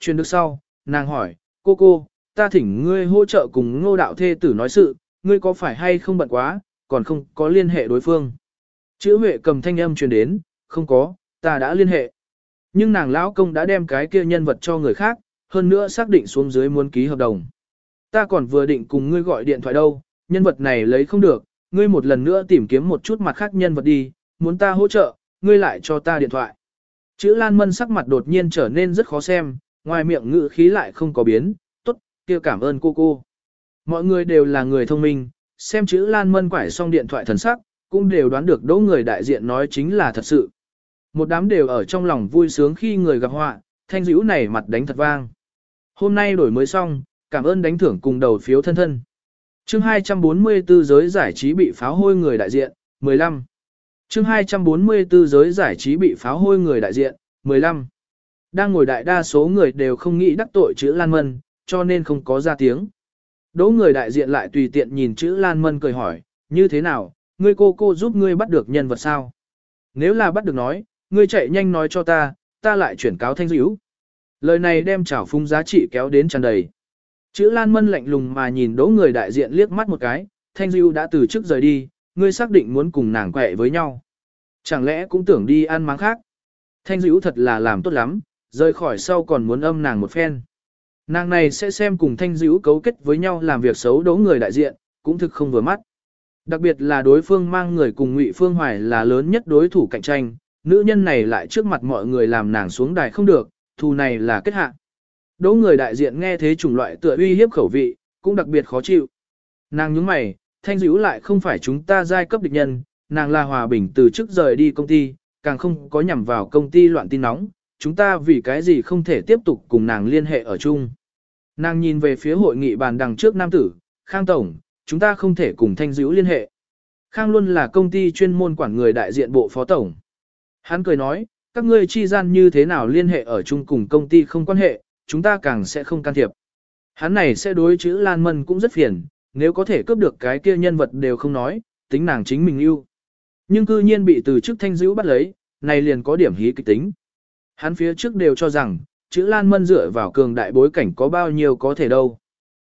truyền được sau, nàng hỏi, cô cô, ta thỉnh ngươi hỗ trợ cùng ngô đạo thê tử nói sự, ngươi có phải hay không bận quá, còn không có liên hệ đối phương. Chữ Huệ cầm thanh âm truyền đến, không có, ta đã liên hệ. Nhưng nàng lão công đã đem cái kia nhân vật cho người khác, hơn nữa xác định xuống dưới muốn ký hợp đồng. Ta còn vừa định cùng ngươi gọi điện thoại đâu, nhân vật này lấy không được, ngươi một lần nữa tìm kiếm một chút mặt khác nhân vật đi, muốn ta hỗ trợ, ngươi lại cho ta điện thoại. Chữ Lan Mân sắc mặt đột nhiên trở nên rất khó xem, ngoài miệng ngữ khí lại không có biến, tốt, kia cảm ơn cô cô. Mọi người đều là người thông minh, xem chữ Lan Mân quải xong điện thoại thần sắc, cũng đều đoán được đỗ người đại diện nói chính là thật sự. Một đám đều ở trong lòng vui sướng khi người gặp họa, thanh dữ này mặt đánh thật vang. Hôm nay đổi mới xong, cảm ơn đánh thưởng cùng đầu phiếu thân thân. chương 244 giới giải trí bị pháo hôi người đại diện, 15. chương 244 giới giải trí bị pháo hôi người đại diện, 15. Đang ngồi đại đa số người đều không nghĩ đắc tội chữ Lan Mân, cho nên không có ra tiếng. Đỗ người đại diện lại tùy tiện nhìn chữ Lan Mân cười hỏi, như thế nào, ngươi cô cô giúp ngươi bắt được nhân vật sao? Nếu là bắt được nói, ngươi chạy nhanh nói cho ta, ta lại chuyển cáo thanh dữ. Lời này đem trảo phung giá trị kéo đến tràn đầy. Chữ Lan Mân lạnh lùng mà nhìn đỗ người đại diện liếc mắt một cái, thanh dữ đã từ trước rời đi, ngươi xác định muốn cùng nàng quẹ với nhau. Chẳng lẽ cũng tưởng đi ăn máng khác? Thanh dữ thật là làm tốt lắm, rời khỏi sau còn muốn âm nàng một phen. Nàng này sẽ xem cùng thanh dữ cấu kết với nhau làm việc xấu đố người đại diện, cũng thực không vừa mắt. Đặc biệt là đối phương mang người cùng Ngụy Phương Hoài là lớn nhất đối thủ cạnh tranh, nữ nhân này lại trước mặt mọi người làm nàng xuống đài không được, thù này là kết hạ. Đố người đại diện nghe thế chủng loại tựa uy hiếp khẩu vị, cũng đặc biệt khó chịu. Nàng nhướng mày, thanh dữ lại không phải chúng ta giai cấp địch nhân, nàng là hòa bình từ trước rời đi công ty, càng không có nhằm vào công ty loạn tin nóng, chúng ta vì cái gì không thể tiếp tục cùng nàng liên hệ ở chung. Nàng nhìn về phía hội nghị bàn đằng trước nam tử, Khang Tổng, chúng ta không thể cùng thanh dữ liên hệ. Khang luôn là công ty chuyên môn quản người đại diện bộ phó tổng. Hắn cười nói, các ngươi chi gian như thế nào liên hệ ở chung cùng công ty không quan hệ, chúng ta càng sẽ không can thiệp. Hắn này sẽ đối chữ Lan Mân cũng rất phiền, nếu có thể cướp được cái kia nhân vật đều không nói, tính nàng chính mình yêu. Nhưng cư nhiên bị từ chức thanh dữ bắt lấy, này liền có điểm hí kịch tính. Hắn phía trước đều cho rằng, chữ Lan Mân dựa vào cường đại bối cảnh có bao nhiêu có thể đâu.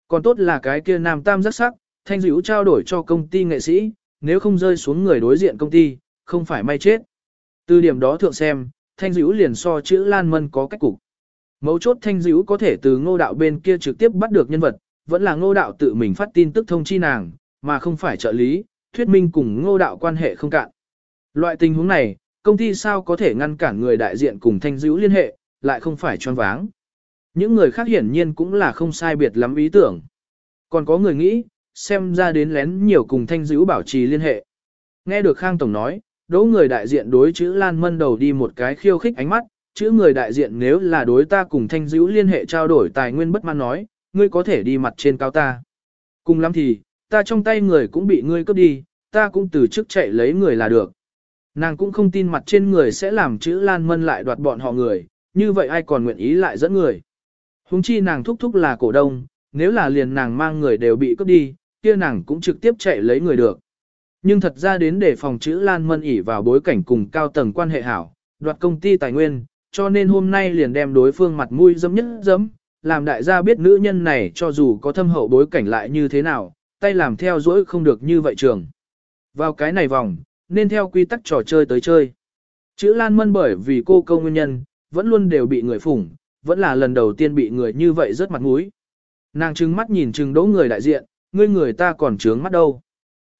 Còn tốt là cái kia nam tam rất sắc, thanh dữ trao đổi cho công ty nghệ sĩ, nếu không rơi xuống người đối diện công ty, không phải may chết. Từ điểm đó thượng xem, thanh dữ liền so chữ Lan Mân có cách cục. Mấu chốt thanh dữ có thể từ ngô đạo bên kia trực tiếp bắt được nhân vật, vẫn là ngô đạo tự mình phát tin tức thông chi nàng, mà không phải trợ lý, thuyết minh cùng ngô đạo quan hệ không cạn. Loại tình huống này, công ty sao có thể ngăn cản người đại diện cùng thanh dữ liên hệ, lại không phải choáng váng. Những người khác hiển nhiên cũng là không sai biệt lắm ý tưởng. Còn có người nghĩ, xem ra đến lén nhiều cùng thanh dữ bảo trì liên hệ. Nghe được Khang Tổng nói, đỗ người đại diện đối chữ Lan Mân đầu đi một cái khiêu khích ánh mắt, chữ người đại diện nếu là đối ta cùng thanh dữ liên hệ trao đổi tài nguyên bất mãn nói, ngươi có thể đi mặt trên cao ta. Cùng lắm thì, ta trong tay người cũng bị ngươi cướp đi, ta cũng từ chức chạy lấy người là được. Nàng cũng không tin mặt trên người sẽ làm chữ Lan Mân lại đoạt bọn họ người, như vậy ai còn nguyện ý lại dẫn người. Hùng chi nàng thúc thúc là cổ đông, nếu là liền nàng mang người đều bị cướp đi, kia nàng cũng trực tiếp chạy lấy người được. Nhưng thật ra đến để phòng chữ Lan Mân ỉ vào bối cảnh cùng cao tầng quan hệ hảo, đoạt công ty tài nguyên, cho nên hôm nay liền đem đối phương mặt mũi dấm nhất dấm, làm đại gia biết nữ nhân này cho dù có thâm hậu bối cảnh lại như thế nào, tay làm theo dỗi không được như vậy trường. Vào cái này vòng, nên theo quy tắc trò chơi tới chơi. Chữ Lan Mân bởi vì cô câu nguyên nhân, vẫn luôn đều bị người phủng, vẫn là lần đầu tiên bị người như vậy rất mặt mũi. Nàng trừng mắt nhìn trừng đỗ người đại diện, ngươi người ta còn trướng mắt đâu.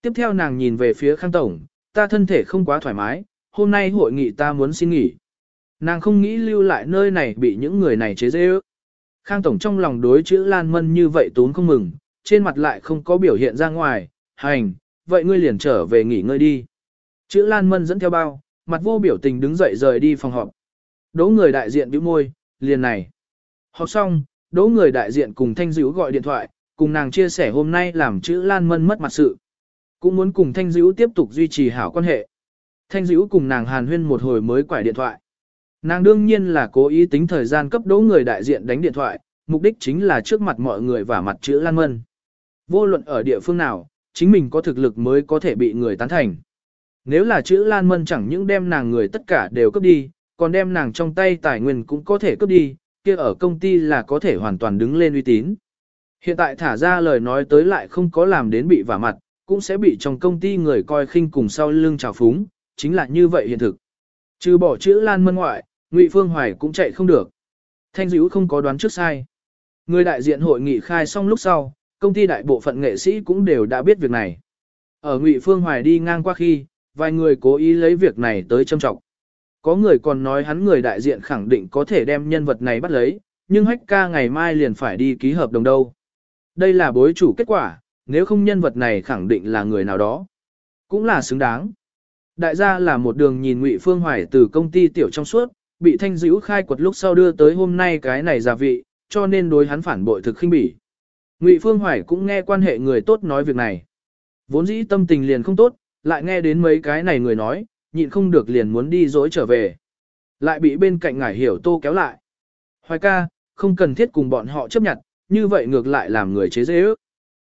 Tiếp theo nàng nhìn về phía Khang Tổng, ta thân thể không quá thoải mái, hôm nay hội nghị ta muốn xin nghỉ. Nàng không nghĩ lưu lại nơi này bị những người này chế dễ ước. Khang Tổng trong lòng đối chữ Lan Mân như vậy tốn không mừng, trên mặt lại không có biểu hiện ra ngoài, hành, vậy ngươi liền trở về nghỉ ngơi đi. Chữ Lan Mân dẫn theo bao, mặt vô biểu tình đứng dậy rời đi phòng họp. Đỗ người đại diện bĩu môi, liền này. Họp xong, đỗ người đại diện cùng Thanh Dữ gọi điện thoại, cùng nàng chia sẻ hôm nay làm chữ Lan Mân mất mặt sự. Cũng muốn cùng Thanh Dữ tiếp tục duy trì hảo quan hệ. Thanh Dữ cùng nàng hàn huyên một hồi mới quải điện thoại. Nàng đương nhiên là cố ý tính thời gian cấp đỗ người đại diện đánh điện thoại, mục đích chính là trước mặt mọi người và mặt chữ Lan Mân. Vô luận ở địa phương nào, chính mình có thực lực mới có thể bị người tán thành. Nếu là chữ Lan Mân chẳng những đem nàng người tất cả đều cấp đi, còn đem nàng trong tay tài nguyên cũng có thể cướp đi, kia ở công ty là có thể hoàn toàn đứng lên uy tín. Hiện tại thả ra lời nói tới lại không có làm đến bị vả mặt, cũng sẽ bị trong công ty người coi khinh cùng sau lưng trào phúng, chính là như vậy hiện thực. Trừ bỏ chữ Lan Mân ngoại, Ngụy Phương Hoài cũng chạy không được. Thanh dữ không có đoán trước sai. Người đại diện hội nghị khai xong lúc sau, công ty đại bộ phận nghệ sĩ cũng đều đã biết việc này. Ở Ngụy Phương Hoài đi ngang qua khi, vài người cố ý lấy việc này tới châm trọng. Có người còn nói hắn người đại diện khẳng định có thể đem nhân vật này bắt lấy, nhưng hách ca ngày mai liền phải đi ký hợp đồng đâu. Đây là bối chủ kết quả, nếu không nhân vật này khẳng định là người nào đó. Cũng là xứng đáng. Đại gia là một đường nhìn Ngụy Phương Hoài từ công ty tiểu trong suốt, bị thanh dữ khai quật lúc sau đưa tới hôm nay cái này giả vị, cho nên đối hắn phản bội thực khinh bỉ. Ngụy Phương Hoài cũng nghe quan hệ người tốt nói việc này. Vốn dĩ tâm tình liền không tốt, lại nghe đến mấy cái này người nói, nhịn không được liền muốn đi dối trở về. Lại bị bên cạnh ngải hiểu tô kéo lại. Hoài ca, không cần thiết cùng bọn họ chấp nhận, như vậy ngược lại làm người chế dễ ước.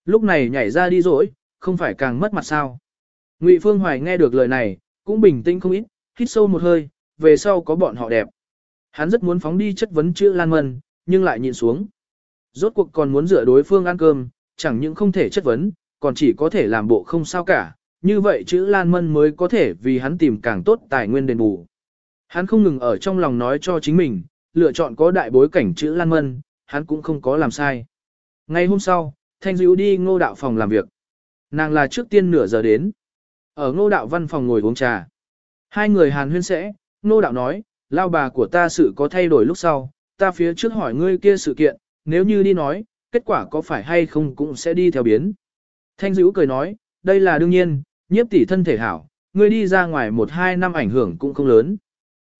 Lúc này nhảy ra đi dối, không phải càng mất mặt sao. Ngụy Phương Hoài nghe được lời này, cũng bình tĩnh không ít, hít sâu một hơi, về sau có bọn họ đẹp. Hắn rất muốn phóng đi chất vấn chữ Lan Mân, nhưng lại nhịn xuống. Rốt cuộc còn muốn rửa đối phương ăn cơm, chẳng những không thể chất vấn, còn chỉ có thể làm bộ không sao cả, như vậy chữ Lan Mân mới có thể vì hắn tìm càng tốt tài nguyên đền bù. Hắn không ngừng ở trong lòng nói cho chính mình, lựa chọn có đại bối cảnh chữ Lan Mân, hắn cũng không có làm sai. Ngay hôm sau, Thanh Dữ đi ngô đạo phòng làm việc. Nàng là trước tiên nửa giờ đến. Ở ngô đạo văn phòng ngồi uống trà. Hai người hàn huyên sẽ, ngô đạo nói, lao bà của ta sự có thay đổi lúc sau, ta phía trước hỏi ngươi kia sự kiện, nếu như đi nói, kết quả có phải hay không cũng sẽ đi theo biến. Thanh dữ cười nói, đây là đương nhiên, nhiếp tỷ thân thể hảo, ngươi đi ra ngoài một hai năm ảnh hưởng cũng không lớn.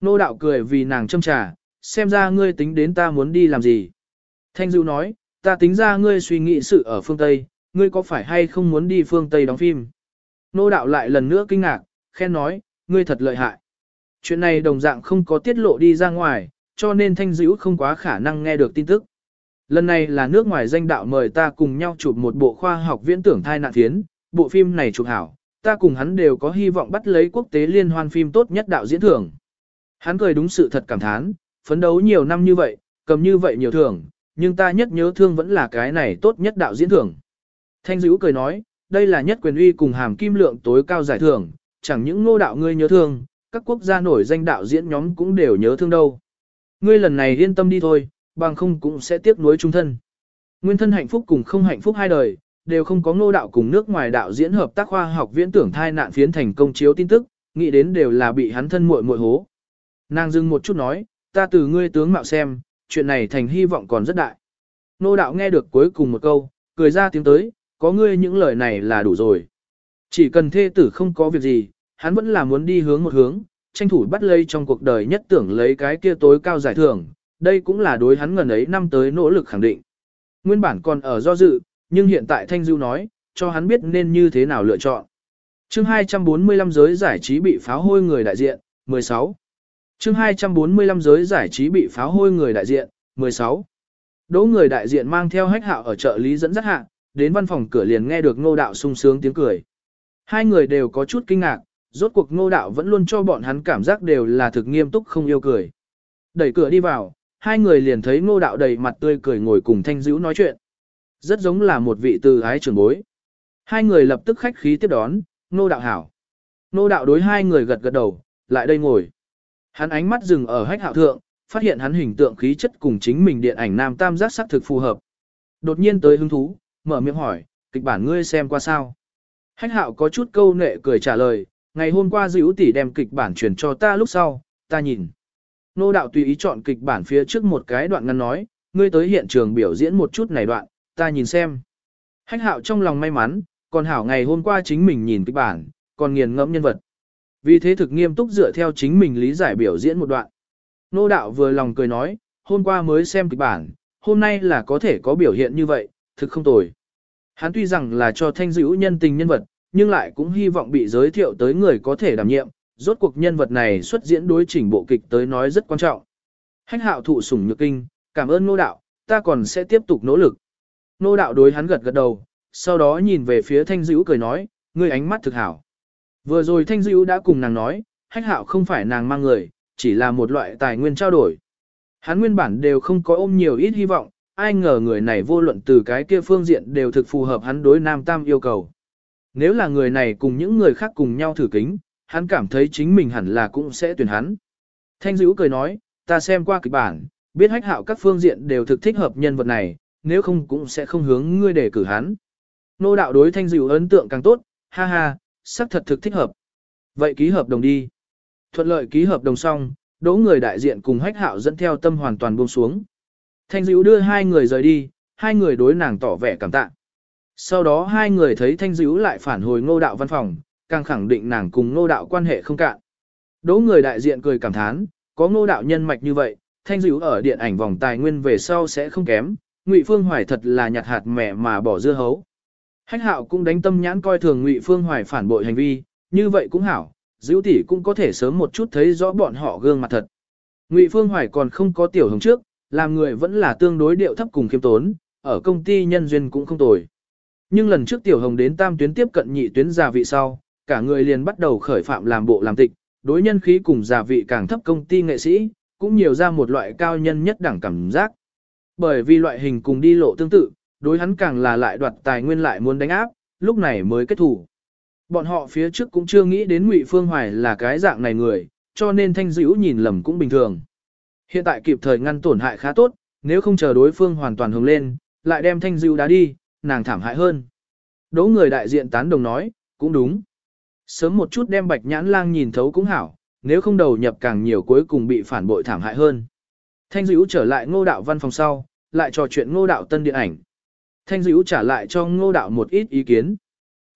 Nô đạo cười vì nàng châm trà, xem ra ngươi tính đến ta muốn đi làm gì. Thanh dữ nói, ta tính ra ngươi suy nghĩ sự ở phương Tây, ngươi có phải hay không muốn đi phương Tây đóng phim. Nô đạo lại lần nữa kinh ngạc, khen nói, ngươi thật lợi hại. Chuyện này đồng dạng không có tiết lộ đi ra ngoài, cho nên thanh dữ không quá khả năng nghe được tin tức. Lần này là nước ngoài danh đạo mời ta cùng nhau chụp một bộ khoa học viễn tưởng thai nạn thiến, bộ phim này chụp hảo, ta cùng hắn đều có hy vọng bắt lấy quốc tế liên hoan phim tốt nhất đạo diễn thưởng. Hắn cười đúng sự thật cảm thán, phấn đấu nhiều năm như vậy, cầm như vậy nhiều thưởng, nhưng ta nhất nhớ thương vẫn là cái này tốt nhất đạo diễn thưởng. Thanh dữ cười nói, đây là nhất quyền uy cùng hàm kim lượng tối cao giải thưởng, chẳng những ngô đạo ngươi nhớ thương, các quốc gia nổi danh đạo diễn nhóm cũng đều nhớ thương đâu. Ngươi lần này yên tâm đi thôi, bằng không cũng sẽ tiếc nuối trung thân. Nguyên thân hạnh phúc cùng không hạnh phúc hai đời, đều không có ngô đạo cùng nước ngoài đạo diễn hợp tác khoa học viễn tưởng thai nạn phiến thành công chiếu tin tức, nghĩ đến đều là bị hắn thân muội muội hố. Nàng dừng một chút nói, ta từ ngươi tướng mạo xem, chuyện này thành hy vọng còn rất đại. Ngô đạo nghe được cuối cùng một câu, cười ra tiếng tới, có ngươi những lời này là đủ rồi. Chỉ cần thê tử không có việc gì, hắn vẫn là muốn đi hướng một hướng, tranh thủ bắt lấy trong cuộc đời nhất tưởng lấy cái kia tối cao giải thưởng, đây cũng là đối hắn ngần ấy năm tới nỗ lực khẳng định. Nguyên bản còn ở do dự, nhưng hiện tại Thanh du nói, cho hắn biết nên như thế nào lựa chọn. Chương 245 giới giải trí bị pháo hôi người đại diện, 16. Chương 245 giới giải trí bị pháo hôi người đại diện, 16. Đỗ người đại diện mang theo hách hạo ở chợ lý dẫn dắt hạ, đến văn phòng cửa liền nghe được ngô đạo sung sướng tiếng cười. Hai người đều có chút kinh ngạc, rốt cuộc ngô đạo vẫn luôn cho bọn hắn cảm giác đều là thực nghiêm túc không yêu cười. Đẩy cửa đi vào, hai người liền thấy ngô đạo đầy mặt tươi cười ngồi cùng thanh dữ nói chuyện. Rất giống là một vị từ ái trưởng bối. Hai người lập tức khách khí tiếp đón, nô đạo hảo. nô đạo đối hai người gật gật đầu, lại đây ngồi. Hắn ánh mắt dừng ở hách hạo thượng, phát hiện hắn hình tượng khí chất cùng chính mình điện ảnh nam tam giác sắc thực phù hợp. Đột nhiên tới hứng thú, mở miệng hỏi, kịch bản ngươi xem qua sao? Hách hạo có chút câu nệ cười trả lời, ngày hôm qua dữ tỷ đem kịch bản truyền cho ta lúc sau, ta nhìn. Nô đạo tùy ý chọn kịch bản phía trước một cái đoạn ngắn nói, ngươi tới hiện trường biểu diễn một chút này đoạn, ta nhìn xem. Hách hạo trong lòng may mắn, còn hảo ngày hôm qua chính mình nhìn kịch bản, còn nghiền ngẫm nhân vật. Vì thế thực nghiêm túc dựa theo chính mình lý giải biểu diễn một đoạn. Nô đạo vừa lòng cười nói, hôm qua mới xem kịch bản, hôm nay là có thể có biểu hiện như vậy, thực không tồi. Hắn tuy rằng là cho thanh dữ nhân tình nhân vật, nhưng lại cũng hy vọng bị giới thiệu tới người có thể đảm nhiệm, rốt cuộc nhân vật này xuất diễn đối chỉnh bộ kịch tới nói rất quan trọng. Hách hạo thụ sủng nhược kinh, cảm ơn nô đạo, ta còn sẽ tiếp tục nỗ lực. Nô đạo đối hắn gật gật đầu, sau đó nhìn về phía thanh dữ cười nói, ngươi ánh mắt thực hảo. Vừa rồi thanh dữ đã cùng nàng nói, hách hạo không phải nàng mang người, chỉ là một loại tài nguyên trao đổi. Hắn nguyên bản đều không có ôm nhiều ít hy vọng, ai ngờ người này vô luận từ cái kia phương diện đều thực phù hợp hắn đối nam tam yêu cầu. Nếu là người này cùng những người khác cùng nhau thử kính, hắn cảm thấy chính mình hẳn là cũng sẽ tuyển hắn. Thanh dữ cười nói, ta xem qua kịch bản, biết hách hạo các phương diện đều thực thích hợp nhân vật này, nếu không cũng sẽ không hướng ngươi để cử hắn. Nô đạo đối thanh dịu ấn tượng càng tốt, ha ha, sắc thật thực thích hợp. Vậy ký hợp đồng đi. Thuận lợi ký hợp đồng xong, đỗ người đại diện cùng hách hạo dẫn theo tâm hoàn toàn buông xuống. Thanh dịu đưa hai người rời đi, hai người đối nàng tỏ vẻ cảm tạ. Sau đó hai người thấy thanh dịu lại phản hồi ngô đạo văn phòng, càng khẳng định nàng cùng ngô đạo quan hệ không cạn. Đỗ người đại diện cười cảm thán, có ngô đạo nhân mạch như vậy, thanh dữ ở điện ảnh vòng tài nguyên về sau sẽ không kém, Ngụy Phương Hoài thật là nhặt hạt mẹ mà bỏ dưa hấu. Hách hạo cũng đánh tâm nhãn coi thường Ngụy Phương Hoài phản bội hành vi, như vậy cũng hảo, dữ tỷ cũng có thể sớm một chút thấy rõ bọn họ gương mặt thật. Ngụy Phương Hoài còn không có tiểu hồng trước, làm người vẫn là tương đối điệu thấp cùng khiêm tốn, ở công ty nhân duyên cũng không tồi. Nhưng lần trước tiểu hồng đến tam tuyến tiếp cận nhị tuyến già vị sau, cả người liền bắt đầu khởi phạm làm bộ làm tịch, đối nhân khí cùng già vị càng thấp công ty nghệ sĩ, cũng nhiều ra một loại cao nhân nhất đẳng cảm giác. Bởi vì loại hình cùng đi lộ tương tự, đối hắn càng là lại đoạt tài nguyên lại muốn đánh áp, lúc này mới kết thủ. Bọn họ phía trước cũng chưa nghĩ đến Ngụy Phương Hoài là cái dạng này người, cho nên thanh dữ nhìn lầm cũng bình thường. Hiện tại kịp thời ngăn tổn hại khá tốt, nếu không chờ đối phương hoàn toàn hướng lên, lại đem thanh dữ đá đi, nàng thảm hại hơn. Đỗ người đại diện tán đồng nói, cũng đúng. Sớm một chút đem bạch nhãn lang nhìn thấu cũng hảo, nếu không đầu nhập càng nhiều cuối cùng bị phản bội thảm hại hơn. Thanh dữ trở lại ngô đạo văn phòng sau, lại trò chuyện ngô đạo tân điện ảnh. Thanh dữ trả lại cho ngô đạo một ít ý kiến.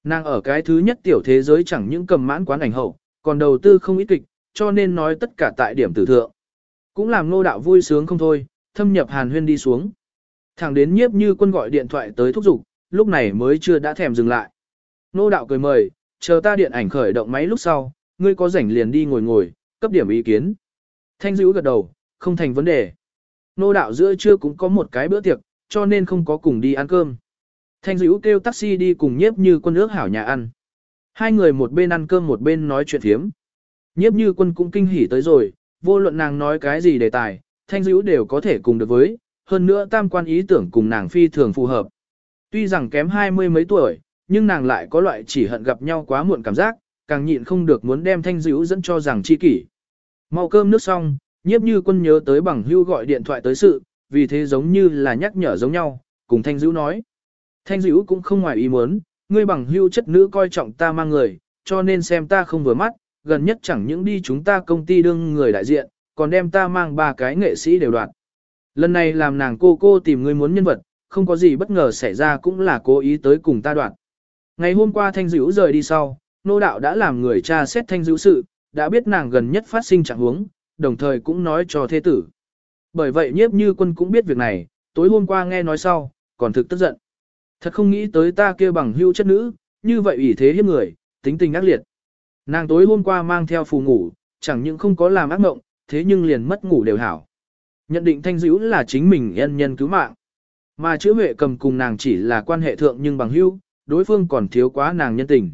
Nàng ở cái thứ nhất tiểu thế giới chẳng những cầm mãn quán ảnh hậu, còn đầu tư không ít kịch, cho nên nói tất cả tại điểm tử thượng. Cũng làm ngô đạo vui sướng không thôi, thâm nhập hàn huyên đi xuống. Thẳng đến nhiếp như quân gọi điện thoại tới thúc giục, lúc này mới chưa đã thèm dừng lại. Ngô đạo cười mời, chờ ta điện ảnh khởi động máy lúc sau, ngươi có rảnh liền đi ngồi ngồi, cấp điểm ý kiến. Thanh dữ gật đầu, không thành vấn đề. Nô đạo giữa trưa cũng có một cái bữa tiệc, cho nên không có cùng đi ăn cơm. Thanh dữ kêu taxi đi cùng nhiếp như quân ước hảo nhà ăn. Hai người một bên ăn cơm một bên nói chuyện thiếm. Nhiếp như quân cũng kinh hỉ tới rồi, vô luận nàng nói cái gì đề tài, thanh dữ đều có thể cùng được với, hơn nữa tam quan ý tưởng cùng nàng phi thường phù hợp. Tuy rằng kém hai mươi mấy tuổi, nhưng nàng lại có loại chỉ hận gặp nhau quá muộn cảm giác, càng nhịn không được muốn đem thanh dữ dẫn cho rằng chi kỷ. Mau cơm nước xong, nhiếp như quân nhớ tới bằng hưu gọi điện thoại tới sự, vì thế giống như là nhắc nhở giống nhau, cùng thanh dữ nói. Thanh dữ cũng không ngoài ý muốn, ngươi bằng hưu chất nữ coi trọng ta mang người, cho nên xem ta không vừa mắt, gần nhất chẳng những đi chúng ta công ty đương người đại diện, còn đem ta mang ba cái nghệ sĩ đều đoạn. Lần này làm nàng cô cô tìm ngươi muốn nhân vật, không có gì bất ngờ xảy ra cũng là cố ý tới cùng ta đoạn. Ngày hôm qua thanh dữ rời đi sau, nô đạo đã làm người cha xét thanh dữ sự, đã biết nàng gần nhất phát sinh trạng huống, đồng thời cũng nói cho thế tử. Bởi vậy nhiếp như quân cũng biết việc này, tối hôm qua nghe nói sau, còn thực tức giận. Thật không nghĩ tới ta kia bằng hưu chất nữ, như vậy ủy thế hiếp người, tính tình ác liệt. Nàng tối hôm qua mang theo phù ngủ, chẳng những không có làm ác mộng, thế nhưng liền mất ngủ đều hảo. Nhận định thanh dữ là chính mình nhân nhân cứu mạng. Mà chữ huệ cầm cùng nàng chỉ là quan hệ thượng nhưng bằng hữu, đối phương còn thiếu quá nàng nhân tình.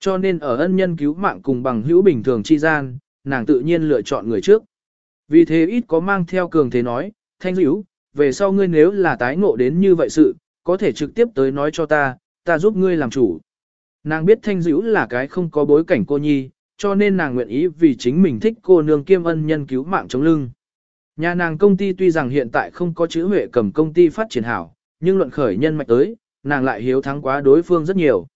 Cho nên ở ân nhân cứu mạng cùng bằng hữu bình thường chi gian, nàng tự nhiên lựa chọn người trước. Vì thế ít có mang theo cường thế nói, thanh dữ, về sau ngươi nếu là tái ngộ đến như vậy sự, có thể trực tiếp tới nói cho ta, ta giúp ngươi làm chủ. Nàng biết thanh dữ là cái không có bối cảnh cô nhi, cho nên nàng nguyện ý vì chính mình thích cô nương kiêm ân nhân cứu mạng chống lưng. Nhà nàng công ty tuy rằng hiện tại không có chữ huệ cầm công ty phát triển hảo, nhưng luận khởi nhân mạch tới, nàng lại hiếu thắng quá đối phương rất nhiều.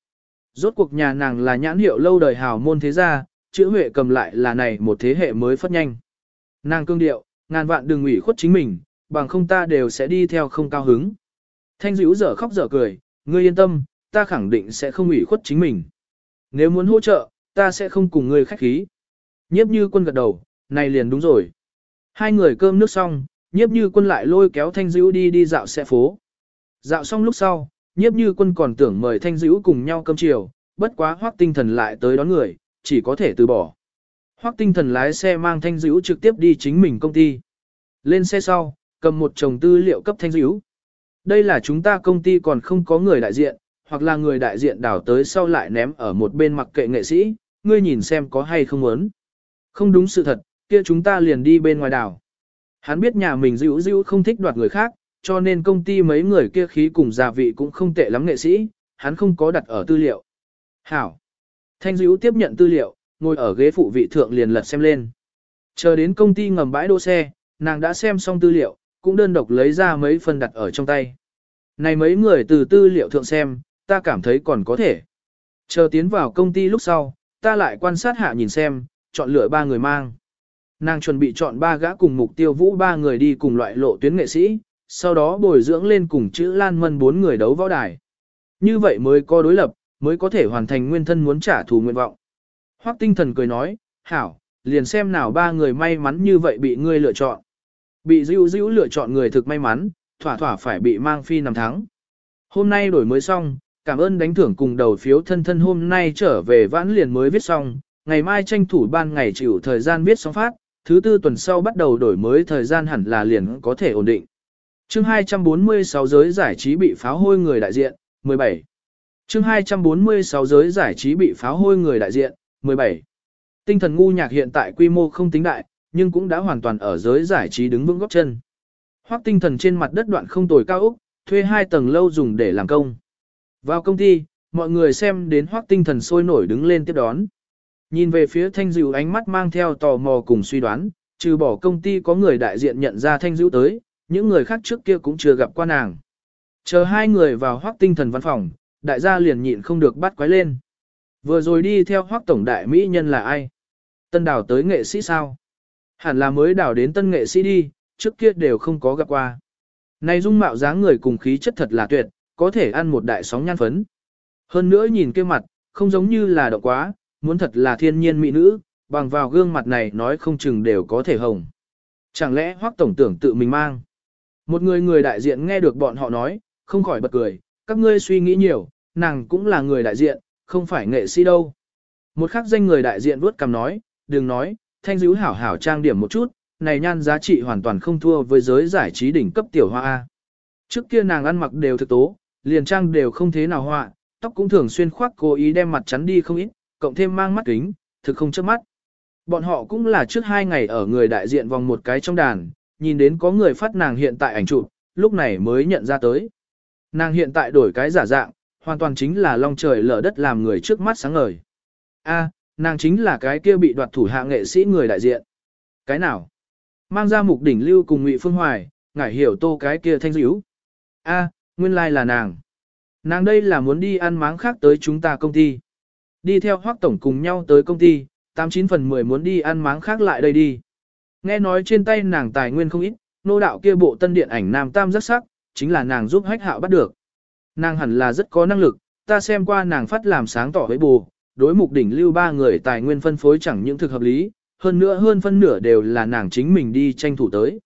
Rốt cuộc nhà nàng là nhãn hiệu lâu đời hào môn thế gia, chữ huệ cầm lại là này một thế hệ mới phát nhanh. Nàng cương điệu, ngàn vạn đừng ủy khuất chính mình, bằng không ta đều sẽ đi theo không cao hứng. Thanh dữ dở khóc dở cười, ngươi yên tâm, ta khẳng định sẽ không ủy khuất chính mình. Nếu muốn hỗ trợ, ta sẽ không cùng ngươi khách khí. Nhiếp như quân gật đầu, này liền đúng rồi. Hai người cơm nước xong, nhiếp như quân lại lôi kéo thanh dữ đi đi dạo xe phố. Dạo xong lúc sau, nhiếp như quân còn tưởng mời thanh dữ cùng nhau cơm chiều, bất quá hoác tinh thần lại tới đón người, chỉ có thể từ bỏ. Hoắc tinh thần lái xe mang thanh dữ trực tiếp đi chính mình công ty. Lên xe sau, cầm một chồng tư liệu cấp thanh dữ. Đây là chúng ta công ty còn không có người đại diện, hoặc là người đại diện đảo tới sau lại ném ở một bên mặc kệ nghệ sĩ, ngươi nhìn xem có hay không muốn. Không đúng sự thật, kia chúng ta liền đi bên ngoài đảo. Hắn biết nhà mình dữ dữ không thích đoạt người khác, cho nên công ty mấy người kia khí cùng gia vị cũng không tệ lắm nghệ sĩ, hắn không có đặt ở tư liệu. Hảo. Thanh dữ tiếp nhận tư liệu, ngồi ở ghế phụ vị thượng liền lật xem lên. Chờ đến công ty ngầm bãi đỗ xe, nàng đã xem xong tư liệu, cũng đơn độc lấy ra mấy phần đặt ở trong tay. Này mấy người từ tư liệu thượng xem, ta cảm thấy còn có thể. Chờ tiến vào công ty lúc sau, ta lại quan sát hạ nhìn xem, chọn lựa ba người mang. Nàng chuẩn bị chọn ba gã cùng mục tiêu vũ ba người đi cùng loại lộ tuyến nghệ sĩ, sau đó bồi dưỡng lên cùng chữ Lan Mân bốn người đấu võ đài. Như vậy mới có đối lập, mới có thể hoàn thành nguyên thân muốn trả thù nguyện vọng. Hoắc tinh thần cười nói, hảo, liền xem nào ba người may mắn như vậy bị ngươi lựa chọn. Bị dữ dữ lựa chọn người thực may mắn, thỏa thỏa phải bị mang phi nằm thắng. Hôm nay đổi mới xong, cảm ơn đánh thưởng cùng đầu phiếu thân thân hôm nay trở về vãn liền mới viết xong, ngày mai tranh thủ ban ngày chịu thời gian viết xong phát, thứ tư tuần sau bắt đầu đổi mới thời gian hẳn là liền có thể ổn định. Chương 246 giới giải trí bị pháo hôi người đại diện, 17. Chương 246 giới giải trí bị pháo hôi người đại diện, 17. Tinh thần ngu nhạc hiện tại quy mô không tính đại, nhưng cũng đã hoàn toàn ở giới giải trí đứng vững góc chân. Hoắc tinh thần trên mặt đất đoạn không tồi cao ốc, thuê hai tầng lâu dùng để làm công. Vào công ty, mọi người xem đến Hoắc tinh thần sôi nổi đứng lên tiếp đón. Nhìn về phía Thanh dịu ánh mắt mang theo tò mò cùng suy đoán, trừ bỏ công ty có người đại diện nhận ra Thanh dịu tới, những người khác trước kia cũng chưa gặp qua nàng. Chờ hai người vào Hoắc tinh thần văn phòng, đại gia liền nhịn không được bắt quái lên. Vừa rồi đi theo Hoắc tổng đại mỹ nhân là ai? Tân đảo tới nghệ sĩ sao? Hẳn là mới đảo đến tân nghệ sĩ đi, trước kia đều không có gặp qua. Này dung mạo dáng người cùng khí chất thật là tuyệt, có thể ăn một đại sóng nhan phấn. Hơn nữa nhìn kia mặt, không giống như là động quá, muốn thật là thiên nhiên mỹ nữ, bằng vào gương mặt này nói không chừng đều có thể hồng. Chẳng lẽ hoác tổng tưởng tự mình mang? Một người người đại diện nghe được bọn họ nói, không khỏi bật cười, các ngươi suy nghĩ nhiều, nàng cũng là người đại diện, không phải nghệ sĩ đâu. Một khắc danh người đại diện vuốt cằm nói, đừng nói, thanh dữ hảo hảo trang điểm một chút, này nhan giá trị hoàn toàn không thua với giới giải trí đỉnh cấp tiểu hoa A. Trước kia nàng ăn mặc đều thực tố, liền trang đều không thế nào họa, tóc cũng thường xuyên khoác cố ý đem mặt chắn đi không ít, cộng thêm mang mắt kính, thực không chớp mắt. Bọn họ cũng là trước hai ngày ở người đại diện vòng một cái trong đàn, nhìn đến có người phát nàng hiện tại ảnh chụp, lúc này mới nhận ra tới. Nàng hiện tại đổi cái giả dạng, hoàn toàn chính là long trời lở đất làm người trước mắt sáng ngời. A, nàng chính là cái kia bị đoạt thủ hạ nghệ sĩ người đại diện. Cái nào? Mang ra mục đỉnh lưu cùng Ngụy Phương Hoài, ngải hiểu tô cái kia thanh dữ. A, nguyên lai like là nàng. Nàng đây là muốn đi ăn máng khác tới chúng ta công ty. Đi theo hoác tổng cùng nhau tới công ty, 89 phần 10 muốn đi ăn máng khác lại đây đi. Nghe nói trên tay nàng tài nguyên không ít, nô đạo kia bộ tân điện ảnh nam tam rất sắc, chính là nàng giúp hách hạo bắt được. Nàng hẳn là rất có năng lực, ta xem qua nàng phát làm sáng tỏ với bù, đối mục đỉnh lưu ba người tài nguyên phân phối chẳng những thực hợp lý, hơn nữa hơn phân nửa đều là nàng chính mình đi tranh thủ tới.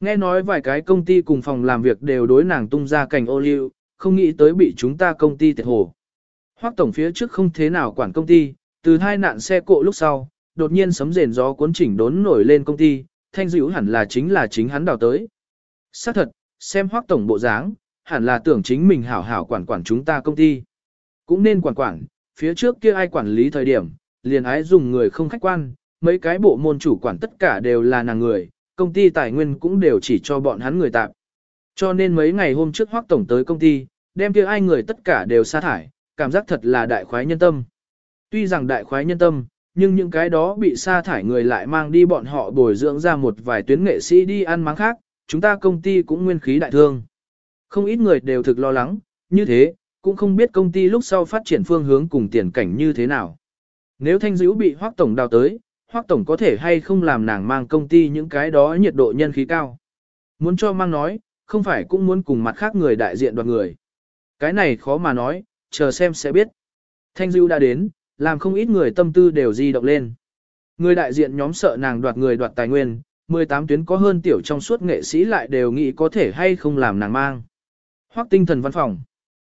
Nghe nói vài cái công ty cùng phòng làm việc đều đối nàng tung ra cảnh ô liu, không nghĩ tới bị chúng ta công ty tiệt hồ. Hoắc tổng phía trước không thế nào quản công ty, từ hai nạn xe cộ lúc sau, đột nhiên sấm rền gió cuốn chỉnh đốn nổi lên công ty, thanh dữ hẳn là chính là chính hắn đào tới. Xác thật, xem hoác tổng bộ dáng, hẳn là tưởng chính mình hảo hảo quản quản chúng ta công ty. Cũng nên quản quản, phía trước kia ai quản lý thời điểm, liền ái dùng người không khách quan, mấy cái bộ môn chủ quản tất cả đều là nàng người, công ty tài nguyên cũng đều chỉ cho bọn hắn người tạm. Cho nên mấy ngày hôm trước hoác tổng tới công ty, đem kia ai người tất cả đều sa thải, cảm giác thật là đại khoái nhân tâm. Tuy rằng đại khoái nhân tâm, nhưng những cái đó bị sa thải người lại mang đi bọn họ bồi dưỡng ra một vài tuyến nghệ sĩ đi ăn máng khác, chúng ta công ty cũng nguyên khí đại thương. Không ít người đều thực lo lắng, như thế, cũng không biết công ty lúc sau phát triển phương hướng cùng tiền cảnh như thế nào. Nếu thanh dữ bị hoác tổng đào tới, hoác tổng có thể hay không làm nàng mang công ty những cái đó nhiệt độ nhân khí cao. Muốn cho mang nói, không phải cũng muốn cùng mặt khác người đại diện đoạt người. Cái này khó mà nói, chờ xem sẽ biết. Thanh dữ đã đến, làm không ít người tâm tư đều di động lên. Người đại diện nhóm sợ nàng đoạt người đoạt tài nguyên, 18 tuyến có hơn tiểu trong suốt nghệ sĩ lại đều nghĩ có thể hay không làm nàng mang. Hoắc tinh thần văn phòng.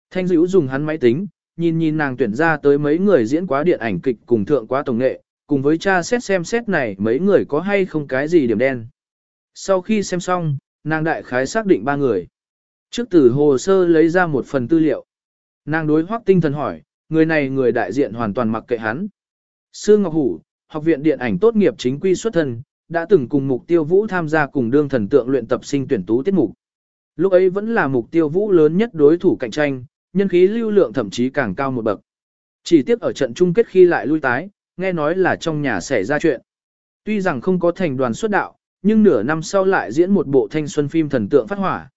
Thanh dữ dùng hắn máy tính, nhìn nhìn nàng tuyển ra tới mấy người diễn quá điện ảnh kịch cùng thượng quá tổng nghệ, cùng với cha xét xem xét này mấy người có hay không cái gì điểm đen. Sau khi xem xong, nàng đại khái xác định ba người. Trước từ hồ sơ lấy ra một phần tư liệu. Nàng đối Hoắc tinh thần hỏi, người này người đại diện hoàn toàn mặc kệ hắn. Sư Ngọc Hủ, học viện điện ảnh tốt nghiệp chính quy xuất thân, đã từng cùng mục tiêu vũ tham gia cùng đương thần tượng luyện tập sinh tuyển tú tiết mục. Lúc ấy vẫn là mục tiêu vũ lớn nhất đối thủ cạnh tranh, nhân khí lưu lượng thậm chí càng cao một bậc. Chỉ tiếc ở trận chung kết khi lại lui tái, nghe nói là trong nhà xảy ra chuyện. Tuy rằng không có thành đoàn xuất đạo, nhưng nửa năm sau lại diễn một bộ thanh xuân phim thần tượng phát hỏa.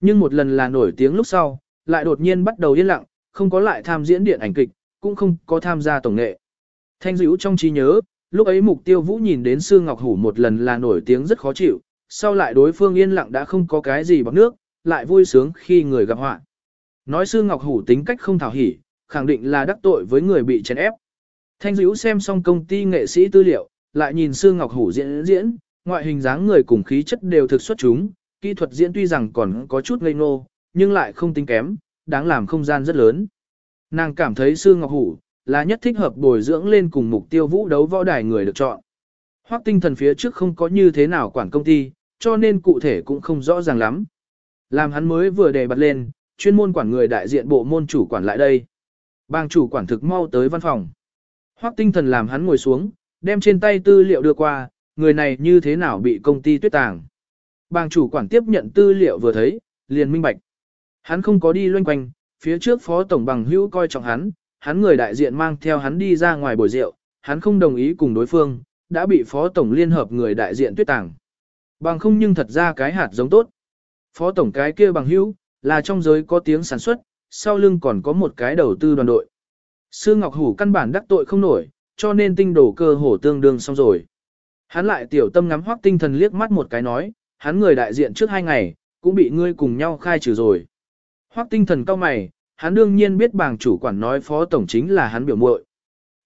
Nhưng một lần là nổi tiếng lúc sau, lại đột nhiên bắt đầu yên lặng, không có lại tham diễn điện ảnh kịch, cũng không có tham gia tổng nghệ. Thanh dữ trong trí nhớ, lúc ấy mục tiêu vũ nhìn đến Sư Ngọc Hủ một lần là nổi tiếng rất khó chịu, sau lại đối phương yên lặng đã không có cái gì bằng nước, lại vui sướng khi người gặp họa. Nói Sư Ngọc Hủ tính cách không thảo hỉ, khẳng định là đắc tội với người bị chèn ép. Thanh dữ xem xong công ty nghệ sĩ tư liệu, lại nhìn Sư Ngọc Hủ diễn diễn, ngoại hình dáng người cùng khí chất đều thực xuất chúng, kỹ thuật diễn tuy rằng còn có chút ngây ngô, nhưng lại không tính kém, đáng làm không gian rất lớn. Nàng cảm thấy Sư Ngọc Hủ là nhất thích hợp bồi dưỡng lên cùng mục tiêu vũ đấu võ đài người được chọn. Hoắc tinh thần phía trước không có như thế nào quản công ty, cho nên cụ thể cũng không rõ ràng lắm. Làm hắn mới vừa đề bật lên, chuyên môn quản người đại diện bộ môn chủ quản lại đây. Bang chủ quản thực mau tới văn phòng. Hoắc tinh thần làm hắn ngồi xuống, đem trên tay tư liệu đưa qua, người này như thế nào bị công ty tuyết tàng. Bang chủ quản tiếp nhận tư liệu vừa thấy, liền minh bạch. Hắn không có đi loanh quanh, phía trước phó tổng bằng hữu coi trọng hắn, hắn người đại diện mang theo hắn đi ra ngoài bồi rượu, hắn không đồng ý cùng đối phương, đã bị phó tổng liên hợp người đại diện tuyết tàng. Bằng không nhưng thật ra cái hạt giống tốt. Phó tổng cái kia bằng hữu, là trong giới có tiếng sản xuất, sau lưng còn có một cái đầu tư đoàn đội. Sư Ngọc Hủ căn bản đắc tội không nổi, cho nên tinh đổ cơ hổ tương đương xong rồi. Hắn lại tiểu tâm ngắm hoác tinh thần liếc mắt một cái nói, hắn người đại diện trước hai ngày, cũng bị ngươi cùng nhau khai trừ rồi. Hoác tinh thần cao mày, hắn đương nhiên biết bàng chủ quản nói phó tổng chính là hắn biểu muội.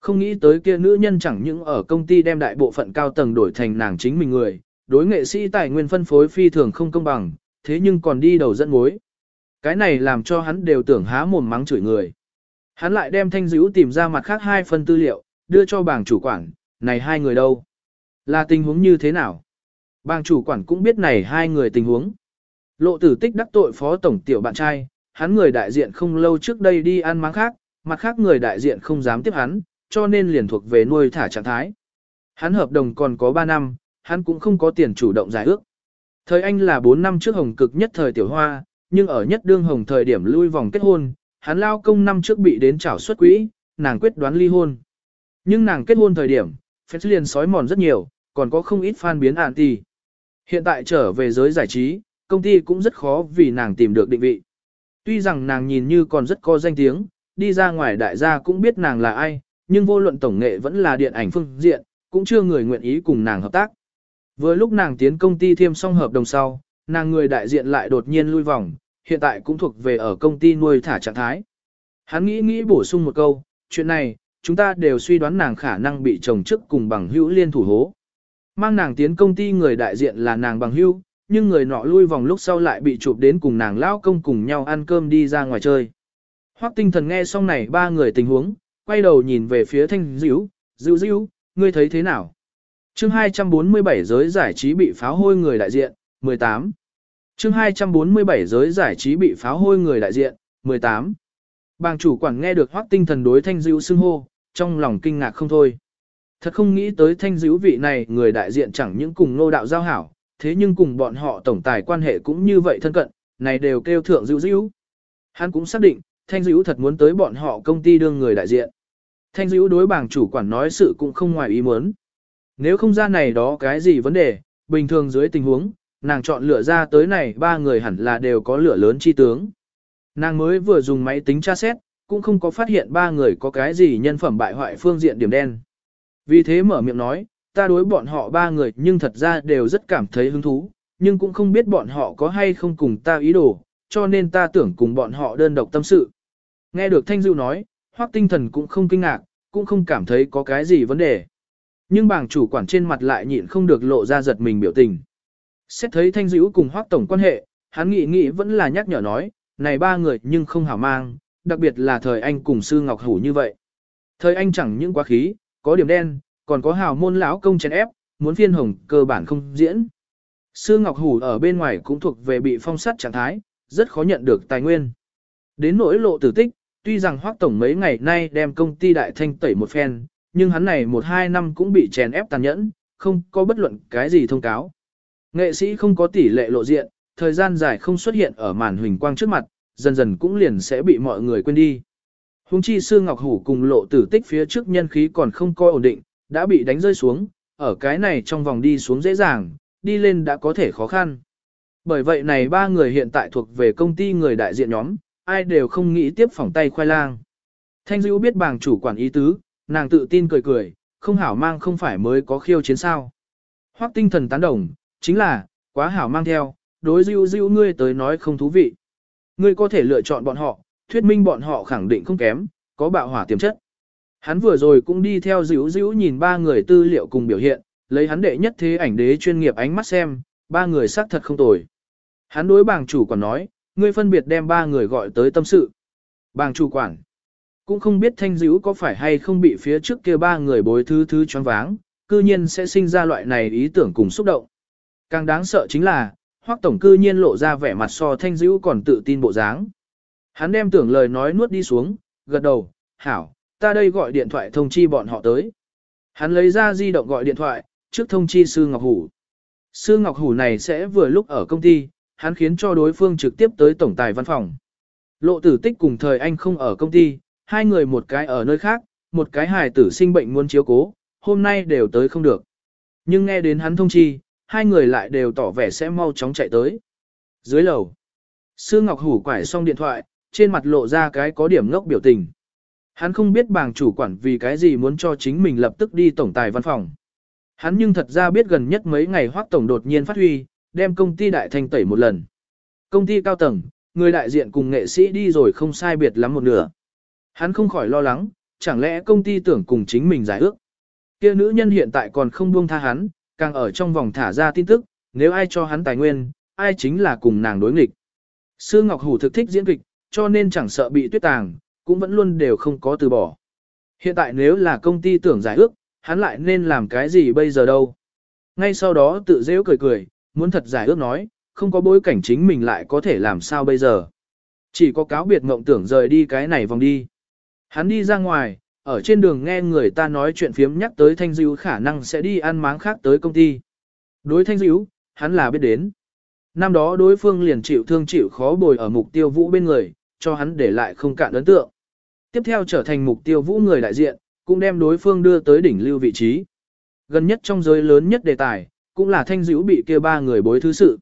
Không nghĩ tới kia nữ nhân chẳng những ở công ty đem đại bộ phận cao tầng đổi thành nàng chính mình người, đối nghệ sĩ tài nguyên phân phối phi thường không công bằng, thế nhưng còn đi đầu dẫn mối. Cái này làm cho hắn đều tưởng há mồm mắng chửi người. Hắn lại đem thanh dữ tìm ra mặt khác hai phần tư liệu, đưa cho bảng chủ quản, này hai người đâu? Là tình huống như thế nào? Bàng chủ quản cũng biết này hai người tình huống. Lộ tử tích đắc tội phó tổng tiểu bạn trai, hắn người đại diện không lâu trước đây đi ăn máng khác, mặt khác người đại diện không dám tiếp hắn, cho nên liền thuộc về nuôi thả trạng thái. Hắn hợp đồng còn có 3 năm, hắn cũng không có tiền chủ động giải ước. Thời anh là 4 năm trước hồng cực nhất thời tiểu hoa, nhưng ở nhất đương hồng thời điểm lui vòng kết hôn, hắn lao công năm trước bị đến trảo xuất quỹ, nàng quyết đoán ly hôn. Nhưng nàng kết hôn thời điểm, phép liền sói mòn rất nhiều, còn có không ít fan biến anti. Hiện tại trở về giới giải trí, công ty cũng rất khó vì nàng tìm được định vị. Tuy rằng nàng nhìn như còn rất có danh tiếng, đi ra ngoài đại gia cũng biết nàng là ai, nhưng vô luận tổng nghệ vẫn là điện ảnh phương diện, cũng chưa người nguyện ý cùng nàng hợp tác. Vừa lúc nàng tiến công ty thêm xong hợp đồng sau, nàng người đại diện lại đột nhiên lui vòng, hiện tại cũng thuộc về ở công ty nuôi thả trạng thái. Hắn nghĩ nghĩ bổ sung một câu, chuyện này, chúng ta đều suy đoán nàng khả năng bị chồng chức cùng bằng hữu liên thủ hố. Mang nàng tiến công ty người đại diện là nàng bằng hữu, nhưng người nọ lui vòng lúc sau lại bị chụp đến cùng nàng lao công cùng nhau ăn cơm đi ra ngoài chơi. Hoắc tinh thần nghe xong này ba người tình huống, quay đầu nhìn về phía thanh dữ, dữ dữ, ngươi thấy thế nào? chương 247 giới giải trí bị pháo hôi người đại diện, 18. chương 247 giới giải trí bị pháo hôi người đại diện, 18. Bàng chủ quản nghe được Hoắc tinh thần đối thanh dữ xưng hô, trong lòng kinh ngạc không thôi. Thật không nghĩ tới thanh dữ vị này người đại diện chẳng những cùng nô đạo giao hảo, thế nhưng cùng bọn họ tổng tài quan hệ cũng như vậy thân cận, này đều kêu thượng dữ dữ. Hắn cũng xác định, thanh dữ thật muốn tới bọn họ công ty đương người đại diện. Thanh dữ đối bảng chủ quản nói sự cũng không ngoài ý muốn. Nếu không ra này đó cái gì vấn đề, bình thường dưới tình huống, nàng chọn lựa ra tới này ba người hẳn là đều có lửa lớn chi tướng. Nàng mới vừa dùng máy tính tra xét, cũng không có phát hiện ba người có cái gì nhân phẩm bại hoại phương diện điểm đen. Vì thế mở miệng nói, ta đối bọn họ ba người nhưng thật ra đều rất cảm thấy hứng thú, nhưng cũng không biết bọn họ có hay không cùng ta ý đồ, cho nên ta tưởng cùng bọn họ đơn độc tâm sự. Nghe được Thanh Dụ nói, Hoắc tinh thần cũng không kinh ngạc, cũng không cảm thấy có cái gì vấn đề. Nhưng bảng chủ quản trên mặt lại nhịn không được lộ ra giật mình biểu tình. Xét thấy Thanh Dữ cùng Hoắc tổng quan hệ, hắn nghĩ nghĩ vẫn là nhắc nhở nói, này ba người nhưng không hảo mang, đặc biệt là thời anh cùng sư Ngọc Hủ như vậy. Thời anh chẳng những quá khí, có điểm đen, còn có hào môn lão công chèn ép, muốn phiên hồng cơ bản không diễn. Sư Ngọc Hủ ở bên ngoài cũng thuộc về bị phong sát trạng thái, rất khó nhận được tài nguyên. Đến nỗi lộ tử tích, tuy rằng Hoắc Tổng mấy ngày nay đem công ty đại thanh tẩy một phen, nhưng hắn này một hai năm cũng bị chèn ép tàn nhẫn, không có bất luận cái gì thông cáo. Nghệ sĩ không có tỷ lệ lộ diện, thời gian dài không xuất hiện ở màn huỳnh quang trước mặt, dần dần cũng liền sẽ bị mọi người quên đi. Hùng chi sư Ngọc Hủ cùng lộ tử tích phía trước nhân khí còn không coi ổn định, đã bị đánh rơi xuống, ở cái này trong vòng đi xuống dễ dàng, đi lên đã có thể khó khăn. Bởi vậy này ba người hiện tại thuộc về công ty người đại diện nhóm, ai đều không nghĩ tiếp phỏng tay khoai lang. Thanh Dữ biết bàng chủ quản ý tứ, nàng tự tin cười cười, không hảo mang không phải mới có khiêu chiến sao. Hoắc tinh thần tán đồng, chính là, quá hảo mang theo, đối dữ dữ ngươi tới nói không thú vị. Ngươi có thể lựa chọn bọn họ, thuyết minh bọn họ khẳng định không kém, có bạo hỏa tiềm chất. Hắn vừa rồi cũng đi theo dữ dữ nhìn ba người tư liệu cùng biểu hiện, lấy hắn đệ nhất thế ảnh đế chuyên nghiệp ánh mắt xem, ba người xác thật không tồi. Hắn đối bàng chủ quản nói, ngươi phân biệt đem ba người gọi tới tâm sự. Bàng chủ quản, cũng không biết thanh dữ có phải hay không bị phía trước kia ba người bối thứ thứ choáng váng, cư nhiên sẽ sinh ra loại này ý tưởng cùng xúc động. Càng đáng sợ chính là, hoắc tổng cư nhiên lộ ra vẻ mặt so thanh dữ còn tự tin bộ dáng. Hắn đem tưởng lời nói nuốt đi xuống, gật đầu, hảo, ta đây gọi điện thoại thông chi bọn họ tới. Hắn lấy ra di động gọi điện thoại, trước thông chi sư Ngọc Hủ. Sư Ngọc Hủ này sẽ vừa lúc ở công ty, hắn khiến cho đối phương trực tiếp tới tổng tài văn phòng. Lộ tử tích cùng thời anh không ở công ty, hai người một cái ở nơi khác, một cái hài tử sinh bệnh muốn chiếu cố, hôm nay đều tới không được. Nhưng nghe đến hắn thông chi, hai người lại đều tỏ vẻ sẽ mau chóng chạy tới. Dưới lầu, Sư Ngọc Hủ quải xong điện thoại, trên mặt lộ ra cái có điểm ngốc biểu tình. Hắn không biết bàng chủ quản vì cái gì muốn cho chính mình lập tức đi tổng tài văn phòng. Hắn nhưng thật ra biết gần nhất mấy ngày hoác tổng đột nhiên phát huy, đem công ty đại thành tẩy một lần. Công ty cao tầng, người đại diện cùng nghệ sĩ đi rồi không sai biệt lắm một nửa. Hắn không khỏi lo lắng, chẳng lẽ công ty tưởng cùng chính mình giải ước. Kia nữ nhân hiện tại còn không buông tha hắn, càng ở trong vòng thả ra tin tức, nếu ai cho hắn tài nguyên, ai chính là cùng nàng đối nghịch. Sư Ngọc Hủ thực thích diễn kịch, cho nên chẳng sợ bị tuyết tàng, cũng vẫn luôn đều không có từ bỏ. Hiện tại nếu là công ty tưởng giải ước, hắn lại nên làm cái gì bây giờ đâu. Ngay sau đó tự dễ cười cười, muốn thật giải ước nói, không có bối cảnh chính mình lại có thể làm sao bây giờ. Chỉ có cáo biệt mộng tưởng rời đi cái này vòng đi. Hắn đi ra ngoài, ở trên đường nghe người ta nói chuyện phiếm nhắc tới Thanh Diễu khả năng sẽ đi ăn máng khác tới công ty. Đối Thanh Diễu, hắn là biết đến. Năm đó đối phương liền chịu thương chịu khó bồi ở mục tiêu vũ bên người, cho hắn để lại không cạn ấn tượng. Tiếp theo trở thành mục tiêu vũ người đại diện, cũng đem đối phương đưa tới đỉnh lưu vị trí. Gần nhất trong giới lớn nhất đề tài, cũng là Thanh Dữ bị kia ba người bối thứ sự.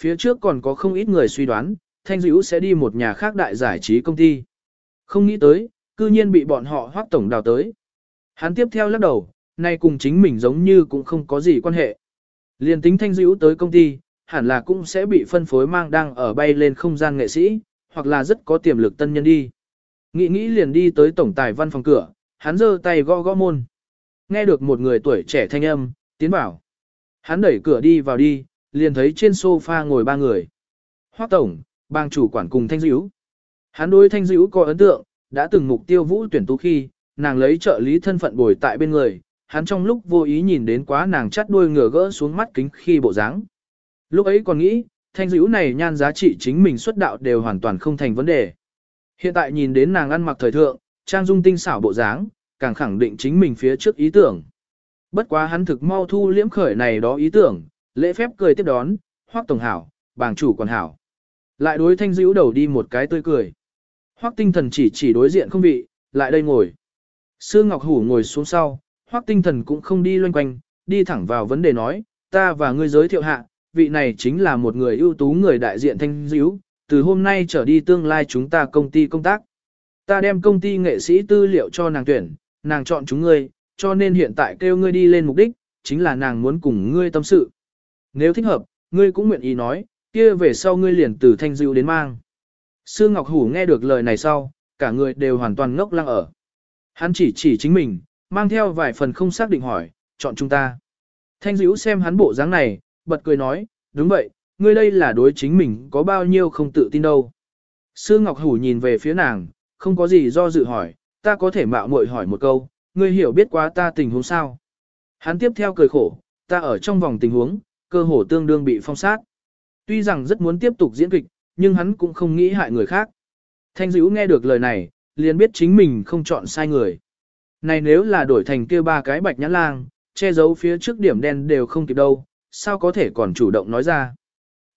Phía trước còn có không ít người suy đoán, Thanh Dữ sẽ đi một nhà khác đại giải trí công ty. Không nghĩ tới, cư nhiên bị bọn họ hoác tổng đào tới. Hắn tiếp theo lắc đầu, nay cùng chính mình giống như cũng không có gì quan hệ. Liên tính Thanh Dữ tới công ty, hẳn là cũng sẽ bị phân phối mang đang ở bay lên không gian nghệ sĩ, hoặc là rất có tiềm lực tân nhân đi. Nghĩ nghĩ liền đi tới tổng tài văn phòng cửa, hắn giơ tay gõ gõ môn. Nghe được một người tuổi trẻ thanh âm, tiến bảo. Hắn đẩy cửa đi vào đi, liền thấy trên sofa ngồi ba người. Hoác tổng, bang chủ quản cùng thanh dữ. Hắn đối thanh dữ có ấn tượng, đã từng mục tiêu vũ tuyển tú khi, nàng lấy trợ lý thân phận bồi tại bên người, hắn trong lúc vô ý nhìn đến quá nàng chắt đuôi ngửa gỡ xuống mắt kính khi bộ dáng. Lúc ấy còn nghĩ, thanh dữ này nhan giá trị chính mình xuất đạo đều hoàn toàn không thành vấn đề. Hiện tại nhìn đến nàng ăn mặc thời thượng, trang dung tinh xảo bộ dáng, càng khẳng định chính mình phía trước ý tưởng. Bất quá hắn thực mau thu liễm khởi này đó ý tưởng, lễ phép cười tiếp đón, hoác tổng hảo, bàng chủ còn hảo. Lại đối thanh dữ đầu đi một cái tươi cười. Hoác tinh thần chỉ chỉ đối diện không vị, lại đây ngồi. Sư Ngọc Hủ ngồi xuống sau, hoác tinh thần cũng không đi loanh quanh, đi thẳng vào vấn đề nói, ta và ngươi giới thiệu hạ, vị này chính là một người ưu tú người đại diện thanh dữ, từ hôm nay trở đi tương lai chúng ta công ty công tác. Ta đem công ty nghệ sĩ tư liệu cho nàng tuyển, nàng chọn chúng ngươi, cho nên hiện tại kêu ngươi đi lên mục đích, chính là nàng muốn cùng ngươi tâm sự. Nếu thích hợp, ngươi cũng nguyện ý nói, kia về sau ngươi liền từ thanh dịu đến mang. Sư Ngọc Hủ nghe được lời này sau, cả người đều hoàn toàn ngốc lăng ở. Hắn chỉ chỉ chính mình, mang theo vài phần không xác định hỏi, chọn chúng ta. Thanh dữ xem hắn bộ dáng này, bật cười nói, đúng vậy, ngươi đây là đối chính mình có bao nhiêu không tự tin đâu. Sư Ngọc Hủ nhìn về phía nàng, không có gì do dự hỏi, ta có thể mạo muội hỏi một câu, ngươi hiểu biết quá ta tình huống sao? Hắn tiếp theo cười khổ, ta ở trong vòng tình huống, cơ hồ tương đương bị phong sát. Tuy rằng rất muốn tiếp tục diễn kịch, nhưng hắn cũng không nghĩ hại người khác. Thanh dữ nghe được lời này, liền biết chính mình không chọn sai người. Này nếu là đổi thành kia ba cái bạch nhãn lang, che giấu phía trước điểm đen đều không kịp đâu, sao có thể còn chủ động nói ra.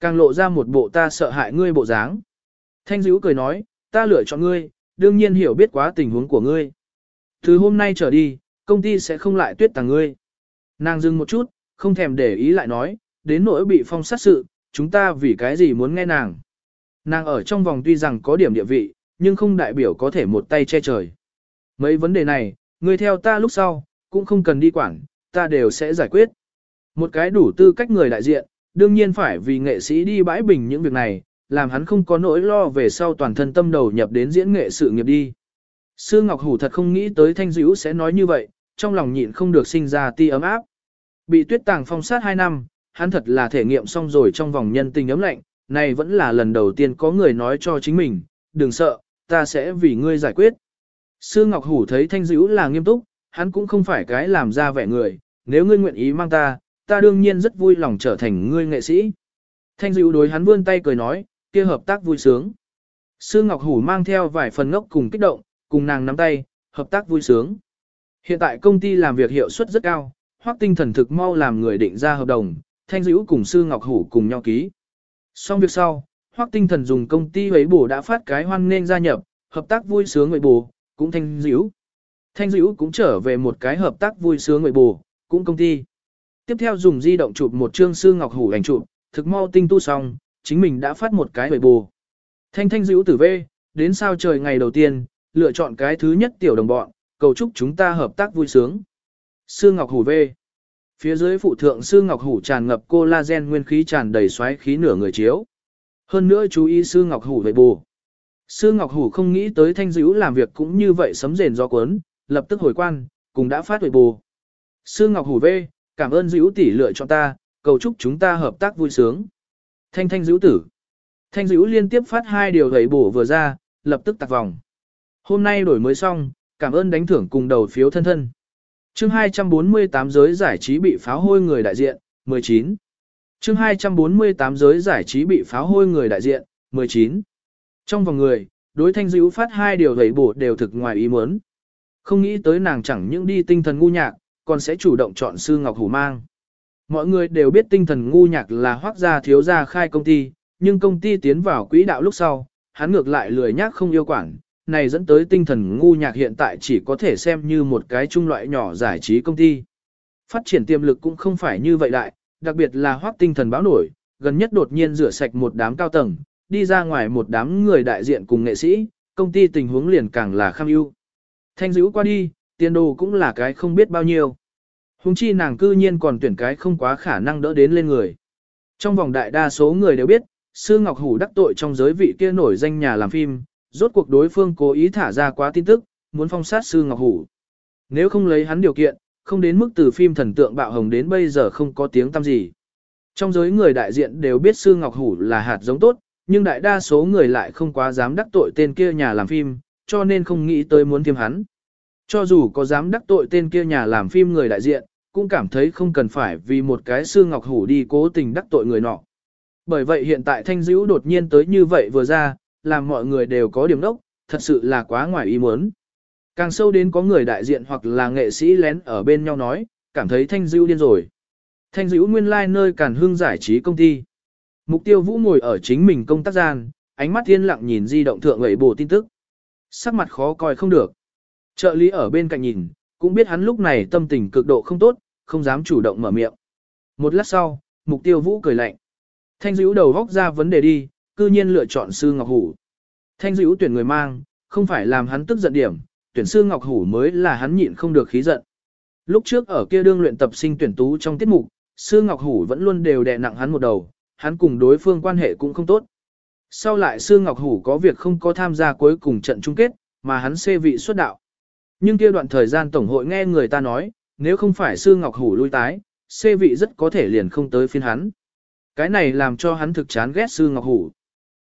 Càng lộ ra một bộ ta sợ hại ngươi bộ dáng. Thanh dữ cười nói, ta lựa chọn ngươi, đương nhiên hiểu biết quá tình huống của ngươi. Từ hôm nay trở đi, công ty sẽ không lại tuyết tàng ngươi. Nàng dừng một chút, không thèm để ý lại nói, đến nỗi bị phong sát sự, chúng ta vì cái gì muốn nghe nàng. Nàng ở trong vòng tuy rằng có điểm địa vị, nhưng không đại biểu có thể một tay che trời. Mấy vấn đề này, ngươi theo ta lúc sau, cũng không cần đi quản, ta đều sẽ giải quyết. Một cái đủ tư cách người đại diện, đương nhiên phải vì nghệ sĩ đi bãi bình những việc này, làm hắn không có nỗi lo về sau toàn thân tâm đầu nhập đến diễn nghệ sự nghiệp đi. Sư Ngọc Hủ thật không nghĩ tới Thanh Dữ sẽ nói như vậy, trong lòng nhịn không được sinh ra ti ấm áp. Bị tuyết tàng phong sát 2 năm, hắn thật là thể nghiệm xong rồi trong vòng nhân tình ấm lạnh, này vẫn là lần đầu tiên có người nói cho chính mình, đừng sợ, ta sẽ vì ngươi giải quyết. Sư Ngọc Hủ thấy Thanh Dữ là nghiêm túc, hắn cũng không phải cái làm ra vẻ người, nếu ngươi nguyện ý mang ta, ta đương nhiên rất vui lòng trở thành ngươi nghệ sĩ. Thanh Dữ đối hắn vươn tay cười nói, kia hợp tác vui sướng. Sư Ngọc Hủ mang theo vài phần ngốc cùng kích động, cùng nàng nắm tay, hợp tác vui sướng. Hiện tại công ty làm việc hiệu suất rất cao, hoác tinh thần thực mau làm người định ra hợp đồng, Thanh Dữ cùng Sư Ngọc Hủ cùng nhau ký. Xong việc sau, hoác tinh thần dùng công ty ấy bổ đã phát cái hoan nên gia nhập, hợp tác vui sướng người bổ, cũng Thanh Dữ. Thanh Dữ cũng trở về một cái hợp tác vui sướng người bổ, cũng công ty. Tiếp theo dùng di động chụp một chương Sư Ngọc Hủ ảnh chụp, thực mau tinh tu xong, chính mình đã phát một cái hồi bù. Thanh Thanh Dữ tử vê, đến sao trời ngày đầu tiên, lựa chọn cái thứ nhất tiểu đồng bọn, cầu chúc chúng ta hợp tác vui sướng. Sư Ngọc Hủ về. Phía dưới phụ thượng Sư Ngọc Hủ tràn ngập collagen nguyên khí tràn đầy xoáy khí nửa người chiếu. Hơn nữa chú ý Sư Ngọc Hủ về bù. Sư Ngọc Hủ không nghĩ tới thanh dữ làm việc cũng như vậy sấm rền do cuốn, lập tức hồi quan, cùng đã phát hồi bù. Sư Ngọc Hủ về, cảm ơn dữ tỷ lựa chọn ta, cầu chúc chúng ta hợp tác vui sướng. Thanh thanh dữ tử. Thanh dữ liên tiếp phát hai điều thầy bổ vừa ra, lập tức tạc vòng. Hôm nay đổi mới xong, cảm ơn đánh thưởng cùng đầu phiếu thân thân. Chương 248 giới giải trí bị pháo hôi người đại diện, 19. Chương 248 giới giải trí bị pháo hôi người đại diện, 19. Trong vòng người, đối thanh dữ phát hai điều thầy bổ đều thực ngoài ý muốn. Không nghĩ tới nàng chẳng những đi tinh thần ngu nhạc, còn sẽ chủ động chọn sư Ngọc Hủ mang. Mọi người đều biết tinh thần ngu nhạc là hoác gia thiếu gia khai công ty, nhưng công ty tiến vào quỹ đạo lúc sau, hắn ngược lại lười nhác không yêu quản, này dẫn tới tinh thần ngu nhạc hiện tại chỉ có thể xem như một cái trung loại nhỏ giải trí công ty. Phát triển tiềm lực cũng không phải như vậy đại, đặc biệt là hoác tinh thần báo nổi, gần nhất đột nhiên rửa sạch một đám cao tầng, đi ra ngoài một đám người đại diện cùng nghệ sĩ, công ty tình huống liền càng là kham ưu. Thanh dữ qua đi, tiền đồ cũng là cái không biết bao nhiêu. Hùng chi nàng cư nhiên còn tuyển cái không quá khả năng đỡ đến lên người. Trong vòng đại đa số người đều biết, Sư Ngọc Hủ đắc tội trong giới vị kia nổi danh nhà làm phim, rốt cuộc đối phương cố ý thả ra quá tin tức, muốn phong sát sư Ngọc Hủ. Nếu không lấy hắn điều kiện, không đến mức từ phim thần tượng bạo hồng đến bây giờ không có tiếng tăm gì. Trong giới người đại diện đều biết sư Ngọc Hủ là hạt giống tốt, nhưng đại đa số người lại không quá dám đắc tội tên kia nhà làm phim, cho nên không nghĩ tới muốn thêm hắn. Cho dù có dám đắc tội tên kia nhà làm phim người đại diện, cũng cảm thấy không cần phải vì một cái sư Ngọc Hủ đi cố tình đắc tội người nọ. Bởi vậy hiện tại Thanh Dữ đột nhiên tới như vậy vừa ra, làm mọi người đều có điểm đốc, thật sự là quá ngoài ý muốn. Càng sâu đến có người đại diện hoặc là nghệ sĩ lén ở bên nhau nói, cảm thấy Thanh Dữ điên rồi. Thanh Dữ nguyên lai like nơi càn hương giải trí công ty. Mục tiêu Vũ ngồi ở chính mình công tác gian, ánh mắt thiên lặng nhìn di động thượng gậy bổ tin tức. Sắc mặt khó coi không được. Trợ lý ở bên cạnh nhìn, cũng biết hắn lúc này tâm tình cực độ không tốt, không dám chủ động mở miệng. Một lát sau, mục tiêu Vũ cười lạnh. Thanh dữ đầu góc ra vấn đề đi, cư nhiên lựa chọn sư Ngọc Hủ. Thanh dữ tuyển người mang, không phải làm hắn tức giận điểm, tuyển sư Ngọc Hủ mới là hắn nhịn không được khí giận. Lúc trước ở kia đương luyện tập sinh tuyển tú trong tiết mục, sư Ngọc Hủ vẫn luôn đều đè nặng hắn một đầu, hắn cùng đối phương quan hệ cũng không tốt. Sau lại sư Ngọc Hủ có việc không có tham gia cuối cùng trận chung kết, mà hắn xê vị xuất đạo. Nhưng kia đoạn thời gian tổng hội nghe người ta nói, nếu không phải sư Ngọc Hủ lui tái, xê vị rất có thể liền không tới phiên hắn. Cái này làm cho hắn thực chán ghét sư Ngọc Hủ.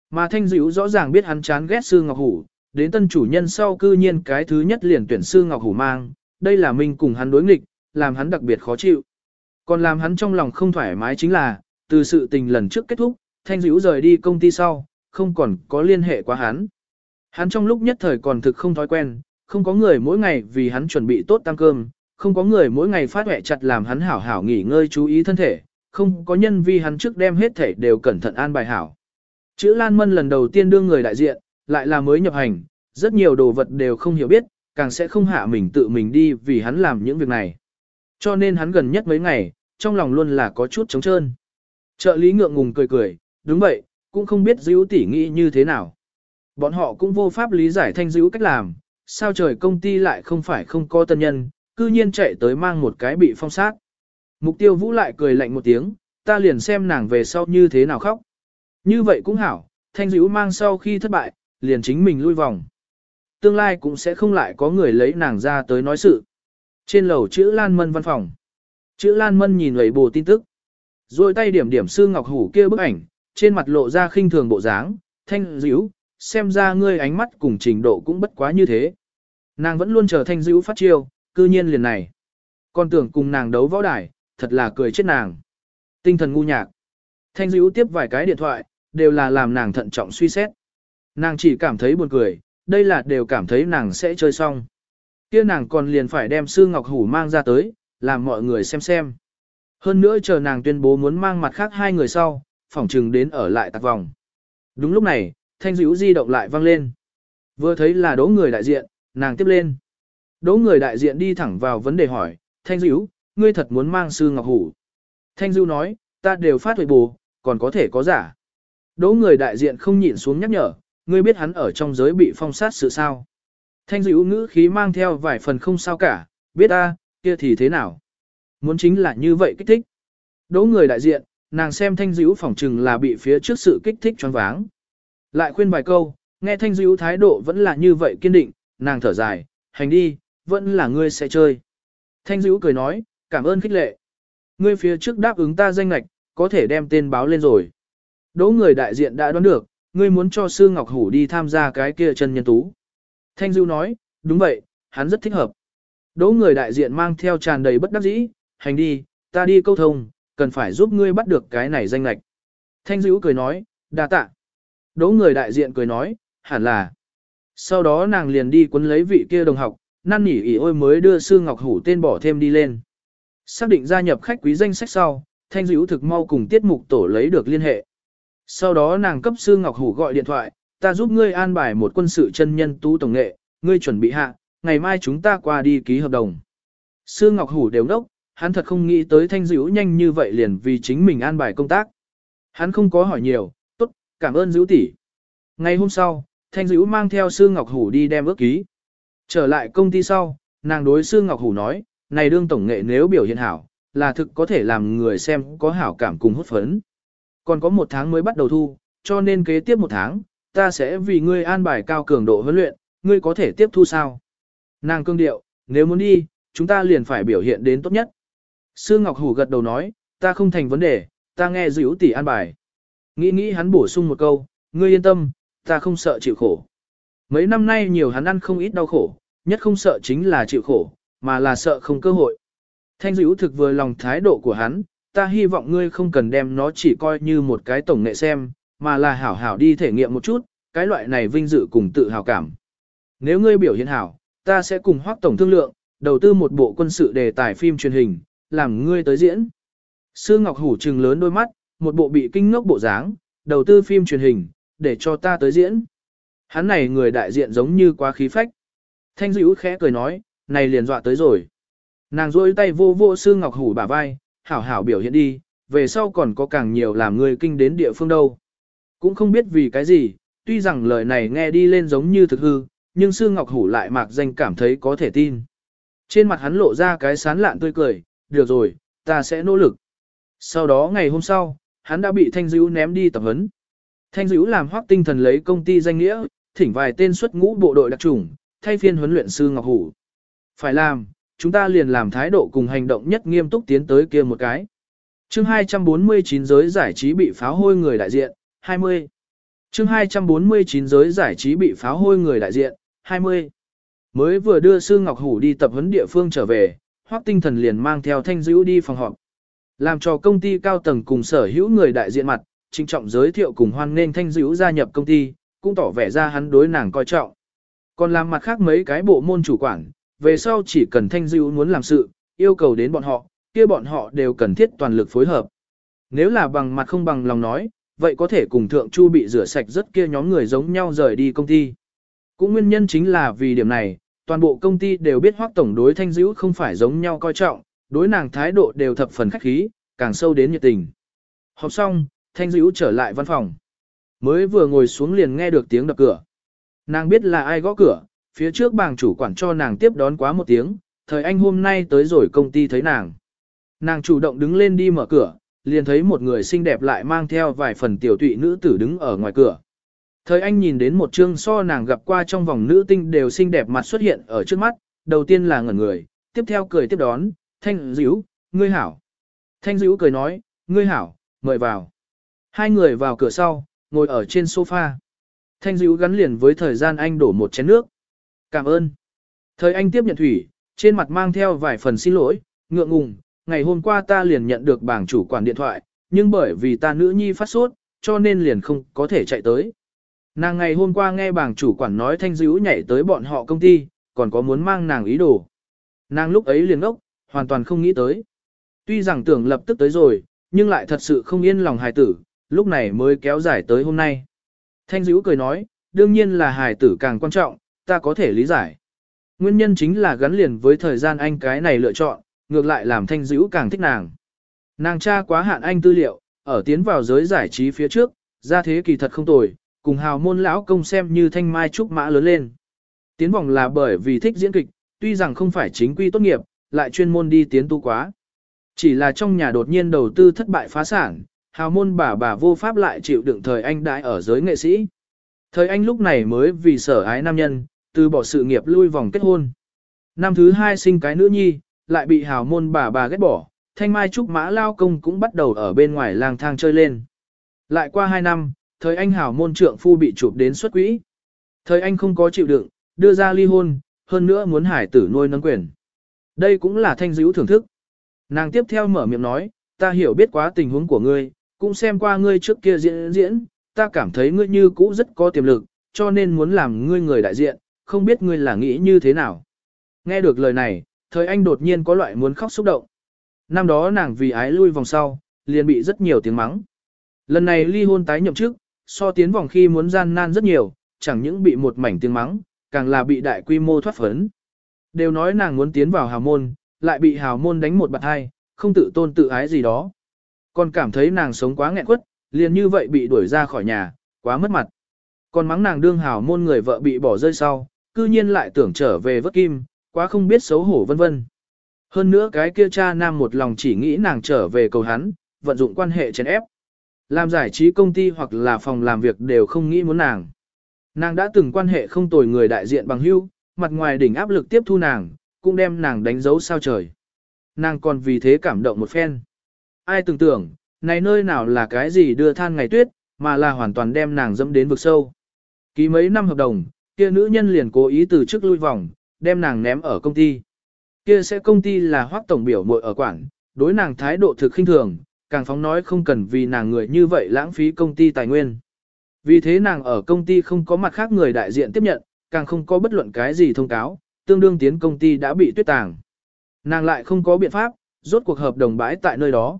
Mà Thanh Dữ rõ ràng biết hắn chán ghét sư Ngọc Hủ, đến tân chủ nhân sau cư nhiên cái thứ nhất liền tuyển sư Ngọc Hủ mang, đây là mình cùng hắn đối nghịch, làm hắn đặc biệt khó chịu. Còn làm hắn trong lòng không thoải mái chính là, từ sự tình lần trước kết thúc, Thanh Dữ rời đi công ty sau, không còn có liên hệ quá hắn. Hắn trong lúc nhất thời còn thực không thói quen, không có người mỗi ngày vì hắn chuẩn bị tốt tăng cơm, không có người mỗi ngày phát huệ chặt làm hắn hảo hảo nghỉ ngơi chú ý thân thể, không có nhân vi hắn trước đem hết thể đều cẩn thận an bài hảo. Chữ Lan Mân lần đầu tiên đương người đại diện, lại là mới nhập hành, rất nhiều đồ vật đều không hiểu biết, càng sẽ không hạ mình tự mình đi vì hắn làm những việc này. Cho nên hắn gần nhất mấy ngày, trong lòng luôn là có chút trống trơn. Trợ lý ngượng ngùng cười cười, đúng vậy, cũng không biết dữ tỷ nghĩ như thế nào. Bọn họ cũng vô pháp lý giải thanh dữ cách làm, sao trời công ty lại không phải không có tân nhân, cư nhiên chạy tới mang một cái bị phong sát. Mục tiêu vũ lại cười lạnh một tiếng, ta liền xem nàng về sau như thế nào khóc. Như vậy cũng hảo, thanh dữ mang sau khi thất bại, liền chính mình lui vòng. Tương lai cũng sẽ không lại có người lấy nàng ra tới nói sự. Trên lầu chữ Lan Mân văn phòng. Chữ Lan Mân nhìn lấy bồ tin tức. Rồi tay điểm điểm sư ngọc hủ kia bức ảnh, trên mặt lộ ra khinh thường bộ dáng, thanh dữ, xem ra ngươi ánh mắt cùng trình độ cũng bất quá như thế. Nàng vẫn luôn chờ thanh dữ phát chiêu, cư nhiên liền này. Còn tưởng cùng nàng đấu võ đài, thật là cười chết nàng. Tinh thần ngu nhạc. Thanh dữ tiếp vài cái điện thoại, đều là làm nàng thận trọng suy xét. Nàng chỉ cảm thấy buồn cười, đây là đều cảm thấy nàng sẽ chơi xong. kia nàng còn liền phải đem sư ngọc hủ mang ra tới, làm mọi người xem xem. Hơn nữa chờ nàng tuyên bố muốn mang mặt khác hai người sau, phỏng trừng đến ở lại tạc vòng. Đúng lúc này, thanh dữ di động lại vang lên. Vừa thấy là đỗ người đại diện, nàng tiếp lên. Đỗ người đại diện đi thẳng vào vấn đề hỏi, thanh dữ, ngươi thật muốn mang sư ngọc hủ. Thanh dữ nói, ta đều phát huệ bù, còn có thể có giả. Đỗ người đại diện không nhịn xuống nhắc nhở, ngươi biết hắn ở trong giới bị phong sát sự sao. Thanh dữ ngữ khí mang theo vài phần không sao cả, biết ta, kia thì thế nào. Muốn chính là như vậy kích thích. Đỗ người đại diện, nàng xem thanh dữ phỏng trừng là bị phía trước sự kích thích choáng váng. Lại khuyên vài câu, nghe thanh dữ thái độ vẫn là như vậy kiên định, nàng thở dài, hành đi, vẫn là ngươi sẽ chơi. Thanh dữ cười nói, cảm ơn khích lệ. Ngươi phía trước đáp ứng ta danh lạch, có thể đem tên báo lên rồi. Đỗ người đại diện đã đoán được, ngươi muốn cho Sư Ngọc Hủ đi tham gia cái kia chân nhân tú. Thanh Dưu nói, đúng vậy, hắn rất thích hợp. Đỗ người đại diện mang theo tràn đầy bất đắc dĩ, hành đi, ta đi câu thông, cần phải giúp ngươi bắt được cái này danh lạch. Thanh Dữu cười nói, đa tạ. Đỗ người đại diện cười nói, hẳn là. Sau đó nàng liền đi quấn lấy vị kia đồng học, năn nỉ ỉ ôi mới đưa Sư Ngọc Hủ tên bỏ thêm đi lên. Xác định gia nhập khách quý danh sách sau, Thanh Dữ thực mau cùng tiết mục tổ lấy được liên hệ. Sau đó nàng cấp Sư Ngọc Hủ gọi điện thoại, ta giúp ngươi an bài một quân sự chân nhân tú tổng nghệ, ngươi chuẩn bị hạ, ngày mai chúng ta qua đi ký hợp đồng. Sư Ngọc Hủ đều đốc, hắn thật không nghĩ tới Thanh Dữ nhanh như vậy liền vì chính mình an bài công tác. Hắn không có hỏi nhiều, cảm ơn dữ tỷ. Ngày hôm sau, Thanh Dữ mang theo Sư Ngọc Hủ đi đem ước ký. Trở lại công ty sau, nàng đối Sư Ngọc Hủ nói, này đương tổng nghệ nếu biểu hiện hảo, là thực có thể làm người xem có hảo cảm cùng hốt phấn. Còn có một tháng mới bắt đầu thu, cho nên kế tiếp một tháng, ta sẽ vì ngươi an bài cao cường độ huấn luyện, ngươi có thể tiếp thu sao? Nàng cương điệu, nếu muốn đi, chúng ta liền phải biểu hiện đến tốt nhất. Sư Ngọc Hủ gật đầu nói, ta không thành vấn đề, ta nghe dữ tỷ an bài. Nghĩ nghĩ hắn bổ sung một câu, ngươi yên tâm, ta không sợ chịu khổ. Mấy năm nay nhiều hắn ăn không ít đau khổ, nhất không sợ chính là chịu khổ, mà là sợ không cơ hội. Thanh dữ thực vừa lòng thái độ của hắn, ta hy vọng ngươi không cần đem nó chỉ coi như một cái tổng nghệ xem, mà là hảo hảo đi thể nghiệm một chút, cái loại này vinh dự cùng tự hào cảm. Nếu ngươi biểu hiện hảo, ta sẽ cùng hoác tổng thương lượng, đầu tư một bộ quân sự đề tài phim truyền hình, làm ngươi tới diễn. Sư Ngọc Hủ trừng lớn đôi mắt, một bộ bị kinh ngốc bộ dáng, đầu tư phim truyền hình, để cho ta tới diễn. Hắn này người đại diện giống như quá khí phách. Thanh dữ khẽ cười nói, này liền dọa tới rồi. Nàng rôi tay vô vô Sư Ngọc Hủ bả vai, hảo hảo biểu hiện đi, về sau còn có càng nhiều làm người kinh đến địa phương đâu. Cũng không biết vì cái gì, tuy rằng lời này nghe đi lên giống như thực hư, nhưng Sư Ngọc Hủ lại mạc danh cảm thấy có thể tin. Trên mặt hắn lộ ra cái sán lạn tươi cười, được rồi, ta sẽ nỗ lực. Sau đó ngày hôm sau, hắn đã bị Thanh Dữu ném đi tập huấn. Thanh Dữu làm hoác tinh thần lấy công ty danh nghĩa, thỉnh vài tên xuất ngũ bộ đội đặc trùng, thay phiên huấn luyện sư Ngọc Hủ. Phải làm, chúng ta liền làm thái độ cùng hành động nhất nghiêm túc tiến tới kia một cái. Chương 249 giới giải trí bị pháo hôi người đại diện, 20. Chương 249 giới giải trí bị pháo hôi người đại diện, 20. Mới vừa đưa Sư Ngọc Hủ đi tập huấn địa phương trở về, Hoắc Tinh Thần liền mang theo Thanh Dữu đi phòng họp. Làm cho công ty cao tầng cùng sở hữu người đại diện mặt, trinh trọng giới thiệu cùng hoan nên Thanh dữ gia nhập công ty, cũng tỏ vẻ ra hắn đối nàng coi trọng. Còn làm mặt khác mấy cái bộ môn chủ quản, về sau chỉ cần thanh dữ muốn làm sự, yêu cầu đến bọn họ, kia bọn họ đều cần thiết toàn lực phối hợp. Nếu là bằng mặt không bằng lòng nói, vậy có thể cùng thượng chu bị rửa sạch rất kia nhóm người giống nhau rời đi công ty. Cũng nguyên nhân chính là vì điểm này, toàn bộ công ty đều biết hoác tổng đối thanh dữ không phải giống nhau coi trọng, đối nàng thái độ đều thập phần khách khí, càng sâu đến nhiệt tình. Họp xong, thanh dữ trở lại văn phòng. Mới vừa ngồi xuống liền nghe được tiếng đập cửa. Nàng biết là ai gõ cửa, phía trước bàng chủ quản cho nàng tiếp đón quá một tiếng, thời anh hôm nay tới rồi công ty thấy nàng. Nàng chủ động đứng lên đi mở cửa, liền thấy một người xinh đẹp lại mang theo vài phần tiểu tụy nữ tử đứng ở ngoài cửa. Thời anh nhìn đến một chương so nàng gặp qua trong vòng nữ tinh đều xinh đẹp mặt xuất hiện ở trước mắt, đầu tiên là ngẩn người, tiếp theo cười tiếp đón, thanh dữ, ngươi hảo. Thanh dữ cười nói, ngươi hảo, mời vào. Hai người vào cửa sau, ngồi ở trên sofa. Thanh dữ gắn liền với thời gian anh đổ một chén nước. Cảm ơn. Thời anh tiếp nhận thủy, trên mặt mang theo vài phần xin lỗi, ngượng ngùng, ngày hôm qua ta liền nhận được bảng chủ quản điện thoại, nhưng bởi vì ta nữ nhi phát sốt, cho nên liền không có thể chạy tới. Nàng ngày hôm qua nghe bảng chủ quản nói thanh dữ nhảy tới bọn họ công ty, còn có muốn mang nàng ý đồ. Nàng lúc ấy liền ngốc hoàn toàn không nghĩ tới. Tuy rằng tưởng lập tức tới rồi, nhưng lại thật sự không yên lòng hài tử, lúc này mới kéo dài tới hôm nay. Thanh dữ cười nói, đương nhiên là hài tử càng quan trọng, ta có thể lý giải. Nguyên nhân chính là gắn liền với thời gian anh cái này lựa chọn, ngược lại làm thanh dữ càng thích nàng. Nàng cha quá hạn anh tư liệu, ở tiến vào giới giải trí phía trước, ra thế kỳ thật không tồi, cùng hào môn lão công xem như thanh mai trúc mã lớn lên. Tiến vòng là bởi vì thích diễn kịch, tuy rằng không phải chính quy tốt nghiệp, lại chuyên môn đi tiến tu quá. Chỉ là trong nhà đột nhiên đầu tư thất bại phá sản, hào môn bà bà vô pháp lại chịu đựng thời anh đãi ở giới nghệ sĩ. Thời anh lúc này mới vì sở ái nam nhân, từ bỏ sự nghiệp lui vòng kết hôn. Năm thứ hai sinh cái nữ nhi, lại bị hào môn bà bà ghét bỏ, thanh mai trúc mã lao công cũng bắt đầu ở bên ngoài lang thang chơi lên. Lại qua hai năm, thời anh hào môn trượng phu bị chụp đến xuất quỹ. Thời anh không có chịu đựng, đưa ra ly hôn, hơn nữa muốn hải tử nuôi nâng quyền. Đây cũng là thanh dữ thưởng thức. Nàng tiếp theo mở miệng nói, ta hiểu biết quá tình huống của ngươi, cũng xem qua ngươi trước kia diễn diễn, ta cảm thấy ngươi như cũ rất có tiềm lực, cho nên muốn làm ngươi người đại diện, không biết ngươi là nghĩ như thế nào. Nghe được lời này, thời anh đột nhiên có loại muốn khóc xúc động. Năm đó nàng vì ái lui vòng sau, liền bị rất nhiều tiếng mắng. Lần này ly hôn tái nhậm chức, so tiến vòng khi muốn gian nan rất nhiều, chẳng những bị một mảnh tiếng mắng, càng là bị đại quy mô thoát phấn. Đều nói nàng muốn tiến vào hào môn, lại bị hào môn đánh một bạt hai, không tự tôn tự ái gì đó. Còn cảm thấy nàng sống quá nghẹn quất, liền như vậy bị đuổi ra khỏi nhà, quá mất mặt. Còn mắng nàng đương hào môn người vợ bị bỏ rơi sau, cư nhiên lại tưởng trở về vất kim, quá không biết xấu hổ vân vân. Hơn nữa cái kia cha nam một lòng chỉ nghĩ nàng trở về cầu hắn, vận dụng quan hệ chèn ép. Làm giải trí công ty hoặc là phòng làm việc đều không nghĩ muốn nàng. Nàng đã từng quan hệ không tồi người đại diện bằng hưu, mặt ngoài đỉnh áp lực tiếp thu nàng, cũng đem nàng đánh dấu sao trời. Nàng còn vì thế cảm động một phen. Ai tưởng tưởng, này nơi nào là cái gì đưa than ngày tuyết, mà là hoàn toàn đem nàng dẫm đến vực sâu. Ký mấy năm hợp đồng, kia nữ nhân liền cố ý từ trước lui vòng, đem nàng ném ở công ty. Kia sẽ công ty là hoác tổng biểu muội ở quảng, đối nàng thái độ thực khinh thường, càng phóng nói không cần vì nàng người như vậy lãng phí công ty tài nguyên. Vì thế nàng ở công ty không có mặt khác người đại diện tiếp nhận, càng không có bất luận cái gì thông cáo, tương đương tiến công ty đã bị tuyết tàng. Nàng lại không có biện pháp, rốt cuộc hợp đồng bãi tại nơi đó.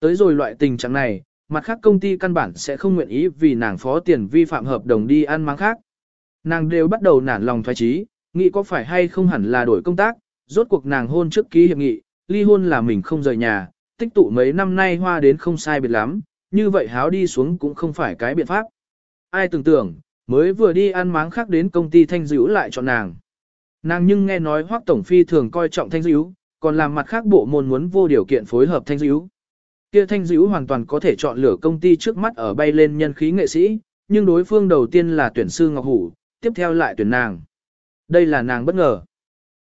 Tới rồi loại tình trạng này, mặt khác công ty căn bản sẽ không nguyện ý vì nàng phó tiền vi phạm hợp đồng đi ăn máng khác. Nàng đều bắt đầu nản lòng thoái trí, nghĩ có phải hay không hẳn là đổi công tác, rốt cuộc nàng hôn trước ký hiệp nghị, ly hôn là mình không rời nhà, tích tụ mấy năm nay hoa đến không sai biệt lắm, như vậy háo đi xuống cũng không phải cái biện pháp. Ai tưởng tưởng, mới vừa đi ăn máng khác đến công ty thanh dữ lại chọn nàng. Nàng nhưng nghe nói hoác tổng phi thường coi trọng thanh dữ, còn làm mặt khác bộ môn muốn vô điều kiện phối hợp thanh dữ. Kia thanh dữ hoàn toàn có thể chọn lựa công ty trước mắt ở bay lên nhân khí nghệ sĩ, nhưng đối phương đầu tiên là tuyển sư Ngọc Hủ, tiếp theo lại tuyển nàng. Đây là nàng bất ngờ.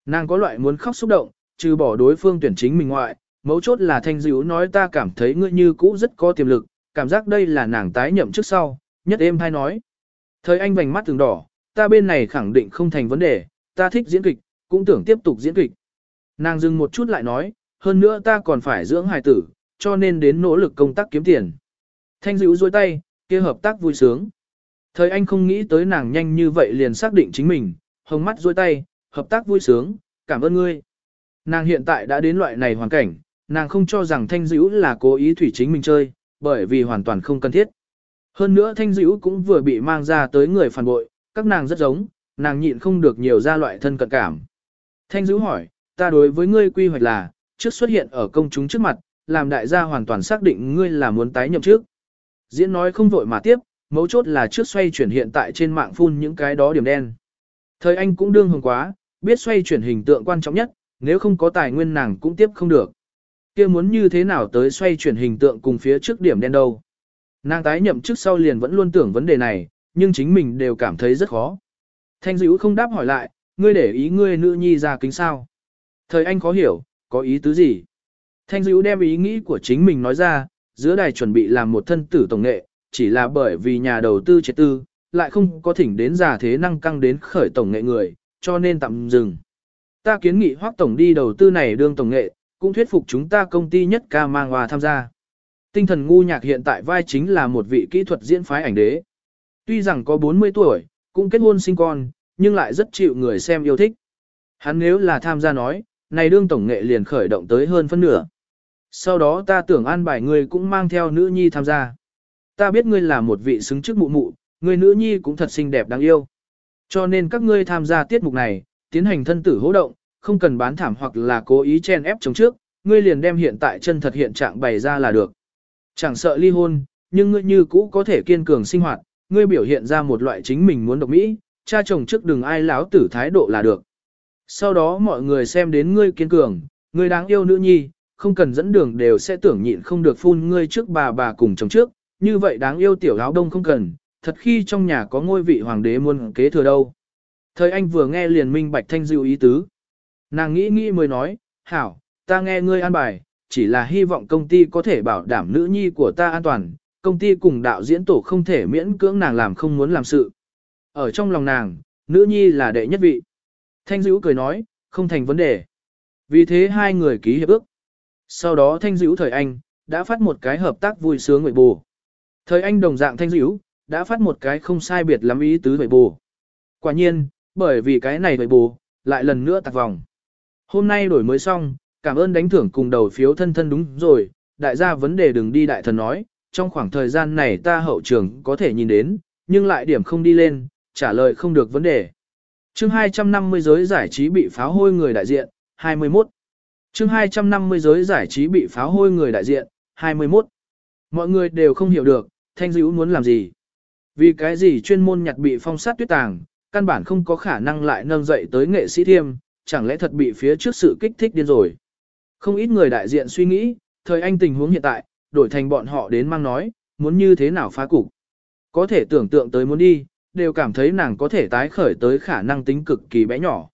Nàng có loại muốn khóc xúc động, trừ bỏ đối phương tuyển chính mình ngoại, mấu chốt là thanh dữ nói ta cảm thấy ngươi như cũ rất có tiềm lực, cảm giác đây là nàng tái nhậm trước sau, nhất êm hay nói. Thời anh vành mắt từng đỏ, ta bên này khẳng định không thành vấn đề, ta thích diễn kịch, cũng tưởng tiếp tục diễn kịch. Nàng dừng một chút lại nói, hơn nữa ta còn phải dưỡng hài tử, cho nên đến nỗ lực công tác kiếm tiền. Thanh dữ dôi tay, kia hợp tác vui sướng. Thời anh không nghĩ tới nàng nhanh như vậy liền xác định chính mình, hồng mắt dôi tay, hợp tác vui sướng, cảm ơn ngươi. Nàng hiện tại đã đến loại này hoàn cảnh, nàng không cho rằng thanh dữ là cố ý thủy chính mình chơi, bởi vì hoàn toàn không cần thiết. Hơn nữa thanh dữ cũng vừa bị mang ra tới người phản bội, các nàng rất giống, nàng nhịn không được nhiều ra loại thân cận cảm. Thanh dữ hỏi, ta đối với ngươi quy hoạch là, trước xuất hiện ở công chúng trước mặt, làm đại gia hoàn toàn xác định ngươi là muốn tái nhậm trước. Diễn nói không vội mà tiếp, mấu chốt là trước xoay chuyển hiện tại trên mạng phun những cái đó điểm đen. Thời anh cũng đương hồng quá, biết xoay chuyển hình tượng quan trọng nhất, nếu không có tài nguyên nàng cũng tiếp không được. kia muốn như thế nào tới xoay chuyển hình tượng cùng phía trước điểm đen đâu. Nàng tái nhậm trước sau liền vẫn luôn tưởng vấn đề này, nhưng chính mình đều cảm thấy rất khó. Thanh dữ không đáp hỏi lại, ngươi để ý ngươi nữ nhi ra kính sao. Thời anh khó hiểu, có ý tứ gì? Thanh dữ đem ý nghĩ của chính mình nói ra, giữa đài chuẩn bị làm một thân tử tổng nghệ, chỉ là bởi vì nhà đầu tư trẻ tư, lại không có thỉnh đến giả thế năng căng đến khởi tổng nghệ người, cho nên tạm dừng. Ta kiến nghị hoác tổng đi đầu tư này đương tổng nghệ, cũng thuyết phục chúng ta công ty nhất ca mang hòa tham gia. Tinh thần ngu nhạc hiện tại vai chính là một vị kỹ thuật diễn phái ảnh đế. Tuy rằng có 40 tuổi, cũng kết hôn sinh con, nhưng lại rất chịu người xem yêu thích. Hắn nếu là tham gia nói, này đương tổng nghệ liền khởi động tới hơn phân nửa. Sau đó ta tưởng an bài ngươi cũng mang theo nữ nhi tham gia. Ta biết ngươi là một vị xứng chức mụ mụ, người nữ nhi cũng thật xinh đẹp đáng yêu. Cho nên các ngươi tham gia tiết mục này, tiến hành thân tử hỗ động, không cần bán thảm hoặc là cố ý chen ép chống trước, ngươi liền đem hiện tại chân thật hiện trạng bày ra là được. Chẳng sợ ly hôn, nhưng ngươi như cũ có thể kiên cường sinh hoạt, ngươi biểu hiện ra một loại chính mình muốn độc mỹ, cha chồng trước đừng ai láo tử thái độ là được. Sau đó mọi người xem đến ngươi kiên cường, ngươi đáng yêu nữ nhi, không cần dẫn đường đều sẽ tưởng nhịn không được phun ngươi trước bà bà cùng chồng trước, như vậy đáng yêu tiểu áo đông không cần, thật khi trong nhà có ngôi vị hoàng đế muôn kế thừa đâu. Thời anh vừa nghe liền minh bạch thanh dịu ý tứ. Nàng nghĩ nghĩ mới nói, hảo, ta nghe ngươi an bài, chỉ là hy vọng công ty có thể bảo đảm nữ nhi của ta an toàn, công ty cùng đạo diễn tổ không thể miễn cưỡng nàng làm không muốn làm sự. Ở trong lòng nàng, nữ nhi là đệ nhất vị. Thanh dữ cười nói, không thành vấn đề. Vì thế hai người ký hiệp ước. Sau đó thanh dữ thời anh, đã phát một cái hợp tác vui sướng nguyện bù. Thời anh đồng dạng thanh dữ, đã phát một cái không sai biệt lắm ý tứ nguyện bù. Quả nhiên, bởi vì cái này nguyện bù, lại lần nữa tạc vòng. Hôm nay đổi mới xong, cảm ơn đánh thưởng cùng đầu phiếu thân thân đúng rồi, đại gia vấn đề đừng đi đại thần nói, trong khoảng thời gian này ta hậu trường có thể nhìn đến, nhưng lại điểm không đi lên, trả lời không được vấn đề. chương 250 giới giải trí bị pháo hôi người đại diện, 21. chương 250 giới giải trí bị pháo hôi người đại diện, 21. Mọi người đều không hiểu được, thanh dữ muốn làm gì. Vì cái gì chuyên môn nhặt bị phong sát tuyết tàng, căn bản không có khả năng lại nâng dậy tới nghệ sĩ thiêm, chẳng lẽ thật bị phía trước sự kích thích điên rồi. Không ít người đại diện suy nghĩ, thời anh tình huống hiện tại, đổi thành bọn họ đến mang nói, muốn như thế nào phá cục. Có thể tưởng tượng tới muốn đi, đều cảm thấy nàng có thể tái khởi tới khả năng tính cực kỳ bé nhỏ.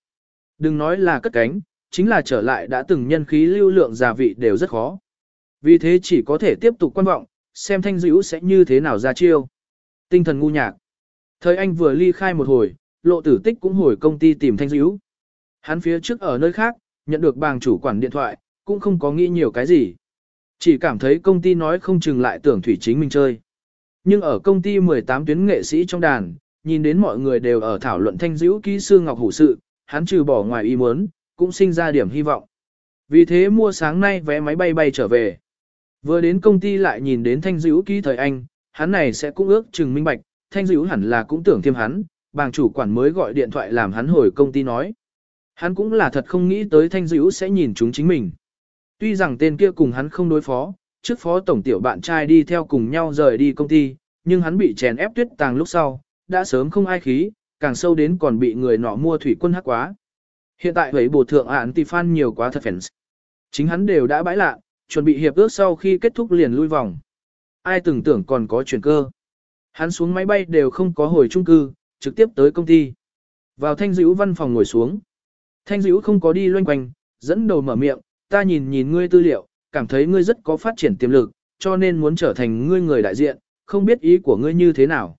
Đừng nói là cất cánh, chính là trở lại đã từng nhân khí lưu lượng gia vị đều rất khó. Vì thế chỉ có thể tiếp tục quan vọng, xem thanh dữ sẽ như thế nào ra chiêu. Tinh thần ngu nhạc. Thời anh vừa ly khai một hồi, lộ tử tích cũng hồi công ty tìm thanh dữ. Hắn phía trước ở nơi khác, nhận được bàng chủ quản điện thoại, cũng không có nghĩ nhiều cái gì. Chỉ cảm thấy công ty nói không chừng lại tưởng thủy chính mình chơi. Nhưng ở công ty 18 tuyến nghệ sĩ trong đàn, nhìn đến mọi người đều ở thảo luận thanh dữ kỹ sư ngọc hủ sự, hắn trừ bỏ ngoài ý muốn, cũng sinh ra điểm hy vọng. Vì thế mua sáng nay vé máy bay bay trở về. Vừa đến công ty lại nhìn đến thanh dữ kỹ thời anh, hắn này sẽ cũng ước chừng minh bạch, thanh dữ hẳn là cũng tưởng thêm hắn, bàng chủ quản mới gọi điện thoại làm hắn hồi công ty nói. Hắn cũng là thật không nghĩ tới thanh dữ sẽ nhìn chúng chính mình. Tuy rằng tên kia cùng hắn không đối phó, trước phó tổng tiểu bạn trai đi theo cùng nhau rời đi công ty, nhưng hắn bị chèn ép tuyết tàng lúc sau, đã sớm không ai khí, càng sâu đến còn bị người nọ mua thủy quân hắc quá. Hiện tại hấy bổ thượng án tỷ fan nhiều quá thật fans. Chính hắn đều đã bãi lạ, chuẩn bị hiệp ước sau khi kết thúc liền lui vòng. Ai từng tưởng còn có chuyển cơ. Hắn xuống máy bay đều không có hồi trung cư, trực tiếp tới công ty. Vào thanh dữ văn phòng ngồi xuống. Thanh dữ không có đi loanh quanh, dẫn đầu mở miệng, ta nhìn nhìn ngươi tư liệu, cảm thấy ngươi rất có phát triển tiềm lực, cho nên muốn trở thành ngươi người đại diện, không biết ý của ngươi như thế nào.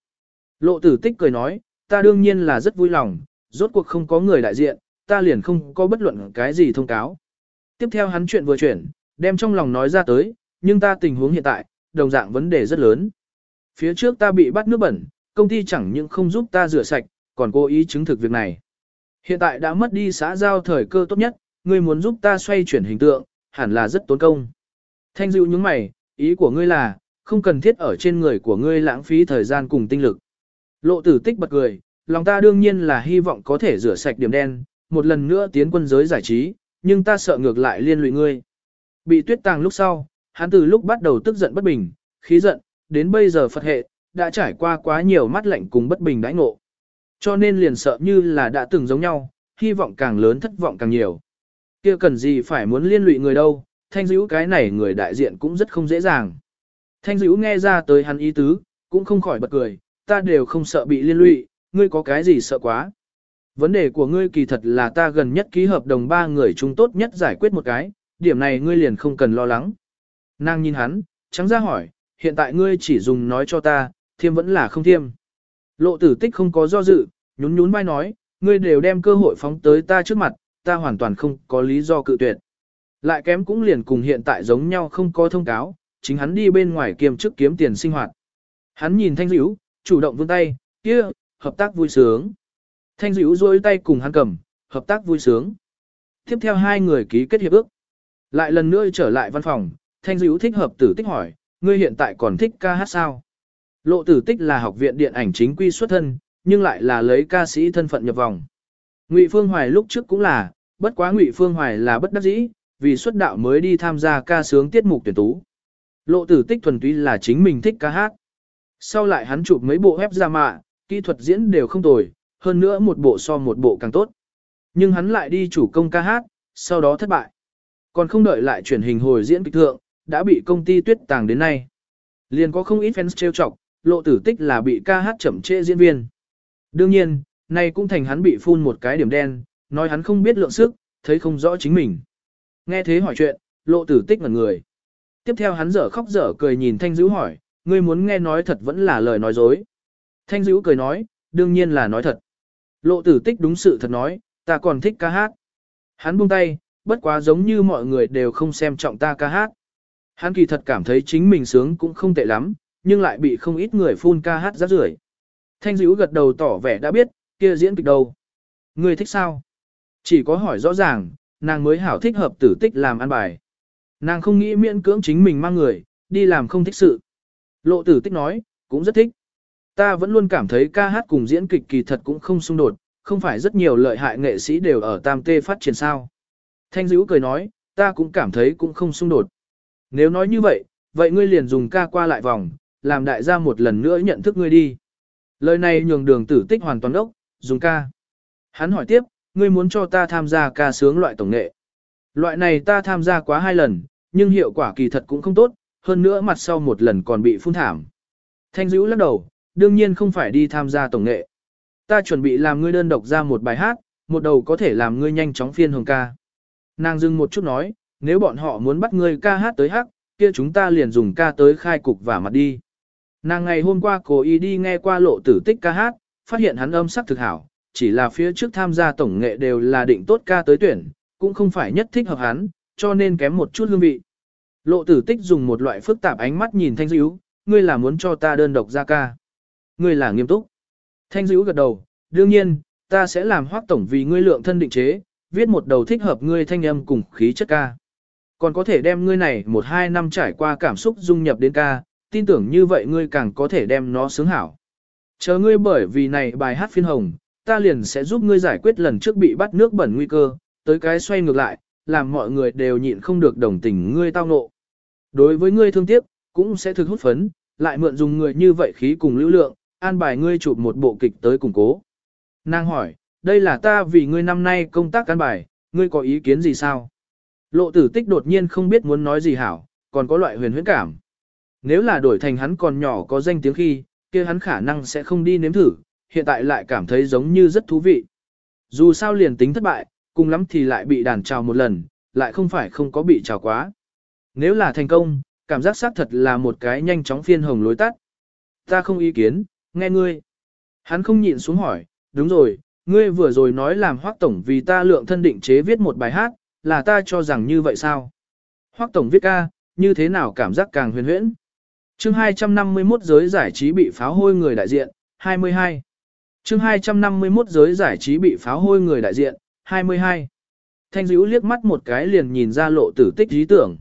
Lộ tử tích cười nói, ta đương nhiên là rất vui lòng, rốt cuộc không có người đại diện, ta liền không có bất luận cái gì thông cáo. Tiếp theo hắn chuyện vừa chuyển, đem trong lòng nói ra tới, nhưng ta tình huống hiện tại, đồng dạng vấn đề rất lớn. Phía trước ta bị bắt nước bẩn, công ty chẳng những không giúp ta rửa sạch, còn cố ý chứng thực việc này. Hiện tại đã mất đi xã giao thời cơ tốt nhất, ngươi muốn giúp ta xoay chuyển hình tượng, hẳn là rất tốn công. Thanh dịu những mày, ý của ngươi là, không cần thiết ở trên người của ngươi lãng phí thời gian cùng tinh lực. Lộ tử tích bật cười, lòng ta đương nhiên là hy vọng có thể rửa sạch điểm đen, một lần nữa tiến quân giới giải trí, nhưng ta sợ ngược lại liên lụy ngươi. Bị tuyết tàng lúc sau, hắn từ lúc bắt đầu tức giận bất bình, khí giận, đến bây giờ Phật hệ, đã trải qua quá nhiều mắt lạnh cùng bất bình đãi ngộ. Cho nên liền sợ như là đã từng giống nhau, hy vọng càng lớn thất vọng càng nhiều kia cần gì phải muốn liên lụy người đâu, thanh dữ cái này người đại diện cũng rất không dễ dàng. Thanh dữ nghe ra tới hắn ý tứ, cũng không khỏi bật cười, ta đều không sợ bị liên lụy, ngươi có cái gì sợ quá. Vấn đề của ngươi kỳ thật là ta gần nhất ký hợp đồng ba người chúng tốt nhất giải quyết một cái, điểm này ngươi liền không cần lo lắng. Nàng nhìn hắn, trắng ra hỏi, hiện tại ngươi chỉ dùng nói cho ta, thiêm vẫn là không thiêm. Lộ tử tích không có do dự, nhún nhún vai nói, ngươi đều đem cơ hội phóng tới ta trước mặt, ta hoàn toàn không có lý do cự tuyệt. Lại kém cũng liền cùng hiện tại giống nhau không có thông cáo, chính hắn đi bên ngoài kiêm chức kiếm tiền sinh hoạt. Hắn nhìn thanh dữ, chủ động vươn tay, kia, hợp tác vui sướng. Thanh dữ rôi tay cùng hắn cầm, hợp tác vui sướng. Tiếp theo hai người ký kết hiệp ước. Lại lần nữa trở lại văn phòng, thanh dữ thích hợp tử tích hỏi, ngươi hiện tại còn thích ca hát sao? Lộ tử tích là học viện điện ảnh chính quy xuất thân, nhưng lại là lấy ca sĩ thân phận nhập vòng. Ngụy Phương Hoài lúc trước cũng là, bất quá Ngụy Phương Hoài là bất đắc dĩ, vì xuất đạo mới đi tham gia ca sướng tiết mục tuyển tú. Lộ tử tích thuần túy là chính mình thích ca hát. Sau lại hắn chụp mấy bộ ép ra mạ, kỹ thuật diễn đều không tồi, hơn nữa một bộ so một bộ càng tốt. Nhưng hắn lại đi chủ công ca hát, sau đó thất bại. Còn không đợi lại chuyển hình hồi diễn kịch thượng, đã bị công ty tuyết tàng đến nay. Liền có không ít fans trêu chọc, lộ tử tích là bị ca hát chậm trễ diễn viên. Đương nhiên, nay cũng thành hắn bị phun một cái điểm đen, nói hắn không biết lượng sức, thấy không rõ chính mình. Nghe thế hỏi chuyện, lộ tử tích ngẩn người. Tiếp theo hắn dở khóc dở cười nhìn Thanh Dữ hỏi, ngươi muốn nghe nói thật vẫn là lời nói dối. Thanh Dữ cười nói, đương nhiên là nói thật. Lộ tử tích đúng sự thật nói, ta còn thích ca hát. Hắn buông tay, bất quá giống như mọi người đều không xem trọng ta ca hát. Hắn kỳ thật cảm thấy chính mình sướng cũng không tệ lắm, nhưng lại bị không ít người phun ca hát rác rưởi. Thanh dữ gật đầu tỏ vẻ đã biết, kia diễn kịch đâu. Ngươi thích sao? Chỉ có hỏi rõ ràng, nàng mới hảo thích hợp tử tích làm ăn bài. Nàng không nghĩ miễn cưỡng chính mình mang người, đi làm không thích sự. Lộ tử tích nói, cũng rất thích. Ta vẫn luôn cảm thấy ca hát cùng diễn kịch kỳ thật cũng không xung đột, không phải rất nhiều lợi hại nghệ sĩ đều ở tam tê phát triển sao. Thanh dữ cười nói, ta cũng cảm thấy cũng không xung đột. Nếu nói như vậy, vậy ngươi liền dùng ca qua lại vòng, làm đại gia một lần nữa nhận thức ngươi đi. Lời này nhường đường tử tích hoàn toàn ốc, dùng ca. Hắn hỏi tiếp, ngươi muốn cho ta tham gia ca sướng loại tổng nghệ. Loại này ta tham gia quá hai lần, nhưng hiệu quả kỳ thật cũng không tốt, hơn nữa mặt sau một lần còn bị phun thảm. Thanh dữ lắc đầu, đương nhiên không phải đi tham gia tổng nghệ. Ta chuẩn bị làm ngươi đơn độc ra một bài hát, một đầu có thể làm ngươi nhanh chóng phiên hồng ca. Nàng dừng một chút nói, nếu bọn họ muốn bắt ngươi ca hát tới hát, kia chúng ta liền dùng ca tới khai cục và mặt đi. Nàng ngày hôm qua cố ý đi nghe qua lộ tử tích ca hát, phát hiện hắn âm sắc thực hảo, chỉ là phía trước tham gia tổng nghệ đều là định tốt ca tới tuyển, cũng không phải nhất thích hợp hắn, cho nên kém một chút hương vị. Lộ tử tích dùng một loại phức tạp ánh mắt nhìn Thanh Dữ, ngươi là muốn cho ta đơn độc ra ca. Ngươi là nghiêm túc. Thanh Dữ gật đầu, đương nhiên, ta sẽ làm hoác tổng vì ngươi lượng thân định chế, viết một đầu thích hợp ngươi thanh âm cùng khí chất ca. Còn có thể đem ngươi này một hai năm trải qua cảm xúc dung nhập đến ca, tin tưởng như vậy ngươi càng có thể đem nó sướng hảo. Chờ ngươi bởi vì này bài hát phiên hồng, ta liền sẽ giúp ngươi giải quyết lần trước bị bắt nước bẩn nguy cơ, tới cái xoay ngược lại, làm mọi người đều nhịn không được đồng tình ngươi tao nộ. Đối với ngươi thương tiếc, cũng sẽ thực hút phấn, lại mượn dùng người như vậy khí cùng lưu lượng, an bài ngươi chụp một bộ kịch tới củng cố. Nàng hỏi, đây là ta vì ngươi năm nay công tác an bài, ngươi có ý kiến gì sao? Lộ tử tích đột nhiên không biết muốn nói gì hảo, còn có loại huyền huyễn cảm. Nếu là đổi thành hắn còn nhỏ có danh tiếng khi, kia hắn khả năng sẽ không đi nếm thử, hiện tại lại cảm thấy giống như rất thú vị. Dù sao liền tính thất bại, cùng lắm thì lại bị đàn trào một lần, lại không phải không có bị trào quá. Nếu là thành công, cảm giác xác thật là một cái nhanh chóng phiên hồng lối tắt. Ta không ý kiến, nghe ngươi. Hắn không nhịn xuống hỏi, đúng rồi, ngươi vừa rồi nói làm hoác tổng vì ta lượng thân định chế viết một bài hát, là ta cho rằng như vậy sao? Hoác tổng viết ca, như thế nào cảm giác càng huyền huyễn? Chương 251 giới giải trí bị pháo hôi người đại diện, 22. chương 251 giới giải trí bị pháo hôi người đại diện, 22. Thanh dữ liếc mắt một cái liền nhìn ra lộ tử tích ý tưởng.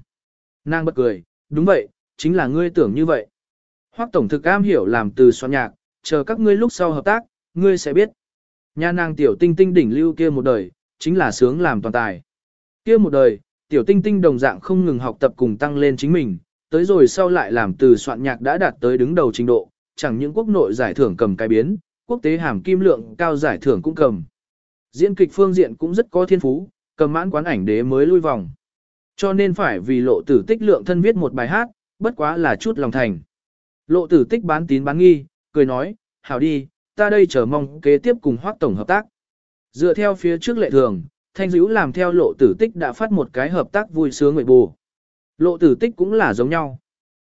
Nàng bật cười, đúng vậy, chính là ngươi tưởng như vậy. Hoắc tổng thực am hiểu làm từ soạn nhạc, chờ các ngươi lúc sau hợp tác, ngươi sẽ biết. Nhà nàng tiểu tinh tinh đỉnh lưu kia một đời, chính là sướng làm toàn tài. Kia một đời, tiểu tinh tinh đồng dạng không ngừng học tập cùng tăng lên chính mình, tới rồi sau lại làm từ soạn nhạc đã đạt tới đứng đầu trình độ, chẳng những quốc nội giải thưởng cầm cái biến, quốc tế hàm kim lượng cao giải thưởng cũng cầm. Diễn kịch phương diện cũng rất có thiên phú, cầm mãn quán ảnh đế mới lui vòng. Cho nên phải vì lộ tử tích lượng thân viết một bài hát, bất quá là chút lòng thành. Lộ tử tích bán tín bán nghi, cười nói, hảo đi, ta đây chờ mong kế tiếp cùng hoác tổng hợp tác. Dựa theo phía trước lệ thường, thanh dữ làm theo lộ tử tích đã phát một cái hợp tác vui sướng người bù. Lộ tử tích cũng là giống nhau.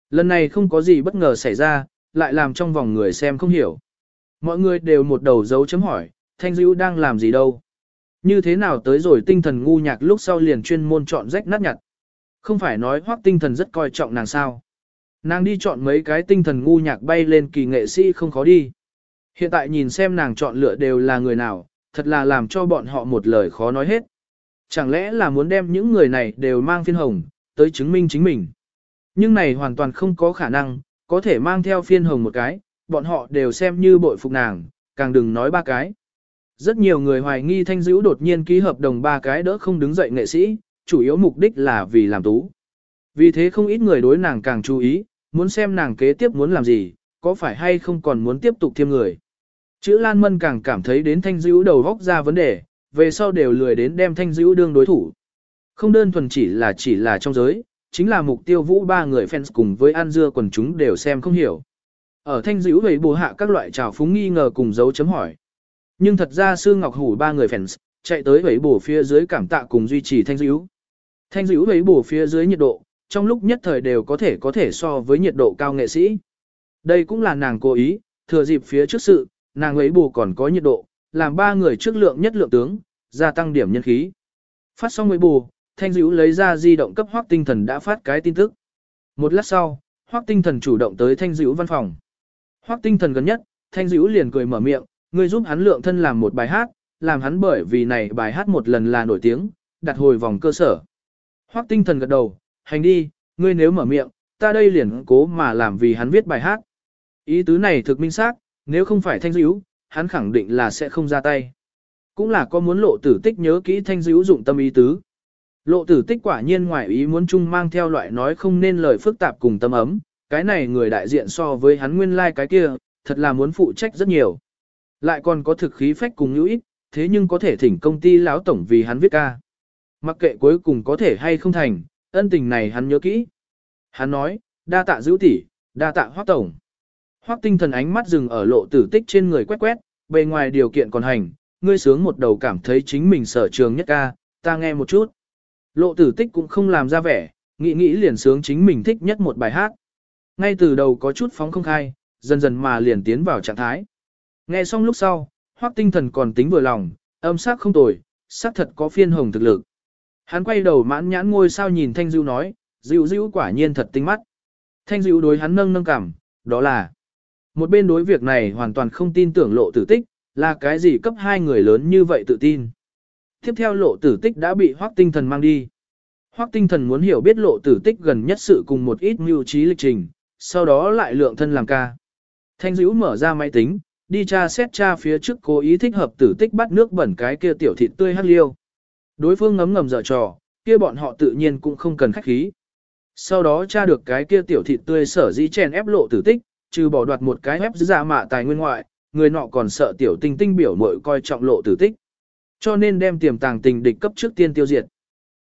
Lần này không có gì bất ngờ xảy ra, lại làm trong vòng người xem không hiểu. Mọi người đều một đầu dấu chấm hỏi, thanh dữ đang làm gì đâu. Như thế nào tới rồi tinh thần ngu nhạc lúc sau liền chuyên môn chọn rách nát nhặt. Không phải nói hoác tinh thần rất coi trọng nàng sao. Nàng đi chọn mấy cái tinh thần ngu nhạc bay lên kỳ nghệ sĩ không khó đi. Hiện tại nhìn xem nàng chọn lựa đều là người nào, thật là làm cho bọn họ một lời khó nói hết. Chẳng lẽ là muốn đem những người này đều mang phiên hồng, tới chứng minh chính mình. Nhưng này hoàn toàn không có khả năng, có thể mang theo phiên hồng một cái, bọn họ đều xem như bội phục nàng, càng đừng nói ba cái. Rất nhiều người hoài nghi thanh dữ đột nhiên ký hợp đồng ba cái đỡ không đứng dậy nghệ sĩ, chủ yếu mục đích là vì làm tú. Vì thế không ít người đối nàng càng chú ý, muốn xem nàng kế tiếp muốn làm gì, có phải hay không còn muốn tiếp tục thêm người. Chữ Lan Mân càng cảm thấy đến thanh dữ đầu góc ra vấn đề, về sau đều lười đến đem thanh dữ đương đối thủ. Không đơn thuần chỉ là chỉ là trong giới, chính là mục tiêu vũ ba người fans cùng với An Dưa quần chúng đều xem không hiểu. Ở thanh dữ về bù hạ các loại trào phúng nghi ngờ cùng dấu chấm hỏi. Nhưng thật ra Sư Ngọc Hủ ba người fans, chạy tới vẫy bổ phía dưới cảm tạ cùng duy trì thanh dữ. Thanh dữ vẫy bổ phía dưới nhiệt độ, trong lúc nhất thời đều có thể có thể so với nhiệt độ cao nghệ sĩ. Đây cũng là nàng cố ý, thừa dịp phía trước sự, nàng ấy bù còn có nhiệt độ, làm ba người trước lượng nhất lượng tướng, gia tăng điểm nhân khí. Phát xong ấy bù, thanh dữ lấy ra di động cấp hoác tinh thần đã phát cái tin tức. Một lát sau, hoác tinh thần chủ động tới thanh dữ văn phòng. Hoác tinh thần gần nhất, thanh dữ liền cười mở miệng, ngươi giúp hắn lượng thân làm một bài hát, làm hắn bởi vì này bài hát một lần là nổi tiếng, đặt hồi vòng cơ sở. Hoắc tinh thần gật đầu, hành đi, ngươi nếu mở miệng, ta đây liền cố mà làm vì hắn viết bài hát. Ý tứ này thực minh xác, nếu không phải thanh dữ, hắn khẳng định là sẽ không ra tay. Cũng là có muốn lộ tử tích nhớ kỹ thanh dữ dụng tâm ý tứ. Lộ tử tích quả nhiên ngoài ý muốn chung mang theo loại nói không nên lời phức tạp cùng tâm ấm, cái này người đại diện so với hắn nguyên lai like cái kia, thật là muốn phụ trách rất nhiều. Lại còn có thực khí phách cùng hữu ít, thế nhưng có thể thỉnh công ty lão tổng vì hắn viết ca. Mặc kệ cuối cùng có thể hay không thành, ân tình này hắn nhớ kỹ. Hắn nói, đa tạ giữ tỷ, đa tạ hoác tổng. Hoác tinh thần ánh mắt dừng ở lộ tử tích trên người quét quét, bề ngoài điều kiện còn hành, ngươi sướng một đầu cảm thấy chính mình sở trường nhất ca, ta nghe một chút. Lộ tử tích cũng không làm ra vẻ, nghĩ nghĩ liền sướng chính mình thích nhất một bài hát. Ngay từ đầu có chút phóng không khai, dần dần mà liền tiến vào trạng thái. Nghe xong lúc sau, hoác tinh thần còn tính vừa lòng, âm sắc không tồi, sắc thật có phiên hồng thực lực. Hắn quay đầu mãn nhãn ngôi sao nhìn Thanh Dữ nói, Dữ Dữ quả nhiên thật tinh mắt. Thanh Dữ đối hắn nâng nâng cảm, đó là một bên đối việc này hoàn toàn không tin tưởng lộ tử tích, là cái gì cấp hai người lớn như vậy tự tin. Tiếp theo lộ tử tích đã bị hoác tinh thần mang đi. Hoác tinh thần muốn hiểu biết lộ tử tích gần nhất sự cùng một ít mưu trí lịch trình, sau đó lại lượng thân làm ca. Thanh dữ mở ra máy tính, đi tra xét tra phía trước cố ý thích hợp tử tích bắt nước bẩn cái kia tiểu thịt tươi hắc liêu. Đối phương ngấm ngầm dở trò, kia bọn họ tự nhiên cũng không cần khách khí. Sau đó tra được cái kia tiểu thịt tươi sở dĩ chèn ép lộ tử tích, trừ bỏ đoạt một cái ép giả mạ tài nguyên ngoại, người nọ còn sợ tiểu tinh tinh biểu mội coi trọng lộ tử tích. Cho nên đem tiềm tàng tình địch cấp trước tiên tiêu diệt.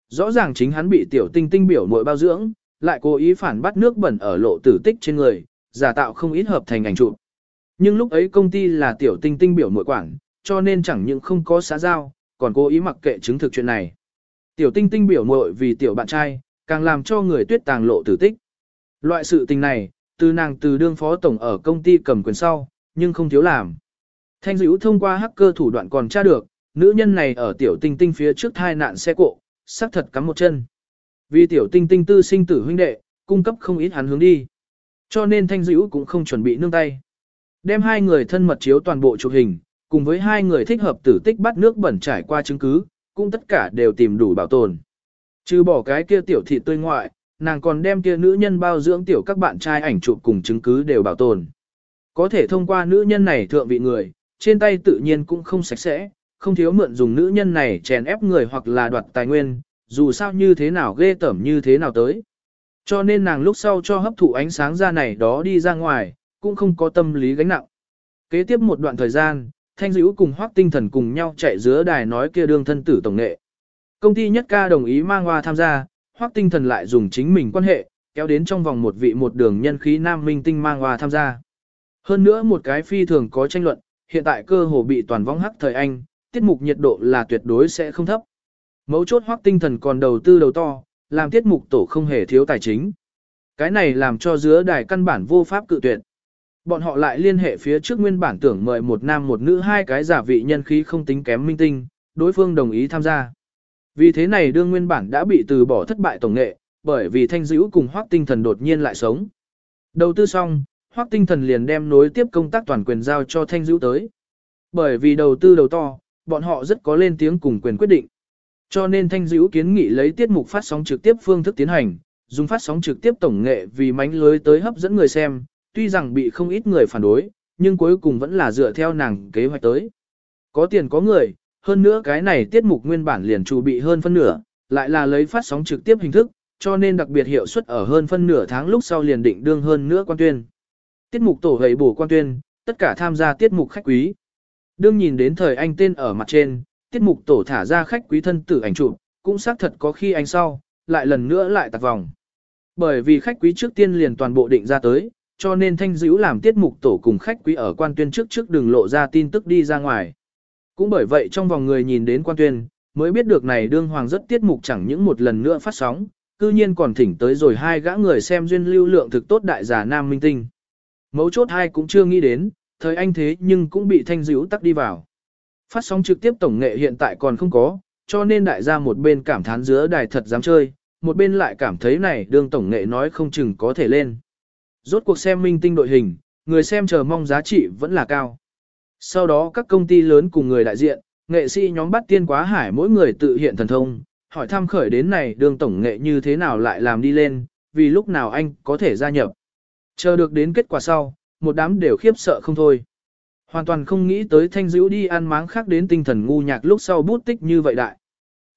Rõ ràng chính hắn bị tiểu tinh tinh biểu mội bao dưỡng, lại cố ý phản bắt nước bẩn ở lộ tử tích trên người, giả tạo không ít hợp thành ảnh chụp. Nhưng lúc ấy công ty là tiểu tinh tinh biểu mội quản, cho nên chẳng những không có xã giao, còn cố ý mặc kệ chứng thực chuyện này. Tiểu tinh tinh biểu mội vì tiểu bạn trai, càng làm cho người tuyết tàng lộ tử tích. Loại sự tình này, từ nàng từ đương phó tổng ở công ty cầm quyền sau, nhưng không thiếu làm. Thanh dữ thông qua hacker thủ đoạn còn tra được, nữ nhân này ở tiểu tinh tinh phía trước thai nạn xe cộ, xác thật cắm một chân. Vì tiểu tinh tinh tư sinh tử huynh đệ, cung cấp không ít hắn hướng đi. Cho nên thanh dữ cũng không chuẩn bị nương tay. Đem hai người thân mật chiếu toàn bộ chụp hình, cùng với hai người thích hợp tử tích bắt nước bẩn trải qua chứng cứ, cũng tất cả đều tìm đủ bảo tồn. Trừ bỏ cái kia tiểu thị tươi ngoại, nàng còn đem kia nữ nhân bao dưỡng tiểu các bạn trai ảnh chụp cùng chứng cứ đều bảo tồn. Có thể thông qua nữ nhân này thượng vị người, trên tay tự nhiên cũng không sạch sẽ, không thiếu mượn dùng nữ nhân này chèn ép người hoặc là đoạt tài nguyên, dù sao như thế nào ghê tởm như thế nào tới. Cho nên nàng lúc sau cho hấp thụ ánh sáng ra này đó đi ra ngoài, cũng không có tâm lý gánh nặng. Kế tiếp một đoạn thời gian, Thanh Dữ cùng Hoác Tinh Thần cùng nhau chạy giữa đài nói kia đương thân tử tổng nghệ. Công ty nhất ca đồng ý mang hoa tham gia, Hoác Tinh Thần lại dùng chính mình quan hệ, kéo đến trong vòng một vị một đường nhân khí nam minh tinh mang hoa tham gia. Hơn nữa một cái phi thường có tranh luận, hiện tại cơ hồ bị toàn vong hắc thời Anh, tiết mục nhiệt độ là tuyệt đối sẽ không thấp. Mấu chốt Hoác Tinh Thần còn đầu tư đầu to, làm tiết mục tổ không hề thiếu tài chính. Cái này làm cho giữa đài căn bản vô pháp cự tuyệt. Bọn họ lại liên hệ phía trước nguyên bản tưởng mời một nam một nữ hai cái giả vị nhân khí không tính kém minh tinh, đối phương đồng ý tham gia. Vì thế này đương nguyên bản đã bị từ bỏ thất bại tổng nghệ, bởi vì thanh dữ cùng hoác tinh thần đột nhiên lại sống. Đầu tư xong, hoác tinh thần liền đem nối tiếp công tác toàn quyền giao cho thanh dữ tới. Bởi vì đầu tư đầu to, bọn họ rất có lên tiếng cùng quyền quyết định. Cho nên thanh dữ kiến nghị lấy tiết mục phát sóng trực tiếp phương thức tiến hành, dùng phát sóng trực tiếp tổng nghệ vì mánh lưới tới hấp dẫn người xem, tuy rằng bị không ít người phản đối, nhưng cuối cùng vẫn là dựa theo nàng kế hoạch tới. Có tiền có người, hơn nữa cái này tiết mục nguyên bản liền chủ bị hơn phân nửa, lại là lấy phát sóng trực tiếp hình thức, cho nên đặc biệt hiệu suất ở hơn phân nửa tháng lúc sau liền định đương hơn nữa quan tuyên. Tiết mục tổ hầy bổ quan tuyên, tất cả tham gia tiết mục khách quý. Đương nhìn đến thời anh tên ở mặt trên, tiết mục tổ thả ra khách quý thân tử ảnh chụp, cũng xác thật có khi anh sau, lại lần nữa lại tạc vòng. Bởi vì khách quý trước tiên liền toàn bộ định ra tới, cho nên thanh dữ làm tiết mục tổ cùng khách quý ở quan tuyên trước trước đừng lộ ra tin tức đi ra ngoài. Cũng bởi vậy trong vòng người nhìn đến quan tuyên, mới biết được này đương hoàng rất tiết mục chẳng những một lần nữa phát sóng, cư nhiên còn thỉnh tới rồi hai gã người xem duyên lưu lượng thực tốt đại giả nam minh tinh. Mấu chốt hai cũng chưa nghĩ đến, thời anh thế nhưng cũng bị thanh dữ tắc đi vào. Phát sóng trực tiếp tổng nghệ hiện tại còn không có, cho nên đại gia một bên cảm thán giữa đài thật dám chơi, một bên lại cảm thấy này đương tổng nghệ nói không chừng có thể lên. Rốt cuộc xem minh tinh đội hình, người xem chờ mong giá trị vẫn là cao. Sau đó các công ty lớn cùng người đại diện, nghệ sĩ nhóm bắt tiên quá hải mỗi người tự hiện thần thông, hỏi thăm khởi đến này đường tổng nghệ như thế nào lại làm đi lên, vì lúc nào anh có thể gia nhập. Chờ được đến kết quả sau, một đám đều khiếp sợ không thôi. Hoàn toàn không nghĩ tới thanh dữ đi ăn máng khác đến tinh thần ngu nhạc lúc sau bút tích như vậy đại.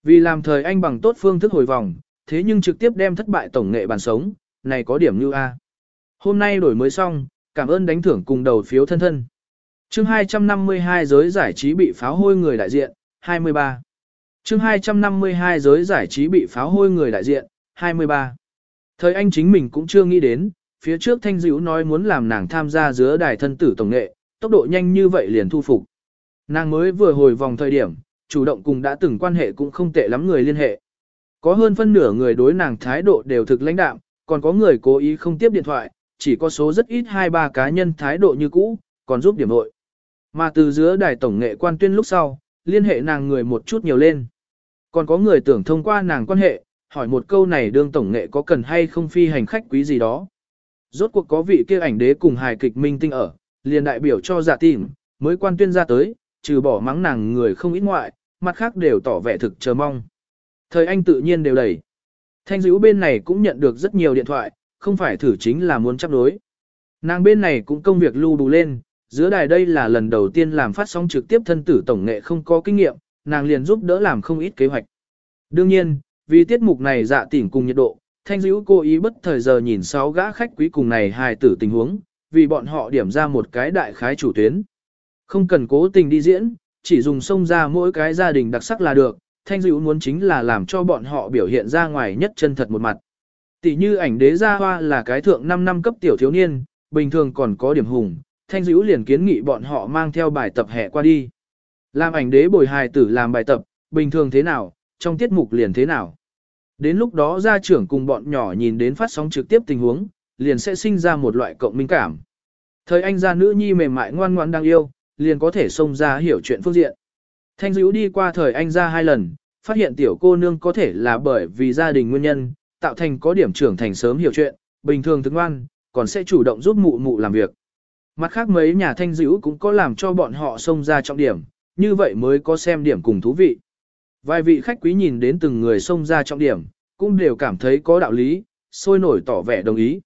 Vì làm thời anh bằng tốt phương thức hồi vòng, thế nhưng trực tiếp đem thất bại tổng nghệ bàn sống, này có điểm như A. Hôm nay đổi mới xong, cảm ơn đánh thưởng cùng đầu phiếu thân thân. chương 252 giới giải trí bị pháo hôi người đại diện, 23. chương 252 giới giải trí bị pháo hôi người đại diện, 23. Thời anh chính mình cũng chưa nghĩ đến, phía trước thanh dữ nói muốn làm nàng tham gia giữa đài thân tử tổng nghệ, tốc độ nhanh như vậy liền thu phục. Nàng mới vừa hồi vòng thời điểm, chủ động cùng đã từng quan hệ cũng không tệ lắm người liên hệ. Có hơn phân nửa người đối nàng thái độ đều thực lãnh đạm, còn có người cố ý không tiếp điện thoại, chỉ có số rất ít hai ba cá nhân thái độ như cũ, còn giúp điểm hội. Mà từ giữa đài tổng nghệ quan tuyên lúc sau, liên hệ nàng người một chút nhiều lên. Còn có người tưởng thông qua nàng quan hệ, hỏi một câu này đương tổng nghệ có cần hay không phi hành khách quý gì đó. Rốt cuộc có vị kia ảnh đế cùng hài kịch minh tinh ở, liền đại biểu cho giả dạ tìm, mới quan tuyên ra tới, trừ bỏ mắng nàng người không ít ngoại, mặt khác đều tỏ vẻ thực chờ mong. Thời anh tự nhiên đều đẩy. Thanh dữ bên này cũng nhận được rất nhiều điện thoại, không phải thử chính là muốn chấp đối. Nàng bên này cũng công việc lưu đủ lên, giữa đài đây là lần đầu tiên làm phát sóng trực tiếp thân tử tổng nghệ không có kinh nghiệm, nàng liền giúp đỡ làm không ít kế hoạch. Đương nhiên, vì tiết mục này dạ tỉnh cùng nhiệt độ, thanh dữ cố ý bất thời giờ nhìn sáu gã khách quý cùng này hài tử tình huống, vì bọn họ điểm ra một cái đại khái chủ tuyến. Không cần cố tình đi diễn, chỉ dùng sông ra mỗi cái gia đình đặc sắc là được, thanh dữ muốn chính là làm cho bọn họ biểu hiện ra ngoài nhất chân thật một mặt. Tỷ như ảnh đế gia hoa là cái thượng 5 năm cấp tiểu thiếu niên, bình thường còn có điểm hùng, thanh dữ liền kiến nghị bọn họ mang theo bài tập hẹ qua đi. Làm ảnh đế bồi hài tử làm bài tập, bình thường thế nào, trong tiết mục liền thế nào. Đến lúc đó gia trưởng cùng bọn nhỏ nhìn đến phát sóng trực tiếp tình huống, liền sẽ sinh ra một loại cộng minh cảm. Thời anh gia nữ nhi mềm mại ngoan ngoãn đang yêu, liền có thể xông ra hiểu chuyện phương diện. Thanh dữ đi qua thời anh gia hai lần, phát hiện tiểu cô nương có thể là bởi vì gia đình nguyên nhân, tạo thành có điểm trưởng thành sớm hiểu chuyện, bình thường thức ngoan, còn sẽ chủ động giúp mụ mụ làm việc. Mặt khác mấy nhà thanh dữ cũng có làm cho bọn họ xông ra trọng điểm, như vậy mới có xem điểm cùng thú vị. Vài vị khách quý nhìn đến từng người xông ra trọng điểm, cũng đều cảm thấy có đạo lý, sôi nổi tỏ vẻ đồng ý.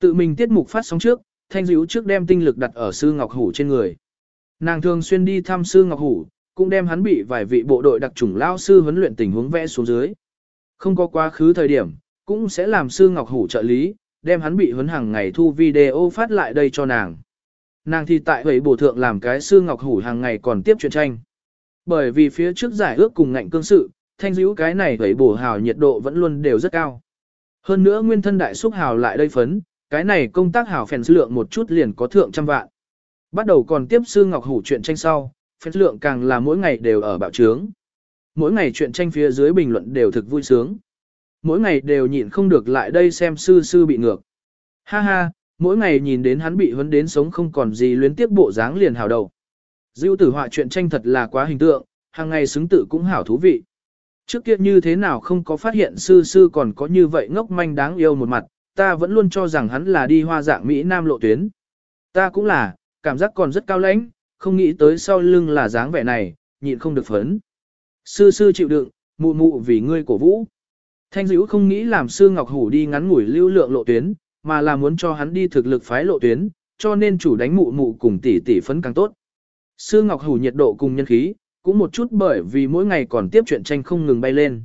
Tự mình tiết mục phát sóng trước, thanh dữ trước đem tinh lực đặt ở sư Ngọc Hủ trên người. Nàng thường xuyên đi thăm sư Ngọc Hủ, cũng đem hắn bị vài vị bộ đội đặc chủng lao sư huấn luyện tình huống vẽ xuống dưới. Không có quá khứ thời điểm, cũng sẽ làm sư Ngọc Hủ trợ lý, đem hắn bị huấn hàng ngày thu video phát lại đây cho nàng. Nàng thì tại hầy bổ thượng làm cái sư Ngọc Hủ hàng ngày còn tiếp chuyện tranh. Bởi vì phía trước giải ước cùng ngạnh cương sự, thanh dữ cái này hầy bổ hào nhiệt độ vẫn luôn đều rất cao. Hơn nữa nguyên thân đại xúc hào lại đây phấn, cái này công tác hào phèn lượng một chút liền có thượng trăm vạn. Bắt đầu còn tiếp sư Ngọc Hủ chuyện tranh sau, phèn lượng càng là mỗi ngày đều ở bạo trướng. Mỗi ngày chuyện tranh phía dưới bình luận đều thực vui sướng. Mỗi ngày đều nhịn không được lại đây xem sư sư bị ngược. Ha ha, mỗi ngày nhìn đến hắn bị huấn đến sống không còn gì luyến tiếp bộ dáng liền hào đầu. Dưu tử họa chuyện tranh thật là quá hình tượng, hàng ngày xứng tự cũng hảo thú vị. Trước kia như thế nào không có phát hiện sư sư còn có như vậy ngốc manh đáng yêu một mặt, ta vẫn luôn cho rằng hắn là đi hoa dạng Mỹ Nam lộ tuyến. Ta cũng là, cảm giác còn rất cao lãnh, không nghĩ tới sau lưng là dáng vẻ này, nhịn không được phấn. Sư sư chịu đựng, mụ mụ vì ngươi cổ vũ. Thanh dữ không nghĩ làm sư Ngọc Hủ đi ngắn ngủi lưu lượng lộ tuyến, mà là muốn cho hắn đi thực lực phái lộ tuyến, cho nên chủ đánh mụ mụ cùng tỷ tỷ phấn càng tốt. Sư Ngọc Hủ nhiệt độ cùng nhân khí, cũng một chút bởi vì mỗi ngày còn tiếp chuyện tranh không ngừng bay lên.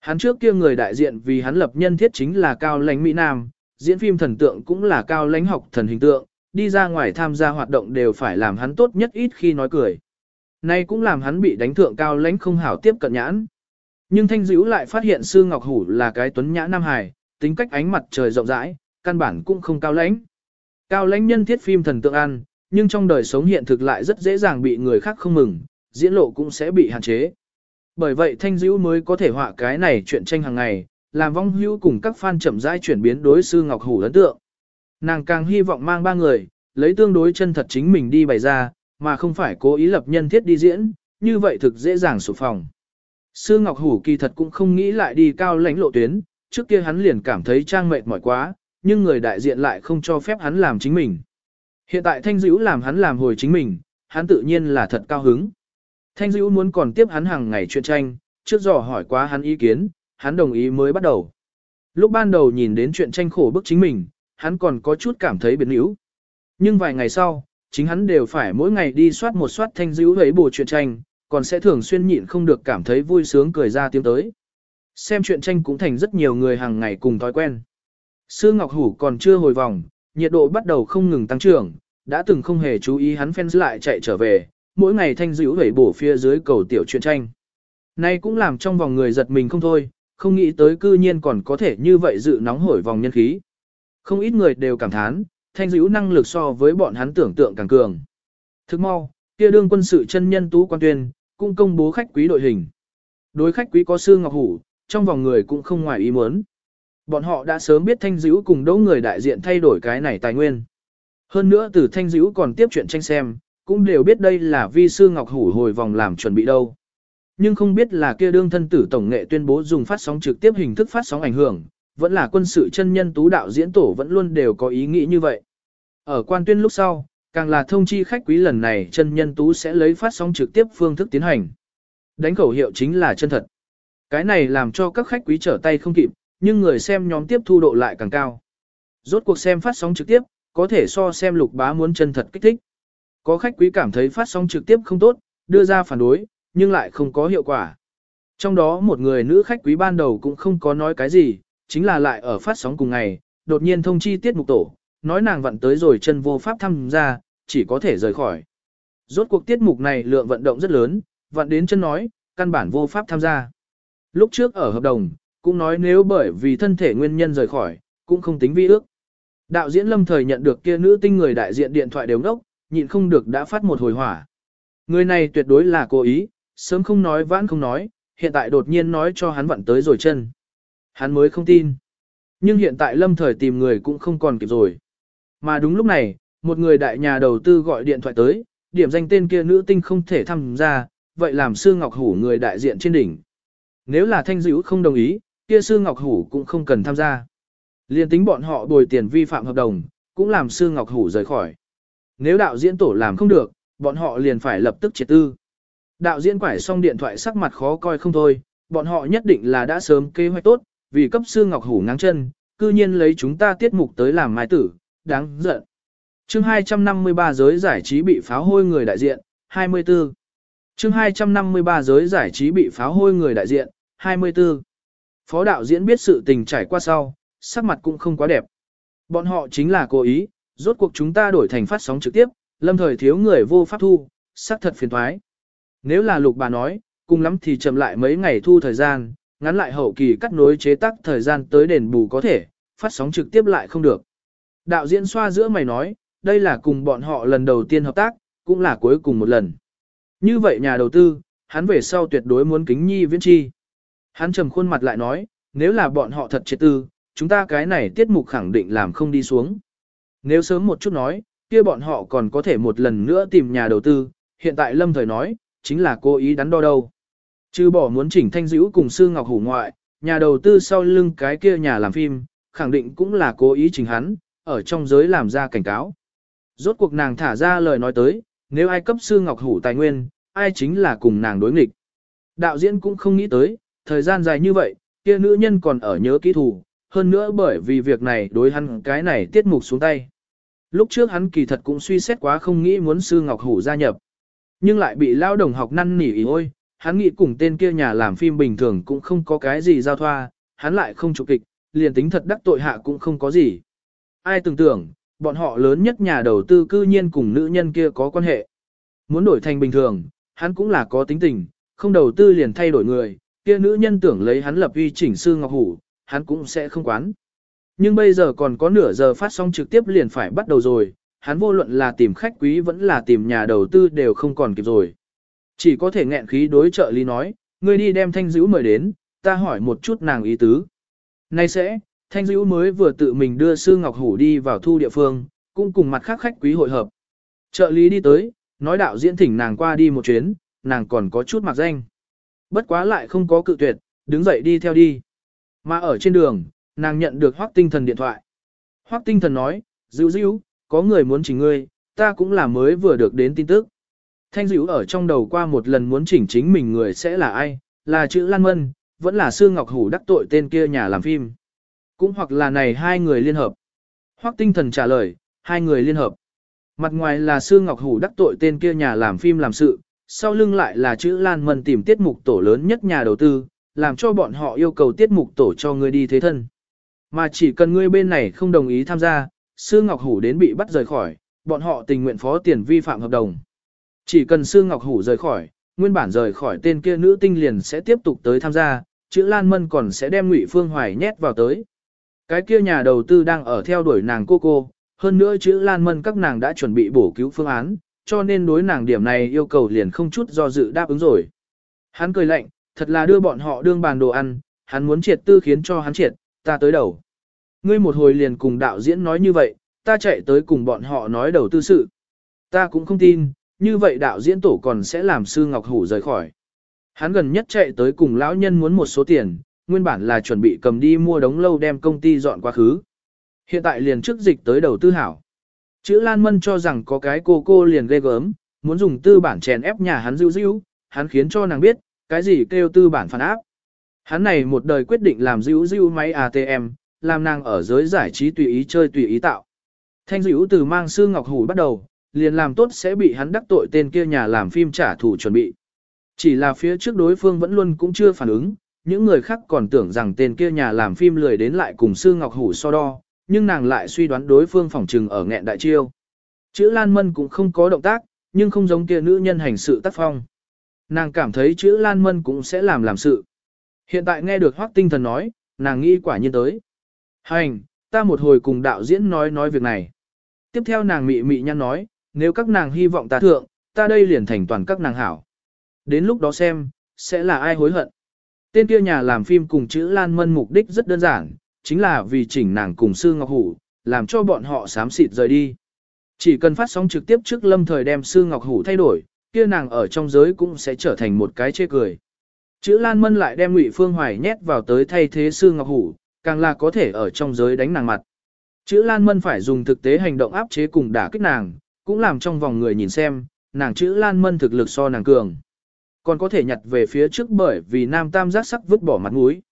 Hắn trước kia người đại diện vì hắn lập nhân thiết chính là cao lãnh Mỹ Nam, diễn phim thần tượng cũng là cao lãnh học thần hình tượng, đi ra ngoài tham gia hoạt động đều phải làm hắn tốt nhất ít khi nói cười. Nay cũng làm hắn bị đánh thượng cao lãnh không hảo tiếp cận nhãn. Nhưng Thanh Dữ lại phát hiện Sư Ngọc Hủ là cái tuấn nhã nam hải, tính cách ánh mặt trời rộng rãi, căn bản cũng không cao lãnh. Cao lãnh nhân thiết phim thần tượng ăn, nhưng trong đời sống hiện thực lại rất dễ dàng bị người khác không mừng, diễn lộ cũng sẽ bị hạn chế. Bởi vậy Thanh Dữ mới có thể họa cái này chuyện tranh hàng ngày, làm vong hữu cùng các fan chậm rãi chuyển biến đối sư Ngọc Hủ ấn tượng. Nàng càng hy vọng mang ba người, lấy tương đối chân thật chính mình đi bày ra, mà không phải cố ý lập nhân thiết đi diễn, như vậy thực dễ dàng sụp phòng. Sư Ngọc Hủ kỳ thật cũng không nghĩ lại đi cao lãnh lộ tuyến, trước kia hắn liền cảm thấy trang mệt mỏi quá, nhưng người đại diện lại không cho phép hắn làm chính mình. Hiện tại Thanh Dữ làm hắn làm hồi chính mình, hắn tự nhiên là thật cao hứng. Thanh Dữ muốn còn tiếp hắn hàng ngày chuyện tranh, trước dò hỏi quá hắn ý kiến, hắn đồng ý mới bắt đầu. Lúc ban đầu nhìn đến chuyện tranh khổ bức chính mình, hắn còn có chút cảm thấy biến yếu. Nhưng vài ngày sau, chính hắn đều phải mỗi ngày đi soát một soát Thanh Dữ với bộ chuyện tranh, còn sẽ thường xuyên nhịn không được cảm thấy vui sướng cười ra tiếng tới. Xem chuyện tranh cũng thành rất nhiều người hàng ngày cùng thói quen. Sư Ngọc Hủ còn chưa hồi vòng, nhiệt độ bắt đầu không ngừng tăng trưởng, đã từng không hề chú ý hắn fans lại chạy trở về, mỗi ngày thanh dữ vẩy bổ phía dưới cầu tiểu chuyện tranh. Nay cũng làm trong vòng người giật mình không thôi, không nghĩ tới cư nhiên còn có thể như vậy dự nóng hổi vòng nhân khí. Không ít người đều cảm thán, thanh dữ năng lực so với bọn hắn tưởng tượng càng cường. Thức mau, kia đương quân sự chân nhân tú quan tuyên, cũng công bố khách quý đội hình. Đối khách quý có sư Ngọc Hủ, trong vòng người cũng không ngoài ý muốn. Bọn họ đã sớm biết Thanh Dữ cùng đỗ người đại diện thay đổi cái này tài nguyên. Hơn nữa từ Thanh Dữ còn tiếp chuyện tranh xem, cũng đều biết đây là vi sư Ngọc Hủ hồi vòng làm chuẩn bị đâu. Nhưng không biết là kia đương thân tử tổng nghệ tuyên bố dùng phát sóng trực tiếp hình thức phát sóng ảnh hưởng, vẫn là quân sự chân nhân tú đạo diễn tổ vẫn luôn đều có ý nghĩ như vậy. Ở quan tuyên lúc sau, càng là thông chi khách quý lần này chân nhân tú sẽ lấy phát sóng trực tiếp phương thức tiến hành. Đánh khẩu hiệu chính là chân thật. Cái này làm cho các khách quý trở tay không kịp, nhưng người xem nhóm tiếp thu độ lại càng cao. Rốt cuộc xem phát sóng trực tiếp, có thể so xem lục bá muốn chân thật kích thích. Có khách quý cảm thấy phát sóng trực tiếp không tốt, đưa ra phản đối, nhưng lại không có hiệu quả. Trong đó một người nữ khách quý ban đầu cũng không có nói cái gì, chính là lại ở phát sóng cùng ngày, đột nhiên thông chi tiết mục tổ, nói nàng vận tới rồi chân vô pháp tham gia, chỉ có thể rời khỏi. Rốt cuộc tiết mục này lượng vận động rất lớn, vận đến chân nói, căn bản vô pháp tham gia. Lúc trước ở hợp đồng, cũng nói nếu bởi vì thân thể nguyên nhân rời khỏi, cũng không tính vi ước. Đạo diễn lâm thời nhận được kia nữ tinh người đại diện điện thoại đều ngốc, nhịn không được đã phát một hồi hỏa. Người này tuyệt đối là cố ý, sớm không nói vãn không nói, hiện tại đột nhiên nói cho hắn vặn tới rồi chân. Hắn mới không tin. Nhưng hiện tại lâm thời tìm người cũng không còn kịp rồi. Mà đúng lúc này, một người đại nhà đầu tư gọi điện thoại tới, điểm danh tên kia nữ tinh không thể tham gia, vậy làm sư Ngọc Hủ người đại diện trên đỉnh. Nếu là thanh dữ không đồng ý, kia sư Ngọc Hủ cũng không cần tham gia. Liên tính bọn họ bồi tiền vi phạm hợp đồng, cũng làm sư Ngọc Hủ rời khỏi. Nếu đạo diễn tổ làm không được, bọn họ liền phải lập tức triệt tư. Đạo diễn quải xong điện thoại sắc mặt khó coi không thôi, bọn họ nhất định là đã sớm kế hoạch tốt, vì cấp sư Ngọc Hủ ngang chân, cư nhiên lấy chúng ta tiết mục tới làm mai tử, đáng giận. chương 253 giới giải trí bị pháo hôi người đại diện, 24. chương 253 giới giải trí bị pháo hôi người đại diện, 24. Phó đạo diễn biết sự tình trải qua sau, sắc mặt cũng không quá đẹp. Bọn họ chính là cố ý, rốt cuộc chúng ta đổi thành phát sóng trực tiếp, lâm thời thiếu người vô pháp thu, sắc thật phiền thoái. Nếu là lục bà nói, cùng lắm thì chậm lại mấy ngày thu thời gian, ngắn lại hậu kỳ cắt nối chế tác thời gian tới đền bù có thể, phát sóng trực tiếp lại không được. Đạo diễn xoa giữa mày nói, đây là cùng bọn họ lần đầu tiên hợp tác, cũng là cuối cùng một lần. Như vậy nhà đầu tư, hắn về sau tuyệt đối muốn kính nhi viễn chi. Hắn trầm khuôn mặt lại nói, nếu là bọn họ thật triệt tư, chúng ta cái này tiết mục khẳng định làm không đi xuống. Nếu sớm một chút nói, kia bọn họ còn có thể một lần nữa tìm nhà đầu tư, hiện tại lâm thời nói, chính là cố ý đắn đo đâu. Chứ bỏ muốn chỉnh thanh dữ cùng sư ngọc hủ ngoại, nhà đầu tư sau lưng cái kia nhà làm phim, khẳng định cũng là cố ý chỉnh hắn, ở trong giới làm ra cảnh cáo. Rốt cuộc nàng thả ra lời nói tới, nếu ai cấp sư ngọc hủ tài nguyên, ai chính là cùng nàng đối nghịch. Đạo diễn cũng không nghĩ tới, thời gian dài như vậy, kia nữ nhân còn ở nhớ kỹ thủ, hơn nữa bởi vì việc này đối hắn cái này tiết mục xuống tay. Lúc trước hắn kỳ thật cũng suy xét quá không nghĩ muốn sư Ngọc Hủ gia nhập. Nhưng lại bị lao đồng học năn nỉ ý ôi, hắn nghĩ cùng tên kia nhà làm phim bình thường cũng không có cái gì giao thoa, hắn lại không chụp kịch, liền tính thật đắc tội hạ cũng không có gì. Ai tưởng tưởng, bọn họ lớn nhất nhà đầu tư cư nhiên cùng nữ nhân kia có quan hệ. Muốn đổi thành bình thường, hắn cũng là có tính tình, không đầu tư liền thay đổi người, kia nữ nhân tưởng lấy hắn lập uy chỉnh sư Ngọc Hủ, hắn cũng sẽ không quán. Nhưng bây giờ còn có nửa giờ phát sóng trực tiếp liền phải bắt đầu rồi, hắn vô luận là tìm khách quý vẫn là tìm nhà đầu tư đều không còn kịp rồi. Chỉ có thể nghẹn khí đối trợ lý nói, ngươi đi đem thanh dữ mời đến, ta hỏi một chút nàng ý tứ. Nay sẽ, thanh dữ mới vừa tự mình đưa sư Ngọc Hủ đi vào thu địa phương, cũng cùng mặt khác khách quý hội hợp. Trợ lý đi tới, nói đạo diễn thỉnh nàng qua đi một chuyến, nàng còn có chút mặc danh. Bất quá lại không có cự tuyệt, đứng dậy đi theo đi. Mà ở trên đường, nàng nhận được hoác tinh thần điện thoại. Hoác tinh thần nói, dữ dữ, có người muốn chỉnh ngươi, ta cũng là mới vừa được đến tin tức. Thanh dữ ở trong đầu qua một lần muốn chỉnh chính mình người sẽ là ai, là chữ Lan Mân, vẫn là Sương Ngọc Hủ đắc tội tên kia nhà làm phim. Cũng hoặc là này hai người liên hợp. Hoác tinh thần trả lời, hai người liên hợp. Mặt ngoài là Sương Ngọc Hủ đắc tội tên kia nhà làm phim làm sự, sau lưng lại là chữ Lan Mân tìm tiết mục tổ lớn nhất nhà đầu tư, làm cho bọn họ yêu cầu tiết mục tổ cho ngươi đi thế thân. Mà chỉ cần ngươi bên này không đồng ý tham gia, Sư Ngọc Hủ đến bị bắt rời khỏi, bọn họ tình nguyện phó tiền vi phạm hợp đồng. Chỉ cần Sư Ngọc Hủ rời khỏi, nguyên bản rời khỏi tên kia nữ tinh liền sẽ tiếp tục tới tham gia, chữ Lan Mân còn sẽ đem Ngụy Phương Hoài nhét vào tới. Cái kia nhà đầu tư đang ở theo đuổi nàng cô cô, hơn nữa chữ Lan Mân các nàng đã chuẩn bị bổ cứu phương án, cho nên đối nàng điểm này yêu cầu liền không chút do dự đáp ứng rồi. Hắn cười lạnh, thật là đưa bọn họ đương bàn đồ ăn, hắn muốn triệt tư khiến cho hắn triệt, ta tới đầu. Ngươi một hồi liền cùng đạo diễn nói như vậy, ta chạy tới cùng bọn họ nói đầu tư sự. Ta cũng không tin, như vậy đạo diễn tổ còn sẽ làm sư Ngọc Hủ rời khỏi. Hắn gần nhất chạy tới cùng lão nhân muốn một số tiền, nguyên bản là chuẩn bị cầm đi mua đống lâu đem công ty dọn quá khứ. Hiện tại liền trước dịch tới đầu tư hảo. Chữ Lan Mân cho rằng có cái cô cô liền ghê gớm, muốn dùng tư bản chèn ép nhà hắn dữ dữ, hắn khiến cho nàng biết, cái gì kêu tư bản phản áp. Hắn này một đời quyết định làm dữ dữ máy ATM, làm nàng ở giới giải trí tùy ý chơi tùy ý tạo. Thanh dữ từ mang sư ngọc hủ bắt đầu, liền làm tốt sẽ bị hắn đắc tội tên kia nhà làm phim trả thù chuẩn bị. Chỉ là phía trước đối phương vẫn luôn cũng chưa phản ứng, những người khác còn tưởng rằng tên kia nhà làm phim lười đến lại cùng sư ngọc hủ so đo, nhưng nàng lại suy đoán đối phương phỏng trừng ở nghẹn đại chiêu. Chữ Lan Mân cũng không có động tác, nhưng không giống kia nữ nhân hành sự tác phong. Nàng cảm thấy chữ Lan Mân cũng sẽ làm làm sự. Hiện tại nghe được Hoắc Tinh Thần nói, nàng nghĩ quả nhiên tới. Hành, ta một hồi cùng đạo diễn nói nói việc này. Tiếp theo nàng mị mị nhăn nói, nếu các nàng hy vọng ta thượng, ta đây liền thành toàn các nàng hảo. Đến lúc đó xem, sẽ là ai hối hận. Tên kia nhà làm phim cùng chữ Lan Mân mục đích rất đơn giản, chính là vì chỉnh nàng cùng Sư Ngọc Hủ, làm cho bọn họ sám xịt rời đi. Chỉ cần phát sóng trực tiếp trước lâm thời đem Sư Ngọc Hủ thay đổi, kia nàng ở trong giới cũng sẽ trở thành một cái chê cười. Chữ Lan Mân lại đem Ngụy Phương Hoài nhét vào tới thay thế Sư Ngọc Hủ, càng là có thể ở trong giới đánh nàng mặt. Chữ Lan Mân phải dùng thực tế hành động áp chế cùng đả kích nàng, cũng làm trong vòng người nhìn xem, nàng chữ Lan Mân thực lực so nàng cường. Còn có thể nhặt về phía trước bởi vì nam tam giác sắc vứt bỏ mặt mũi.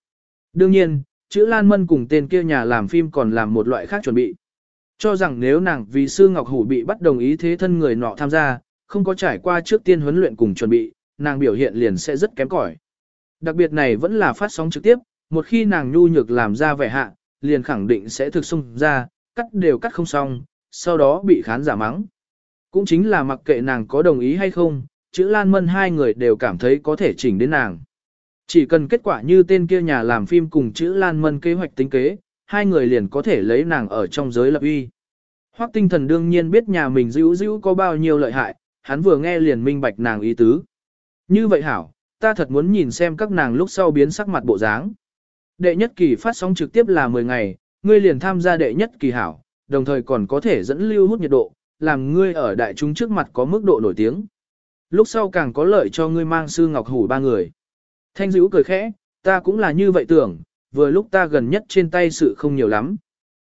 Đương nhiên, chữ Lan Mân cùng tên kia nhà làm phim còn làm một loại khác chuẩn bị. Cho rằng nếu nàng vì sư Ngọc Hủ bị bắt đồng ý thế thân người nọ tham gia, không có trải qua trước tiên huấn luyện cùng chuẩn bị, nàng biểu hiện liền sẽ rất kém cỏi. Đặc biệt này vẫn là phát sóng trực tiếp, một khi nàng nhu nhược làm ra vẻ hạ, liền khẳng định sẽ thực xung ra, cắt đều cắt không xong, sau đó bị khán giả mắng. Cũng chính là mặc kệ nàng có đồng ý hay không, chữ Lan Mân hai người đều cảm thấy có thể chỉnh đến nàng. Chỉ cần kết quả như tên kia nhà làm phim cùng chữ Lan Mân kế hoạch tính kế, hai người liền có thể lấy nàng ở trong giới lập uy. Hoắc tinh thần đương nhiên biết nhà mình dữ dữ có bao nhiêu lợi hại, hắn vừa nghe liền minh bạch nàng ý tứ. Như vậy hảo, ta thật muốn nhìn xem các nàng lúc sau biến sắc mặt bộ dáng. Đệ nhất kỳ phát sóng trực tiếp là 10 ngày, ngươi liền tham gia đệ nhất kỳ hảo, đồng thời còn có thể dẫn lưu hút nhiệt độ, làm ngươi ở đại chúng trước mặt có mức độ nổi tiếng. Lúc sau càng có lợi cho ngươi mang sư ngọc hủ ba người. Thanh dữ cười khẽ, ta cũng là như vậy tưởng, vừa lúc ta gần nhất trên tay sự không nhiều lắm.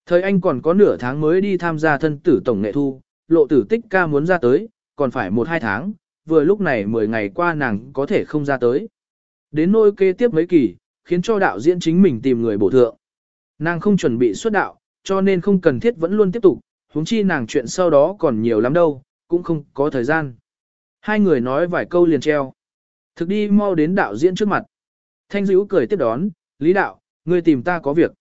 Thời anh còn có nửa tháng mới đi tham gia thân tử tổng nghệ thu, lộ tử tích ca muốn ra tới, còn phải một hai tháng, vừa lúc này 10 ngày qua nàng có thể không ra tới. Đến nôi kế tiếp mấy kỳ, khiến cho đạo diễn chính mình tìm người bổ thượng. Nàng không chuẩn bị xuất đạo, cho nên không cần thiết vẫn luôn tiếp tục, huống chi nàng chuyện sau đó còn nhiều lắm đâu, cũng không có thời gian. Hai người nói vài câu liền treo. Thực đi mau đến đạo diễn trước mặt. Thanh dữ cười tiếp đón, Lý đạo, ngươi tìm ta có việc.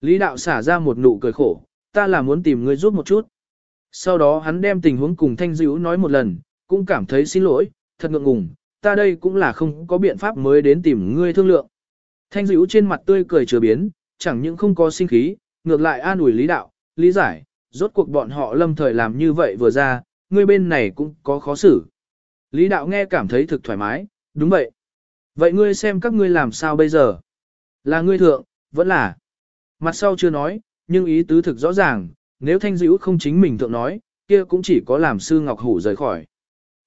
Lý đạo xả ra một nụ cười khổ, ta là muốn tìm ngươi giúp một chút. Sau đó hắn đem tình huống cùng Thanh dữ nói một lần, cũng cảm thấy xin lỗi, thật ngượng ngùng, ta đây cũng là không có biện pháp mới đến tìm ngươi thương lượng. Thanh dữ trên mặt tươi cười trở biến, chẳng những không có sinh khí, ngược lại an ủi lý đạo, lý giải, rốt cuộc bọn họ lâm thời làm như vậy vừa ra, ngươi bên này cũng có khó xử. Lý đạo nghe cảm thấy thực thoải mái, đúng vậy. Vậy ngươi xem các ngươi làm sao bây giờ? Là ngươi thượng, vẫn là. Mặt sau chưa nói, nhưng ý tứ thực rõ ràng, nếu thanh dữ không chính mình thượng nói, kia cũng chỉ có làm sư Ngọc Hủ rời khỏi.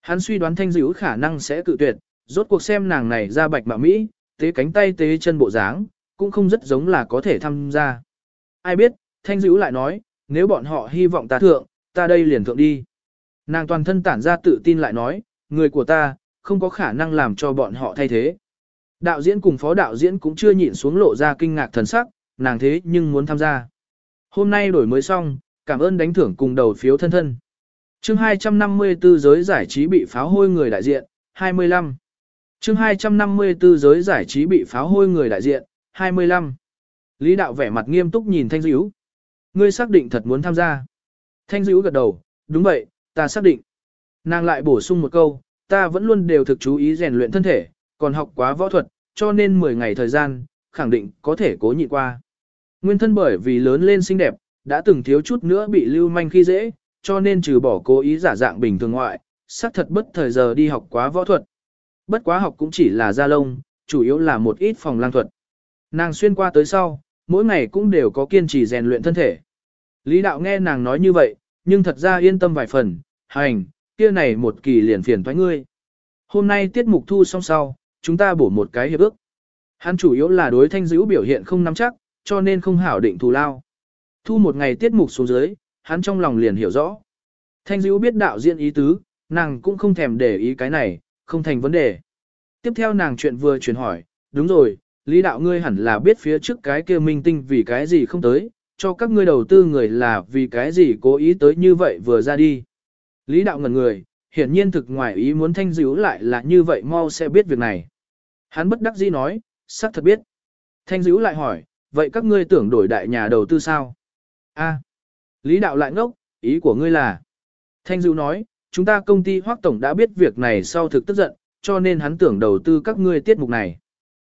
Hắn suy đoán thanh dữ khả năng sẽ cự tuyệt, rốt cuộc xem nàng này ra bạch mạ Mỹ, tế cánh tay tế chân bộ dáng, cũng không rất giống là có thể tham gia. Ai biết, thanh dữ lại nói, nếu bọn họ hy vọng ta thượng, ta đây liền thượng đi. Nàng toàn thân tản ra tự tin lại nói, người của ta, không có khả năng làm cho bọn họ thay thế. Đạo diễn cùng phó đạo diễn cũng chưa nhịn xuống lộ ra kinh ngạc thần sắc, nàng thế nhưng muốn tham gia. Hôm nay đổi mới xong, cảm ơn đánh thưởng cùng đầu phiếu thân thân. Chương 254 giới giải trí bị pháo hôi người đại diện, 25. Chương 254 giới giải trí bị pháo hôi người đại diện, 25. Lý đạo vẻ mặt nghiêm túc nhìn Thanh Dữu. Ngươi xác định thật muốn tham gia. Thanh Dữu gật đầu, đúng vậy, ta xác định. Nàng lại bổ sung một câu, ta vẫn luôn đều thực chú ý rèn luyện thân thể, còn học quá võ thuật, cho nên 10 ngày thời gian, khẳng định có thể cố nhịn qua. Nguyên thân bởi vì lớn lên xinh đẹp, đã từng thiếu chút nữa bị lưu manh khi dễ, cho nên trừ bỏ cố ý giả dạng bình thường ngoại, xác thật bất thời giờ đi học quá võ thuật. Bất quá học cũng chỉ là gia lông, chủ yếu là một ít phòng lang thuật. Nàng xuyên qua tới sau, mỗi ngày cũng đều có kiên trì rèn luyện thân thể. Lý đạo nghe nàng nói như vậy, nhưng thật ra yên tâm vài phần, hành, kia này một kỳ liền phiền thoái ngươi. Hôm nay tiết mục thu xong sau, chúng ta bổ một cái hiệp ước. Hắn chủ yếu là đối thanh dữ biểu hiện không nắm chắc, cho nên không hảo định thù lao. Thu một ngày tiết mục xuống dưới, hắn trong lòng liền hiểu rõ. Thanh dữ biết đạo diễn ý tứ, nàng cũng không thèm để ý cái này, không thành vấn đề. Tiếp theo nàng chuyện vừa chuyển hỏi, đúng rồi, lý đạo ngươi hẳn là biết phía trước cái kia minh tinh vì cái gì không tới, cho các ngươi đầu tư người là vì cái gì cố ý tới như vậy vừa ra đi. Lý đạo ngẩn người, hiển nhiên thực ngoài ý muốn thanh dữ lại là như vậy mau sẽ biết việc này. Hắn bất đắc dĩ nói, xác thật biết. Thanh dữ lại hỏi, vậy các ngươi tưởng đổi đại nhà đầu tư sao? A. Lý đạo lại ngốc, ý của ngươi là. Thanh dữ nói, chúng ta công ty hoác tổng đã biết việc này sau thực tức giận, cho nên hắn tưởng đầu tư các ngươi tiết mục này.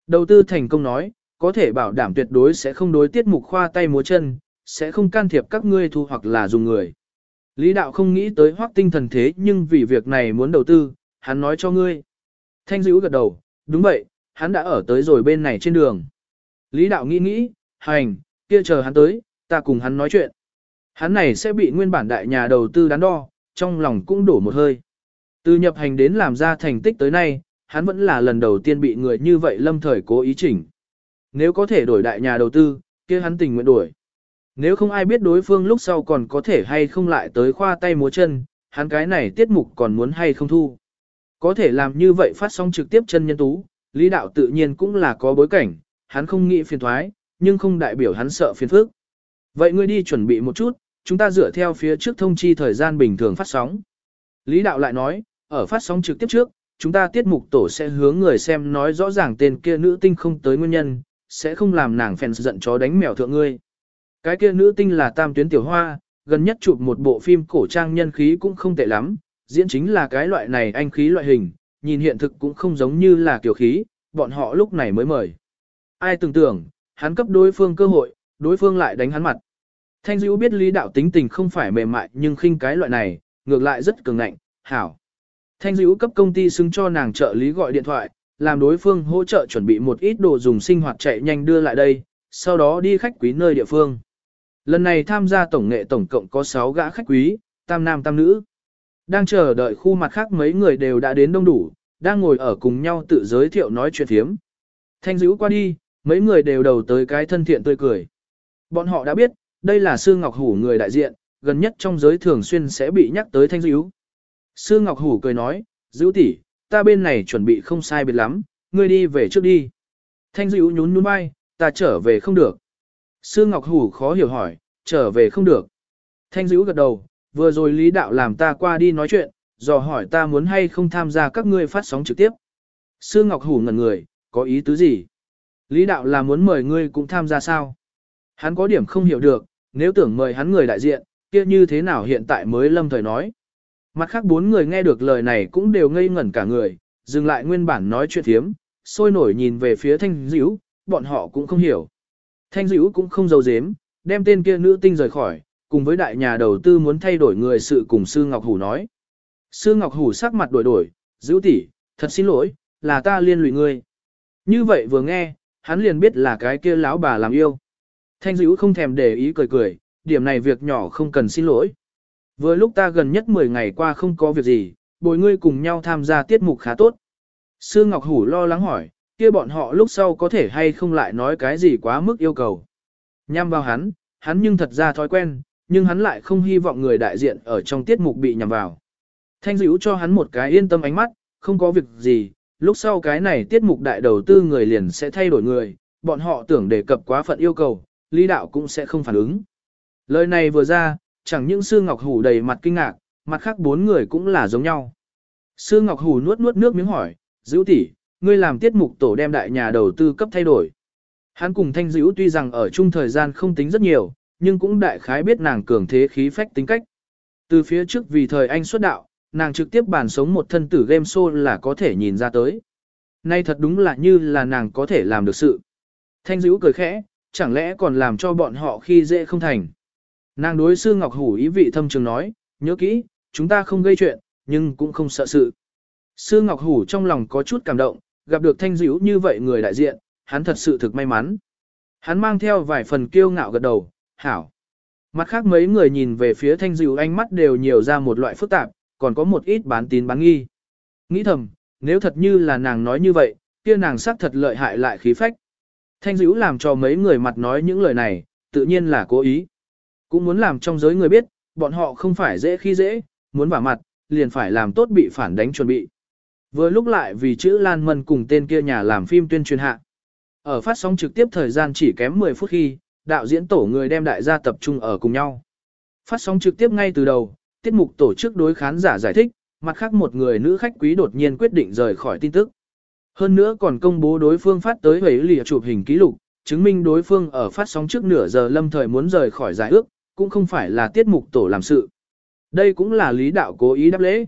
Đầu tư thành công nói, có thể bảo đảm tuyệt đối sẽ không đối tiết mục khoa tay múa chân, sẽ không can thiệp các ngươi thu hoặc là dùng người. Lý đạo không nghĩ tới hoác tinh thần thế nhưng vì việc này muốn đầu tư, hắn nói cho ngươi. Thanh dữ gật đầu, đúng vậy, hắn đã ở tới rồi bên này trên đường. Lý đạo nghĩ nghĩ, hành, kia chờ hắn tới, ta cùng hắn nói chuyện. Hắn này sẽ bị nguyên bản đại nhà đầu tư đắn đo, trong lòng cũng đổ một hơi. Từ nhập hành đến làm ra thành tích tới nay, hắn vẫn là lần đầu tiên bị người như vậy lâm thời cố ý chỉnh. Nếu có thể đổi đại nhà đầu tư, kia hắn tình nguyện đổi. Nếu không ai biết đối phương lúc sau còn có thể hay không lại tới khoa tay múa chân, hắn cái này tiết mục còn muốn hay không thu. Có thể làm như vậy phát sóng trực tiếp chân nhân tú, lý đạo tự nhiên cũng là có bối cảnh, hắn không nghĩ phiền thoái, nhưng không đại biểu hắn sợ phiền phức. Vậy ngươi đi chuẩn bị một chút, chúng ta dựa theo phía trước thông chi thời gian bình thường phát sóng. Lý đạo lại nói, ở phát sóng trực tiếp trước, chúng ta tiết mục tổ sẽ hướng người xem nói rõ ràng tên kia nữ tinh không tới nguyên nhân, sẽ không làm nàng phèn giận chó đánh mèo thượng ngươi. Cái kia nữ tinh là tam tuyến tiểu hoa, gần nhất chụp một bộ phim cổ trang nhân khí cũng không tệ lắm, diễn chính là cái loại này anh khí loại hình, nhìn hiện thực cũng không giống như là kiểu khí, bọn họ lúc này mới mời. Ai tưởng tưởng, hắn cấp đối phương cơ hội, đối phương lại đánh hắn mặt. Thanh Dữu biết lý đạo tính tình không phải mềm mại nhưng khinh cái loại này, ngược lại rất cường ngạnh, hảo. Thanh Diễu cấp công ty xứng cho nàng trợ lý gọi điện thoại, làm đối phương hỗ trợ chuẩn bị một ít đồ dùng sinh hoạt chạy nhanh đưa lại đây, sau đó đi khách quý nơi địa phương. Lần này tham gia tổng nghệ tổng cộng có 6 gã khách quý, tam nam tam nữ. Đang chờ đợi khu mặt khác mấy người đều đã đến đông đủ, đang ngồi ở cùng nhau tự giới thiệu nói chuyện thiếm. Thanh dữ qua đi, mấy người đều đầu tới cái thân thiện tươi cười. Bọn họ đã biết, đây là Sư Ngọc Hủ người đại diện, gần nhất trong giới thường xuyên sẽ bị nhắc tới thanh dữ. Sư Ngọc Hủ cười nói, dữ tỷ, ta bên này chuẩn bị không sai biệt lắm, ngươi đi về trước đi. Thanh dữ nhún nhún vai, ta trở về không được. Sư Ngọc Hủ khó hiểu hỏi, trở về không được. Thanh dữ gật đầu, vừa rồi lý đạo làm ta qua đi nói chuyện, dò hỏi ta muốn hay không tham gia các ngươi phát sóng trực tiếp. Sư Ngọc Hủ ngẩn người, có ý tứ gì? Lý đạo là muốn mời ngươi cũng tham gia sao? Hắn có điểm không hiểu được, nếu tưởng mời hắn người đại diện, kia như thế nào hiện tại mới lâm thời nói. Mặt khác bốn người nghe được lời này cũng đều ngây ngẩn cả người, dừng lại nguyên bản nói chuyện thiếm, sôi nổi nhìn về phía thanh dữ, bọn họ cũng không hiểu. Thanh dữ cũng không giấu dếm, đem tên kia nữ tinh rời khỏi, cùng với đại nhà đầu tư muốn thay đổi người sự cùng Sư Ngọc Hủ nói. Sư Ngọc Hủ sắc mặt đổi đổi, dữ tỷ, thật xin lỗi, là ta liên lụy ngươi. Như vậy vừa nghe, hắn liền biết là cái kia lão bà làm yêu. Thanh dữ không thèm để ý cười cười, điểm này việc nhỏ không cần xin lỗi. Vừa lúc ta gần nhất 10 ngày qua không có việc gì, bồi ngươi cùng nhau tham gia tiết mục khá tốt. Sư Ngọc Hủ lo lắng hỏi, kia bọn họ lúc sau có thể hay không lại nói cái gì quá mức yêu cầu. Nhằm vào hắn, hắn nhưng thật ra thói quen, nhưng hắn lại không hy vọng người đại diện ở trong tiết mục bị nhằm vào. Thanh dữ cho hắn một cái yên tâm ánh mắt, không có việc gì, lúc sau cái này tiết mục đại đầu tư người liền sẽ thay đổi người, bọn họ tưởng đề cập quá phận yêu cầu, lý đạo cũng sẽ không phản ứng. Lời này vừa ra, chẳng những Sư Ngọc Hủ đầy mặt kinh ngạc, mặt khác bốn người cũng là giống nhau. Sư Ngọc Hủ nuốt nuốt nước miếng hỏi, dữ tỷ, ngươi làm tiết mục tổ đem đại nhà đầu tư cấp thay đổi. Hắn cùng Thanh Dữ tuy rằng ở chung thời gian không tính rất nhiều, nhưng cũng đại khái biết nàng cường thế khí phách tính cách. Từ phía trước vì thời anh xuất đạo, nàng trực tiếp bàn sống một thân tử game show là có thể nhìn ra tới. Nay thật đúng là như là nàng có thể làm được sự. Thanh Dữ cười khẽ, chẳng lẽ còn làm cho bọn họ khi dễ không thành. Nàng đối sư Ngọc Hủ ý vị thâm trường nói, nhớ kỹ, chúng ta không gây chuyện, nhưng cũng không sợ sự. Sư Ngọc Hủ trong lòng có chút cảm động, gặp được thanh dữ như vậy người đại diện, hắn thật sự thực may mắn. Hắn mang theo vài phần kiêu ngạo gật đầu, hảo. Mặt khác mấy người nhìn về phía thanh dữ ánh mắt đều nhiều ra một loại phức tạp, còn có một ít bán tín bán nghi. Nghĩ thầm, nếu thật như là nàng nói như vậy, kia nàng sắc thật lợi hại lại khí phách. Thanh dữ làm cho mấy người mặt nói những lời này, tự nhiên là cố ý. Cũng muốn làm trong giới người biết, bọn họ không phải dễ khi dễ, muốn vả mặt, liền phải làm tốt bị phản đánh chuẩn bị. Vừa lúc lại vì chữ Lan Mân cùng tên kia nhà làm phim tuyên truyền hạ. Ở phát sóng trực tiếp thời gian chỉ kém 10 phút khi, đạo diễn tổ người đem đại gia tập trung ở cùng nhau. Phát sóng trực tiếp ngay từ đầu, tiết mục tổ chức đối khán giả giải thích, mặt khác một người nữ khách quý đột nhiên quyết định rời khỏi tin tức. Hơn nữa còn công bố đối phương phát tới hủy lìa chụp hình ký lục, chứng minh đối phương ở phát sóng trước nửa giờ lâm thời muốn rời khỏi giải ước, cũng không phải là tiết mục tổ làm sự. Đây cũng là lý đạo cố ý đáp lễ.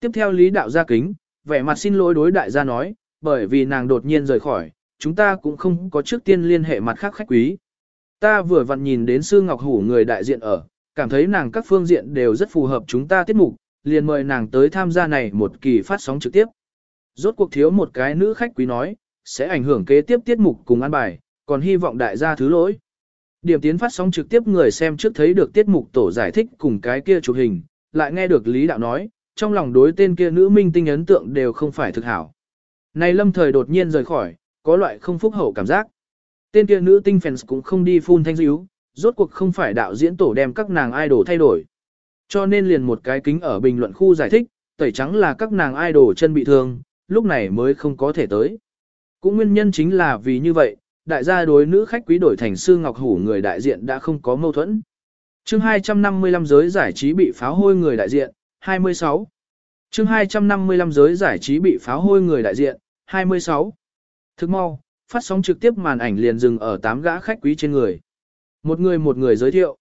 Tiếp theo lý đạo ra kính, vẻ mặt xin lỗi đối đại gia nói, bởi vì nàng đột nhiên rời khỏi, chúng ta cũng không có trước tiên liên hệ mặt khác khách quý. Ta vừa vặn nhìn đến sư Ngọc Hủ người đại diện ở, cảm thấy nàng các phương diện đều rất phù hợp chúng ta tiết mục, liền mời nàng tới tham gia này một kỳ phát sóng trực tiếp. Rốt cuộc thiếu một cái nữ khách quý nói, sẽ ảnh hưởng kế tiếp tiết mục cùng an bài, còn hy vọng đại gia thứ lỗi. Điểm tiến phát sóng trực tiếp người xem trước thấy được tiết mục tổ giải thích cùng cái kia chụp hình, lại nghe được Lý Đạo nói, trong lòng đối tên kia nữ minh tinh ấn tượng đều không phải thực hảo. Này lâm thời đột nhiên rời khỏi, có loại không phúc hậu cảm giác. Tên kia nữ tinh fans cũng không đi phun thanh dữ, rốt cuộc không phải đạo diễn tổ đem các nàng idol thay đổi. Cho nên liền một cái kính ở bình luận khu giải thích, tẩy trắng là các nàng idol chân bị thương, lúc này mới không có thể tới. Cũng nguyên nhân chính là vì như vậy, đại gia đối nữ khách quý đổi thành sư ngọc hủ người đại diện đã không có mâu thuẫn. chương 255 giới giải trí bị pháo hôi người đại diện, 26. chương 255 giới giải trí bị pháo hôi người đại diện, 26. Thức mau, phát sóng trực tiếp màn ảnh liền dừng ở 8 gã khách quý trên người. Một người một người giới thiệu.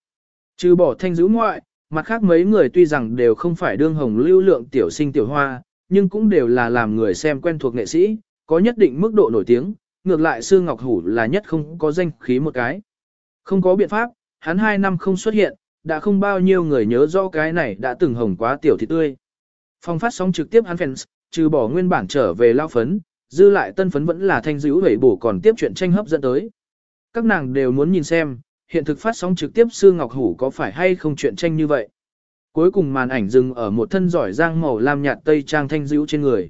Trừ bỏ thanh giữ ngoại, mặt khác mấy người tuy rằng đều không phải đương hồng lưu lượng tiểu sinh tiểu hoa, nhưng cũng đều là làm người xem quen thuộc nghệ sĩ, có nhất định mức độ nổi tiếng, ngược lại Sư Ngọc Hủ là nhất không có danh khí một cái. Không có biện pháp, hắn hai năm không xuất hiện, đã không bao nhiêu người nhớ rõ cái này đã từng hồng quá tiểu thị tươi. Phong phát sóng trực tiếp hắn fans, trừ bỏ nguyên bản trở về lao phấn, dư lại tân phấn vẫn là thanh dữ hủy bổ còn tiếp chuyện tranh hấp dẫn tới. Các nàng đều muốn nhìn xem, hiện thực phát sóng trực tiếp Sư Ngọc Hủ có phải hay không chuyện tranh như vậy. Cuối cùng màn ảnh dừng ở một thân giỏi giang màu lam nhạt tây trang thanh dữ trên người.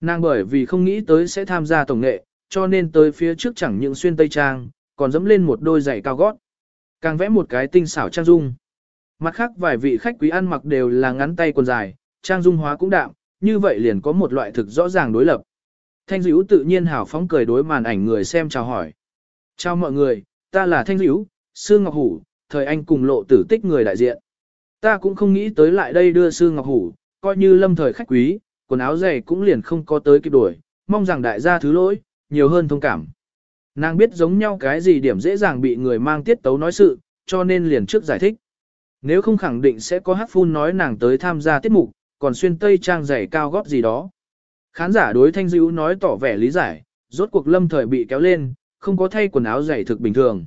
Nàng bởi vì không nghĩ tới sẽ tham gia tổng nghệ, cho nên tới phía trước chẳng những xuyên tây trang, còn dẫm lên một đôi giày cao gót. Càng vẽ một cái tinh xảo trang dung. Mặt khác vài vị khách quý ăn mặc đều là ngắn tay quần dài, trang dung hóa cũng đạm, như vậy liền có một loại thực rõ ràng đối lập. Thanh Dữu tự nhiên hào phóng cười đối màn ảnh người xem chào hỏi. Chào mọi người, ta là Thanh Dữu, Sư Ngọc Hủ, thời anh cùng lộ tử tích người đại diện. Ta cũng không nghĩ tới lại đây đưa Sư Ngọc Hủ, coi như lâm thời khách quý, quần áo dày cũng liền không có tới kịp đuổi, mong rằng đại gia thứ lỗi, nhiều hơn thông cảm. Nàng biết giống nhau cái gì điểm dễ dàng bị người mang tiết tấu nói sự, cho nên liền trước giải thích. Nếu không khẳng định sẽ có hát phun nói nàng tới tham gia tiết mục, còn xuyên tây trang giày cao gót gì đó. Khán giả đối thanh dữ nói tỏ vẻ lý giải, rốt cuộc lâm thời bị kéo lên, không có thay quần áo giày thực bình thường.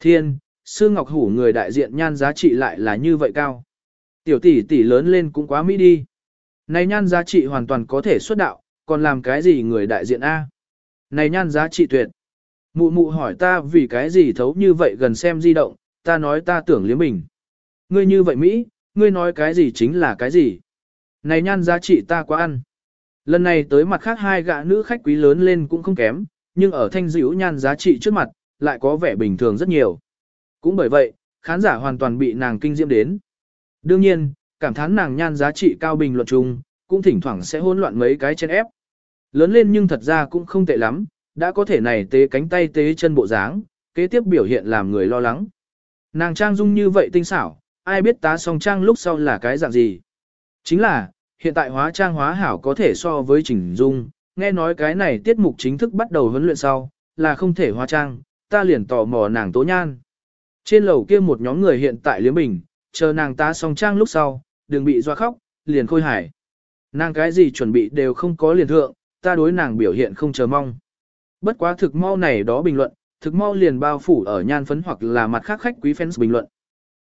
Thiên, sư ngọc hủ người đại diện nhan giá trị lại là như vậy cao. Tiểu tỷ tỷ lớn lên cũng quá mỹ đi. Này nhan giá trị hoàn toàn có thể xuất đạo, còn làm cái gì người đại diện A? Này nhan giá trị tuyệt. Mụ mụ hỏi ta vì cái gì thấu như vậy gần xem di động, ta nói ta tưởng liếm mình. Ngươi như vậy Mỹ, ngươi nói cái gì chính là cái gì. Này nhan giá trị ta quá ăn. Lần này tới mặt khác hai gã nữ khách quý lớn lên cũng không kém, nhưng ở thanh dữ nhan giá trị trước mặt, lại có vẻ bình thường rất nhiều. Cũng bởi vậy, khán giả hoàn toàn bị nàng kinh diễm đến. Đương nhiên, cảm thán nàng nhan giá trị cao bình luận chung, cũng thỉnh thoảng sẽ hỗn loạn mấy cái chân ép. Lớn lên nhưng thật ra cũng không tệ lắm, đã có thể này tế cánh tay tế chân bộ dáng, kế tiếp biểu hiện làm người lo lắng. Nàng trang dung như vậy tinh xảo, ai biết tá song trang lúc sau là cái dạng gì. Chính là, hiện tại hóa trang hóa hảo có thể so với chỉnh dung, nghe nói cái này tiết mục chính thức bắt đầu huấn luyện sau, là không thể hóa trang, ta liền tò mò nàng tố nhan. Trên lầu kia một nhóm người hiện tại liếm bình, chờ nàng tá song trang lúc sau, đừng bị doa khóc, liền khôi hải. Nàng cái gì chuẩn bị đều không có liền thượng, ta đối nàng biểu hiện không chờ mong. Bất quá thực mau này đó bình luận, thực mau liền bao phủ ở nhan phấn hoặc là mặt khác khách quý fans bình luận.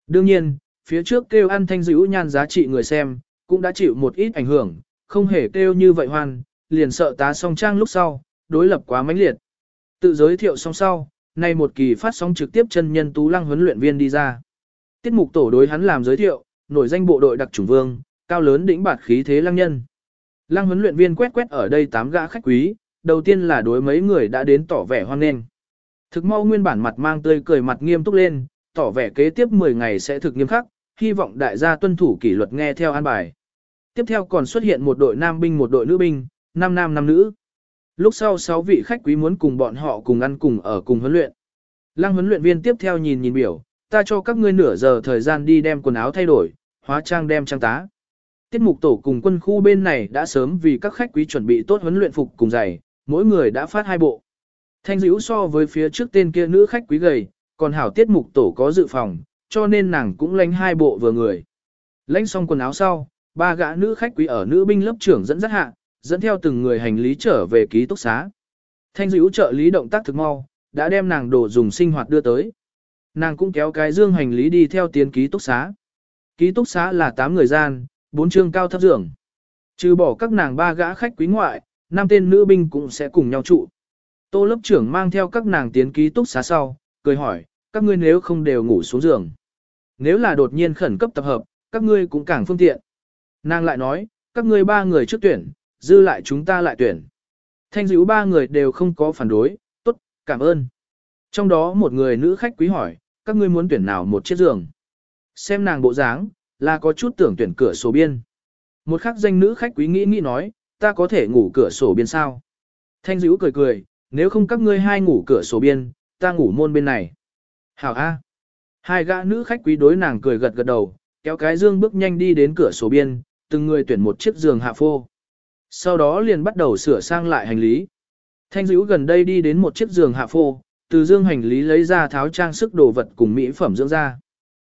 Đương nhiên, phía trước kêu ăn thanh dữ nhan giá trị người xem, cũng đã chịu một ít ảnh hưởng, không hề kêu như vậy hoan, liền sợ tá song trang lúc sau, đối lập quá mãnh liệt. Tự giới thiệu xong sau, nay một kỳ phát sóng trực tiếp chân nhân tú lăng huấn luyện viên đi ra. Tiết mục tổ đối hắn làm giới thiệu, nổi danh bộ đội đặc chủng vương, cao lớn đỉnh bạt khí thế lăng nhân. Lăng huấn luyện viên quét quét ở đây tám gã khách quý, đầu tiên là đối mấy người đã đến tỏ vẻ hoan nghênh. Thực mau nguyên bản mặt mang tươi cười mặt nghiêm túc lên, tỏ vẻ kế tiếp 10 ngày sẽ thực nghiêm khắc, hy vọng đại gia tuân thủ kỷ luật nghe theo an bài. Tiếp theo còn xuất hiện một đội nam binh một đội nữ binh, năm nam năm nữ. Lúc sau 6 vị khách quý muốn cùng bọn họ cùng ăn cùng ở cùng huấn luyện. Lăng huấn luyện viên tiếp theo nhìn nhìn biểu, ta cho các ngươi nửa giờ thời gian đi đem quần áo thay đổi, hóa trang đem trang tá. Tiết mục tổ cùng quân khu bên này đã sớm vì các khách quý chuẩn bị tốt huấn luyện phục cùng giày, mỗi người đã phát hai bộ. Thanh dữ so với phía trước tên kia nữ khách quý gầy, còn hảo tiết mục tổ có dự phòng, cho nên nàng cũng lánh hai bộ vừa người. Lánh xong quần áo sau, ba gã nữ khách quý ở nữ binh lớp trưởng dẫn dắt hạ, dẫn theo từng người hành lý trở về ký túc xá. Thanh dữ trợ lý động tác thực mau, đã đem nàng đồ dùng sinh hoạt đưa tới. Nàng cũng kéo cái dương hành lý đi theo tiến ký túc xá. Ký túc xá là 8 người gian, bốn chương cao thấp giường. Trừ bỏ các nàng ba gã khách quý ngoại, năm tên nữ binh cũng sẽ cùng nhau trụ. Tô lớp trưởng mang theo các nàng tiến ký túc xá sau, cười hỏi, các ngươi nếu không đều ngủ xuống giường. Nếu là đột nhiên khẩn cấp tập hợp, các ngươi cũng càng phương tiện. Nàng lại nói, các ngươi ba người trước tuyển, dư lại chúng ta lại tuyển. Thanh dữ ba người đều không có phản đối, tốt, cảm ơn. Trong đó một người nữ khách quý hỏi, các ngươi muốn tuyển nào một chiếc giường. Xem nàng bộ dáng, là có chút tưởng tuyển cửa sổ biên. Một khắc danh nữ khách quý nghĩ nghĩ nói, ta có thể ngủ cửa sổ biên sao. Thanh dữ cười cười, nếu không các ngươi hai ngủ cửa sổ biên, ta ngủ môn bên này. Hảo A. Hai gã nữ khách quý đối nàng cười gật gật đầu, kéo cái dương bước nhanh đi đến cửa sổ biên, từng người tuyển một chiếc giường hạ phô. Sau đó liền bắt đầu sửa sang lại hành lý. Thanh dữ gần đây đi đến một chiếc giường hạ phô, từ dương hành lý lấy ra tháo trang sức đồ vật cùng mỹ phẩm dưỡng da.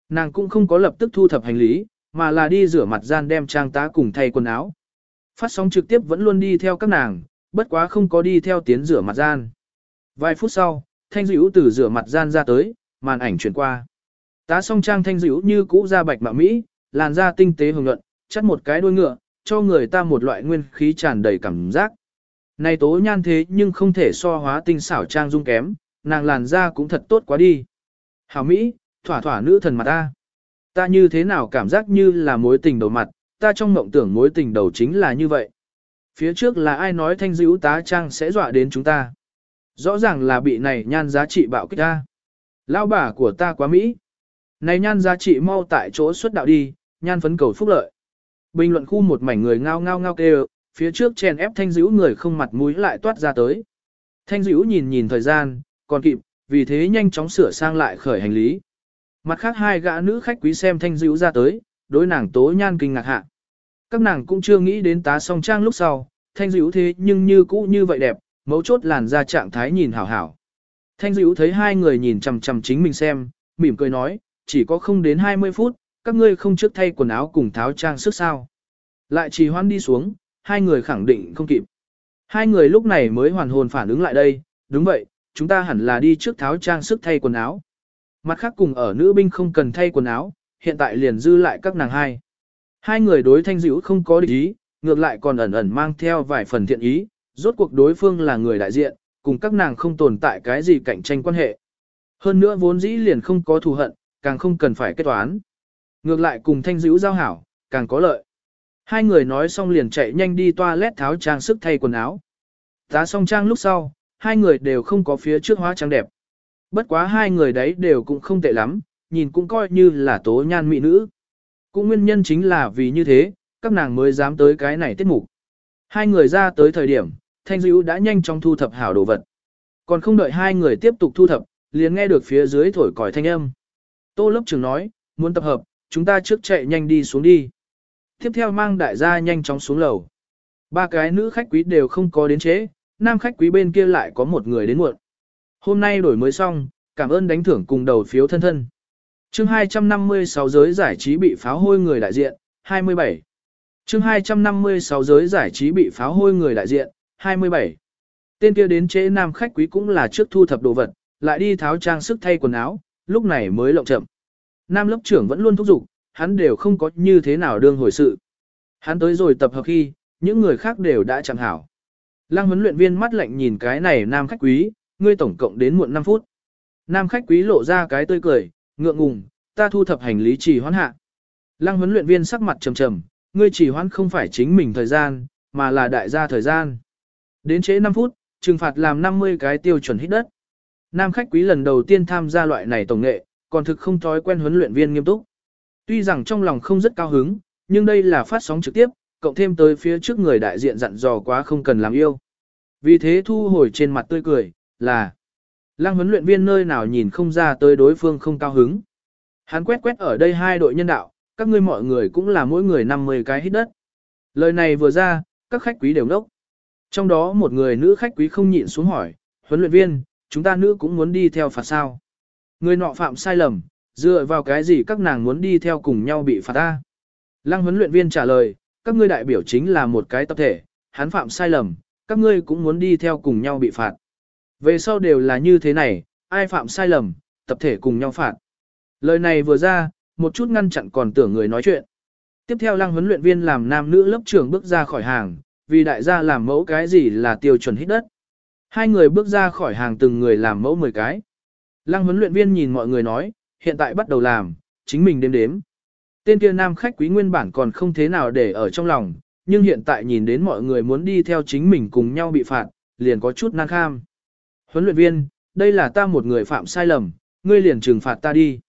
Nàng cũng không có lập tức thu thập hành lý, mà là đi rửa mặt gian đem trang tá cùng thay quần áo. Phát sóng trực tiếp vẫn luôn đi theo các nàng, bất quá không có đi theo tiến rửa mặt gian. Vài phút sau, Thanh Dữ từ rửa mặt gian ra tới, màn ảnh chuyển qua. Tá song trang Thanh Dữ như cũ da bạch mạ mỹ, làn da tinh tế hồng nhuận, chắt một cái đuôi ngựa, cho người ta một loại nguyên khí tràn đầy cảm giác. Này tố nhan thế nhưng không thể so hóa tinh xảo trang dung kém, nàng làn da cũng thật tốt quá đi. Hảo Mỹ, thỏa thỏa nữ thần mặt ta. Ta như thế nào cảm giác như là mối tình đầu mặt, ta trong mộng tưởng mối tình đầu chính là như vậy. Phía trước là ai nói thanh dữ tá trang sẽ dọa đến chúng ta. Rõ ràng là bị này nhan giá trị bạo kích ta. Lao bà của ta quá Mỹ. Này nhan giá trị mau tại chỗ xuất đạo đi, nhan phấn cầu phúc lợi. Bình luận khu một mảnh người ngao ngao ngao kêu, phía trước chèn ép thanh dữ người không mặt mũi lại toát ra tới. Thanh dữ nhìn nhìn thời gian, còn kịp, vì thế nhanh chóng sửa sang lại khởi hành lý. Mặt khác hai gã nữ khách quý xem thanh dữ ra tới, đối nàng tố nhan kinh ngạc hạ. Các nàng cũng chưa nghĩ đến tá song trang lúc sau, thanh dữ thế nhưng như cũ như vậy đẹp, mấu chốt làn ra trạng thái nhìn hảo hảo. Thanh dữ thấy hai người nhìn chằm chằm chính mình xem, mỉm cười nói, chỉ có không đến 20 phút, các ngươi không trước thay quần áo cùng tháo trang sức sao. Lại trì hoãn đi xuống, hai người khẳng định không kịp. Hai người lúc này mới hoàn hồn phản ứng lại đây, đúng vậy, chúng ta hẳn là đi trước tháo trang sức thay quần áo. Mặt khác cùng ở nữ binh không cần thay quần áo, hiện tại liền dư lại các nàng hai. Hai người đối thanh dữ không có địch ý, ngược lại còn ẩn ẩn mang theo vài phần thiện ý, rốt cuộc đối phương là người đại diện, cùng các nàng không tồn tại cái gì cạnh tranh quan hệ. Hơn nữa vốn dĩ liền không có thù hận, càng không cần phải kết toán. Ngược lại cùng thanh dữ giao hảo, càng có lợi. Hai người nói xong liền chạy nhanh đi toilet tháo trang sức thay quần áo. Tá xong trang lúc sau, hai người đều không có phía trước hóa trang đẹp. Bất quá hai người đấy đều cũng không tệ lắm, nhìn cũng coi như là tố nhan mỹ nữ. Cũng nguyên nhân chính là vì như thế, các nàng mới dám tới cái này tiết mục. Hai người ra tới thời điểm, Thanh Dữ đã nhanh chóng thu thập hảo đồ vật. Còn không đợi hai người tiếp tục thu thập, liền nghe được phía dưới thổi còi thanh âm. Tô lớp trưởng nói, muốn tập hợp, chúng ta trước chạy nhanh đi xuống đi. Tiếp theo mang đại gia nhanh chóng xuống lầu. Ba cái nữ khách quý đều không có đến chế, nam khách quý bên kia lại có một người đến muộn. Hôm nay đổi mới xong, cảm ơn đánh thưởng cùng đầu phiếu thân thân. chương 256 giới giải trí bị pháo hôi người đại diện, 27. chương 256 giới giải trí bị pháo hôi người đại diện, 27. Tên kia đến chế nam khách quý cũng là trước thu thập đồ vật, lại đi tháo trang sức thay quần áo, lúc này mới lộng chậm. Nam lớp trưởng vẫn luôn thúc giục, hắn đều không có như thế nào đương hồi sự. Hắn tới rồi tập hợp khi, những người khác đều đã chẳng hảo. Lăng huấn luyện viên mắt lạnh nhìn cái này nam khách quý, ngươi tổng cộng đến muộn 5 phút. Nam khách quý lộ ra cái tươi cười, ngượng ngùng, ta thu thập hành lý trì hoãn hạ. Lăng huấn luyện viên sắc mặt trầm trầm, ngươi trì hoãn không phải chính mình thời gian, mà là đại gia thời gian. Đến trễ 5 phút, trừng phạt làm 50 cái tiêu chuẩn hít đất. Nam khách quý lần đầu tiên tham gia loại này tổng nghệ, còn thực không thói quen huấn luyện viên nghiêm túc. Tuy rằng trong lòng không rất cao hứng, nhưng đây là phát sóng trực tiếp, cộng thêm tới phía trước người đại diện dặn dò quá không cần làm yêu. Vì thế thu hồi trên mặt tươi cười, là Lăng huấn luyện viên nơi nào nhìn không ra tới đối phương không cao hứng. Hắn quét quét ở đây hai đội nhân đạo, các ngươi mọi người cũng là mỗi người 50 cái hít đất. Lời này vừa ra, các khách quý đều ngốc. Trong đó một người nữ khách quý không nhịn xuống hỏi, huấn luyện viên, chúng ta nữ cũng muốn đi theo phạt sao. Người nọ phạm sai lầm, dựa vào cái gì các nàng muốn đi theo cùng nhau bị phạt ta. Lăng huấn luyện viên trả lời, các ngươi đại biểu chính là một cái tập thể, hắn phạm sai lầm, các ngươi cũng muốn đi theo cùng nhau bị phạt. Về sau đều là như thế này, ai phạm sai lầm, tập thể cùng nhau phạt. Lời này vừa ra, một chút ngăn chặn còn tưởng người nói chuyện. Tiếp theo lăng huấn luyện viên làm nam nữ lớp trưởng bước ra khỏi hàng, vì đại gia làm mẫu cái gì là tiêu chuẩn hít đất. Hai người bước ra khỏi hàng từng người làm mẫu 10 cái. Lăng huấn luyện viên nhìn mọi người nói, hiện tại bắt đầu làm, chính mình đếm đếm. Tên kia nam khách quý nguyên bản còn không thế nào để ở trong lòng, nhưng hiện tại nhìn đến mọi người muốn đi theo chính mình cùng nhau bị phạt, liền có chút nan kham. Huấn luyện viên, đây là ta một người phạm sai lầm, ngươi liền trừng phạt ta đi.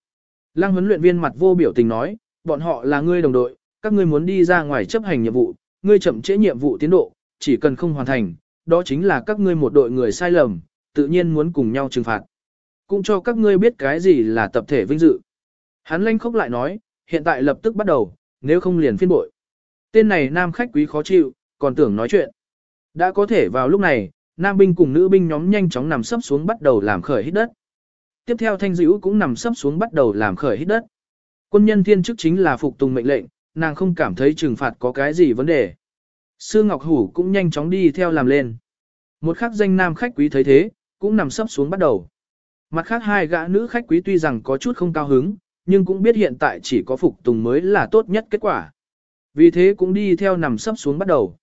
Lăng huấn luyện viên mặt vô biểu tình nói, bọn họ là ngươi đồng đội, các ngươi muốn đi ra ngoài chấp hành nhiệm vụ, ngươi chậm trễ nhiệm vụ tiến độ, chỉ cần không hoàn thành, đó chính là các ngươi một đội người sai lầm, tự nhiên muốn cùng nhau trừng phạt. Cũng cho các ngươi biết cái gì là tập thể vinh dự. Hắn lanh khốc lại nói, hiện tại lập tức bắt đầu, nếu không liền phiên bội. Tên này nam khách quý khó chịu, còn tưởng nói chuyện. Đã có thể vào lúc này, nam binh cùng nữ binh nhóm nhanh chóng nằm sấp xuống bắt đầu làm khởi hít đất. Tiếp theo thanh dữ cũng nằm sấp xuống bắt đầu làm khởi hít đất. Quân nhân thiên chức chính là phục tùng mệnh lệnh, nàng không cảm thấy trừng phạt có cái gì vấn đề. Sư Ngọc Hủ cũng nhanh chóng đi theo làm lên. Một khắc danh nam khách quý thấy thế, cũng nằm sấp xuống bắt đầu. Mặt khác hai gã nữ khách quý tuy rằng có chút không cao hứng, nhưng cũng biết hiện tại chỉ có phục tùng mới là tốt nhất kết quả. Vì thế cũng đi theo nằm sấp xuống bắt đầu.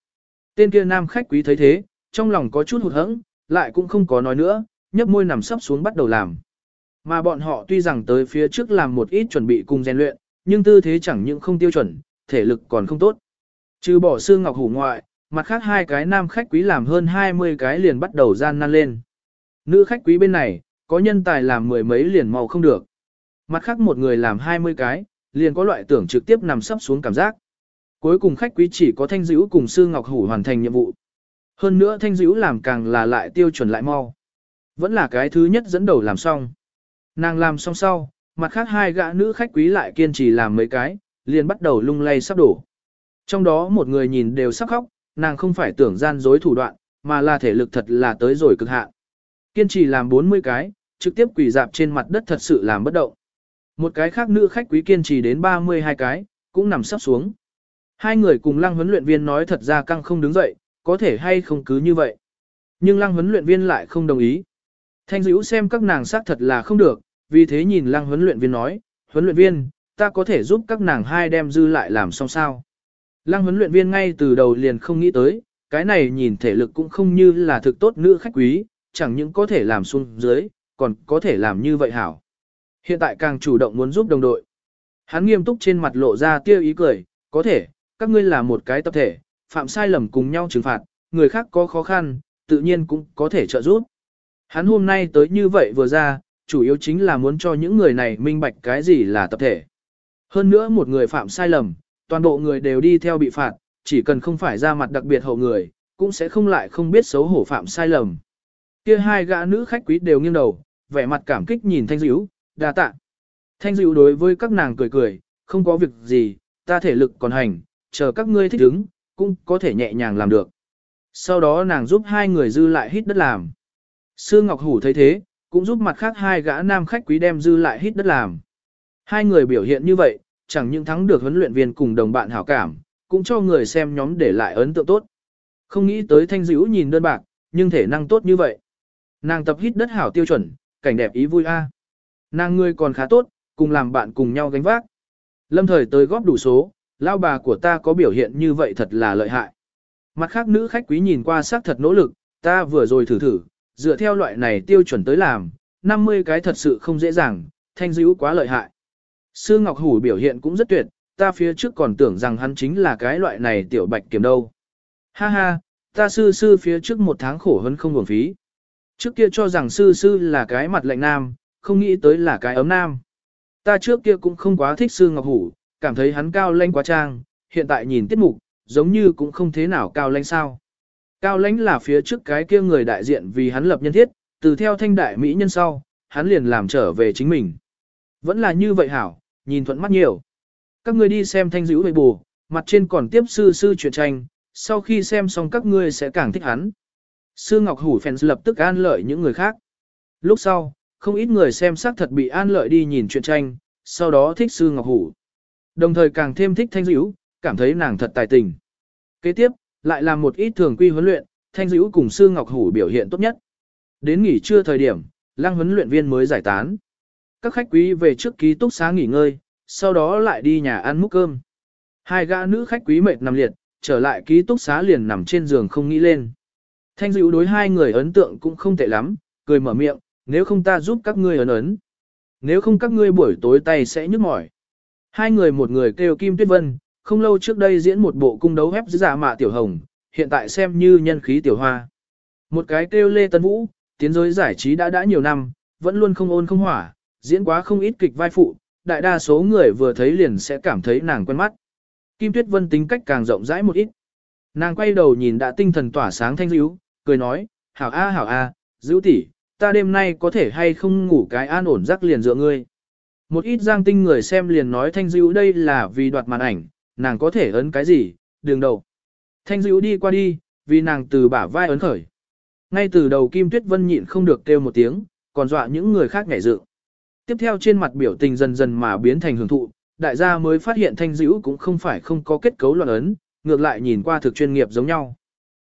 Tên kia nam khách quý thấy thế, trong lòng có chút hụt hẫng, lại cũng không có nói nữa, nhấp môi nằm sấp xuống bắt đầu làm. Mà bọn họ tuy rằng tới phía trước làm một ít chuẩn bị cùng rèn luyện, nhưng tư thế chẳng những không tiêu chuẩn, thể lực còn không tốt. Trừ bỏ xương ngọc hủ ngoại, mặt khác hai cái nam khách quý làm hơn 20 cái liền bắt đầu gian nan lên. Nữ khách quý bên này, có nhân tài làm mười mấy liền màu không được. Mặt khác một người làm 20 cái, liền có loại tưởng trực tiếp nằm sấp xuống cảm giác. Cuối cùng khách quý chỉ có thanh dữ cùng sư ngọc hủ hoàn thành nhiệm vụ. Hơn nữa thanh dữ làm càng là lại tiêu chuẩn lại mau. Vẫn là cái thứ nhất dẫn đầu làm xong. Nàng làm xong sau, mặt khác hai gã nữ khách quý lại kiên trì làm mấy cái, liền bắt đầu lung lay sắp đổ. Trong đó một người nhìn đều sắp khóc, nàng không phải tưởng gian dối thủ đoạn, mà là thể lực thật là tới rồi cực hạn. Kiên trì làm 40 cái, trực tiếp quỳ dạp trên mặt đất thật sự làm bất động. Một cái khác nữ khách quý kiên trì đến 32 cái, cũng nằm sắp xuống. Hai người cùng lăng huấn luyện viên nói thật ra căng không đứng dậy, có thể hay không cứ như vậy. Nhưng lăng huấn luyện viên lại không đồng ý. Thanh dữ xem các nàng xác thật là không được, vì thế nhìn lăng huấn luyện viên nói, huấn luyện viên, ta có thể giúp các nàng hai đem dư lại làm xong sao. Lăng huấn luyện viên ngay từ đầu liền không nghĩ tới, cái này nhìn thể lực cũng không như là thực tốt nữ khách quý, chẳng những có thể làm xuống dưới, còn có thể làm như vậy hảo. Hiện tại càng chủ động muốn giúp đồng đội. Hắn nghiêm túc trên mặt lộ ra tiêu ý cười, có thể, các ngươi là một cái tập thể, phạm sai lầm cùng nhau trừng phạt, người khác có khó khăn, tự nhiên cũng có thể trợ giúp. Hắn hôm nay tới như vậy vừa ra, chủ yếu chính là muốn cho những người này minh bạch cái gì là tập thể. Hơn nữa một người phạm sai lầm, toàn bộ người đều đi theo bị phạt, chỉ cần không phải ra mặt đặc biệt hậu người, cũng sẽ không lại không biết xấu hổ phạm sai lầm. Kia hai gã nữ khách quý đều nghiêng đầu, vẻ mặt cảm kích nhìn Thanh Dữ, đa tạ. Thanh Dữ đối với các nàng cười cười, không có việc gì, ta thể lực còn hành, chờ các ngươi thích ứng, cũng có thể nhẹ nhàng làm được. Sau đó nàng giúp hai người dư lại hít đất làm. Sư Ngọc Hủ thấy thế, cũng giúp mặt khác hai gã nam khách quý đem dư lại hít đất làm. Hai người biểu hiện như vậy, chẳng những thắng được huấn luyện viên cùng đồng bạn hảo cảm, cũng cho người xem nhóm để lại ấn tượng tốt. Không nghĩ tới thanh dữ nhìn đơn bạc, nhưng thể năng tốt như vậy. Nàng tập hít đất hảo tiêu chuẩn, cảnh đẹp ý vui a. Nàng ngươi còn khá tốt, cùng làm bạn cùng nhau gánh vác. Lâm thời tới góp đủ số, lao bà của ta có biểu hiện như vậy thật là lợi hại. Mặt khác nữ khách quý nhìn qua sắc thật nỗ lực, ta vừa rồi thử thử, dựa theo loại này tiêu chuẩn tới làm, 50 cái thật sự không dễ dàng, thanh dữ quá lợi hại. Sư Ngọc Hủ biểu hiện cũng rất tuyệt, ta phía trước còn tưởng rằng hắn chính là cái loại này tiểu bạch kiểm đâu. Ha ha, ta sư sư phía trước một tháng khổ hơn không hưởng phí. Trước kia cho rằng sư sư là cái mặt lạnh nam, không nghĩ tới là cái ấm nam. Ta trước kia cũng không quá thích sư Ngọc Hủ, cảm thấy hắn cao lanh quá trang, hiện tại nhìn tiết mục, giống như cũng không thế nào cao lanh sao. Cao lãnh là phía trước cái kia người đại diện vì hắn lập nhân thiết, từ theo thanh đại mỹ nhân sau, hắn liền làm trở về chính mình. Vẫn là như vậy hảo, nhìn thuận mắt nhiều. Các ngươi đi xem thanh dữ về bù, mặt trên còn tiếp sư sư chuyện tranh, sau khi xem xong các ngươi sẽ càng thích hắn. Sư Ngọc Hủ phèn lập tức an lợi những người khác. Lúc sau, không ít người xem xác thật bị an lợi đi nhìn chuyện tranh, sau đó thích Sư Ngọc Hủ. Đồng thời càng thêm thích thanh dữ, cảm thấy nàng thật tài tình. Kế tiếp, lại làm một ít thường quy huấn luyện, thanh Dữu cùng Sư Ngọc Hủ biểu hiện tốt nhất. Đến nghỉ trưa thời điểm, lăng huấn luyện viên mới giải tán. Các khách quý về trước ký túc xá nghỉ ngơi, sau đó lại đi nhà ăn múc cơm. Hai gã nữ khách quý mệt nằm liệt, trở lại ký túc xá liền nằm trên giường không nghĩ lên. Thanh Dữu đối hai người ấn tượng cũng không tệ lắm, cười mở miệng, nếu không ta giúp các ngươi ấn ấn. Nếu không các ngươi buổi tối tay sẽ nhức mỏi. Hai người một người kêu Kim Tuyết Vân, không lâu trước đây diễn một bộ cung đấu hép giả dạ mạ tiểu hồng, hiện tại xem như nhân khí tiểu hoa. Một cái kêu Lê Tân Vũ, tiến giới giải trí đã đã nhiều năm, vẫn luôn không ôn không hỏa, diễn quá không ít kịch vai phụ, đại đa số người vừa thấy liền sẽ cảm thấy nàng quen mắt. Kim Tuyết Vân tính cách càng rộng rãi một ít. Nàng quay đầu nhìn đã tinh thần tỏa sáng thanh dữ, cười nói, hảo a hảo a, dữ tỷ, ta đêm nay có thể hay không ngủ cái an ổn giấc liền dựa ngươi. Một ít giang tinh người xem liền nói thanh dữ đây là vì đoạt màn ảnh, nàng có thể ấn cái gì, đường đầu. Thanh dữ đi qua đi, vì nàng từ bả vai ấn khởi. Ngay từ đầu Kim Tuyết Vân nhịn không được kêu một tiếng, còn dọa những người khác nhảy dựng. Tiếp theo trên mặt biểu tình dần dần mà biến thành hưởng thụ, đại gia mới phát hiện thanh dữ cũng không phải không có kết cấu loạn ấn, ngược lại nhìn qua thực chuyên nghiệp giống nhau.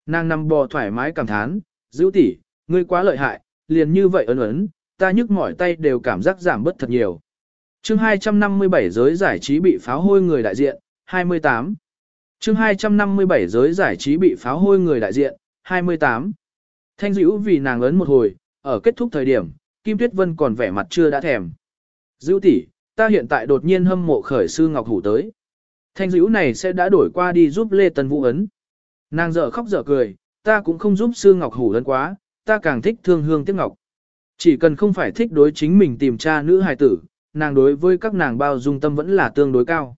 Nàng nằm bò thoải mái cảm thán, dữ tỷ, ngươi quá lợi hại, liền như vậy ấn ấn, ta nhức mỏi tay đều cảm giác giảm bớt thật nhiều. chương 257 giới giải trí bị pháo hôi người đại diện, 28. chương 257 giới giải trí bị pháo hôi người đại diện, 28. Thanh dữ vì nàng ấn một hồi, ở kết thúc thời điểm, Kim Tuyết Vân còn vẻ mặt chưa đã thèm. Dữ tỷ, ta hiện tại đột nhiên hâm mộ khởi sư Ngọc Hủ tới. Thanh dữ này sẽ đã đổi qua đi giúp Lê Tân Vũ ấn. Nàng dở khóc dở cười, ta cũng không giúp sư Ngọc Hủ lớn quá, ta càng thích thương hương tiếc ngọc. Chỉ cần không phải thích đối chính mình tìm cha nữ hài tử, nàng đối với các nàng bao dung tâm vẫn là tương đối cao.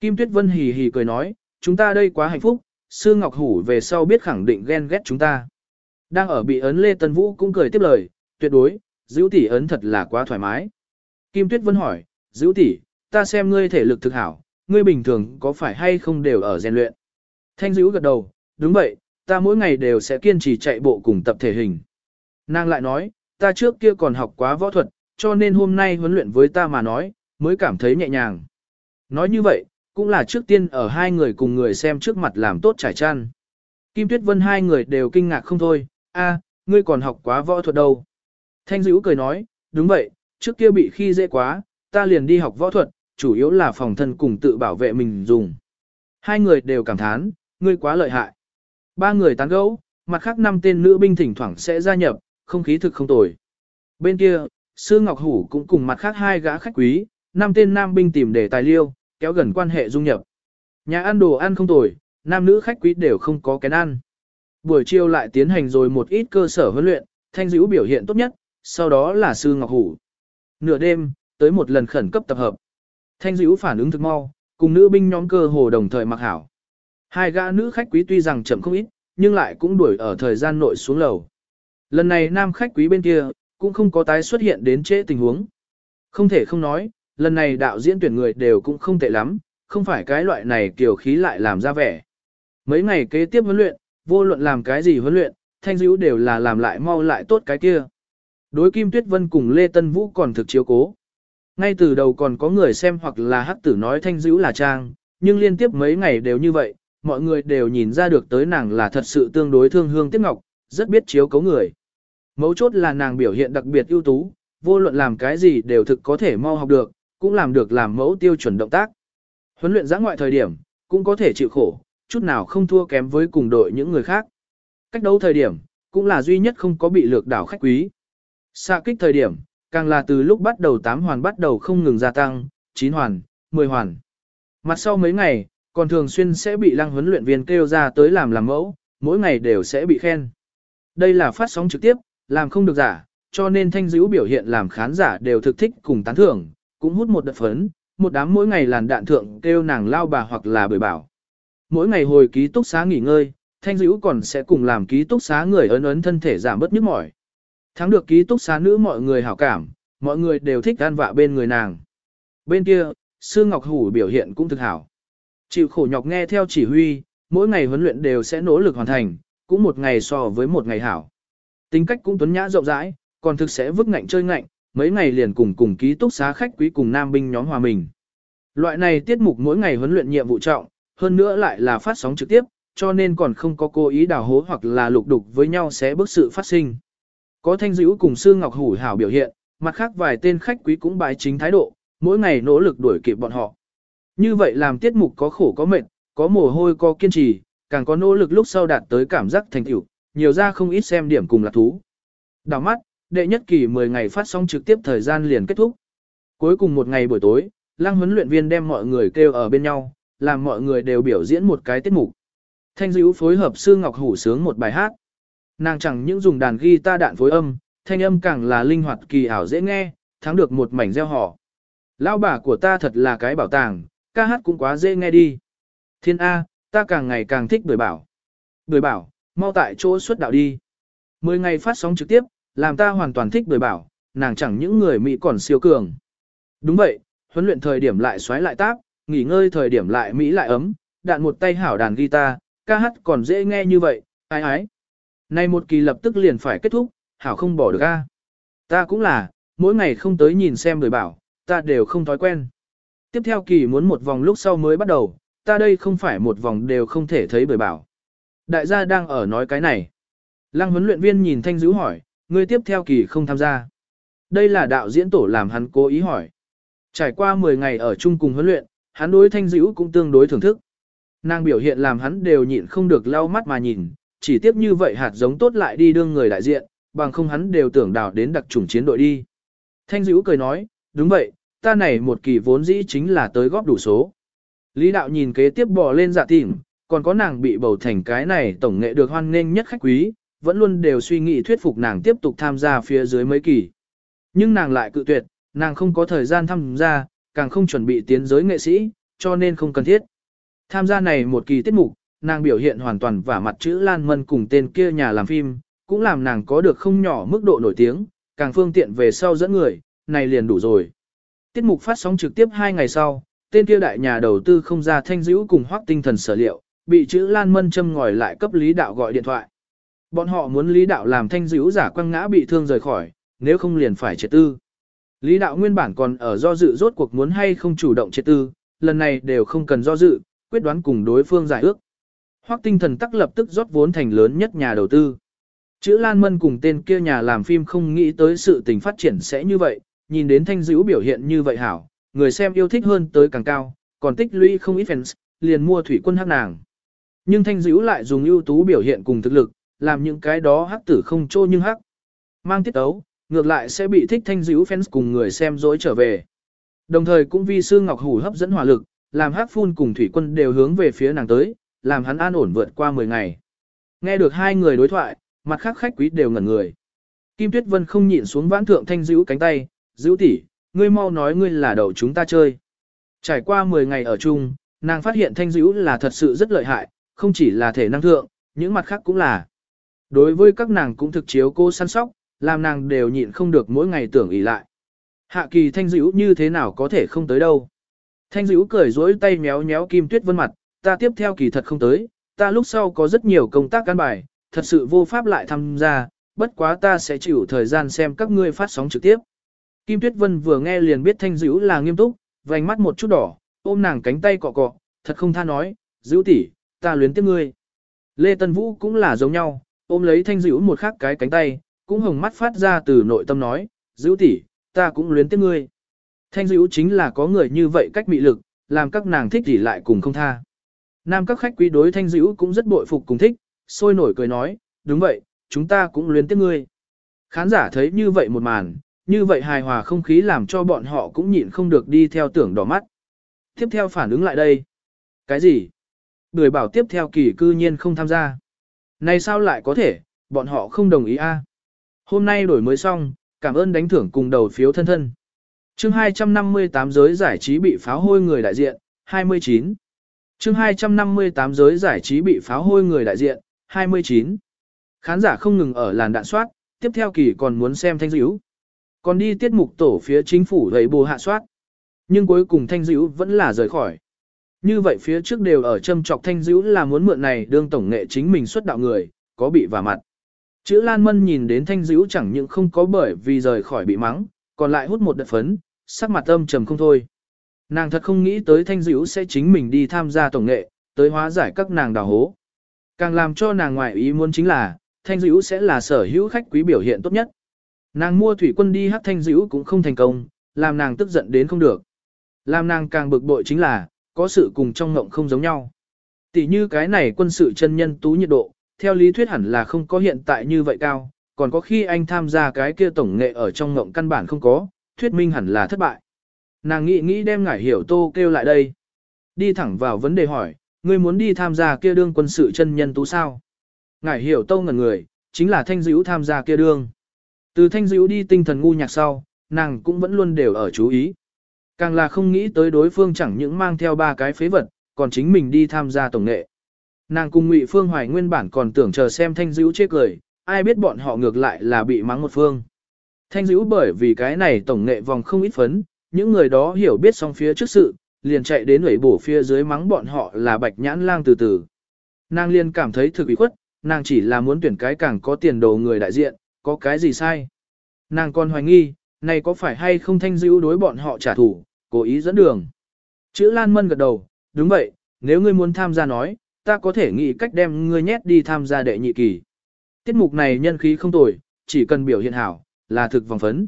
Kim Tuyết Vân hì hì cười nói, chúng ta đây quá hạnh phúc, sư Ngọc Hủ về sau biết khẳng định ghen ghét chúng ta. Đang ở bị ấn Lê Tân Vũ cũng cười tiếp lời, tuyệt đối, giữ tỷ ấn thật là quá thoải mái. Kim Tuyết Vân hỏi, giữ tỷ, ta xem ngươi thể lực thực hảo, ngươi bình thường có phải hay không đều ở rèn luyện. Thanh giữ gật đầu, đúng vậy, ta mỗi ngày đều sẽ kiên trì chạy bộ cùng tập thể hình. Nàng lại nói, ta trước kia còn học quá võ thuật, cho nên hôm nay huấn luyện với ta mà nói, mới cảm thấy nhẹ nhàng. Nói như vậy, cũng là trước tiên ở hai người cùng người xem trước mặt làm tốt trải chăn. Kim Tuyết Vân hai người đều kinh ngạc không thôi, a, ngươi còn học quá võ thuật đâu. Thanh dữ cười nói, đúng vậy, trước kia bị khi dễ quá, ta liền đi học võ thuật, chủ yếu là phòng thân cùng tự bảo vệ mình dùng. Hai người đều cảm thán, ngươi quá lợi hại. Ba người tán gẫu, mặt khác năm tên nữ binh thỉnh thoảng sẽ gia nhập, không khí thực không tồi. Bên kia, Sư Ngọc Hủ cũng cùng mặt khác hai gã khách quý, năm tên nam binh tìm để tài liêu, kéo gần quan hệ dung nhập. Nhà ăn đồ ăn không tồi, nam nữ khách quý đều không có kén ăn. Buổi chiều lại tiến hành rồi một ít cơ sở huấn luyện, thanh dữ biểu hiện tốt nhất, sau đó là Sư Ngọc Hủ. Nửa đêm, tới một lần khẩn cấp tập hợp. Thanh dữ phản ứng thực mau, cùng nữ binh nhóm cơ hồ đồng thời mặc hảo. Hai gã nữ khách quý tuy rằng chậm không ít, nhưng lại cũng đuổi ở thời gian nội xuống lầu. Lần này nam khách quý bên kia, cũng không có tái xuất hiện đến trễ tình huống. Không thể không nói, lần này đạo diễn tuyển người đều cũng không tệ lắm, không phải cái loại này kiểu khí lại làm ra vẻ. Mấy ngày kế tiếp huấn luyện, vô luận làm cái gì huấn luyện, thanh dữ đều là làm lại mau lại tốt cái kia. Đối Kim Tuyết Vân cùng Lê Tân Vũ còn thực chiếu cố. Ngay từ đầu còn có người xem hoặc là hắc tử nói thanh dữ là trang, nhưng liên tiếp mấy ngày đều như vậy, mọi người đều nhìn ra được tới nàng là thật sự tương đối thương hương tiếc ngọc, rất biết chiếu cấu người. Mấu chốt là nàng biểu hiện đặc biệt ưu tú, vô luận làm cái gì đều thực có thể mau học được, cũng làm được làm mẫu tiêu chuẩn động tác. Huấn luyện giã ngoại thời điểm, cũng có thể chịu khổ, chút nào không thua kém với cùng đội những người khác. Cách đấu thời điểm, cũng là duy nhất không có bị lược đảo khách quý. Xạ kích thời điểm, càng là từ lúc bắt đầu 8 hoàn bắt đầu không ngừng gia tăng, 9 hoàn, 10 hoàn. Mặt sau mấy ngày, còn thường xuyên sẽ bị lăng huấn luyện viên kêu ra tới làm làm mẫu, mỗi ngày đều sẽ bị khen. Đây là phát sóng trực tiếp, làm không được giả, cho nên thanh dữ biểu hiện làm khán giả đều thực thích cùng tán thưởng, cũng hút một đợt phấn, một đám mỗi ngày làn đạn thượng kêu nàng lao bà hoặc là bời bảo. Mỗi ngày hồi ký túc xá nghỉ ngơi, thanh dữ còn sẽ cùng làm ký túc xá người ấn ấn thân thể giảm bớt nhức mỏi. Thắng được ký túc xá nữ mọi người hảo cảm, mọi người đều thích gan vạ bên người nàng. Bên kia, Sư Ngọc Hủ biểu hiện cũng thực hảo. Chịu khổ nhọc nghe theo chỉ huy, mỗi ngày huấn luyện đều sẽ nỗ lực hoàn thành, cũng một ngày so với một ngày hảo. Tính cách cũng tuấn nhã rộng rãi, còn thực sẽ vứt ngạnh chơi ngạnh, mấy ngày liền cùng cùng ký túc xá khách quý cùng nam binh nhóm hòa mình. Loại này tiết mục mỗi ngày huấn luyện nhiệm vụ trọng, hơn nữa lại là phát sóng trực tiếp, cho nên còn không có cố ý đào hố hoặc là lục đục với nhau sẽ bước sự phát sinh. Có thanh dữ cùng sư ngọc hủ hảo biểu hiện, mặt khác vài tên khách quý cũng bài chính thái độ, mỗi ngày nỗ lực đuổi kịp bọn họ. Như vậy làm tiết mục có khổ có mệt, có mồ hôi có kiên trì, càng có nỗ lực lúc sau đạt tới cảm giác thành tựu, nhiều ra không ít xem điểm cùng là thú. Đào mắt, đệ nhất kỳ 10 ngày phát sóng trực tiếp thời gian liền kết thúc. Cuối cùng một ngày buổi tối, lăng huấn luyện viên đem mọi người kêu ở bên nhau, làm mọi người đều biểu diễn một cái tiết mục. Thanh dữ phối hợp sư ngọc hủ sướng một bài hát. Nàng chẳng những dùng đàn guitar đạn phối âm, thanh âm càng là linh hoạt kỳ ảo dễ nghe, thắng được một mảnh gieo họ. Lão bà của ta thật là cái bảo tàng, ca hát cũng quá dễ nghe đi. Thiên A, ta càng ngày càng thích bưởi bảo. Bưởi bảo, mau tại chỗ xuất đạo đi. Mười ngày phát sóng trực tiếp, làm ta hoàn toàn thích bưởi bảo, nàng chẳng những người Mỹ còn siêu cường. Đúng vậy, huấn luyện thời điểm lại xoáy lại táp, nghỉ ngơi thời điểm lại Mỹ lại ấm, đạn một tay hảo đàn guitar, ca hát còn dễ nghe như vậy, ai ái. Này một kỳ lập tức liền phải kết thúc, hảo không bỏ được a. Ta cũng là, mỗi ngày không tới nhìn xem bưởi bảo, ta đều không thói quen. Tiếp theo kỳ muốn một vòng lúc sau mới bắt đầu, ta đây không phải một vòng đều không thể thấy bởi bảo. Đại gia đang ở nói cái này. Lăng huấn luyện viên nhìn Thanh Dữ hỏi, Ngươi tiếp theo kỳ không tham gia. Đây là đạo diễn tổ làm hắn cố ý hỏi. Trải qua 10 ngày ở chung cùng huấn luyện, hắn đối Thanh Dữ cũng tương đối thưởng thức. Nàng biểu hiện làm hắn đều nhịn không được lau mắt mà nhìn, chỉ tiếp như vậy hạt giống tốt lại đi đương người đại diện, bằng không hắn đều tưởng đào đến đặc chủng chiến đội đi. Thanh Dữ cười nói, đúng vậy, ta này một kỳ vốn dĩ chính là tới góp đủ số. Lý đạo nhìn kế tiếp bò lên dạ tìm, còn có nàng bị bầu thành cái này tổng nghệ được hoan nghênh nhất khách quý, vẫn luôn đều suy nghĩ thuyết phục nàng tiếp tục tham gia phía dưới mấy kỳ. Nhưng nàng lại cự tuyệt, nàng không có thời gian tham gia, càng không chuẩn bị tiến giới nghệ sĩ, cho nên không cần thiết. Tham gia này một kỳ tiết mục, nàng biểu hiện hoàn toàn và mặt chữ Lan Mân cùng tên kia nhà làm phim, cũng làm nàng có được không nhỏ mức độ nổi tiếng, càng phương tiện về sau dẫn người, này liền đủ rồi. Tiết mục phát sóng trực tiếp 2 ngày sau, tên kia đại nhà đầu tư không ra thanh dữ cùng hoác tinh thần sở liệu, bị chữ Lan Mân châm ngòi lại cấp Lý Đạo gọi điện thoại. Bọn họ muốn Lý Đạo làm thanh dữ giả quăng ngã bị thương rời khỏi, nếu không liền phải triệt tư. Lý Đạo nguyên bản còn ở do dự rốt cuộc muốn hay không chủ động triệt tư, lần này đều không cần do dự, quyết đoán cùng đối phương giải ước. Hoắc tinh thần tắc lập tức rót vốn thành lớn nhất nhà đầu tư. Chữ Lan Mân cùng tên kia nhà làm phim không nghĩ tới sự tình phát triển sẽ như vậy, nhìn đến thanh dữ biểu hiện như vậy hảo, người xem yêu thích hơn tới càng cao, còn tích lũy không ít fans, liền mua thủy quân hắc nàng. Nhưng thanh dữ lại dùng ưu tú biểu hiện cùng thực lực, làm những cái đó hắc tử không trô nhưng hắc. Mang tiết ấu, ngược lại sẽ bị thích thanh dữ fans cùng người xem dối trở về. Đồng thời cũng vì sư Ngọc Hủ hấp dẫn hỏa lực, làm hắc phun cùng thủy quân đều hướng về phía nàng tới, làm hắn an ổn vượt qua 10 ngày. Nghe được hai người đối thoại, mặt khác khách quý đều ngẩn người. Kim Tuyết Vân không nhịn xuống vãn thượng thanh dữ cánh tay, dữ tỷ, ngươi mau nói ngươi là đầu chúng ta chơi. Trải qua 10 ngày ở chung, nàng phát hiện thanh dữ là thật sự rất lợi hại, không chỉ là thể năng thượng, những mặt khác cũng là. Đối với các nàng cũng thực chiếu cô săn sóc, làm nàng đều nhịn không được mỗi ngày tưởng ý lại. Hạ kỳ thanh dữ như thế nào có thể không tới đâu. Thanh dữ cười rỗi tay méo méo kim tuyết vân mặt, ta tiếp theo kỳ thật không tới, ta lúc sau có rất nhiều công tác căn bài, thật sự vô pháp lại tham gia, bất quá ta sẽ chịu thời gian xem các ngươi phát sóng trực tiếp. Kim Tuyết Vân vừa nghe liền biết Thanh Dữ là nghiêm túc, vành mắt một chút đỏ, ôm nàng cánh tay cọ cọ, thật không tha nói, Dữ tỷ, ta luyến tiếc ngươi. Lê Tân Vũ cũng là giống nhau, ôm lấy Thanh Dữ một khắc cái cánh tay, cũng hồng mắt phát ra từ nội tâm nói, Dữ tỷ, ta cũng luyến tiếc ngươi. Thanh Dữ chính là có người như vậy cách mị lực, làm các nàng thích thì lại cùng không tha. Nam các khách quý đối Thanh Dữ cũng rất bội phục cùng thích, sôi nổi cười nói, đúng vậy, chúng ta cũng luyến tiếc ngươi. Khán giả thấy như vậy một màn, như vậy hài hòa không khí làm cho bọn họ cũng nhịn không được đi theo tưởng đỏ mắt. Tiếp theo phản ứng lại đây. Cái gì? Người bảo tiếp theo kỳ cư nhiên không tham gia. Này sao lại có thể, bọn họ không đồng ý a? Hôm nay đổi mới xong, cảm ơn đánh thưởng cùng đầu phiếu thân thân. chương 258 giới giải trí bị pháo hôi người đại diện, 29. chương 258 giới giải trí bị pháo hôi người đại diện, 29. Khán giả không ngừng ở làn đạn soát, tiếp theo kỳ còn muốn xem thanh dữ. Còn đi tiết mục tổ phía chính phủ gầy bù hạ soát. Nhưng cuối cùng thanh dữ vẫn là rời khỏi. Như vậy phía trước đều ở châm trọc thanh dữ là muốn mượn này đương tổng nghệ chính mình xuất đạo người, có bị vả mặt. Chữ Lan Mân nhìn đến thanh dữ chẳng những không có bởi vì rời khỏi bị mắng, còn lại hút một đợt phấn, sắc mặt âm trầm không thôi. Nàng thật không nghĩ tới thanh dữ sẽ chính mình đi tham gia tổng nghệ, tới hóa giải các nàng đào hố. Càng làm cho nàng ngoại ý muốn chính là, thanh dữ sẽ là sở hữu khách quý biểu hiện tốt nhất. Nàng mua thủy quân đi hát thanh dữ cũng không thành công, làm nàng tức giận đến không được. Làm nàng càng bực bội chính là, có sự cùng trong ngộng không giống nhau. Tỷ như cái này quân sự chân nhân tú nhiệt độ, theo lý thuyết hẳn là không có hiện tại như vậy cao, còn có khi anh tham gia cái kia tổng nghệ ở trong ngộng căn bản không có, thuyết minh hẳn là thất bại. Nàng nghĩ nghĩ đem ngải hiểu tô kêu lại đây. Đi thẳng vào vấn đề hỏi, ngươi muốn đi tham gia kia đương quân sự chân nhân tú sao? Ngải hiểu tô ngẩn người, chính là thanh dữ tham gia kia đương. Từ thanh dữ đi tinh thần ngu nhạc sau, nàng cũng vẫn luôn đều ở chú ý. Càng là không nghĩ tới đối phương chẳng những mang theo ba cái phế vật, còn chính mình đi tham gia tổng nghệ. Nàng cùng Ngụy Phương Hoài nguyên bản còn tưởng chờ xem Thanh Dữu chê cười, ai biết bọn họ ngược lại là bị mắng một phương. Thanh Dữu bởi vì cái này tổng nghệ vòng không ít phấn, những người đó hiểu biết xong phía trước sự, liền chạy đến ủy bổ phía dưới mắng bọn họ là bạch nhãn lang từ từ. Nàng liền cảm thấy thực ủy khuất, nàng chỉ là muốn tuyển cái càng có tiền đồ người đại diện, có cái gì sai. Nàng còn hoài nghi, này có phải hay không thanh Dữu đối bọn họ trả thù, cố ý dẫn đường. Chữ Lan Mân gật đầu, đúng vậy, nếu ngươi muốn tham gia nói, ta có thể nghĩ cách đem ngươi nhét đi tham gia đệ nhị kỳ. Tiết mục này nhân khí không tồi, chỉ cần biểu hiện hảo, là thực vòng phấn.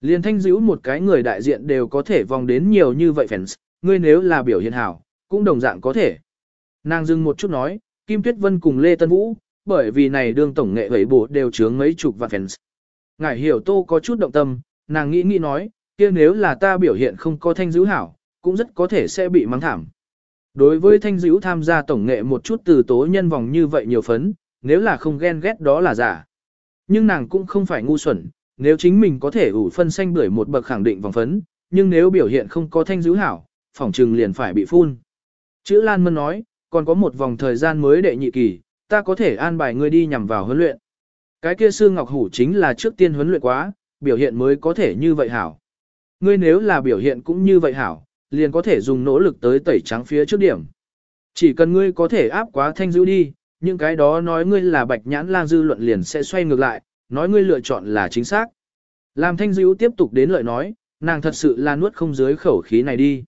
Liên thanh dữ một cái người đại diện đều có thể vòng đến nhiều như vậy fans, ngươi nếu là biểu hiện hảo, cũng đồng dạng có thể. Nàng dừng một chút nói, Kim Tuyết Vân cùng Lê Tân Vũ, bởi vì này đương tổng nghệ vẩy bộ đều chướng mấy chục vạn fans. Ngải hiểu tô có chút động tâm, nàng nghĩ nghĩ nói, kia nếu là ta biểu hiện không có thanh dữ hảo, cũng rất có thể sẽ bị mắng thảm. Đối với thanh dữ tham gia tổng nghệ một chút từ tố nhân vòng như vậy nhiều phấn, nếu là không ghen ghét đó là giả. Nhưng nàng cũng không phải ngu xuẩn, nếu chính mình có thể ủ phân xanh bưởi một bậc khẳng định vòng phấn, nhưng nếu biểu hiện không có thanh dữ hảo, phỏng trừng liền phải bị phun. Chữ Lan Mân nói, còn có một vòng thời gian mới đệ nhị kỳ, ta có thể an bài ngươi đi nhằm vào huấn luyện. Cái kia sư Ngọc Hủ chính là trước tiên huấn luyện quá, biểu hiện mới có thể như vậy hảo. Ngươi nếu là biểu hiện cũng như vậy hảo, liền có thể dùng nỗ lực tới tẩy trắng phía trước điểm. Chỉ cần ngươi có thể áp quá thanh dữ đi, những cái đó nói ngươi là bạch nhãn lang dư luận liền sẽ xoay ngược lại, nói ngươi lựa chọn là chính xác. Làm thanh dữ tiếp tục đến lợi nói, nàng thật sự là nuốt không dưới khẩu khí này đi.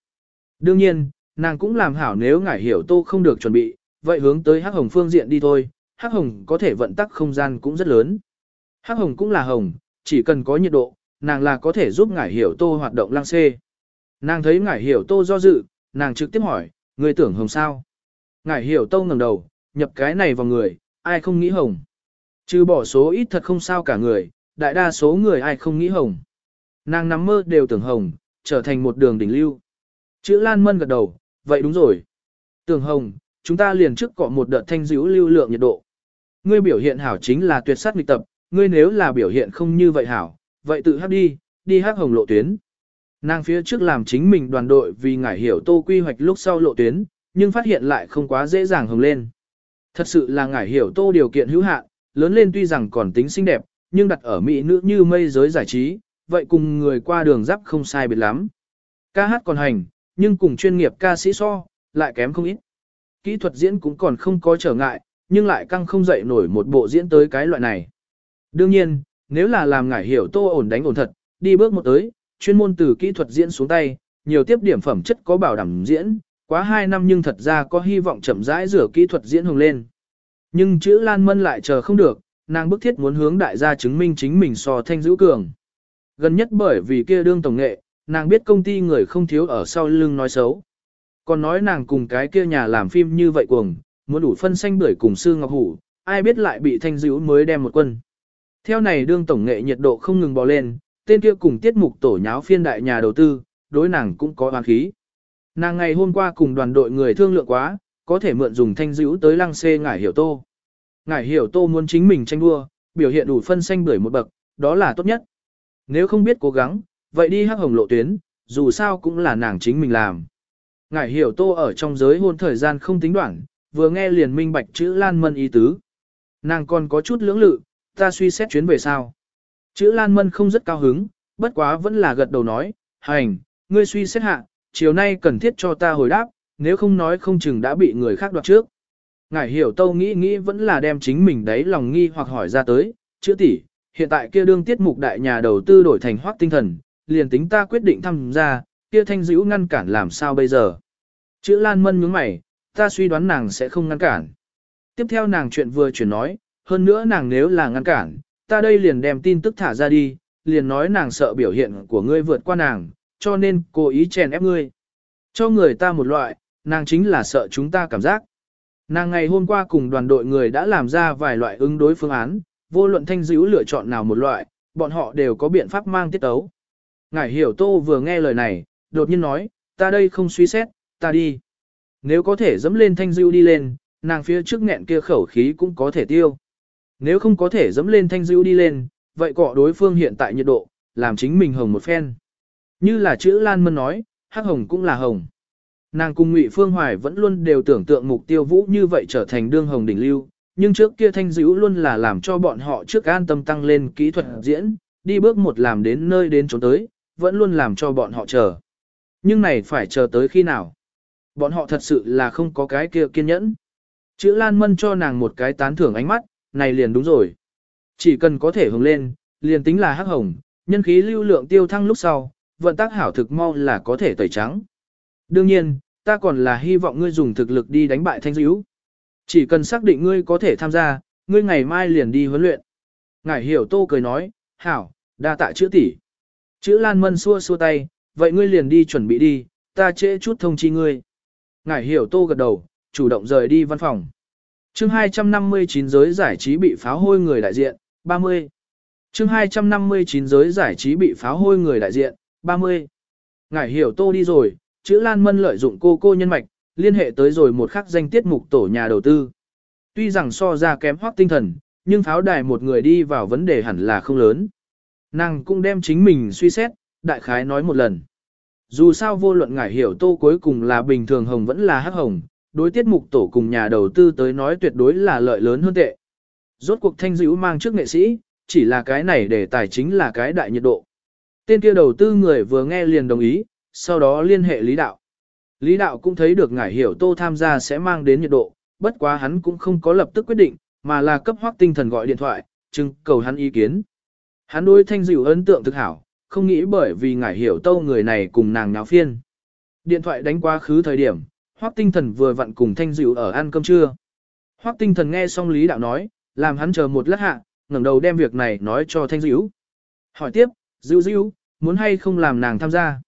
Đương nhiên, nàng cũng làm hảo nếu ngải hiểu tô không được chuẩn bị, vậy hướng tới hắc hồng phương diện đi thôi, hắc hồng có thể vận tắc không gian cũng rất lớn. Hắc hồng cũng là hồng, chỉ cần có nhiệt độ, nàng là có thể giúp ngải hiểu tô hoạt động lang xê. Nàng thấy ngải hiểu tô do dự, nàng trực tiếp hỏi, người tưởng hồng sao? Ngải hiểu tô ngẩng đầu, nhập cái này vào người, ai không nghĩ hồng. Chứ bỏ số ít thật không sao cả người, đại đa số người ai không nghĩ hồng. Nàng nắm mơ đều tưởng hồng, trở thành một đường đỉnh lưu. Chữ Lan Mân gật đầu, vậy đúng rồi. Tưởng hồng, chúng ta liền trước cọ một đợt thanh dữ lưu lượng nhiệt độ. Ngươi biểu hiện hảo chính là tuyệt sát nghịch tập, ngươi nếu là biểu hiện không như vậy hảo, vậy tự hát đi, đi hát hồng lộ tuyến. Nàng phía trước làm chính mình đoàn đội vì ngải hiểu tô quy hoạch lúc sau lộ tuyến, nhưng phát hiện lại không quá dễ dàng hồng lên. Thật sự là ngải hiểu tô điều kiện hữu hạn, lớn lên tuy rằng còn tính xinh đẹp, nhưng đặt ở mỹ nữ như mây giới giải trí, vậy cùng người qua đường giáp không sai biệt lắm. Ca hát còn hành, nhưng cùng chuyên nghiệp ca sĩ so, lại kém không ít. Kỹ thuật diễn cũng còn không có trở ngại, nhưng lại căng không dậy nổi một bộ diễn tới cái loại này. Đương nhiên, nếu là làm ngải hiểu tô ổn đánh ổn thật, đi bước một tới, chuyên môn từ kỹ thuật diễn xuống tay, nhiều tiếp điểm phẩm chất có bảo đảm diễn, quá 2 năm nhưng thật ra có hy vọng chậm rãi rửa kỹ thuật diễn hồng lên. Nhưng chữ Lan Mân lại chờ không được, nàng bức thiết muốn hướng đại gia chứng minh chính mình so thanh dữ cường. Gần nhất bởi vì kia đương tổng nghệ, nàng biết công ty người không thiếu ở sau lưng nói xấu. Còn nói nàng cùng cái kia nhà làm phim như vậy cuồng, muốn đủ phân xanh bưởi cùng sư ngọc hủ, ai biết lại bị thanh dữ mới đem một quân. Theo này đương tổng nghệ nhiệt độ không ngừng bò lên, tên kia cùng tiết mục tổ nháo phiên đại nhà đầu tư, đối nàng cũng có oán khí. Nàng ngày hôm qua cùng đoàn đội người thương lượng quá, có thể mượn dùng thanh dữ tới lăng xê ngải hiểu tô. Ngải hiểu tô muốn chính mình tranh đua, biểu hiện đủ phân xanh bưởi một bậc, đó là tốt nhất. Nếu không biết cố gắng, vậy đi hắc hồng lộ tuyến, dù sao cũng là nàng chính mình làm. Ngải hiểu tô ở trong giới hôn thời gian không tính đoạn, vừa nghe liền minh bạch chữ Lan Mân ý tứ. Nàng còn có chút lưỡng lự, ta suy xét chuyến về sao. Chữ Lan Mân không rất cao hứng, bất quá vẫn là gật đầu nói, hành, ngươi suy xét hạ, chiều nay cần thiết cho ta hồi đáp, nếu không nói không chừng đã bị người khác đoạt trước. Ngải hiểu tâu nghĩ nghĩ vẫn là đem chính mình đấy lòng nghi hoặc hỏi ra tới, chữ tỷ, hiện tại kia đương tiết mục đại nhà đầu tư đổi thành hoác tinh thần, liền tính ta quyết định tham gia, kia thanh dữ ngăn cản làm sao bây giờ. Chữ Lan Mân nhướng mày, ta suy đoán nàng sẽ không ngăn cản. Tiếp theo nàng chuyện vừa chuyển nói, hơn nữa nàng nếu là ngăn cản, ta đây liền đem tin tức thả ra đi, liền nói nàng sợ biểu hiện của ngươi vượt qua nàng, cho nên cố ý chèn ép ngươi. Cho người ta một loại, nàng chính là sợ chúng ta cảm giác. Nàng ngày hôm qua cùng đoàn đội người đã làm ra vài loại ứng đối phương án, vô luận thanh dữ lựa chọn nào một loại, bọn họ đều có biện pháp mang tiết tấu. Ngải hiểu tô vừa nghe lời này, đột nhiên nói, ta đây không suy xét, ta đi. Nếu có thể dẫm lên thanh dữ đi lên, nàng phía trước nghẹn kia khẩu khí cũng có thể tiêu. Nếu không có thể dẫm lên thanh dữ đi lên, vậy cọ đối phương hiện tại nhiệt độ, làm chính mình hồng một phen. Như là chữ Lan Mân nói, hắc hồng cũng là hồng. Nàng cùng Ngụy Phương Hoài vẫn luôn đều tưởng tượng mục tiêu vũ như vậy trở thành đương hồng đỉnh lưu, nhưng trước kia thanh dữ luôn là làm cho bọn họ trước an tâm tăng lên kỹ thuật diễn, đi bước một làm đến nơi đến trốn tới, vẫn luôn làm cho bọn họ chờ. Nhưng này phải chờ tới khi nào? Bọn họ thật sự là không có cái kia kiên nhẫn. Chữ Lan Mân cho nàng một cái tán thưởng ánh mắt, này liền đúng rồi. Chỉ cần có thể hồng lên, liền tính là hắc hồng, nhân khí lưu lượng tiêu thăng lúc sau, vận tác hảo thực mau là có thể tẩy trắng. Đương nhiên, ta còn là hy vọng ngươi dùng thực lực đi đánh bại thanh dữ. Chỉ cần xác định ngươi có thể tham gia, ngươi ngày mai liền đi huấn luyện. Ngải hiểu tô cười nói, hảo, đa tạ chữ tỷ. Chữ Lan Mân xua xua tay, vậy ngươi liền đi chuẩn bị đi, ta trễ chút thông chi ngươi. Ngải hiểu tô gật đầu, chủ động rời đi văn phòng chương 259 giới giải trí bị pháo hôi người đại diện, 30. chương 259 giới giải trí bị pháo hôi người đại diện, 30. Ngải hiểu tô đi rồi, chữ Lan Mân lợi dụng cô cô nhân mạch, liên hệ tới rồi một khắc danh tiết mục tổ nhà đầu tư. Tuy rằng so ra kém hoác tinh thần, nhưng pháo đài một người đi vào vấn đề hẳn là không lớn. Nàng cũng đem chính mình suy xét, đại khái nói một lần. Dù sao vô luận ngải hiểu tô cuối cùng là bình thường hồng vẫn là hắc hồng, đối tiết mục tổ cùng nhà đầu tư tới nói tuyệt đối là lợi lớn hơn tệ. Rốt cuộc thanh dữ mang trước nghệ sĩ, chỉ là cái này để tài chính là cái đại nhiệt độ. Tên kia đầu tư người vừa nghe liền đồng ý, sau đó liên hệ lý đạo. Lý đạo cũng thấy được ngải hiểu tô tham gia sẽ mang đến nhiệt độ, bất quá hắn cũng không có lập tức quyết định, mà là cấp hoác tinh thần gọi điện thoại, trưng cầu hắn ý kiến. Hắn đối thanh dịu ấn tượng thực hảo, không nghĩ bởi vì ngải hiểu tô người này cùng nàng náo phiên. Điện thoại đánh quá khứ thời điểm, Hoắc tinh thần vừa vặn cùng thanh dịu ở ăn cơm trưa. Hoắc tinh thần nghe xong lý đạo nói, làm hắn chờ một lát hạ, ngẩng đầu đem việc này nói cho thanh dịu. Hỏi tiếp, dịu dịu, muốn hay không làm nàng tham gia?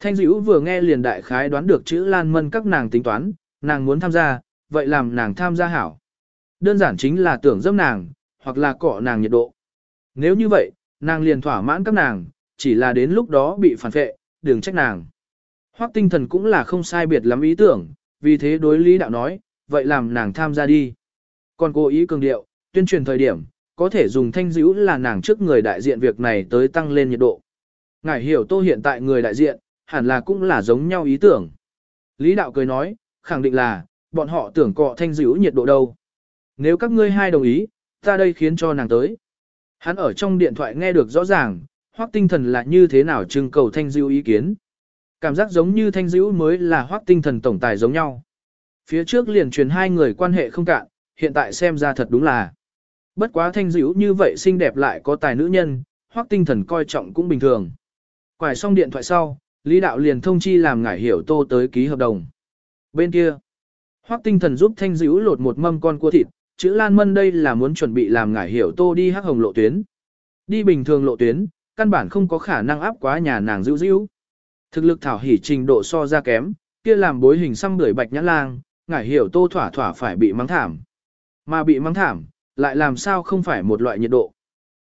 Thanh Dịu vừa nghe liền đại khái đoán được chữ Lan Mân các nàng tính toán, nàng muốn tham gia, vậy làm nàng tham gia hảo. Đơn giản chính là tưởng dâm nàng, hoặc là cọ nàng nhiệt độ. Nếu như vậy, nàng liền thỏa mãn các nàng, chỉ là đến lúc đó bị phản vệ, đừng trách nàng. Hoắc tinh thần cũng là không sai biệt lắm ý tưởng, vì thế đối lý đạo nói, vậy làm nàng tham gia đi. Còn cố ý cường điệu, tuyên truyền thời điểm, có thể dùng thanh dữ là nàng trước người đại diện việc này tới tăng lên nhiệt độ. Ngài hiểu tô hiện tại người đại diện, hẳn là cũng là giống nhau ý tưởng. Lý đạo cười nói, khẳng định là, bọn họ tưởng cọ thanh dữ nhiệt độ đâu. Nếu các ngươi hai đồng ý, ta đây khiến cho nàng tới. Hắn ở trong điện thoại nghe được rõ ràng, Hoắc tinh thần là như thế nào trưng cầu thanh dữ ý kiến. Cảm giác giống như thanh dữ mới là hoác tinh thần tổng tài giống nhau. Phía trước liền truyền hai người quan hệ không cạn, hiện tại xem ra thật đúng là. Bất quá thanh dữ như vậy xinh đẹp lại có tài nữ nhân, hoác tinh thần coi trọng cũng bình thường. Quải xong điện thoại sau, Lý đạo liền thông chi làm ngải hiểu tô tới ký hợp đồng. Bên kia, Hoắc tinh thần giúp thanh dữ lột một mâm con cua thịt, chữ Lan Mân đây là muốn chuẩn bị làm ngải hiểu tô đi hắc hồng lộ tuyến. Đi bình thường lộ tuyến, căn bản không có khả năng áp quá nhà nàng dữ dữ. Thực lực thảo hỉ trình độ so ra kém, kia làm bối hình xăm bưởi bạch nhã lang, ngải hiểu tô thỏa thỏa phải bị mắng thảm. Mà bị mắng thảm, lại làm sao không phải một loại nhiệt độ.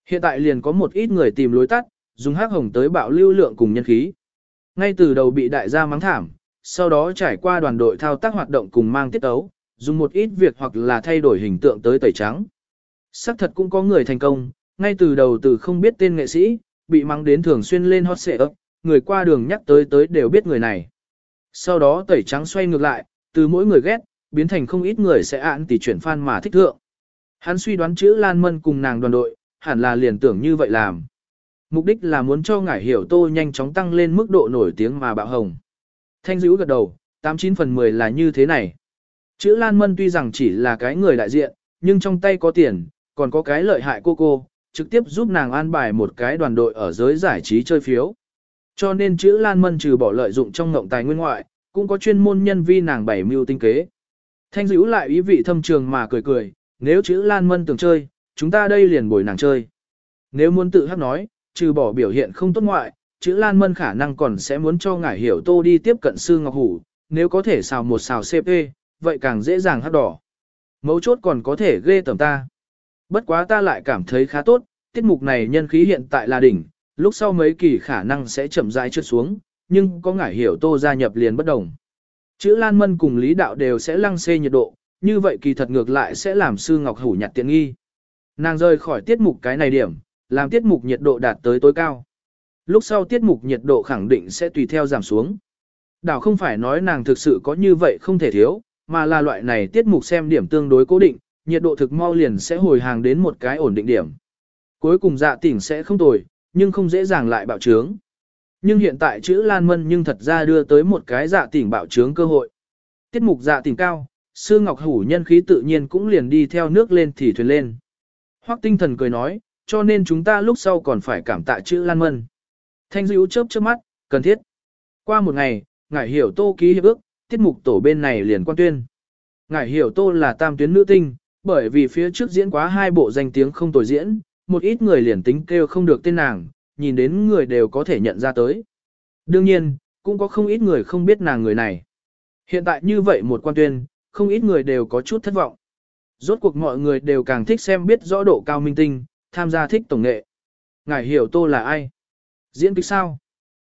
Hiện tại liền có một ít người tìm lối tắt, dùng hắc hồng tới bạo lưu lượng cùng nhân khí. Ngay từ đầu bị đại gia mắng thảm, sau đó trải qua đoàn đội thao tác hoạt động cùng mang tiết ấu, dùng một ít việc hoặc là thay đổi hình tượng tới tẩy trắng. Sắc thật cũng có người thành công, ngay từ đầu từ không biết tên nghệ sĩ, bị mắng đến thường xuyên lên hot xệ ấp, người qua đường nhắc tới tới đều biết người này. Sau đó tẩy trắng xoay ngược lại, từ mỗi người ghét, biến thành không ít người sẽ ạn tỷ chuyển fan mà thích thượng. Hắn suy đoán chữ Lan Mân cùng nàng đoàn đội, hẳn là liền tưởng như vậy làm. Mục đích là muốn cho ngải hiểu tô nhanh chóng tăng lên mức độ nổi tiếng mà bạo hồng. Thanh dữ gật đầu, 89 phần 10 là như thế này. Chữ Lan Mân tuy rằng chỉ là cái người đại diện, nhưng trong tay có tiền, còn có cái lợi hại cô cô, trực tiếp giúp nàng an bài một cái đoàn đội ở giới giải trí chơi phiếu. Cho nên chữ Lan Mân trừ bỏ lợi dụng trong ngộng tài nguyên ngoại, cũng có chuyên môn nhân vi nàng bảy mưu tinh kế. Thanh dữ lại ý vị thâm trường mà cười cười, nếu chữ Lan Mân tưởng chơi, chúng ta đây liền bồi nàng chơi. Nếu muốn tự hát nói, trừ bỏ biểu hiện không tốt ngoại, chữ Lan Mân khả năng còn sẽ muốn cho ngải hiểu tô đi tiếp cận sư Ngọc Hủ, nếu có thể xào một xào CP, vậy càng dễ dàng hát đỏ. Mấu chốt còn có thể ghê tầm ta. Bất quá ta lại cảm thấy khá tốt, tiết mục này nhân khí hiện tại là đỉnh, lúc sau mấy kỳ khả năng sẽ chậm rãi trượt xuống, nhưng có ngải hiểu tô gia nhập liền bất đồng. Chữ Lan Mân cùng Lý Đạo đều sẽ lăng xê nhiệt độ, như vậy kỳ thật ngược lại sẽ làm sư Ngọc Hủ nhặt tiện nghi. Nàng rời khỏi tiết mục cái này điểm, làm tiết mục nhiệt độ đạt tới tối cao. Lúc sau tiết mục nhiệt độ khẳng định sẽ tùy theo giảm xuống. Đảo không phải nói nàng thực sự có như vậy không thể thiếu, mà là loại này tiết mục xem điểm tương đối cố định, nhiệt độ thực mau liền sẽ hồi hàng đến một cái ổn định điểm. Cuối cùng dạ tỉnh sẽ không tồi, nhưng không dễ dàng lại bạo trướng. Nhưng hiện tại chữ Lan Mân nhưng thật ra đưa tới một cái dạ tỉnh bạo trướng cơ hội. Tiết mục dạ tỉnh cao, sư ngọc hủ nhân khí tự nhiên cũng liền đi theo nước lên thì thuyền lên. Hoắc tinh thần cười nói, cho nên chúng ta lúc sau còn phải cảm tạ chữ Lan Mân. Thanh dữ chớp chớp mắt, cần thiết. Qua một ngày, ngải hiểu tô ký hiệp ước, tiết mục tổ bên này liền quan tuyên. Ngải hiểu tô là tam tuyến nữ tinh, bởi vì phía trước diễn quá hai bộ danh tiếng không tồi diễn, một ít người liền tính kêu không được tên nàng, nhìn đến người đều có thể nhận ra tới. Đương nhiên, cũng có không ít người không biết nàng người này. Hiện tại như vậy một quan tuyên, không ít người đều có chút thất vọng. Rốt cuộc mọi người đều càng thích xem biết rõ độ cao minh tinh, tham gia thích tổng nghệ. Ngài hiểu tô là ai? Diễn kịch sao?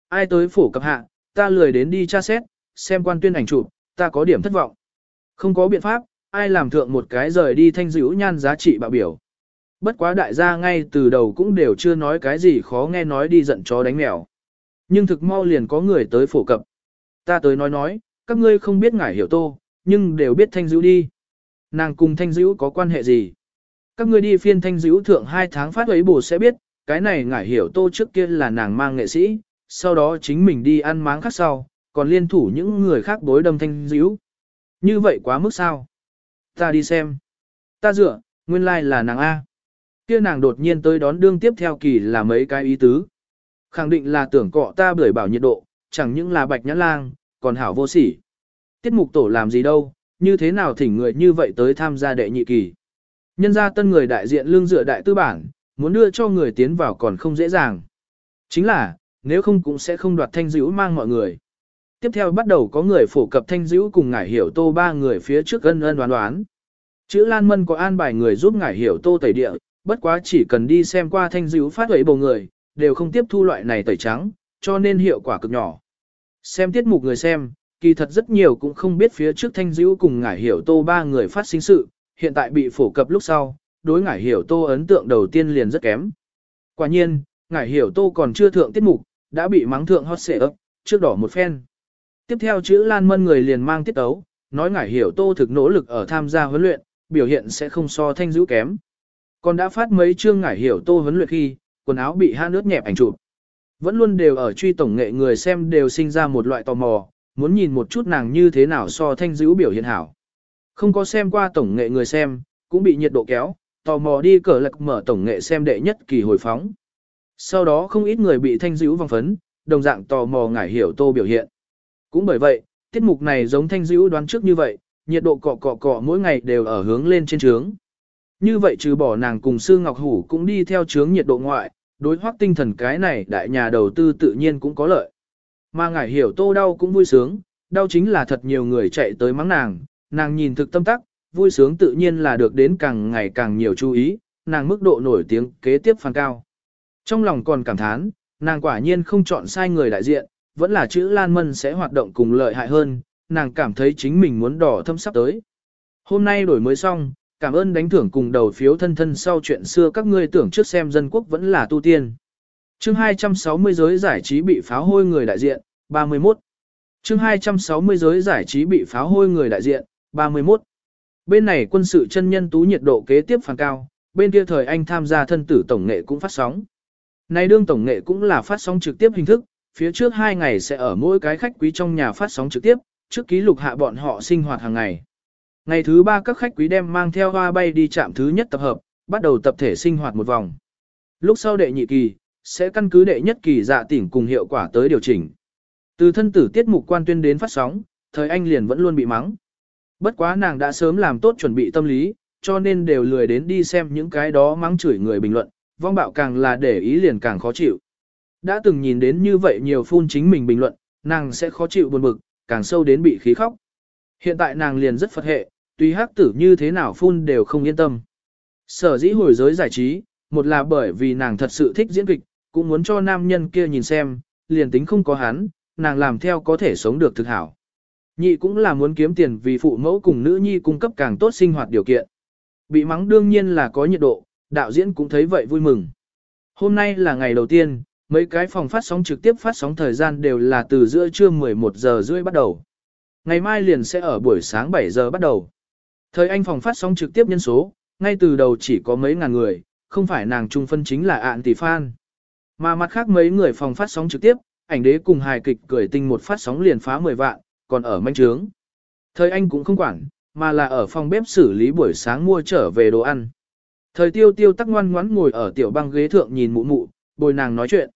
Ai tới phủ cập hạ, ta lười đến đi tra xét, xem quan tuyên ảnh chụp, ta có điểm thất vọng. Không có biện pháp, ai làm thượng một cái rời đi thanh dữ nhan giá trị bạo biểu. Bất quá đại gia ngay từ đầu cũng đều chưa nói cái gì khó nghe nói đi giận chó đánh mèo. Nhưng thực mau liền có người tới phổ cập. Ta tới nói nói, các ngươi không biết ngải hiểu tô, nhưng đều biết thanh dữ đi. Nàng cùng thanh dữ có quan hệ gì? Các ngươi đi phiên thanh dữ thượng 2 tháng phát ấy bù sẽ biết, cái này ngải hiểu tô trước kia là nàng mang nghệ sĩ, sau đó chính mình đi ăn máng khác sau, còn liên thủ những người khác bối đâm thanh dữ. Như vậy quá mức sao? Ta đi xem. Ta dựa, nguyên lai like là nàng A. Kia nàng đột nhiên tới đón đương tiếp theo kỳ là mấy cái ý tứ. Khẳng định là tưởng cọ ta bưởi bảo nhiệt độ, chẳng những là bạch nhãn lang, còn hảo vô sỉ. Tiết mục tổ làm gì đâu, như thế nào thỉnh người như vậy tới tham gia đệ nhị kỳ. Nhân ra tân người đại diện lương dựa đại tư bản, muốn đưa cho người tiến vào còn không dễ dàng. Chính là, nếu không cũng sẽ không đoạt thanh dữ mang mọi người. Tiếp theo bắt đầu có người phổ cập thanh dữ cùng ngải hiểu tô ba người phía trước ân ân đoán đoán. Chữ Lan Mân có an bài người giúp ngải hiểu tô tẩy địa, bất quá chỉ cần đi xem qua thanh dữ phát ấy bầu người, đều không tiếp thu loại này tẩy trắng, cho nên hiệu quả cực nhỏ. Xem tiết mục người xem, kỳ thật rất nhiều cũng không biết phía trước thanh dữ cùng ngải hiểu tô ba người phát sinh sự, hiện tại bị phổ cập lúc sau, đối ngải hiểu tô ấn tượng đầu tiên liền rất kém. Quả nhiên, ngải hiểu tô còn chưa thượng tiết mục, đã bị mắng thượng hot xệ ấp, trước đỏ một phen. Tiếp theo chữ Lan Mân người liền mang tiết ấu, nói ngải hiểu tô thực nỗ lực ở tham gia huấn luyện, biểu hiện sẽ không so thanh dữ kém. Còn đã phát mấy chương ngải hiểu tô huấn luyện khi, quần áo bị ha nước nhẹp ảnh chụp. Vẫn luôn đều ở truy tổng nghệ người xem đều sinh ra một loại tò mò, muốn nhìn một chút nàng như thế nào so thanh dữ biểu hiện hảo. Không có xem qua tổng nghệ người xem, cũng bị nhiệt độ kéo, tò mò đi cờ lạc mở tổng nghệ xem đệ nhất kỳ hồi phóng. Sau đó không ít người bị thanh dữ vòng phấn, đồng dạng tò mò ngải hiểu tô biểu hiện. Cũng bởi vậy, tiết mục này giống thanh dữ đoán trước như vậy, nhiệt độ cọ cọ cọ mỗi ngày đều ở hướng lên trên trướng. Như vậy trừ bỏ nàng cùng Sư Ngọc Hủ cũng đi theo trướng nhiệt độ ngoại, đối hoác tinh thần cái này đại nhà đầu tư tự nhiên cũng có lợi. Mà ngải hiểu tô đau cũng vui sướng, đau chính là thật nhiều người chạy tới mắng nàng, nàng nhìn thực tâm tắc, vui sướng tự nhiên là được đến càng ngày càng nhiều chú ý, nàng mức độ nổi tiếng kế tiếp phàn cao. Trong lòng còn cảm thán, nàng quả nhiên không chọn sai người đại diện, vẫn là chữ Lan Mân sẽ hoạt động cùng lợi hại hơn, nàng cảm thấy chính mình muốn đỏ thâm sắp tới. Hôm nay đổi mới xong, cảm ơn đánh thưởng cùng đầu phiếu thân thân sau chuyện xưa các ngươi tưởng trước xem dân quốc vẫn là tu tiên. Chương 260 giới giải trí bị pháo hôi người đại diện, 31. Chương 260 giới giải trí bị pháo hôi người đại diện, 31. Bên này quân sự chân nhân tú nhiệt độ kế tiếp phản cao, bên kia thời anh tham gia thân tử tổng nghệ cũng phát sóng. nay đương tổng nghệ cũng là phát sóng trực tiếp hình thức, phía trước hai ngày sẽ ở mỗi cái khách quý trong nhà phát sóng trực tiếp, trước ký lục hạ bọn họ sinh hoạt hàng ngày. Ngày thứ ba các khách quý đem mang theo hoa bay đi chạm thứ nhất tập hợp, bắt đầu tập thể sinh hoạt một vòng. Lúc sau đệ nhị kỳ, sẽ căn cứ đệ nhất kỳ dạ tỉnh cùng hiệu quả tới điều chỉnh. Từ thân tử tiết mục quan tuyên đến phát sóng, thời anh liền vẫn luôn bị mắng. Bất quá nàng đã sớm làm tốt chuẩn bị tâm lý, cho nên đều lười đến đi xem những cái đó mắng chửi người bình luận, vong bạo càng là để ý liền càng khó chịu. Đã từng nhìn đến như vậy nhiều phun chính mình bình luận, nàng sẽ khó chịu buồn bực, càng sâu đến bị khí khóc. Hiện tại nàng liền rất phật hệ, tuy hắc tử như thế nào phun đều không yên tâm. Sở dĩ hồi giới giải trí, một là bởi vì nàng thật sự thích diễn kịch, cũng muốn cho nam nhân kia nhìn xem, liền tính không có hắn, nàng làm theo có thể sống được thực hảo. Nhị cũng là muốn kiếm tiền vì phụ mẫu cùng nữ nhi cung cấp càng tốt sinh hoạt điều kiện. Bị mắng đương nhiên là có nhiệt độ, đạo diễn cũng thấy vậy vui mừng. Hôm nay là ngày đầu tiên, mấy cái phòng phát sóng trực tiếp phát sóng thời gian đều là từ giữa trưa 11 giờ rưỡi bắt đầu. Ngày mai liền sẽ ở buổi sáng 7 giờ bắt đầu. Thời anh phòng phát sóng trực tiếp nhân số, ngay từ đầu chỉ có mấy ngàn người, không phải nàng trung phân chính là ạn tỷ fan. Mà mặt khác mấy người phòng phát sóng trực tiếp, ảnh đế cùng hài kịch cười tinh một phát sóng liền phá 10 vạn, còn ở manh trướng. Thời anh cũng không quản, mà là ở phòng bếp xử lý buổi sáng mua trở về đồ ăn. Thời tiêu tiêu tắc ngoan ngoãn ngồi ở tiểu băng ghế thượng nhìn mụ mụ, bồi nàng nói chuyện.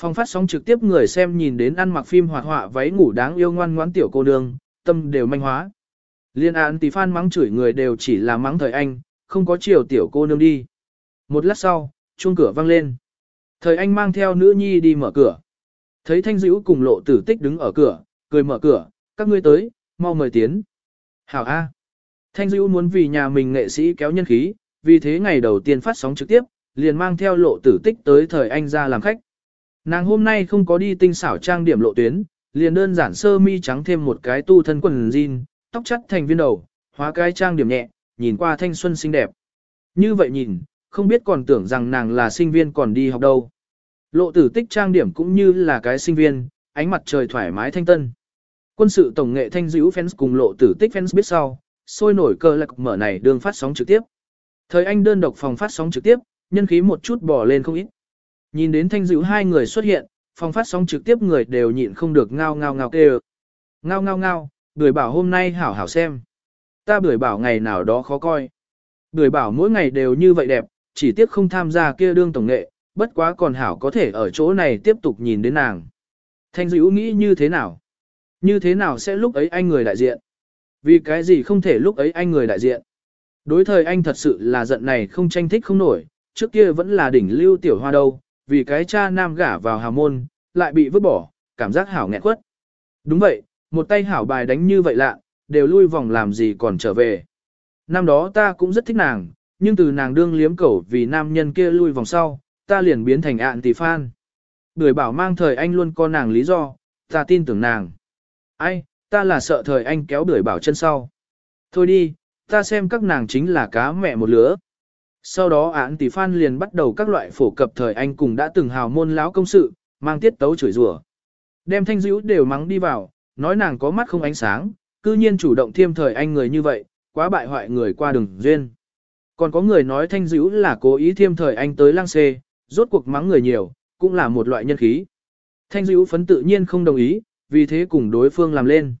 Phòng phát sóng trực tiếp người xem nhìn đến ăn mặc phim hoạt họa váy ngủ đáng yêu ngoan ngoãn tiểu cô nương, tâm đều manh hóa. Liên án tỷ phan mắng chửi người đều chỉ là mắng thời anh, không có chiều tiểu cô nương đi. Một lát sau, chuông cửa vang lên. Thời anh mang theo nữ nhi đi mở cửa. Thấy thanh dữ cùng lộ tử tích đứng ở cửa, cười mở cửa, các ngươi tới, mau mời tiến. Hảo A. Thanh dữ muốn vì nhà mình nghệ sĩ kéo nhân khí, vì thế ngày đầu tiên phát sóng trực tiếp, liền mang theo lộ tử tích tới thời anh ra làm khách. Nàng hôm nay không có đi tinh xảo trang điểm lộ tuyến, liền đơn giản sơ mi trắng thêm một cái tu thân quần jean, tóc chắt thành viên đầu, hóa cái trang điểm nhẹ, nhìn qua thanh xuân xinh đẹp. Như vậy nhìn, không biết còn tưởng rằng nàng là sinh viên còn đi học đâu. Lộ tử tích trang điểm cũng như là cái sinh viên, ánh mặt trời thoải mái thanh tân. Quân sự tổng nghệ thanh dữ fans cùng lộ tử tích fans biết sau, sôi nổi cơ lạc mở này đường phát sóng trực tiếp. Thời anh đơn độc phòng phát sóng trực tiếp, nhân khí một chút bỏ lên không ít. Nhìn đến thanh dữ hai người xuất hiện, phòng phát sóng trực tiếp người đều nhịn không được ngao ngao ngao kêu. Ngao ngao ngao, bưởi bảo hôm nay hảo hảo xem. Ta bưởi bảo ngày nào đó khó coi. Bưởi bảo mỗi ngày đều như vậy đẹp, chỉ tiếc không tham gia kia đương tổng nghệ, bất quá còn hảo có thể ở chỗ này tiếp tục nhìn đến nàng. Thanh dữ nghĩ như thế nào? Như thế nào sẽ lúc ấy anh người đại diện? Vì cái gì không thể lúc ấy anh người đại diện? Đối thời anh thật sự là giận này không tranh thích không nổi, trước kia vẫn là đỉnh lưu tiểu hoa đâu, vì cái cha nam gả vào hào môn, lại bị vứt bỏ, cảm giác hảo nghẹn quất. Đúng vậy, một tay hảo bài đánh như vậy lạ, đều lui vòng làm gì còn trở về. Năm đó ta cũng rất thích nàng, nhưng từ nàng đương liếm cẩu vì nam nhân kia lui vòng sau, ta liền biến thành ạn tỷ phan. Bưởi bảo mang thời anh luôn có nàng lý do, ta tin tưởng nàng. Ai, ta là sợ thời anh kéo bưởi bảo chân sau. Thôi đi, ta xem các nàng chính là cá mẹ một lứa. Sau đó án tỷ phan liền bắt đầu các loại phổ cập thời anh cùng đã từng hào môn lão công sự, mang tiết tấu chửi rủa. Đem thanh dữ đều mắng đi vào, nói nàng có mắt không ánh sáng, cư nhiên chủ động thiêm thời anh người như vậy, quá bại hoại người qua đường duyên. Còn có người nói thanh dữ là cố ý thiêm thời anh tới lang xê, rốt cuộc mắng người nhiều, cũng là một loại nhân khí. Thanh dữ phấn tự nhiên không đồng ý, vì thế cùng đối phương làm lên.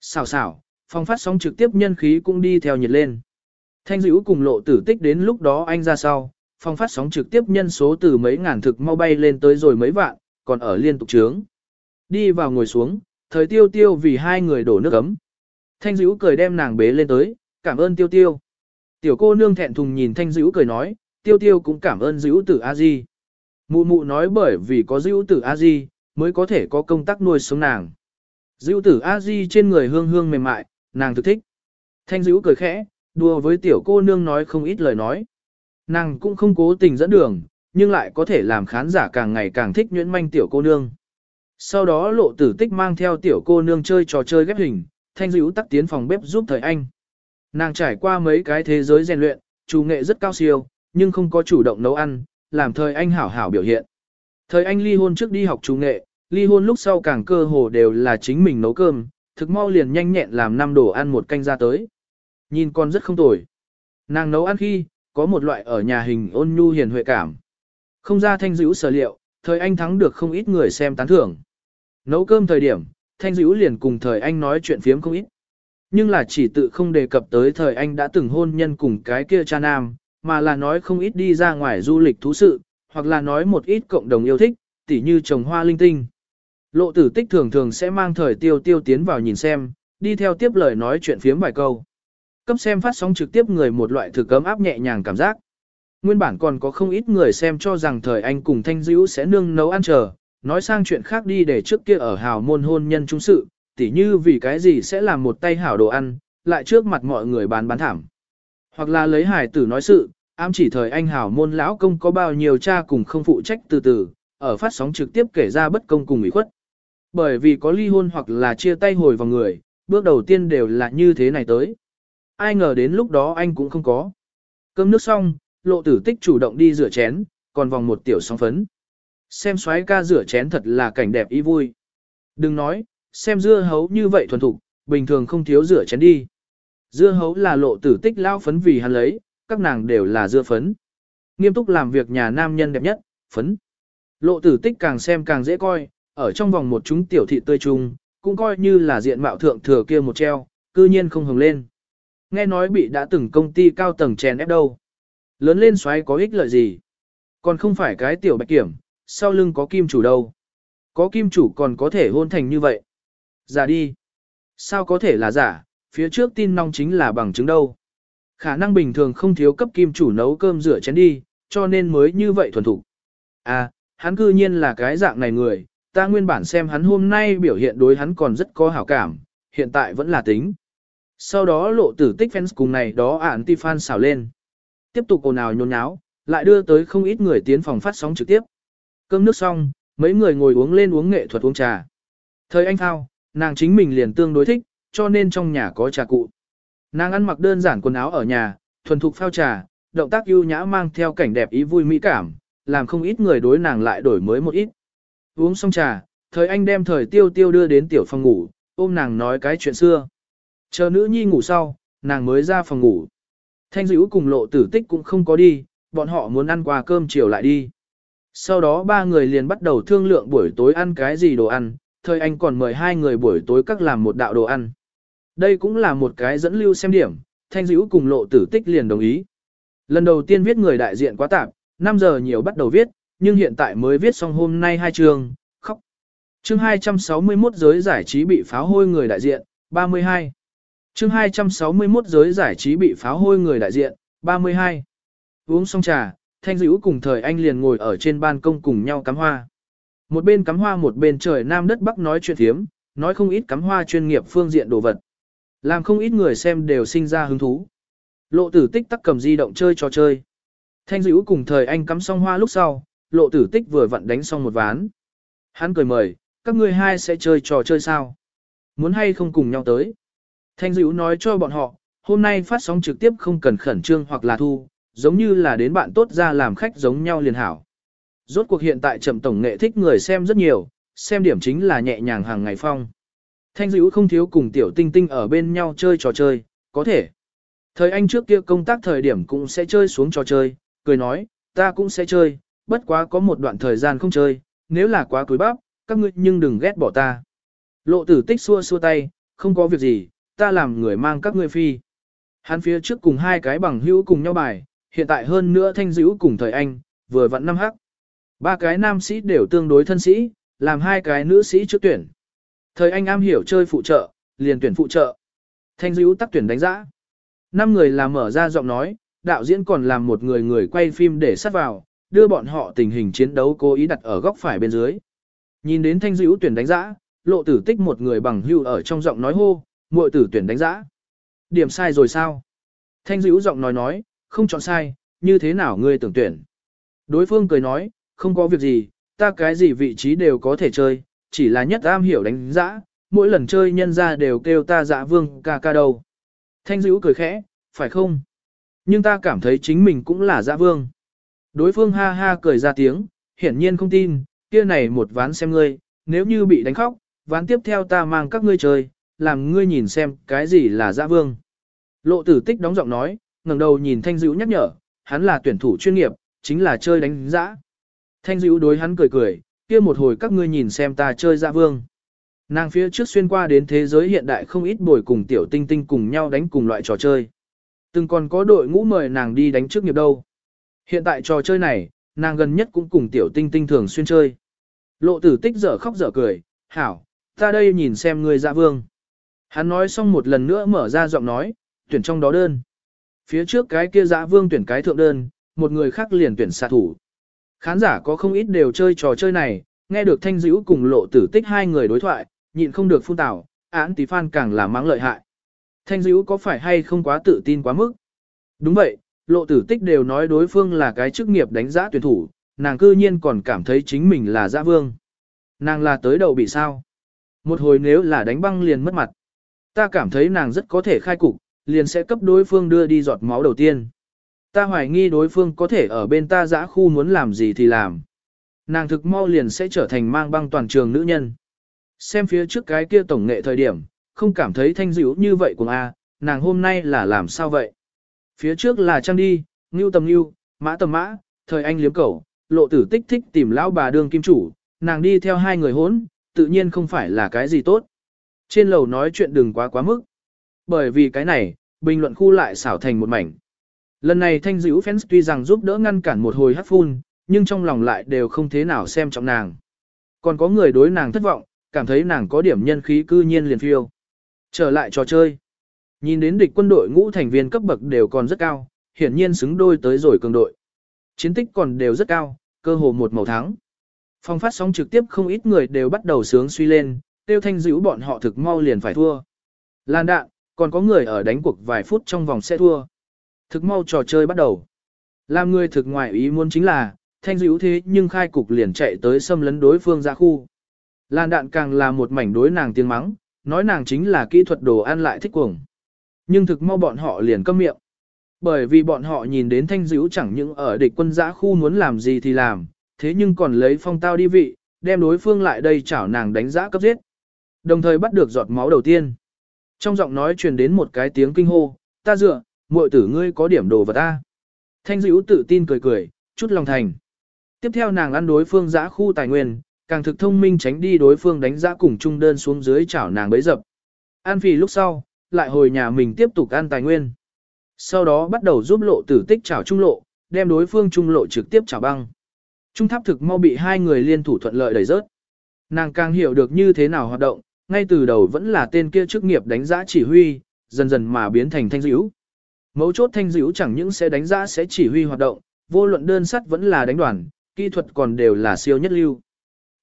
Xào xào, phong phát sóng trực tiếp nhân khí cũng đi theo nhiệt lên. Thanh dữ cùng lộ tử tích đến lúc đó anh ra sau, phong phát sóng trực tiếp nhân số từ mấy ngàn thực mau bay lên tới rồi mấy vạn, còn ở liên tục trướng. Đi vào ngồi xuống, thời tiêu tiêu vì hai người đổ nước ấm. Thanh dữ cười đem nàng bế lên tới, cảm ơn tiêu tiêu. Tiểu cô nương thẹn thùng nhìn thanh dữ cười nói, tiêu tiêu cũng cảm ơn dữ tử A-di. Mụ mụ nói bởi vì có dữ tử A-di, mới có thể có công tác nuôi sống nàng. Dữ tử A-di trên người hương hương mềm mại, nàng thực thích. Thanh dữ cười khẽ, đùa với tiểu cô nương nói không ít lời nói. Nàng cũng không cố tình dẫn đường, nhưng lại có thể làm khán giả càng ngày càng thích nhuyễn manh tiểu cô nương. Sau đó lộ tử tích mang theo tiểu cô nương chơi trò chơi ghép hình, thanh dữ tắc tiến phòng bếp giúp thời anh. Nàng trải qua mấy cái thế giới rèn luyện, chủ nghệ rất cao siêu, nhưng không có chủ động nấu ăn, làm thời anh hảo hảo biểu hiện. Thời anh ly hôn trước đi học chủ nghệ, ly hôn lúc sau càng cơ hồ đều là chính mình nấu cơm, thực mau liền nhanh nhẹn làm năm đồ ăn một canh ra tới. Nhìn con rất không tồi. Nàng nấu ăn khi, có một loại ở nhà hình ôn nhu hiền huệ cảm. Không ra thanh dữ sở liệu, thời anh thắng được không ít người xem tán thưởng. Nấu cơm thời điểm, thanh dữ liền cùng thời anh nói chuyện phiếm không ít. Nhưng là chỉ tự không đề cập tới thời anh đã từng hôn nhân cùng cái kia cha nam, mà là nói không ít đi ra ngoài du lịch thú sự, hoặc là nói một ít cộng đồng yêu thích, tỉ như trồng hoa linh tinh. Lộ tử tích thường thường sẽ mang thời tiêu tiêu tiến vào nhìn xem, đi theo tiếp lời nói chuyện phiếm vài câu. Cấp xem phát sóng trực tiếp người một loại thực cấm áp nhẹ nhàng cảm giác. Nguyên bản còn có không ít người xem cho rằng thời anh cùng thanh dữ sẽ nương nấu ăn chờ, nói sang chuyện khác đi để trước kia ở hào môn hôn nhân trung sự, tỉ như vì cái gì sẽ làm một tay hảo đồ ăn, lại trước mặt mọi người bán bán thảm. Hoặc là lấy hải tử nói sự, ám chỉ thời anh hảo môn lão công có bao nhiêu cha cùng không phụ trách từ từ, ở phát sóng trực tiếp kể ra bất công cùng ủy khuất. Bởi vì có ly hôn hoặc là chia tay hồi vào người, bước đầu tiên đều là như thế này tới. Ai ngờ đến lúc đó anh cũng không có. Cơm nước xong, lộ tử tích chủ động đi rửa chén, còn vòng một tiểu sóng phấn. Xem xoái ca rửa chén thật là cảnh đẹp ý vui. Đừng nói, xem dưa hấu như vậy thuần thục, bình thường không thiếu rửa chén đi. Dưa hấu là lộ tử tích lao phấn vì hắn lấy, các nàng đều là dưa phấn. Nghiêm túc làm việc nhà nam nhân đẹp nhất, phấn. Lộ tử tích càng xem càng dễ coi, ở trong vòng một chúng tiểu thị tươi trung, cũng coi như là diện mạo thượng thừa kia một treo, cư nhiên không hồng lên. Nghe nói bị đã từng công ty cao tầng chèn ép đâu. Lớn lên xoáy có ích lợi gì? Còn không phải cái tiểu bạch kiểm, sau lưng có kim chủ đâu. Có kim chủ còn có thể hôn thành như vậy. Giả đi. Sao có thể là giả, phía trước tin nong chính là bằng chứng đâu. Khả năng bình thường không thiếu cấp kim chủ nấu cơm rửa chén đi, cho nên mới như vậy thuần thủ. À, hắn cư nhiên là cái dạng này người, ta nguyên bản xem hắn hôm nay biểu hiện đối hắn còn rất có hảo cảm, hiện tại vẫn là tính. Sau đó lộ tử tích fans cùng này đó ản ti fan xào lên. Tiếp tục ồn ào nhôn nháo, lại đưa tới không ít người tiến phòng phát sóng trực tiếp. Cơm nước xong, mấy người ngồi uống lên uống nghệ thuật uống trà. Thời anh thao, nàng chính mình liền tương đối thích, cho nên trong nhà có trà cụ. Nàng ăn mặc đơn giản quần áo ở nhà, thuần thục phao trà, động tác ưu nhã mang theo cảnh đẹp ý vui mỹ cảm, làm không ít người đối nàng lại đổi mới một ít. Uống xong trà, thời anh đem thời tiêu tiêu đưa đến tiểu phòng ngủ, ôm nàng nói cái chuyện xưa. Chờ nữ nhi ngủ sau, nàng mới ra phòng ngủ. Thanh dữ cùng lộ tử tích cũng không có đi, bọn họ muốn ăn qua cơm chiều lại đi. Sau đó ba người liền bắt đầu thương lượng buổi tối ăn cái gì đồ ăn, thời anh còn mời hai người buổi tối các làm một đạo đồ ăn. Đây cũng là một cái dẫn lưu xem điểm, thanh dữ cùng lộ tử tích liền đồng ý. Lần đầu tiên viết người đại diện quá tạp, 5 giờ nhiều bắt đầu viết, nhưng hiện tại mới viết xong hôm nay hai chương, khóc. Chương 261 giới giải trí bị pháo hôi người đại diện, 32. Chương 261 giới giải trí bị pháo hôi người đại diện, 32. Uống xong trà, Thanh Dữ cùng thời anh liền ngồi ở trên ban công cùng nhau cắm hoa. Một bên cắm hoa một bên trời nam đất bắc nói chuyện thiếm, nói không ít cắm hoa chuyên nghiệp phương diện đồ vật. Làm không ít người xem đều sinh ra hứng thú. Lộ tử tích tắc cầm di động chơi trò chơi. Thanh dữ cùng thời anh cắm xong hoa lúc sau, lộ tử tích vừa vặn đánh xong một ván. Hắn cười mời, các ngươi hai sẽ chơi trò chơi sao? Muốn hay không cùng nhau tới? Thanh dữ nói cho bọn họ, hôm nay phát sóng trực tiếp không cần khẩn trương hoặc là thu, giống như là đến bạn tốt ra làm khách giống nhau liền hảo. Rốt cuộc hiện tại trầm tổng nghệ thích người xem rất nhiều, xem điểm chính là nhẹ nhàng hàng ngày phong. Thanh dữ không thiếu cùng tiểu tinh tinh ở bên nhau chơi trò chơi, có thể. Thời anh trước kia công tác thời điểm cũng sẽ chơi xuống trò chơi, cười nói, ta cũng sẽ chơi, bất quá có một đoạn thời gian không chơi, nếu là quá cúi bắp, các ngươi nhưng đừng ghét bỏ ta. Lộ tử tích xua xua tay, không có việc gì, ta làm người mang các ngươi phi. Hắn phía trước cùng hai cái bằng hữu cùng nhau bài, hiện tại hơn nữa thanh dữ cùng thời anh, vừa vặn năm hắc. Ba cái nam sĩ đều tương đối thân sĩ, làm hai cái nữ sĩ trước tuyển. Thời anh am hiểu chơi phụ trợ, liền tuyển phụ trợ. Thanh dữ tắc tuyển đánh giá. Năm người làm mở ra giọng nói, đạo diễn còn làm một người người quay phim để sát vào, đưa bọn họ tình hình chiến đấu cố ý đặt ở góc phải bên dưới. Nhìn đến thanh dữ tuyển đánh giá, lộ tử tích một người bằng hưu ở trong giọng nói hô, muội tử tuyển đánh giá. Điểm sai rồi sao? Thanh dữ giọng nói nói, không chọn sai, như thế nào ngươi tưởng tuyển? Đối phương cười nói, không có việc gì, ta cái gì vị trí đều có thể chơi, chỉ là nhất am hiểu đánh giã, mỗi lần chơi nhân ra đều kêu ta dạ vương ca ca đâu. Thanh dữ cười khẽ, phải không? Nhưng ta cảm thấy chính mình cũng là dạ vương. Đối phương ha ha cười ra tiếng, hiển nhiên không tin, kia này một ván xem ngươi, nếu như bị đánh khóc, ván tiếp theo ta mang các ngươi chơi, làm ngươi nhìn xem cái gì là dạ vương. Lộ tử tích đóng giọng nói, ngẩng đầu nhìn thanh Dữu nhắc nhở, hắn là tuyển thủ chuyên nghiệp, chính là chơi đánh giã. Thanh Dữu đối hắn cười cười, kia một hồi các ngươi nhìn xem ta chơi dạ vương. Nàng phía trước xuyên qua đến thế giới hiện đại không ít bồi cùng tiểu tinh tinh cùng nhau đánh cùng loại trò chơi. Từng còn có đội ngũ mời nàng đi đánh trước nghiệp đâu. Hiện tại trò chơi này, nàng gần nhất cũng cùng tiểu tinh tinh thường xuyên chơi. Lộ tử tích dở khóc dở cười, hảo, ta đây nhìn xem người dạ vương. Hắn nói xong một lần nữa mở ra giọng nói, tuyển trong đó đơn. Phía trước cái kia dã vương tuyển cái thượng đơn, một người khác liền tuyển xạ thủ. Khán giả có không ít đều chơi trò chơi này, nghe được thanh dữ cùng lộ tử tích hai người đối thoại, nhịn không được phun tảo, án tí phan càng là mắng lợi hại. Thanh dữ có phải hay không quá tự tin quá mức? Đúng vậy, lộ tử tích đều nói đối phương là cái chức nghiệp đánh giá tuyển thủ, nàng cư nhiên còn cảm thấy chính mình là giã vương. Nàng là tới đầu bị sao? Một hồi nếu là đánh băng liền mất mặt. Ta cảm thấy nàng rất có thể khai cục, liền sẽ cấp đối phương đưa đi giọt máu đầu tiên. Ta hoài nghi đối phương có thể ở bên ta giã khu muốn làm gì thì làm. Nàng thực mau liền sẽ trở thành mang băng toàn trường nữ nhân. Xem phía trước cái kia tổng nghệ thời điểm, không cảm thấy thanh dịu như vậy của A, nàng hôm nay là làm sao vậy? Phía trước là trang đi, ngưu tầm ngưu, mã tầm mã, thời anh liếm cẩu, lộ tử tích thích tìm lão bà đương kim chủ, nàng đi theo hai người hốn, tự nhiên không phải là cái gì tốt. Trên lầu nói chuyện đừng quá quá mức. Bởi vì cái này, bình luận khu lại xảo thành một mảnh. Lần này thanh dữ fans tuy rằng giúp đỡ ngăn cản một hồi hát phun, nhưng trong lòng lại đều không thế nào xem trọng nàng. Còn có người đối nàng thất vọng, cảm thấy nàng có điểm nhân khí cư nhiên liền phiêu. Trở lại trò chơi. Nhìn đến địch quân đội ngũ thành viên cấp bậc đều còn rất cao, hiển nhiên xứng đôi tới rồi cường đội. Chiến tích còn đều rất cao, cơ hồ một màu thắng. Phong phát sóng trực tiếp không ít người đều bắt đầu sướng suy lên, tiêu thanh dữ bọn họ thực mau liền phải thua. Lan đạn, còn có người ở đánh cuộc vài phút trong vòng sẽ thua. Thực mau trò chơi bắt đầu. Làm người thực ngoại ý muốn chính là, thanh dữ thế nhưng khai cục liền chạy tới xâm lấn đối phương ra khu. Lan đạn càng là một mảnh đối nàng tiếng mắng, nói nàng chính là kỹ thuật đồ ăn lại thích cuồng. Nhưng thực mau bọn họ liền câm miệng. Bởi vì bọn họ nhìn đến thanh dữ chẳng những ở địch quân giã khu muốn làm gì thì làm, thế nhưng còn lấy phong tao đi vị, đem đối phương lại đây chảo nàng đánh giã cấp giết. Đồng thời bắt được giọt máu đầu tiên. Trong giọng nói truyền đến một cái tiếng kinh hô, ta dựa, muội tử ngươi có điểm đồ vật ta. Thanh dữ tự tin cười cười, chút lòng thành. Tiếp theo nàng ăn đối phương giã khu tài nguyên, càng thực thông minh tránh đi đối phương đánh giã cùng chung đơn xuống dưới chảo nàng bấy dập. An phì lúc sau, lại hồi nhà mình tiếp tục ăn tài nguyên. Sau đó bắt đầu giúp lộ tử tích chảo trung lộ, đem đối phương trung lộ trực tiếp chảo băng. Trung tháp thực mau bị hai người liên thủ thuận lợi đẩy rớt. Nàng càng hiểu được như thế nào hoạt động, ngay từ đầu vẫn là tên kia chức nghiệp đánh giá chỉ huy, dần dần mà biến thành thanh dữ. Mấu chốt thanh dữ chẳng những sẽ đánh giá sẽ chỉ huy hoạt động, vô luận đơn sắt vẫn là đánh đoàn, kỹ thuật còn đều là siêu nhất lưu.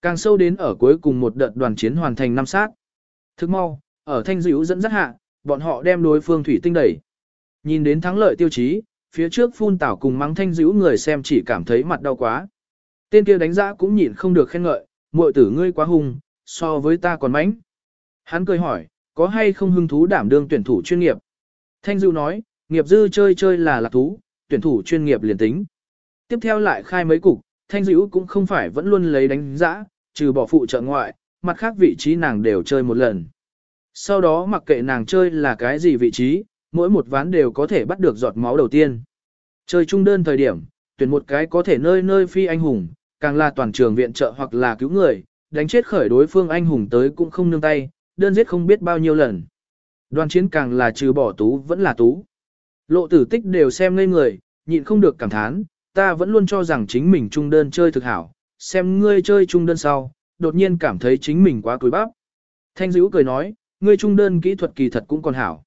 Càng sâu đến ở cuối cùng một đợt đoàn chiến hoàn thành năm sát. Thức mau, ở thanh dữ dẫn dắt hạ, bọn họ đem đối phương thủy tinh đẩy. Nhìn đến thắng lợi tiêu chí, phía trước phun tảo cùng mắng thanh dữ người xem chỉ cảm thấy mặt đau quá. Tên kia đánh giá cũng nhịn không được khen ngợi, muội tử ngươi quá hung, so với ta còn mánh. Hắn cười hỏi, có hay không hứng thú đảm đương tuyển thủ chuyên nghiệp? Thanh dữ nói, nghiệp dư chơi chơi là lạc thú, tuyển thủ chuyên nghiệp liền tính. Tiếp theo lại khai mấy cục, thanh dữ cũng không phải vẫn luôn lấy đánh giã, trừ bỏ phụ trợ ngoại, mặt khác vị trí nàng đều chơi một lần. Sau đó mặc kệ nàng chơi là cái gì vị trí, mỗi một ván đều có thể bắt được giọt máu đầu tiên. Chơi trung đơn thời điểm, tuyển một cái có thể nơi nơi phi anh hùng, càng là toàn trường viện trợ hoặc là cứu người, đánh chết khởi đối phương anh hùng tới cũng không nương tay, đơn giết không biết bao nhiêu lần. Đoàn chiến càng là trừ bỏ tú vẫn là tú. Lộ tử tích đều xem ngây người, nhịn không được cảm thán, ta vẫn luôn cho rằng chính mình trung đơn chơi thực hảo, xem ngươi chơi trung đơn sau, đột nhiên cảm thấy chính mình quá cúi bắp. Thanh dữ cười nói, ngươi trung đơn kỹ thuật kỳ thật cũng còn hảo.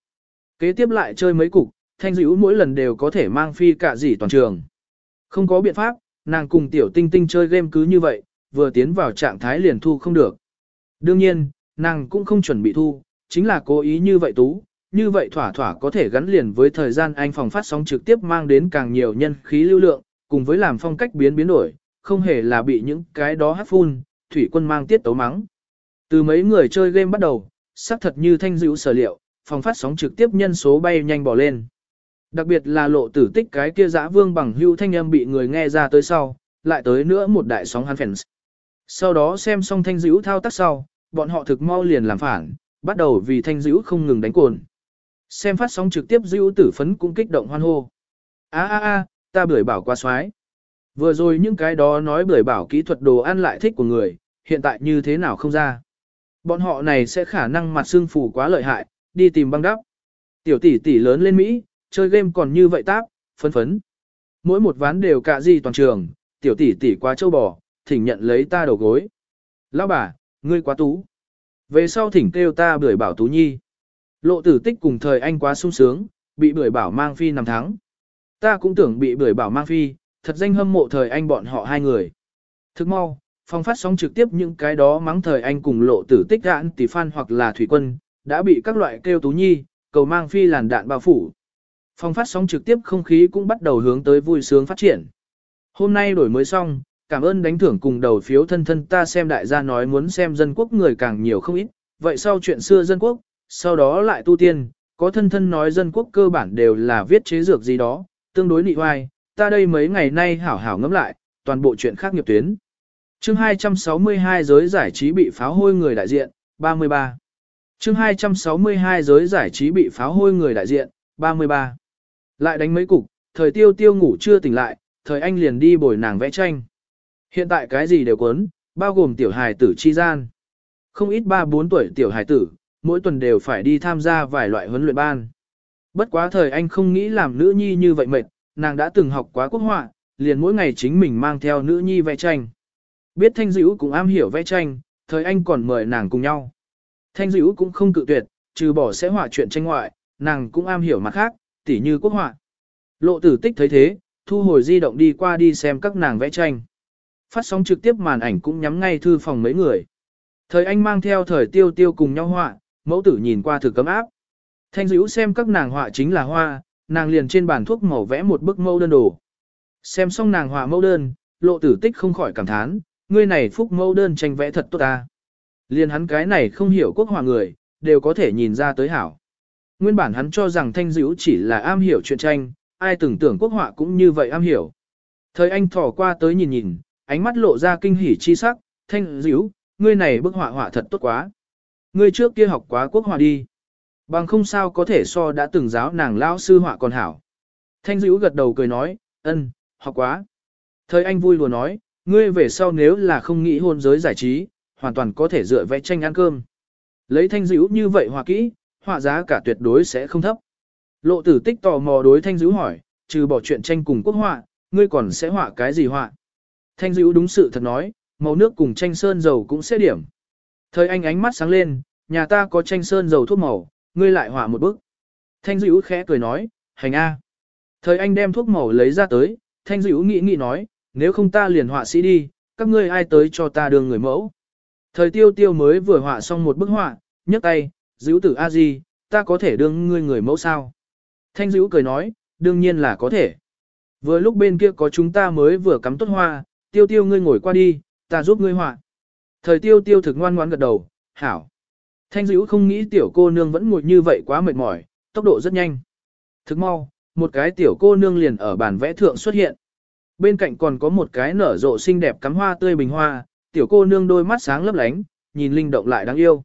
Kế tiếp lại chơi mấy cục, thanh dữ mỗi lần đều có thể mang phi cả gì toàn trường. Không có biện pháp, nàng cùng tiểu tinh tinh chơi game cứ như vậy, vừa tiến vào trạng thái liền thu không được. Đương nhiên, nàng cũng không chuẩn bị thu, chính là cố ý như vậy tú, như vậy thỏa thỏa có thể gắn liền với thời gian anh phòng phát sóng trực tiếp mang đến càng nhiều nhân khí lưu lượng, cùng với làm phong cách biến biến đổi, không hề là bị những cái đó hát phun, thủy quân mang tiết tấu mắng. Từ mấy người chơi game bắt đầu, xác thật như thanh dữ sở liệu, phòng phát sóng trực tiếp nhân số bay nhanh bỏ lên. Đặc biệt là lộ tử tích cái kia dã vương bằng hưu thanh âm bị người nghe ra tới sau, lại tới nữa một đại sóng hắn fans. Sau đó xem xong thanh dữ thao tác sau, bọn họ thực mau liền làm phản, bắt đầu vì thanh dữ không ngừng đánh cồn. Xem phát sóng trực tiếp dữ tử phấn cũng kích động hoan hô. a a a ta bưởi bảo qua xoái. Vừa rồi những cái đó nói bưởi bảo kỹ thuật đồ ăn lại thích của người, hiện tại như thế nào không ra. Bọn họ này sẽ khả năng mặt xương phủ quá lợi hại, đi tìm băng đắp. Tiểu tỷ tỷ lớn lên Mỹ, chơi game còn như vậy táp, phấn phấn. Mỗi một ván đều cả gì toàn trường, tiểu tỷ tỷ quá châu bò, thỉnh nhận lấy ta đầu gối. Lão bà, ngươi quá tú. Về sau thỉnh kêu ta bưởi bảo tú nhi. Lộ tử tích cùng thời anh quá sung sướng, bị bưởi bảo mang phi nằm thắng. Ta cũng tưởng bị bưởi bảo mang phi, thật danh hâm mộ thời anh bọn họ hai người. Thức mau, phong phát sóng trực tiếp những cái đó mắng thời anh cùng lộ tử tích đạn tỷ phan hoặc là thủy quân, đã bị các loại kêu tú nhi, cầu mang phi làn đạn bao phủ. Phong phát sóng trực tiếp không khí cũng bắt đầu hướng tới vui sướng phát triển. Hôm nay đổi mới xong, cảm ơn đánh thưởng cùng đầu phiếu thân thân ta xem đại gia nói muốn xem dân quốc người càng nhiều không ít, vậy sau chuyện xưa dân quốc, sau đó lại tu tiên, có thân thân nói dân quốc cơ bản đều là viết chế dược gì đó, tương đối nị hoài, ta đây mấy ngày nay hảo hảo ngẫm lại, toàn bộ chuyện khác nghiệp tuyến. Chương 262 giới giải trí bị pháo hôi người đại diện, 33. Chương 262 giới giải trí bị pháo hôi người đại diện, 33. Lại đánh mấy cục, thời tiêu tiêu ngủ chưa tỉnh lại, thời anh liền đi bồi nàng vẽ tranh. Hiện tại cái gì đều cuốn, bao gồm tiểu hài tử chi gian. Không ít 3-4 tuổi tiểu hài tử, mỗi tuần đều phải đi tham gia vài loại huấn luyện ban. Bất quá thời anh không nghĩ làm nữ nhi như vậy mệt, nàng đã từng học quá quốc họa, liền mỗi ngày chính mình mang theo nữ nhi vẽ tranh. Biết Thanh Dữ cũng am hiểu vẽ tranh, thời anh còn mời nàng cùng nhau. Thanh Dữ cũng không cự tuyệt, trừ bỏ sẽ họa chuyện tranh ngoại, nàng cũng am hiểu mặt khác, tỉ như quốc họa. Lộ tử tích thấy thế, thu hồi di động đi qua đi xem các nàng vẽ tranh. Phát sóng trực tiếp màn ảnh cũng nhắm ngay thư phòng mấy người. Thời anh mang theo thời tiêu tiêu cùng nhau họa, mẫu tử nhìn qua thử cấm áp. Thanh dữ xem các nàng họa chính là hoa, nàng liền trên bàn thuốc màu vẽ một bức mẫu đơn đồ. Xem xong nàng họa mẫu đơn, lộ tử tích không khỏi cảm thán, ngươi này phúc mẫu đơn tranh vẽ thật tốt ta. Liền hắn cái này không hiểu quốc họa người, đều có thể nhìn ra tới hảo. Nguyên bản hắn cho rằng thanh dữ chỉ là am hiểu chuyện tranh, ai tưởng tưởng quốc họa cũng như vậy am hiểu. Thời anh thỏ qua tới nhìn nhìn, ánh mắt lộ ra kinh hỉ chi sắc, thanh dữ, ngươi này bức họa họa thật tốt quá. Ngươi trước kia học quá quốc họa đi. Bằng không sao có thể so đã từng giáo nàng lao sư họa còn hảo. Thanh dữ gật đầu cười nói, ân, học quá. Thời anh vui lùa nói, ngươi về sau nếu là không nghĩ hôn giới giải trí, hoàn toàn có thể dựa vẽ tranh ăn cơm. Lấy thanh dữ như vậy họa kỹ, họa giá cả tuyệt đối sẽ không thấp. Lộ tử tích tò mò đối thanh dữ hỏi, trừ bỏ chuyện tranh cùng quốc họa, ngươi còn sẽ họa cái gì họa? Thanh dữ đúng sự thật nói, màu nước cùng tranh sơn dầu cũng sẽ điểm. Thời anh ánh mắt sáng lên, nhà ta có tranh sơn dầu thuốc màu, ngươi lại hỏa một bức. Thanh dữ khẽ cười nói, hành A. Thời anh đem thuốc màu lấy ra tới, thanh dữ nghĩ nghĩ nói, nếu không ta liền họa sĩ đi, các ngươi ai tới cho ta đường người mẫu. Thời tiêu tiêu mới vừa họa xong một bức họa, nhấc tay, dữ tử a di, ta có thể đương ngươi người mẫu sao? Thanh dữ cười nói, đương nhiên là có thể. Vừa lúc bên kia có chúng ta mới vừa cắm tốt hoa, tiêu tiêu ngươi ngồi qua đi, ta giúp ngươi họa. Thời tiêu tiêu thực ngoan ngoãn gật đầu, hảo. Thanh dữ không nghĩ tiểu cô nương vẫn ngồi như vậy quá mệt mỏi, tốc độ rất nhanh. Thực mau, một cái tiểu cô nương liền ở bàn vẽ thượng xuất hiện. Bên cạnh còn có một cái nở rộ xinh đẹp cắm hoa tươi bình hoa, tiểu cô nương đôi mắt sáng lấp lánh, nhìn linh động lại đáng yêu.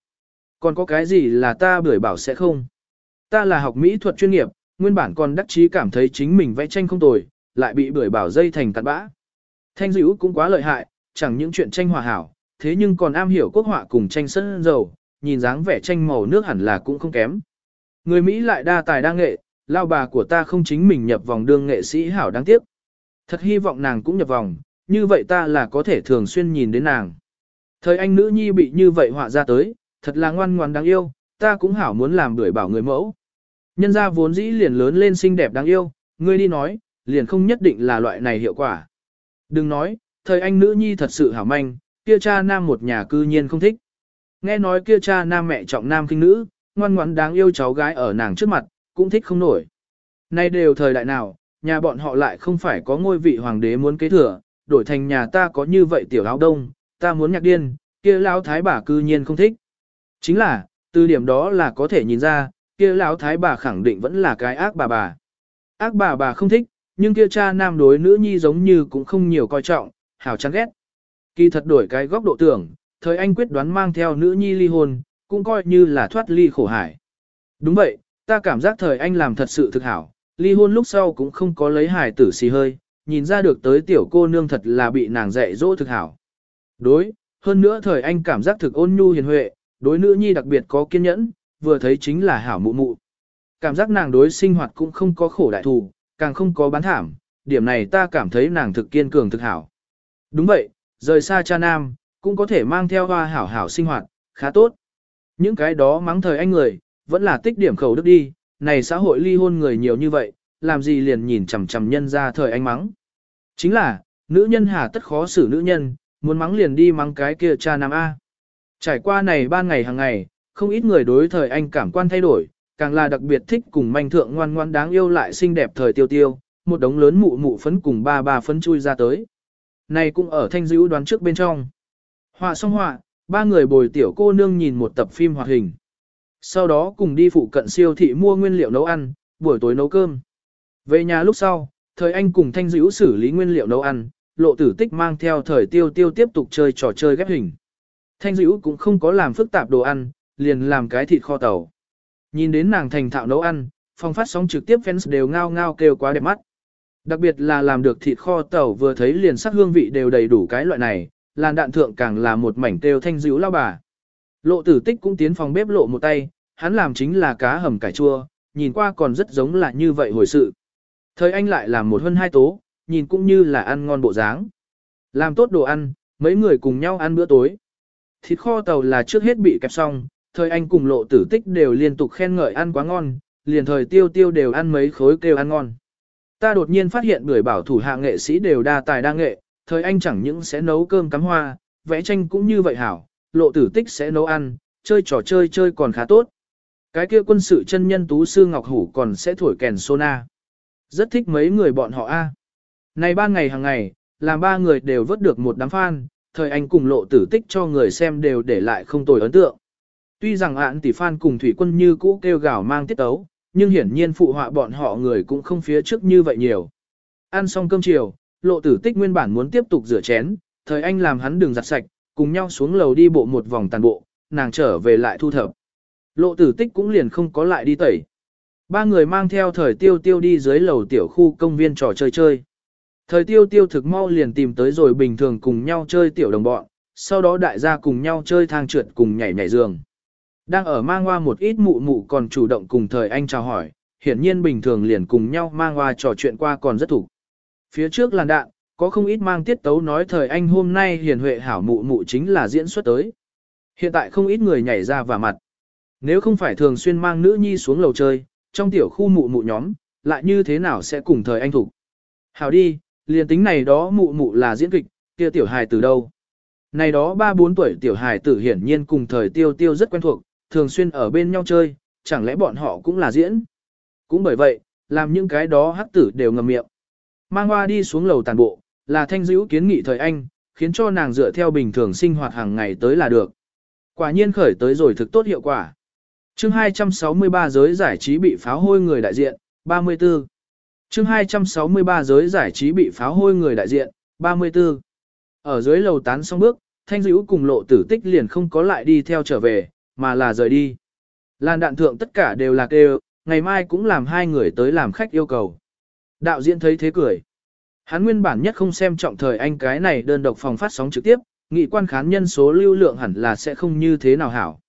Còn có cái gì là ta bưởi bảo sẽ không? Ta là học mỹ thuật chuyên nghiệp, nguyên bản còn đắc chí cảm thấy chính mình vẽ tranh không tồi, lại bị bưởi bảo dây thành cặn bã. Thanh dữ cũng quá lợi hại, chẳng những chuyện tranh hòa hảo, thế nhưng còn am hiểu quốc họa cùng tranh sân dầu, nhìn dáng vẻ tranh màu nước hẳn là cũng không kém. Người Mỹ lại đa tài đa nghệ, lao bà của ta không chính mình nhập vòng đương nghệ sĩ hảo đáng tiếc. Thật hy vọng nàng cũng nhập vòng, như vậy ta là có thể thường xuyên nhìn đến nàng. Thời anh nữ nhi bị như vậy họa ra tới, thật là ngoan ngoan đáng yêu, ta cũng hảo muốn làm đuổi bảo người mẫu. Nhân ra vốn dĩ liền lớn lên xinh đẹp đáng yêu, ngươi đi nói, liền không nhất định là loại này hiệu quả. Đừng nói, thời anh nữ nhi thật sự hảo manh, kia cha nam một nhà cư nhiên không thích. Nghe nói kia cha nam mẹ trọng nam kinh nữ, ngoan ngoãn đáng yêu cháu gái ở nàng trước mặt, cũng thích không nổi. Nay đều thời đại nào, nhà bọn họ lại không phải có ngôi vị hoàng đế muốn kế thừa, đổi thành nhà ta có như vậy tiểu áo đông, ta muốn nhạc điên, kia lão thái bà cư nhiên không thích. Chính là, từ điểm đó là có thể nhìn ra, kia lão thái bà khẳng định vẫn là cái ác bà bà. Ác bà bà không thích, nhưng kia cha nam đối nữ nhi giống như cũng không nhiều coi trọng, hảo chán ghét. Kỳ thật đổi cái góc độ tưởng, thời anh quyết đoán mang theo nữ nhi ly hôn, cũng coi như là thoát ly khổ hải. Đúng vậy, ta cảm giác thời anh làm thật sự thực hảo, ly hôn lúc sau cũng không có lấy hài tử xì hơi, nhìn ra được tới tiểu cô nương thật là bị nàng dạy dỗ thực hảo. Đối, hơn nữa thời anh cảm giác thực ôn nhu hiền huệ, đối nữ nhi đặc biệt có kiên nhẫn, vừa thấy chính là hảo mụ mụ. Cảm giác nàng đối sinh hoạt cũng không có khổ đại thù, càng không có bán thảm, điểm này ta cảm thấy nàng thực kiên cường thực hảo. Đúng vậy, rời xa cha nam, cũng có thể mang theo hoa hảo hảo sinh hoạt, khá tốt. Những cái đó mắng thời anh người, vẫn là tích điểm khẩu đức đi, này xã hội ly hôn người nhiều như vậy, làm gì liền nhìn chằm chằm nhân ra thời anh mắng. Chính là, nữ nhân hà tất khó xử nữ nhân, muốn mắng liền đi mắng cái kia cha nam A. Trải qua này ba ngày hàng ngày, không ít người đối thời anh cảm quan thay đổi, càng là đặc biệt thích cùng manh thượng ngoan ngoan đáng yêu lại xinh đẹp thời tiêu tiêu, một đống lớn mụ mụ phấn cùng ba ba phấn chui ra tới. Này cũng ở thanh dữ đoán trước bên trong. Họa xong họa, ba người bồi tiểu cô nương nhìn một tập phim hoạt hình. Sau đó cùng đi phụ cận siêu thị mua nguyên liệu nấu ăn, buổi tối nấu cơm. Về nhà lúc sau, thời anh cùng thanh dữ xử lý nguyên liệu nấu ăn, lộ tử tích mang theo thời tiêu tiêu tiếp tục chơi trò chơi ghép hình. Thanh dữ cũng không có làm phức tạp đồ ăn, liền làm cái thịt kho tàu. Nhìn đến nàng thành thạo nấu ăn, phong phát sóng trực tiếp fans đều ngao ngao kêu quá đẹp mắt. Đặc biệt là làm được thịt kho tàu vừa thấy liền sắc hương vị đều đầy đủ cái loại này, làn đạn thượng càng là một mảnh kêu thanh dữ lao bà. Lộ tử tích cũng tiến phòng bếp lộ một tay, hắn làm chính là cá hầm cải chua, nhìn qua còn rất giống là như vậy hồi sự. Thời anh lại làm một hơn hai tố, nhìn cũng như là ăn ngon bộ dáng. Làm tốt đồ ăn, mấy người cùng nhau ăn bữa tối. Thịt kho tàu là trước hết bị kẹp xong, thời anh cùng lộ tử tích đều liên tục khen ngợi ăn quá ngon, liền thời tiêu tiêu đều ăn mấy khối kêu ăn ngon. Ta đột nhiên phát hiện bưởi bảo thủ hạ nghệ sĩ đều đa tài đa nghệ, thời anh chẳng những sẽ nấu cơm cắm hoa, vẽ tranh cũng như vậy hảo, lộ tử tích sẽ nấu ăn, chơi trò chơi chơi còn khá tốt. Cái kia quân sự chân nhân tú sư Ngọc Hủ còn sẽ thổi kèn sona. Rất thích mấy người bọn họ a. Này ba ngày hàng ngày, làm ba người đều vớt được một đám fan, thời anh cùng lộ tử tích cho người xem đều để lại không tồi ấn tượng. Tuy rằng ạn tỷ phan cùng thủy quân như cũ kêu gào mang tiết tấu, nhưng hiển nhiên phụ họa bọn họ người cũng không phía trước như vậy nhiều. Ăn xong cơm chiều, lộ tử tích nguyên bản muốn tiếp tục rửa chén, thời anh làm hắn đường giặt sạch, cùng nhau xuống lầu đi bộ một vòng tàn bộ, nàng trở về lại thu thập. Lộ tử tích cũng liền không có lại đi tẩy. Ba người mang theo thời tiêu tiêu đi dưới lầu tiểu khu công viên trò chơi chơi. Thời tiêu tiêu thực mau liền tìm tới rồi bình thường cùng nhau chơi tiểu đồng bọn, sau đó đại gia cùng nhau chơi thang trượt cùng nhảy nhảy giường. Đang ở mang hoa một ít mụ mụ còn chủ động cùng thời anh chào hỏi, hiển nhiên bình thường liền cùng nhau mang hoa trò chuyện qua còn rất thủ. Phía trước làn đạn, có không ít mang tiết tấu nói thời anh hôm nay hiền huệ hảo mụ mụ chính là diễn xuất tới. Hiện tại không ít người nhảy ra và mặt. Nếu không phải thường xuyên mang nữ nhi xuống lầu chơi, trong tiểu khu mụ mụ nhóm, lại như thế nào sẽ cùng thời anh thủ. Hảo đi, liền tính này đó mụ mụ là diễn kịch, kia tiểu hài từ đâu. Này đó 3-4 tuổi tiểu hài tử hiển nhiên cùng thời tiêu tiêu rất quen thuộc, thường xuyên ở bên nhau chơi, chẳng lẽ bọn họ cũng là diễn. Cũng bởi vậy, làm những cái đó hắc tử đều ngầm miệng. Mang hoa đi xuống lầu tàn bộ, là thanh dữ kiến nghị thời anh, khiến cho nàng dựa theo bình thường sinh hoạt hàng ngày tới là được. Quả nhiên khởi tới rồi thực tốt hiệu quả. chương 263 giới giải trí bị pháo hôi người đại diện, 34. chương 263 giới giải trí bị pháo hôi người đại diện, 34. Ở dưới lầu tán xong bước, thanh dữ cùng lộ tử tích liền không có lại đi theo trở về, mà là rời đi. Lan đạn thượng tất cả đều là kêu, ngày mai cũng làm hai người tới làm khách yêu cầu. Đạo diễn thấy thế cười. Hắn nguyên bản nhất không xem trọng thời anh cái này đơn độc phòng phát sóng trực tiếp, nghị quan khán nhân số lưu lượng hẳn là sẽ không như thế nào hảo.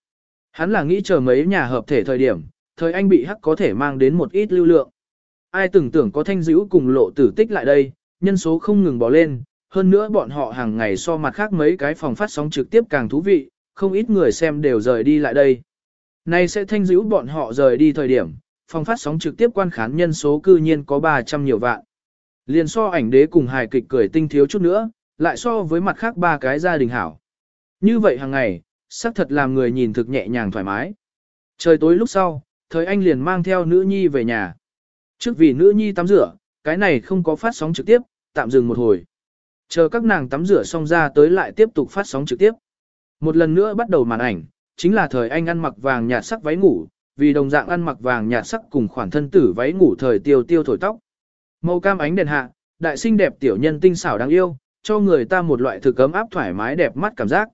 Hắn là nghĩ chờ mấy nhà hợp thể thời điểm, thời anh bị hắc có thể mang đến một ít lưu lượng. Ai tưởng tưởng có thanh dữ cùng lộ tử tích lại đây, nhân số không ngừng bỏ lên, hơn nữa bọn họ hàng ngày so mặt khác mấy cái phòng phát sóng trực tiếp càng thú vị, không ít người xem đều rời đi lại đây. Nay sẽ thanh dữ bọn họ rời đi thời điểm, phòng phát sóng trực tiếp quan khán nhân số cư nhiên có 300 nhiều vạn. Liền so ảnh đế cùng hài kịch cười tinh thiếu chút nữa, lại so với mặt khác ba cái gia đình hảo. Như vậy hàng ngày, xác thật làm người nhìn thực nhẹ nhàng thoải mái. Trời tối lúc sau, thời anh liền mang theo nữ nhi về nhà. Trước vì nữ nhi tắm rửa, cái này không có phát sóng trực tiếp, tạm dừng một hồi. Chờ các nàng tắm rửa xong ra tới lại tiếp tục phát sóng trực tiếp. Một lần nữa bắt đầu màn ảnh, chính là thời anh ăn mặc vàng nhạt sắc váy ngủ, vì đồng dạng ăn mặc vàng nhạt sắc cùng khoản thân tử váy ngủ thời tiêu tiêu thổi tóc. Màu cam ánh đèn hạ, đại xinh đẹp tiểu nhân tinh xảo đáng yêu, cho người ta một loại thực ấm áp thoải mái đẹp mắt cảm giác.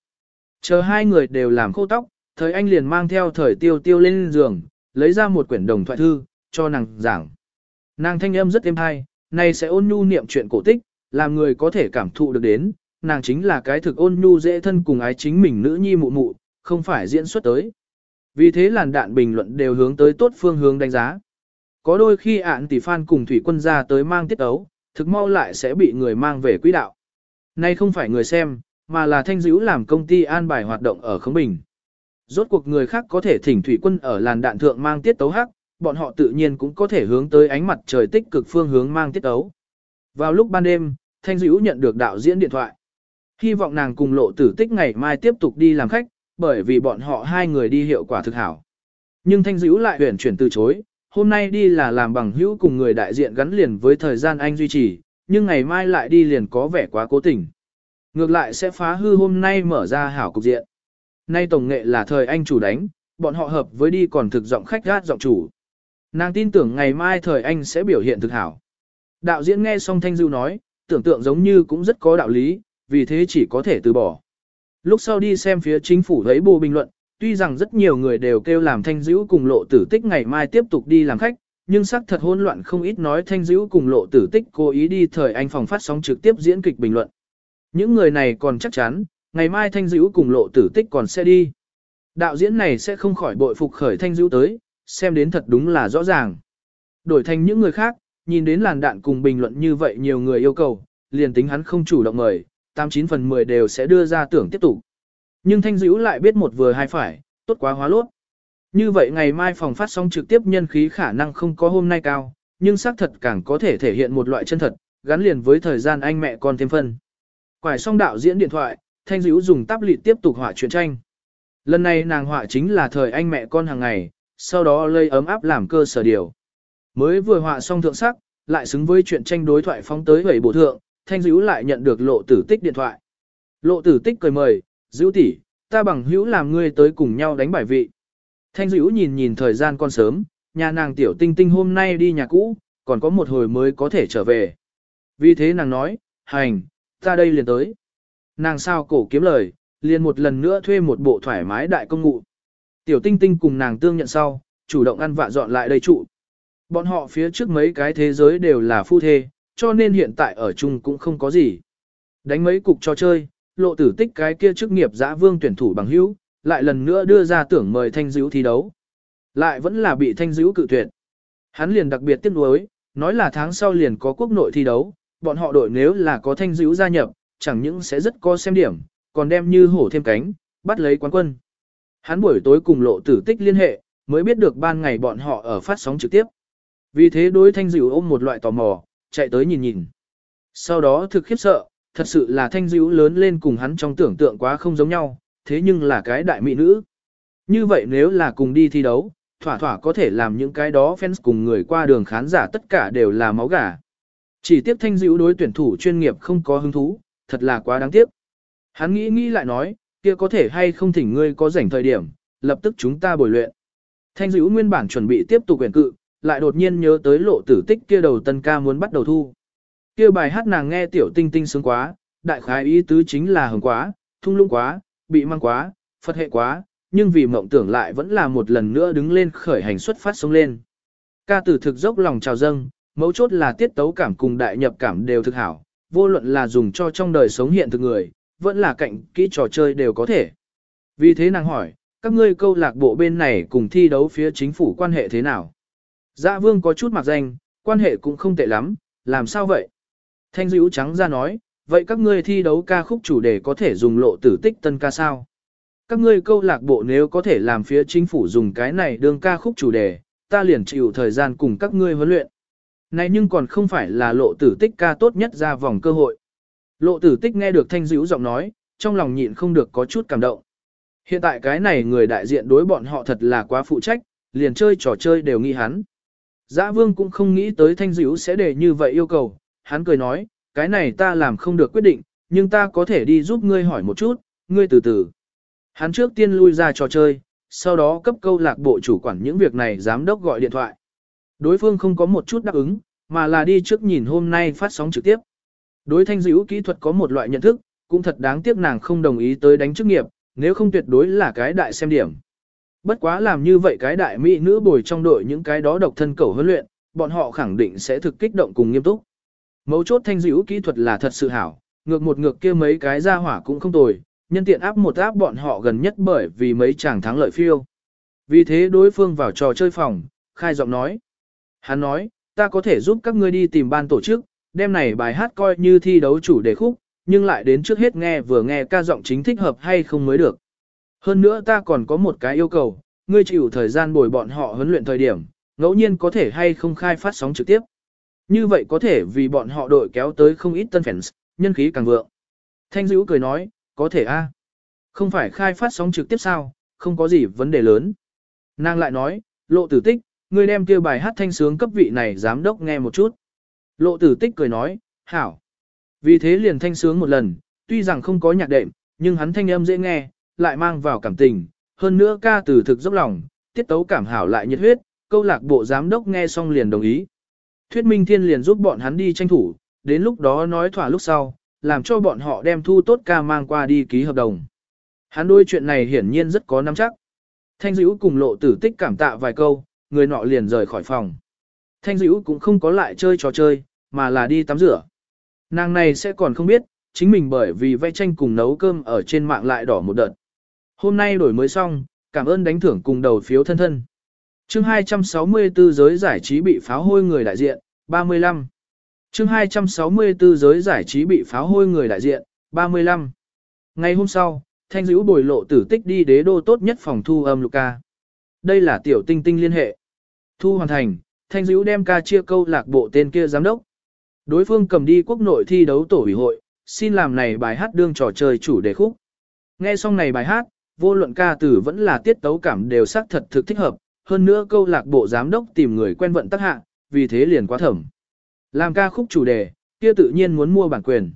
Chờ hai người đều làm khô tóc, thời anh liền mang theo thời tiêu tiêu lên giường, lấy ra một quyển đồng thoại thư, cho nàng giảng. Nàng thanh âm rất êm hay, này sẽ ôn nhu niệm chuyện cổ tích, làm người có thể cảm thụ được đến, nàng chính là cái thực ôn nhu dễ thân cùng ái chính mình nữ nhi mụ mụ, không phải diễn xuất tới. Vì thế làn đạn bình luận đều hướng tới tốt phương hướng đánh giá. Có đôi khi ạn tỷ phan cùng thủy quân ra tới mang tiết ấu, thực mau lại sẽ bị người mang về quỹ đạo. Nay không phải người xem, mà là thanh dữ làm công ty an bài hoạt động ở Khống Bình. Rốt cuộc người khác có thể thỉnh thủy quân ở làn đạn thượng mang tiết tấu hắc, bọn họ tự nhiên cũng có thể hướng tới ánh mặt trời tích cực phương hướng mang tiết tấu. Vào lúc ban đêm, thanh dữ nhận được đạo diễn điện thoại. Hy vọng nàng cùng lộ tử tích ngày mai tiếp tục đi làm khách, bởi vì bọn họ hai người đi hiệu quả thực hảo. Nhưng thanh dữ lại huyển chuyển từ chối, hôm nay đi là làm bằng hữu cùng người đại diện gắn liền với thời gian anh duy trì, nhưng ngày mai lại đi liền có vẻ quá cố tình. Ngược lại sẽ phá hư hôm nay mở ra hảo cục diện. Nay tổng nghệ là thời anh chủ đánh, bọn họ hợp với đi còn thực giọng khách gát giọng chủ. Nàng tin tưởng ngày mai thời anh sẽ biểu hiện thực hảo. Đạo diễn nghe xong Thanh Dưu nói, tưởng tượng giống như cũng rất có đạo lý, vì thế chỉ có thể từ bỏ. Lúc sau đi xem phía chính phủ thấy bộ bình luận, tuy rằng rất nhiều người đều kêu làm thanh dữ cùng lộ tử tích ngày mai tiếp tục đi làm khách, nhưng xác thật hỗn loạn không ít nói thanh dữ cùng lộ tử tích cố ý đi thời anh phòng phát sóng trực tiếp diễn kịch bình luận. Những người này còn chắc chắn, ngày mai thanh dữ cùng lộ tử tích còn sẽ đi. Đạo diễn này sẽ không khỏi bội phục khởi thanh dữ tới, xem đến thật đúng là rõ ràng. Đổi thành những người khác, nhìn đến làn đạn cùng bình luận như vậy nhiều người yêu cầu, liền tính hắn không chủ động mời, 89 phần 10 đều sẽ đưa ra tưởng tiếp tục. Nhưng thanh dữ lại biết một vừa hai phải, tốt quá hóa lốt. Như vậy ngày mai phòng phát sóng trực tiếp nhân khí khả năng không có hôm nay cao, nhưng xác thật càng có thể thể hiện một loại chân thật, gắn liền với thời gian anh mẹ con thêm phân. Quải xong đạo diễn điện thoại, Thanh Dữ dùng táp lịt tiếp tục họa truyện tranh. Lần này nàng họa chính là thời anh mẹ con hàng ngày, sau đó lây ấm áp làm cơ sở điều. Mới vừa họa xong thượng sắc, lại xứng với chuyện tranh đối thoại phóng tới bảy bộ thượng, Thanh Dữ lại nhận được lộ tử tích điện thoại. Lộ tử tích cười mời, Dữ tỷ, ta bằng hữu làm ngươi tới cùng nhau đánh bài vị. Thanh Dữ nhìn nhìn thời gian con sớm, nhà nàng tiểu tinh tinh hôm nay đi nhà cũ, còn có một hồi mới có thể trở về. Vì thế nàng nói, hành, ta đây liền tới. Nàng sao cổ kiếm lời, liền một lần nữa thuê một bộ thoải mái đại công ngụ. Tiểu tinh tinh cùng nàng tương nhận sau, chủ động ăn vạ dọn lại đây trụ. Bọn họ phía trước mấy cái thế giới đều là phu thê, cho nên hiện tại ở chung cũng không có gì. Đánh mấy cục trò chơi, lộ tử tích cái kia chức nghiệp giã vương tuyển thủ bằng hữu, lại lần nữa đưa ra tưởng mời thanh dữ thi đấu. Lại vẫn là bị thanh dữ cự tuyệt. Hắn liền đặc biệt tiếc nuối, nói là tháng sau liền có quốc nội thi đấu, bọn họ đội nếu là có thanh dữ gia nhập, chẳng những sẽ rất có xem điểm, còn đem như hổ thêm cánh, bắt lấy quán quân. Hắn buổi tối cùng lộ tử tích liên hệ, mới biết được ban ngày bọn họ ở phát sóng trực tiếp. Vì thế đối thanh dữ ôm một loại tò mò, chạy tới nhìn nhìn. Sau đó thực khiếp sợ, thật sự là thanh dữ lớn lên cùng hắn trong tưởng tượng quá không giống nhau, thế nhưng là cái đại mỹ nữ. Như vậy nếu là cùng đi thi đấu, thỏa thỏa có thể làm những cái đó fans cùng người qua đường khán giả tất cả đều là máu gà. Chỉ tiếc thanh dữ đối tuyển thủ chuyên nghiệp không có hứng thú, thật là quá đáng tiếc. Hắn nghĩ nghĩ lại nói, kia có thể hay không thỉnh ngươi có rảnh thời điểm, lập tức chúng ta bồi luyện. Thanh dữ nguyên bản chuẩn bị tiếp tục quyền cự, lại đột nhiên nhớ tới lộ tử tích kia đầu tân ca muốn bắt đầu thu. Kia bài hát nàng nghe tiểu tinh tinh sướng quá, đại khái ý tứ chính là hứng quá, thung lũng quá, bị mang quá, phật hệ quá, nhưng vì mộng tưởng lại vẫn là một lần nữa đứng lên khởi hành xuất phát sống lên. Ca tử thực dốc lòng chào dâng, mấu chốt là tiết tấu cảm cùng đại nhập cảm đều thực hảo, vô luận là dùng cho trong đời sống hiện thực người, vẫn là cạnh kỹ trò chơi đều có thể. Vì thế nàng hỏi, các ngươi câu lạc bộ bên này cùng thi đấu phía chính phủ quan hệ thế nào? Dạ vương có chút mặc danh, quan hệ cũng không tệ lắm, làm sao vậy? Thanh dữ trắng ra nói, vậy các ngươi thi đấu ca khúc chủ đề có thể dùng lộ tử tích tân ca sao? Các ngươi câu lạc bộ nếu có thể làm phía chính phủ dùng cái này đương ca khúc chủ đề, ta liền chịu thời gian cùng các ngươi huấn luyện. Này nhưng còn không phải là lộ tử tích ca tốt nhất ra vòng cơ hội. Lộ tử tích nghe được thanh dữ giọng nói, trong lòng nhịn không được có chút cảm động. Hiện tại cái này người đại diện đối bọn họ thật là quá phụ trách, liền chơi trò chơi đều nghi hắn. Giã vương cũng không nghĩ tới thanh dữ sẽ để như vậy yêu cầu, hắn cười nói, cái này ta làm không được quyết định, nhưng ta có thể đi giúp ngươi hỏi một chút, ngươi từ từ. Hắn trước tiên lui ra trò chơi, sau đó cấp câu lạc bộ chủ quản những việc này giám đốc gọi điện thoại. Đối phương không có một chút đáp ứng, mà là đi trước nhìn hôm nay phát sóng trực tiếp. Đối thanh dữ kỹ thuật có một loại nhận thức, cũng thật đáng tiếc nàng không đồng ý tới đánh chức nghiệp, nếu không tuyệt đối là cái đại xem điểm. Bất quá làm như vậy cái đại mỹ nữ bồi trong đội những cái đó độc thân cầu huấn luyện, bọn họ khẳng định sẽ thực kích động cùng nghiêm túc. Mấu chốt thanh dữ kỹ thuật là thật sự hảo, ngược một ngược kia mấy cái ra hỏa cũng không tồi, nhân tiện áp một áp bọn họ gần nhất bởi vì mấy chàng thắng lợi phiêu. Vì thế đối phương vào trò chơi phòng, khai giọng nói. Hắn nói, ta có thể giúp các ngươi đi tìm ban tổ chức, đêm này bài hát coi như thi đấu chủ đề khúc, nhưng lại đến trước hết nghe vừa nghe ca giọng chính thích hợp hay không mới được. Hơn nữa ta còn có một cái yêu cầu, ngươi chịu thời gian bồi bọn họ huấn luyện thời điểm, ngẫu nhiên có thể hay không khai phát sóng trực tiếp. Như vậy có thể vì bọn họ đội kéo tới không ít tân fans, nhân khí càng vượng. Thanh dữ cười nói, có thể a Không phải khai phát sóng trực tiếp sao, không có gì vấn đề lớn. Nàng lại nói, lộ tử tích, ngươi đem kêu bài hát thanh sướng cấp vị này giám đốc nghe một chút. Lộ tử tích cười nói, hảo. Vì thế liền thanh sướng một lần, tuy rằng không có nhạc đệm, nhưng hắn thanh âm dễ nghe, lại mang vào cảm tình, hơn nữa ca từ thực dốc lòng, tiết tấu cảm hảo lại nhiệt huyết, câu lạc bộ giám đốc nghe xong liền đồng ý. Thuyết Minh Thiên liền giúp bọn hắn đi tranh thủ, đến lúc đó nói thỏa lúc sau, làm cho bọn họ đem thu tốt ca mang qua đi ký hợp đồng. Hắn đôi chuyện này hiển nhiên rất có nắm chắc. Thanh dữ cùng lộ tử tích cảm tạ vài câu, người nọ liền rời khỏi phòng. Thanh dữ cũng không có lại chơi trò chơi, mà là đi tắm rửa. Nàng này sẽ còn không biết, chính mình bởi vì vẽ tranh cùng nấu cơm ở trên mạng lại đỏ một đợt. Hôm nay đổi mới xong, cảm ơn đánh thưởng cùng đầu phiếu thân thân. chương 264 giới giải trí bị pháo hôi người đại diện, 35. chương 264 giới giải trí bị pháo hôi người đại diện, 35. Ngày hôm sau, Thanh Dữ bồi lộ tử tích đi đế đô tốt nhất phòng thu âm Luca. Đây là tiểu tinh tinh liên hệ. Thu hoàn thành, Thanh Dữ đem ca chia câu lạc bộ tên kia giám đốc. Đối phương cầm đi quốc nội thi đấu tổ ủy hội, xin làm này bài hát đương trò chơi chủ đề khúc. Nghe xong này bài hát, vô luận ca tử vẫn là tiết tấu cảm đều xác thật thực thích hợp, hơn nữa câu lạc bộ giám đốc tìm người quen vận tác hạ, vì thế liền quá thẩm. Làm ca khúc chủ đề, kia tự nhiên muốn mua bản quyền.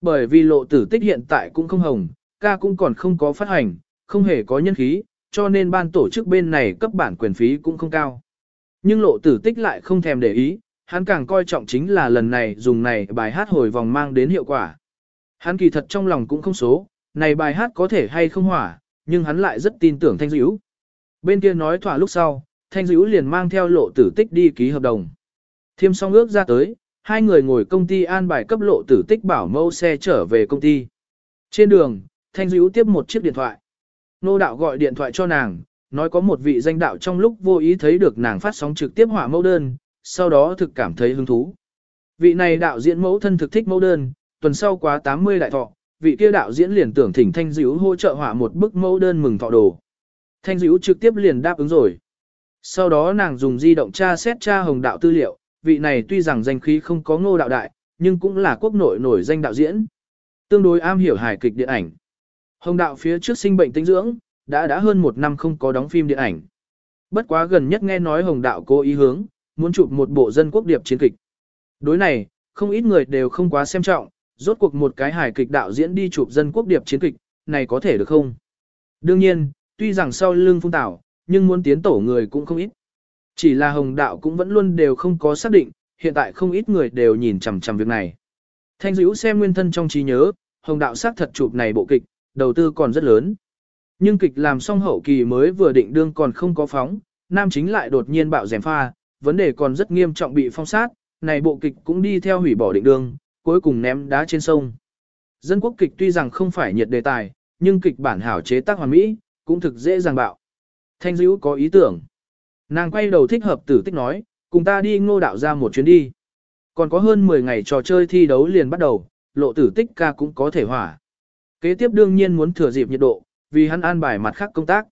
Bởi vì lộ tử tích hiện tại cũng không hồng, ca cũng còn không có phát hành, không hề có nhân khí, cho nên ban tổ chức bên này cấp bản quyền phí cũng không cao. Nhưng lộ tử tích lại không thèm để ý, hắn càng coi trọng chính là lần này dùng này bài hát hồi vòng mang đến hiệu quả. Hắn kỳ thật trong lòng cũng không số, này bài hát có thể hay không hỏa, nhưng hắn lại rất tin tưởng Thanh Dữ. Bên kia nói thỏa lúc sau, Thanh Dữ liền mang theo lộ tử tích đi ký hợp đồng. Thiêm xong ước ra tới, hai người ngồi công ty an bài cấp lộ tử tích bảo mẫu xe trở về công ty. Trên đường, Thanh Dữ tiếp một chiếc điện thoại. Nô đạo gọi điện thoại cho nàng, nói có một vị danh đạo trong lúc vô ý thấy được nàng phát sóng trực tiếp hỏa mẫu đơn, sau đó thực cảm thấy hứng thú. Vị này đạo diễn mẫu thân thực thích mẫu đơn, tuần sau quá 80 đại thọ, vị kia đạo diễn liền tưởng thỉnh Thanh Dữu hỗ trợ họa một bức mẫu đơn mừng thọ đồ. Thanh Dữu trực tiếp liền đáp ứng rồi. Sau đó nàng dùng di động tra xét tra hồng đạo tư liệu, vị này tuy rằng danh khí không có ngô đạo đại, nhưng cũng là quốc nội nổi danh đạo diễn. Tương đối am hiểu hài kịch điện ảnh. Hồng đạo phía trước sinh bệnh tinh dưỡng, đã đã hơn một năm không có đóng phim điện ảnh. Bất quá gần nhất nghe nói hồng đạo cố ý hướng, muốn chụp một bộ dân quốc điệp chiến kịch. Đối này, không ít người đều không quá xem trọng, rốt cuộc một cái hài kịch đạo diễn đi chụp dân quốc điệp chiến kịch, này có thể được không? Đương nhiên, tuy rằng sau lưng phung tảo, nhưng muốn tiến tổ người cũng không ít. Chỉ là hồng đạo cũng vẫn luôn đều không có xác định, hiện tại không ít người đều nhìn chằm chằm việc này. Thanh dữ xem nguyên thân trong trí nhớ, hồng đạo xác thật chụp này bộ kịch, đầu tư còn rất lớn. Nhưng kịch làm xong hậu kỳ mới vừa định đương còn không có phóng, nam chính lại đột nhiên bạo rèm pha, vấn đề còn rất nghiêm trọng bị phong sát, này bộ kịch cũng đi theo hủy bỏ định đương, cuối cùng ném đá trên sông. Dân quốc kịch tuy rằng không phải nhiệt đề tài, nhưng kịch bản hảo chế tác hoàn mỹ, cũng thực dễ dàng bạo. Thanh dữ có ý tưởng. Nàng quay đầu thích hợp tử tích nói, cùng ta đi ngô đạo ra một chuyến đi. Còn có hơn 10 ngày trò chơi thi đấu liền bắt đầu, lộ tử tích ca cũng có thể hỏa. Kế tiếp đương nhiên muốn thừa dịp nhiệt độ, vì hắn an bài mặt khác công tác.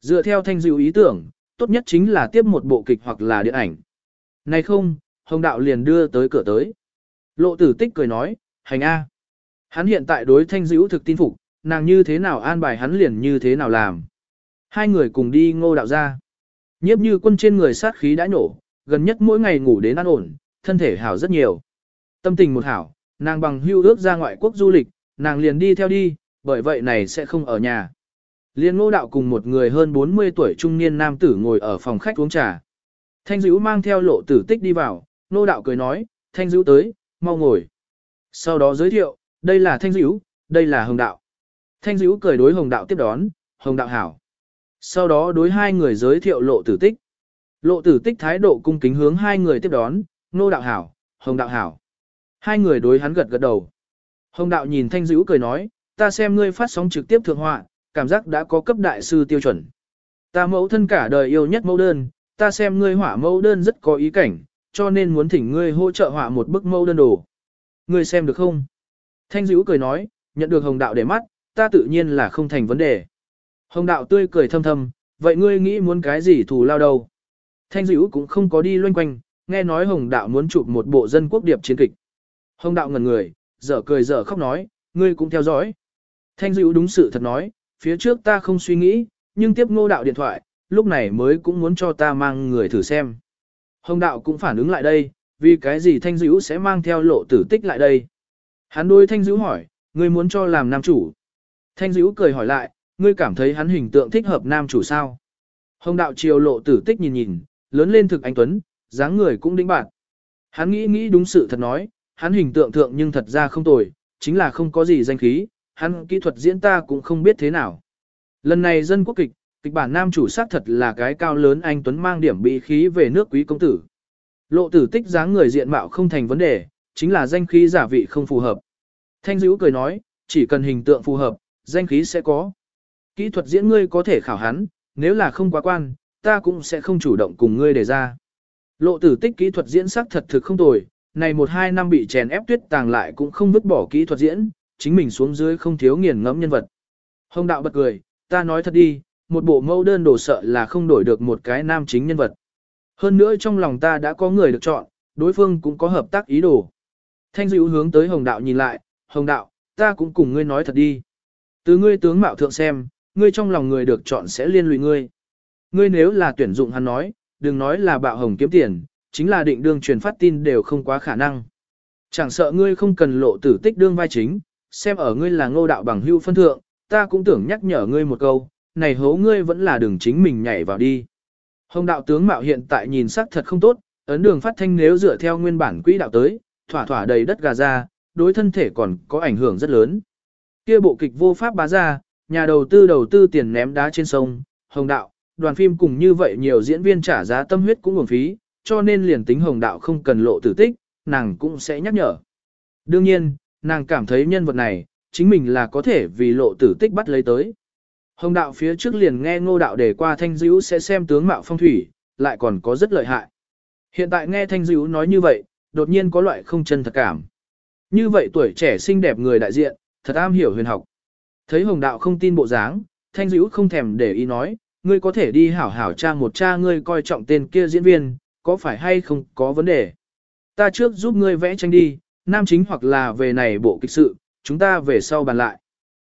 Dựa theo thanh dữ ý tưởng, tốt nhất chính là tiếp một bộ kịch hoặc là điện ảnh. Này không, Hồng Đạo liền đưa tới cửa tới. Lộ tử tích cười nói, hành A. Hắn hiện tại đối thanh dữ thực tin phục, nàng như thế nào an bài hắn liền như thế nào làm. Hai người cùng đi ngô đạo ra. Nhiếp như quân trên người sát khí đã nổ, gần nhất mỗi ngày ngủ đến ăn ổn, thân thể hảo rất nhiều. Tâm tình một hảo, nàng bằng hưu ước ra ngoại quốc du lịch, nàng liền đi theo đi, bởi vậy này sẽ không ở nhà. Liên ngô đạo cùng một người hơn 40 tuổi trung niên nam tử ngồi ở phòng khách uống trà. Thanh dữ mang theo lộ tử tích đi vào, ngô đạo cười nói, thanh dữ tới, mau ngồi. Sau đó giới thiệu, đây là thanh dữ, đây là hồng đạo. Thanh dữ cười đối hồng đạo tiếp đón, hồng đạo hảo. Sau đó đối hai người giới thiệu lộ tử tích. Lộ tử tích thái độ cung kính hướng hai người tiếp đón, nô đạo hảo, hồng đạo hảo. Hai người đối hắn gật gật đầu. Hồng đạo nhìn thanh dữ cười nói, ta xem ngươi phát sóng trực tiếp thượng họa, cảm giác đã có cấp đại sư tiêu chuẩn. Ta mẫu thân cả đời yêu nhất mẫu đơn, ta xem ngươi hỏa mẫu đơn rất có ý cảnh, cho nên muốn thỉnh ngươi hỗ trợ họa một bức mẫu đơn đồ. Ngươi xem được không? Thanh dữ cười nói, nhận được hồng đạo để mắt, ta tự nhiên là không thành vấn đề. Hồng đạo tươi cười thâm thâm, vậy ngươi nghĩ muốn cái gì thù lao đâu? Thanh dữ cũng không có đi loanh quanh, nghe nói hồng đạo muốn chụp một bộ dân quốc điệp chiến kịch. Hồng đạo ngần người, dở cười dở khóc nói, ngươi cũng theo dõi. Thanh dữ đúng sự thật nói, phía trước ta không suy nghĩ, nhưng tiếp ngô đạo điện thoại, lúc này mới cũng muốn cho ta mang người thử xem. Hồng đạo cũng phản ứng lại đây, vì cái gì thanh dữ sẽ mang theo lộ tử tích lại đây. Hắn đôi thanh dữ hỏi, ngươi muốn cho làm nam chủ. Thanh dữ cười hỏi lại, ngươi cảm thấy hắn hình tượng thích hợp nam chủ sao? Hồng đạo chiều lộ tử tích nhìn nhìn, lớn lên thực anh Tuấn, dáng người cũng đĩnh bạn. Hắn nghĩ nghĩ đúng sự thật nói, hắn hình tượng thượng nhưng thật ra không tồi, chính là không có gì danh khí, hắn kỹ thuật diễn ta cũng không biết thế nào. Lần này dân quốc kịch, kịch bản nam chủ xác thật là cái cao lớn anh Tuấn mang điểm bị khí về nước quý công tử. Lộ tử tích dáng người diện mạo không thành vấn đề, chính là danh khí giả vị không phù hợp. Thanh dữ cười nói, chỉ cần hình tượng phù hợp, danh khí sẽ có. Kỹ thuật diễn ngươi có thể khảo hắn, nếu là không quá quan, ta cũng sẽ không chủ động cùng ngươi đề ra. Lộ tử tích kỹ thuật diễn sắc thật thực không tồi, này một hai năm bị chèn ép tuyết tàng lại cũng không vứt bỏ kỹ thuật diễn, chính mình xuống dưới không thiếu nghiền ngẫm nhân vật. Hồng đạo bật cười, ta nói thật đi, một bộ mẫu đơn đồ sợ là không đổi được một cái nam chính nhân vật. Hơn nữa trong lòng ta đã có người được chọn, đối phương cũng có hợp tác ý đồ. Thanh dịu hướng tới hồng đạo nhìn lại, hồng đạo, ta cũng cùng ngươi nói thật đi. Từ ngươi tướng mạo thượng xem, ngươi trong lòng người được chọn sẽ liên lụy ngươi. Ngươi nếu là tuyển dụng hắn nói, đừng nói là bạo hồng kiếm tiền, chính là định đương truyền phát tin đều không quá khả năng. Chẳng sợ ngươi không cần lộ tử tích đương vai chính, xem ở ngươi là ngô đạo bằng hưu phân thượng, ta cũng tưởng nhắc nhở ngươi một câu, này hố ngươi vẫn là đường chính mình nhảy vào đi. Hồng đạo tướng mạo hiện tại nhìn sắc thật không tốt, ấn đường phát thanh nếu dựa theo nguyên bản quỹ đạo tới, thỏa thỏa đầy đất gà ra, đối thân thể còn có ảnh hưởng rất lớn. Kia bộ kịch vô pháp bá ra, nhà đầu tư đầu tư tiền ném đá trên sông, hồng đạo, đoàn phim cùng như vậy nhiều diễn viên trả giá tâm huyết cũng uổng phí, cho nên liền tính hồng đạo không cần lộ tử tích, nàng cũng sẽ nhắc nhở. Đương nhiên, nàng cảm thấy nhân vật này, chính mình là có thể vì lộ tử tích bắt lấy tới. Hồng đạo phía trước liền nghe ngô đạo để qua thanh dữ sẽ xem tướng mạo phong thủy, lại còn có rất lợi hại. Hiện tại nghe thanh dữ nói như vậy, đột nhiên có loại không chân thật cảm. Như vậy tuổi trẻ xinh đẹp người đại diện, thật am hiểu huyền học. Thấy hồng đạo không tin bộ dáng, thanh dữ không thèm để ý nói, ngươi có thể đi hảo hảo tra một cha ngươi coi trọng tên kia diễn viên, có phải hay không có vấn đề. Ta trước giúp ngươi vẽ tranh đi, nam chính hoặc là về này bộ kịch sự, chúng ta về sau bàn lại.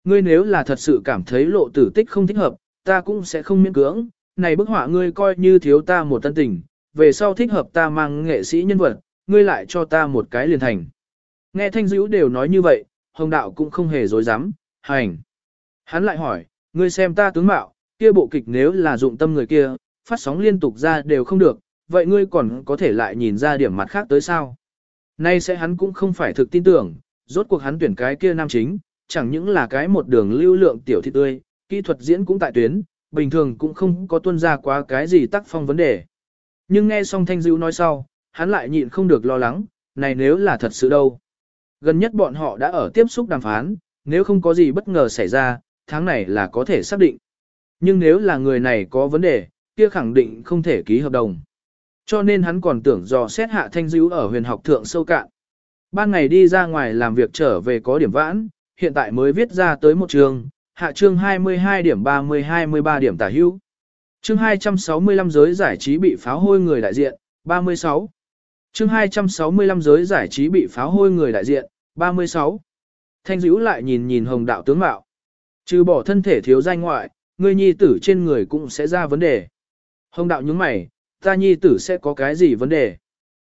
Ngươi nếu là thật sự cảm thấy lộ tử tích không thích hợp, ta cũng sẽ không miễn cưỡng, này bức họa ngươi coi như thiếu ta một tân tình, về sau thích hợp ta mang nghệ sĩ nhân vật, ngươi lại cho ta một cái liền thành. Nghe thanh dữ đều nói như vậy, hồng đạo cũng không hề dối dám, hành. Hắn lại hỏi, ngươi xem ta tướng mạo, kia bộ kịch nếu là dụng tâm người kia, phát sóng liên tục ra đều không được, vậy ngươi còn có thể lại nhìn ra điểm mặt khác tới sao? Nay sẽ hắn cũng không phải thực tin tưởng, rốt cuộc hắn tuyển cái kia nam chính, chẳng những là cái một đường lưu lượng tiểu thị tươi, kỹ thuật diễn cũng tại tuyến, bình thường cũng không có tuân ra quá cái gì tác phong vấn đề. Nhưng nghe xong Thanh Dữ nói sau, hắn lại nhịn không được lo lắng, này nếu là thật sự đâu. Gần nhất bọn họ đã ở tiếp xúc đàm phán, nếu không có gì bất ngờ xảy ra, tháng này là có thể xác định. Nhưng nếu là người này có vấn đề, kia khẳng định không thể ký hợp đồng. Cho nên hắn còn tưởng dò xét hạ thanh dữ ở huyền học thượng sâu cạn. Ban ngày đi ra ngoài làm việc trở về có điểm vãn, hiện tại mới viết ra tới một trường, hạ chương 22 điểm 30-23 điểm tả hữu. Chương 265 giới giải trí bị pháo hôi người đại diện, 36. Chương 265 giới giải trí bị pháo hôi người đại diện, 36. Thanh dữ lại nhìn nhìn hồng đạo tướng mạo. Trừ bỏ thân thể thiếu danh ngoại, người nhi tử trên người cũng sẽ ra vấn đề. Hồng đạo nhướng mày, ta nhi tử sẽ có cái gì vấn đề.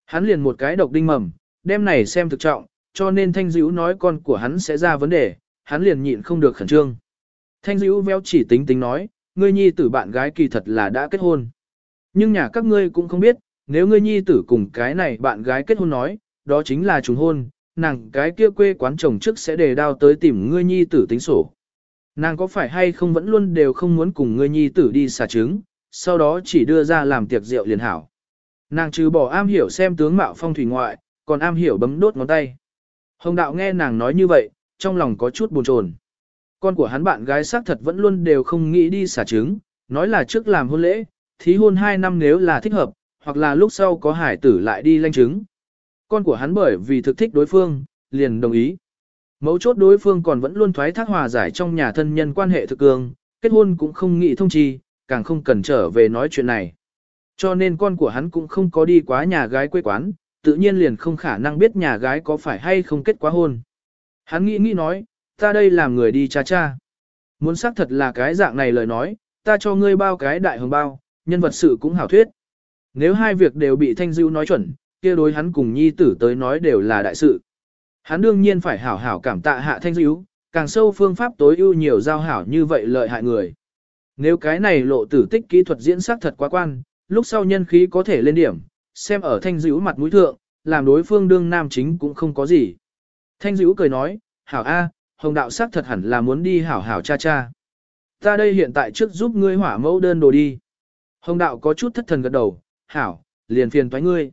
Hắn liền một cái độc đinh mầm, đem này xem thực trọng, cho nên thanh dữ nói con của hắn sẽ ra vấn đề, hắn liền nhịn không được khẩn trương. Thanh dữ véo chỉ tính tính nói, ngươi nhi tử bạn gái kỳ thật là đã kết hôn. Nhưng nhà các ngươi cũng không biết, nếu ngươi nhi tử cùng cái này bạn gái kết hôn nói, đó chính là trùng hôn, nàng cái kia quê quán chồng trước sẽ đề đao tới tìm ngươi nhi tử tính sổ. Nàng có phải hay không vẫn luôn đều không muốn cùng ngươi nhi tử đi xả trứng, sau đó chỉ đưa ra làm tiệc rượu liền hảo. Nàng trừ bỏ am hiểu xem tướng mạo phong thủy ngoại, còn am hiểu bấm đốt ngón tay. Hồng đạo nghe nàng nói như vậy, trong lòng có chút buồn chồn. Con của hắn bạn gái xác thật vẫn luôn đều không nghĩ đi xả trứng, nói là trước làm hôn lễ, thí hôn 2 năm nếu là thích hợp, hoặc là lúc sau có hải tử lại đi lanh trứng. Con của hắn bởi vì thực thích đối phương, liền đồng ý. Mấu chốt đối phương còn vẫn luôn thoái thác hòa giải trong nhà thân nhân quan hệ thực cường, kết hôn cũng không nghĩ thông chi, càng không cần trở về nói chuyện này. Cho nên con của hắn cũng không có đi quá nhà gái quê quán, tự nhiên liền không khả năng biết nhà gái có phải hay không kết quá hôn. Hắn nghĩ nghĩ nói, ta đây làm người đi cha cha. Muốn xác thật là cái dạng này lời nói, ta cho ngươi bao cái đại hồng bao, nhân vật sự cũng hảo thuyết. Nếu hai việc đều bị Thanh Dưu nói chuẩn, kia đối hắn cùng nhi tử tới nói đều là đại sự. Hắn đương nhiên phải hảo hảo cảm tạ hạ Thanh Dưu, càng sâu phương pháp tối ưu nhiều giao hảo như vậy lợi hại người. Nếu cái này lộ tử tích kỹ thuật diễn xác thật quá quan, lúc sau nhân khí có thể lên điểm, xem ở thanh dữ mặt mũi thượng, làm đối phương đương nam chính cũng không có gì. Thanh dữ cười nói, hảo A, hồng đạo sắc thật hẳn là muốn đi hảo hảo cha cha. Ta đây hiện tại trước giúp ngươi hỏa mẫu đơn đồ đi. Hồng đạo có chút thất thần gật đầu, hảo, liền phiền toái ngươi.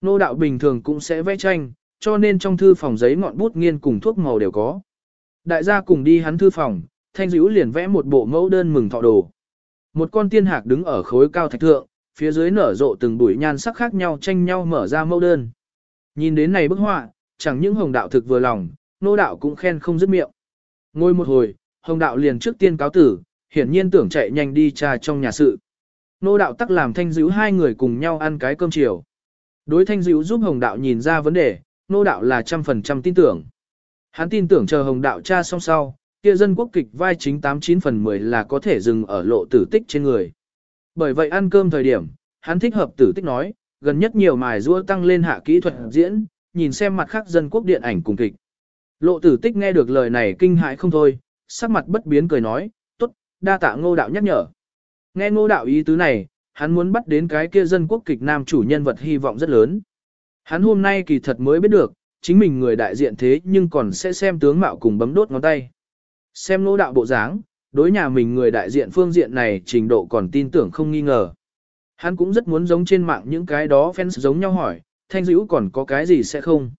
Nô đạo bình thường cũng sẽ vẽ tranh, cho nên trong thư phòng giấy ngọn bút nghiên cùng thuốc màu đều có. Đại gia cùng đi hắn thư phòng, thanh dữ liền vẽ một bộ mẫu đơn mừng thọ đồ. Một con tiên hạc đứng ở khối cao thạch thượng, phía dưới nở rộ từng bụi nhan sắc khác nhau tranh nhau mở ra mẫu đơn. Nhìn đến này bức họa, chẳng những hồng đạo thực vừa lòng, nô đạo cũng khen không dứt miệng. Ngồi một hồi, hồng đạo liền trước tiên cáo tử, hiển nhiên tưởng chạy nhanh đi trà trong nhà sự. Nô đạo tắc làm thanh dữ hai người cùng nhau ăn cái cơm chiều. Đối thanh dữ giúp hồng đạo nhìn ra vấn đề, nô đạo là trăm phần trăm tin tưởng. Hắn tin tưởng chờ hồng đạo cha xong sau, kia dân quốc kịch vai chính 89 phần 10 là có thể dừng ở lộ tử tích trên người. Bởi vậy ăn cơm thời điểm, hắn thích hợp tử tích nói, gần nhất nhiều mài rua tăng lên hạ kỹ thuật diễn, nhìn xem mặt khác dân quốc điện ảnh cùng kịch. Lộ tử tích nghe được lời này kinh hãi không thôi, sắc mặt bất biến cười nói, tốt, đa tạ ngô đạo nhắc nhở. Nghe ngô đạo ý tứ này, hắn muốn bắt đến cái kia dân quốc kịch nam chủ nhân vật hy vọng rất lớn. Hắn hôm nay kỳ thật mới biết được, chính mình người đại diện thế nhưng còn sẽ xem tướng mạo cùng bấm đốt ngón tay. Xem ngô đạo bộ dáng, đối nhà mình người đại diện phương diện này trình độ còn tin tưởng không nghi ngờ. Hắn cũng rất muốn giống trên mạng những cái đó fans giống nhau hỏi, Thanh Dữ còn có cái gì sẽ không?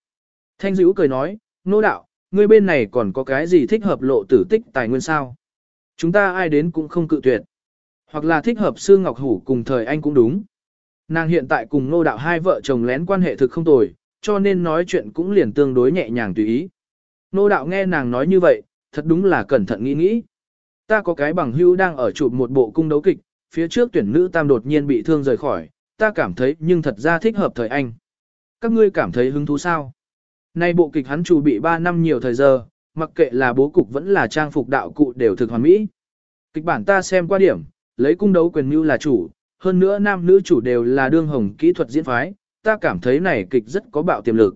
Thanh Dữ cười nói, nô đạo, ngươi bên này còn có cái gì thích hợp lộ tử tích tài nguyên sao? Chúng ta ai đến cũng không cự tuyệt. Hoặc là thích hợp sư Ngọc Hủ cùng thời anh cũng đúng. Nàng hiện tại cùng nô đạo hai vợ chồng lén quan hệ thực không tồi, cho nên nói chuyện cũng liền tương đối nhẹ nhàng tùy ý. Nô đạo nghe nàng nói như vậy, thật đúng là cẩn thận nghĩ nghĩ. Ta có cái bằng hữu đang ở chụp một bộ cung đấu kịch, phía trước tuyển nữ tam đột nhiên bị thương rời khỏi, ta cảm thấy nhưng thật ra thích hợp thời anh. Các ngươi cảm thấy hứng thú sao? Nay bộ kịch hắn chủ bị 3 năm nhiều thời giờ, mặc kệ là bố cục vẫn là trang phục đạo cụ đều thực hoàn mỹ. Kịch bản ta xem qua điểm, lấy cung đấu quyền mưu là chủ, hơn nữa nam nữ chủ đều là đương hồng kỹ thuật diễn phái, ta cảm thấy này kịch rất có bạo tiềm lực.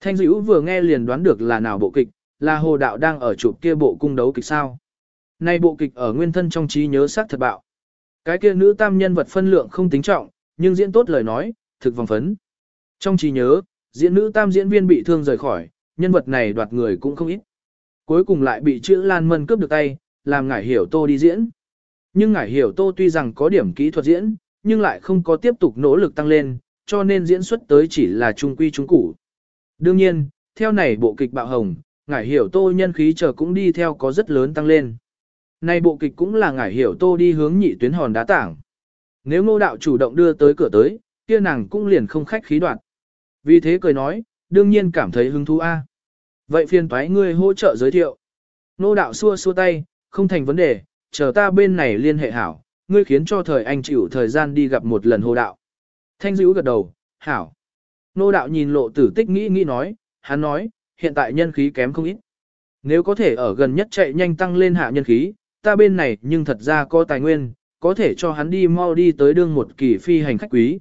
Thanh dữ vừa nghe liền đoán được là nào bộ kịch, là hồ đạo đang ở chụp kia bộ cung đấu kịch sao. Nay bộ kịch ở nguyên thân trong trí nhớ sắc thật bạo. Cái kia nữ tam nhân vật phân lượng không tính trọng, nhưng diễn tốt lời nói, thực vòng phấn. Trong trí nhớ, diễn nữ tam diễn viên bị thương rời khỏi, nhân vật này đoạt người cũng không ít. Cuối cùng lại bị chữ Lan Mân cướp được tay, làm ngải hiểu tô đi diễn. Nhưng ngải hiểu tô tuy rằng có điểm kỹ thuật diễn, nhưng lại không có tiếp tục nỗ lực tăng lên, cho nên diễn xuất tới chỉ là trung quy trung củ. Đương nhiên, theo này bộ kịch bạo hồng, ngải hiểu tô nhân khí chờ cũng đi theo có rất lớn tăng lên. Này bộ kịch cũng là ngải hiểu tô đi hướng nhị tuyến hòn đá tảng. Nếu ngô đạo chủ động đưa tới cửa tới, kia nàng cũng liền không khách khí đoạn. Vì thế cười nói, đương nhiên cảm thấy hứng thú a. Vậy phiền thoái ngươi hỗ trợ giới thiệu. Ngô đạo xua xua tay, không thành vấn đề, chờ ta bên này liên hệ hảo, ngươi khiến cho thời anh chịu thời gian đi gặp một lần hồ đạo. Thanh dữ gật đầu, hảo. Nô đạo nhìn lộ tử tích nghĩ nghĩ nói, hắn nói, hiện tại nhân khí kém không ít. Nếu có thể ở gần nhất chạy nhanh tăng lên hạ nhân khí, ta bên này nhưng thật ra có tài nguyên, có thể cho hắn đi mau đi tới đương một kỳ phi hành khách quý.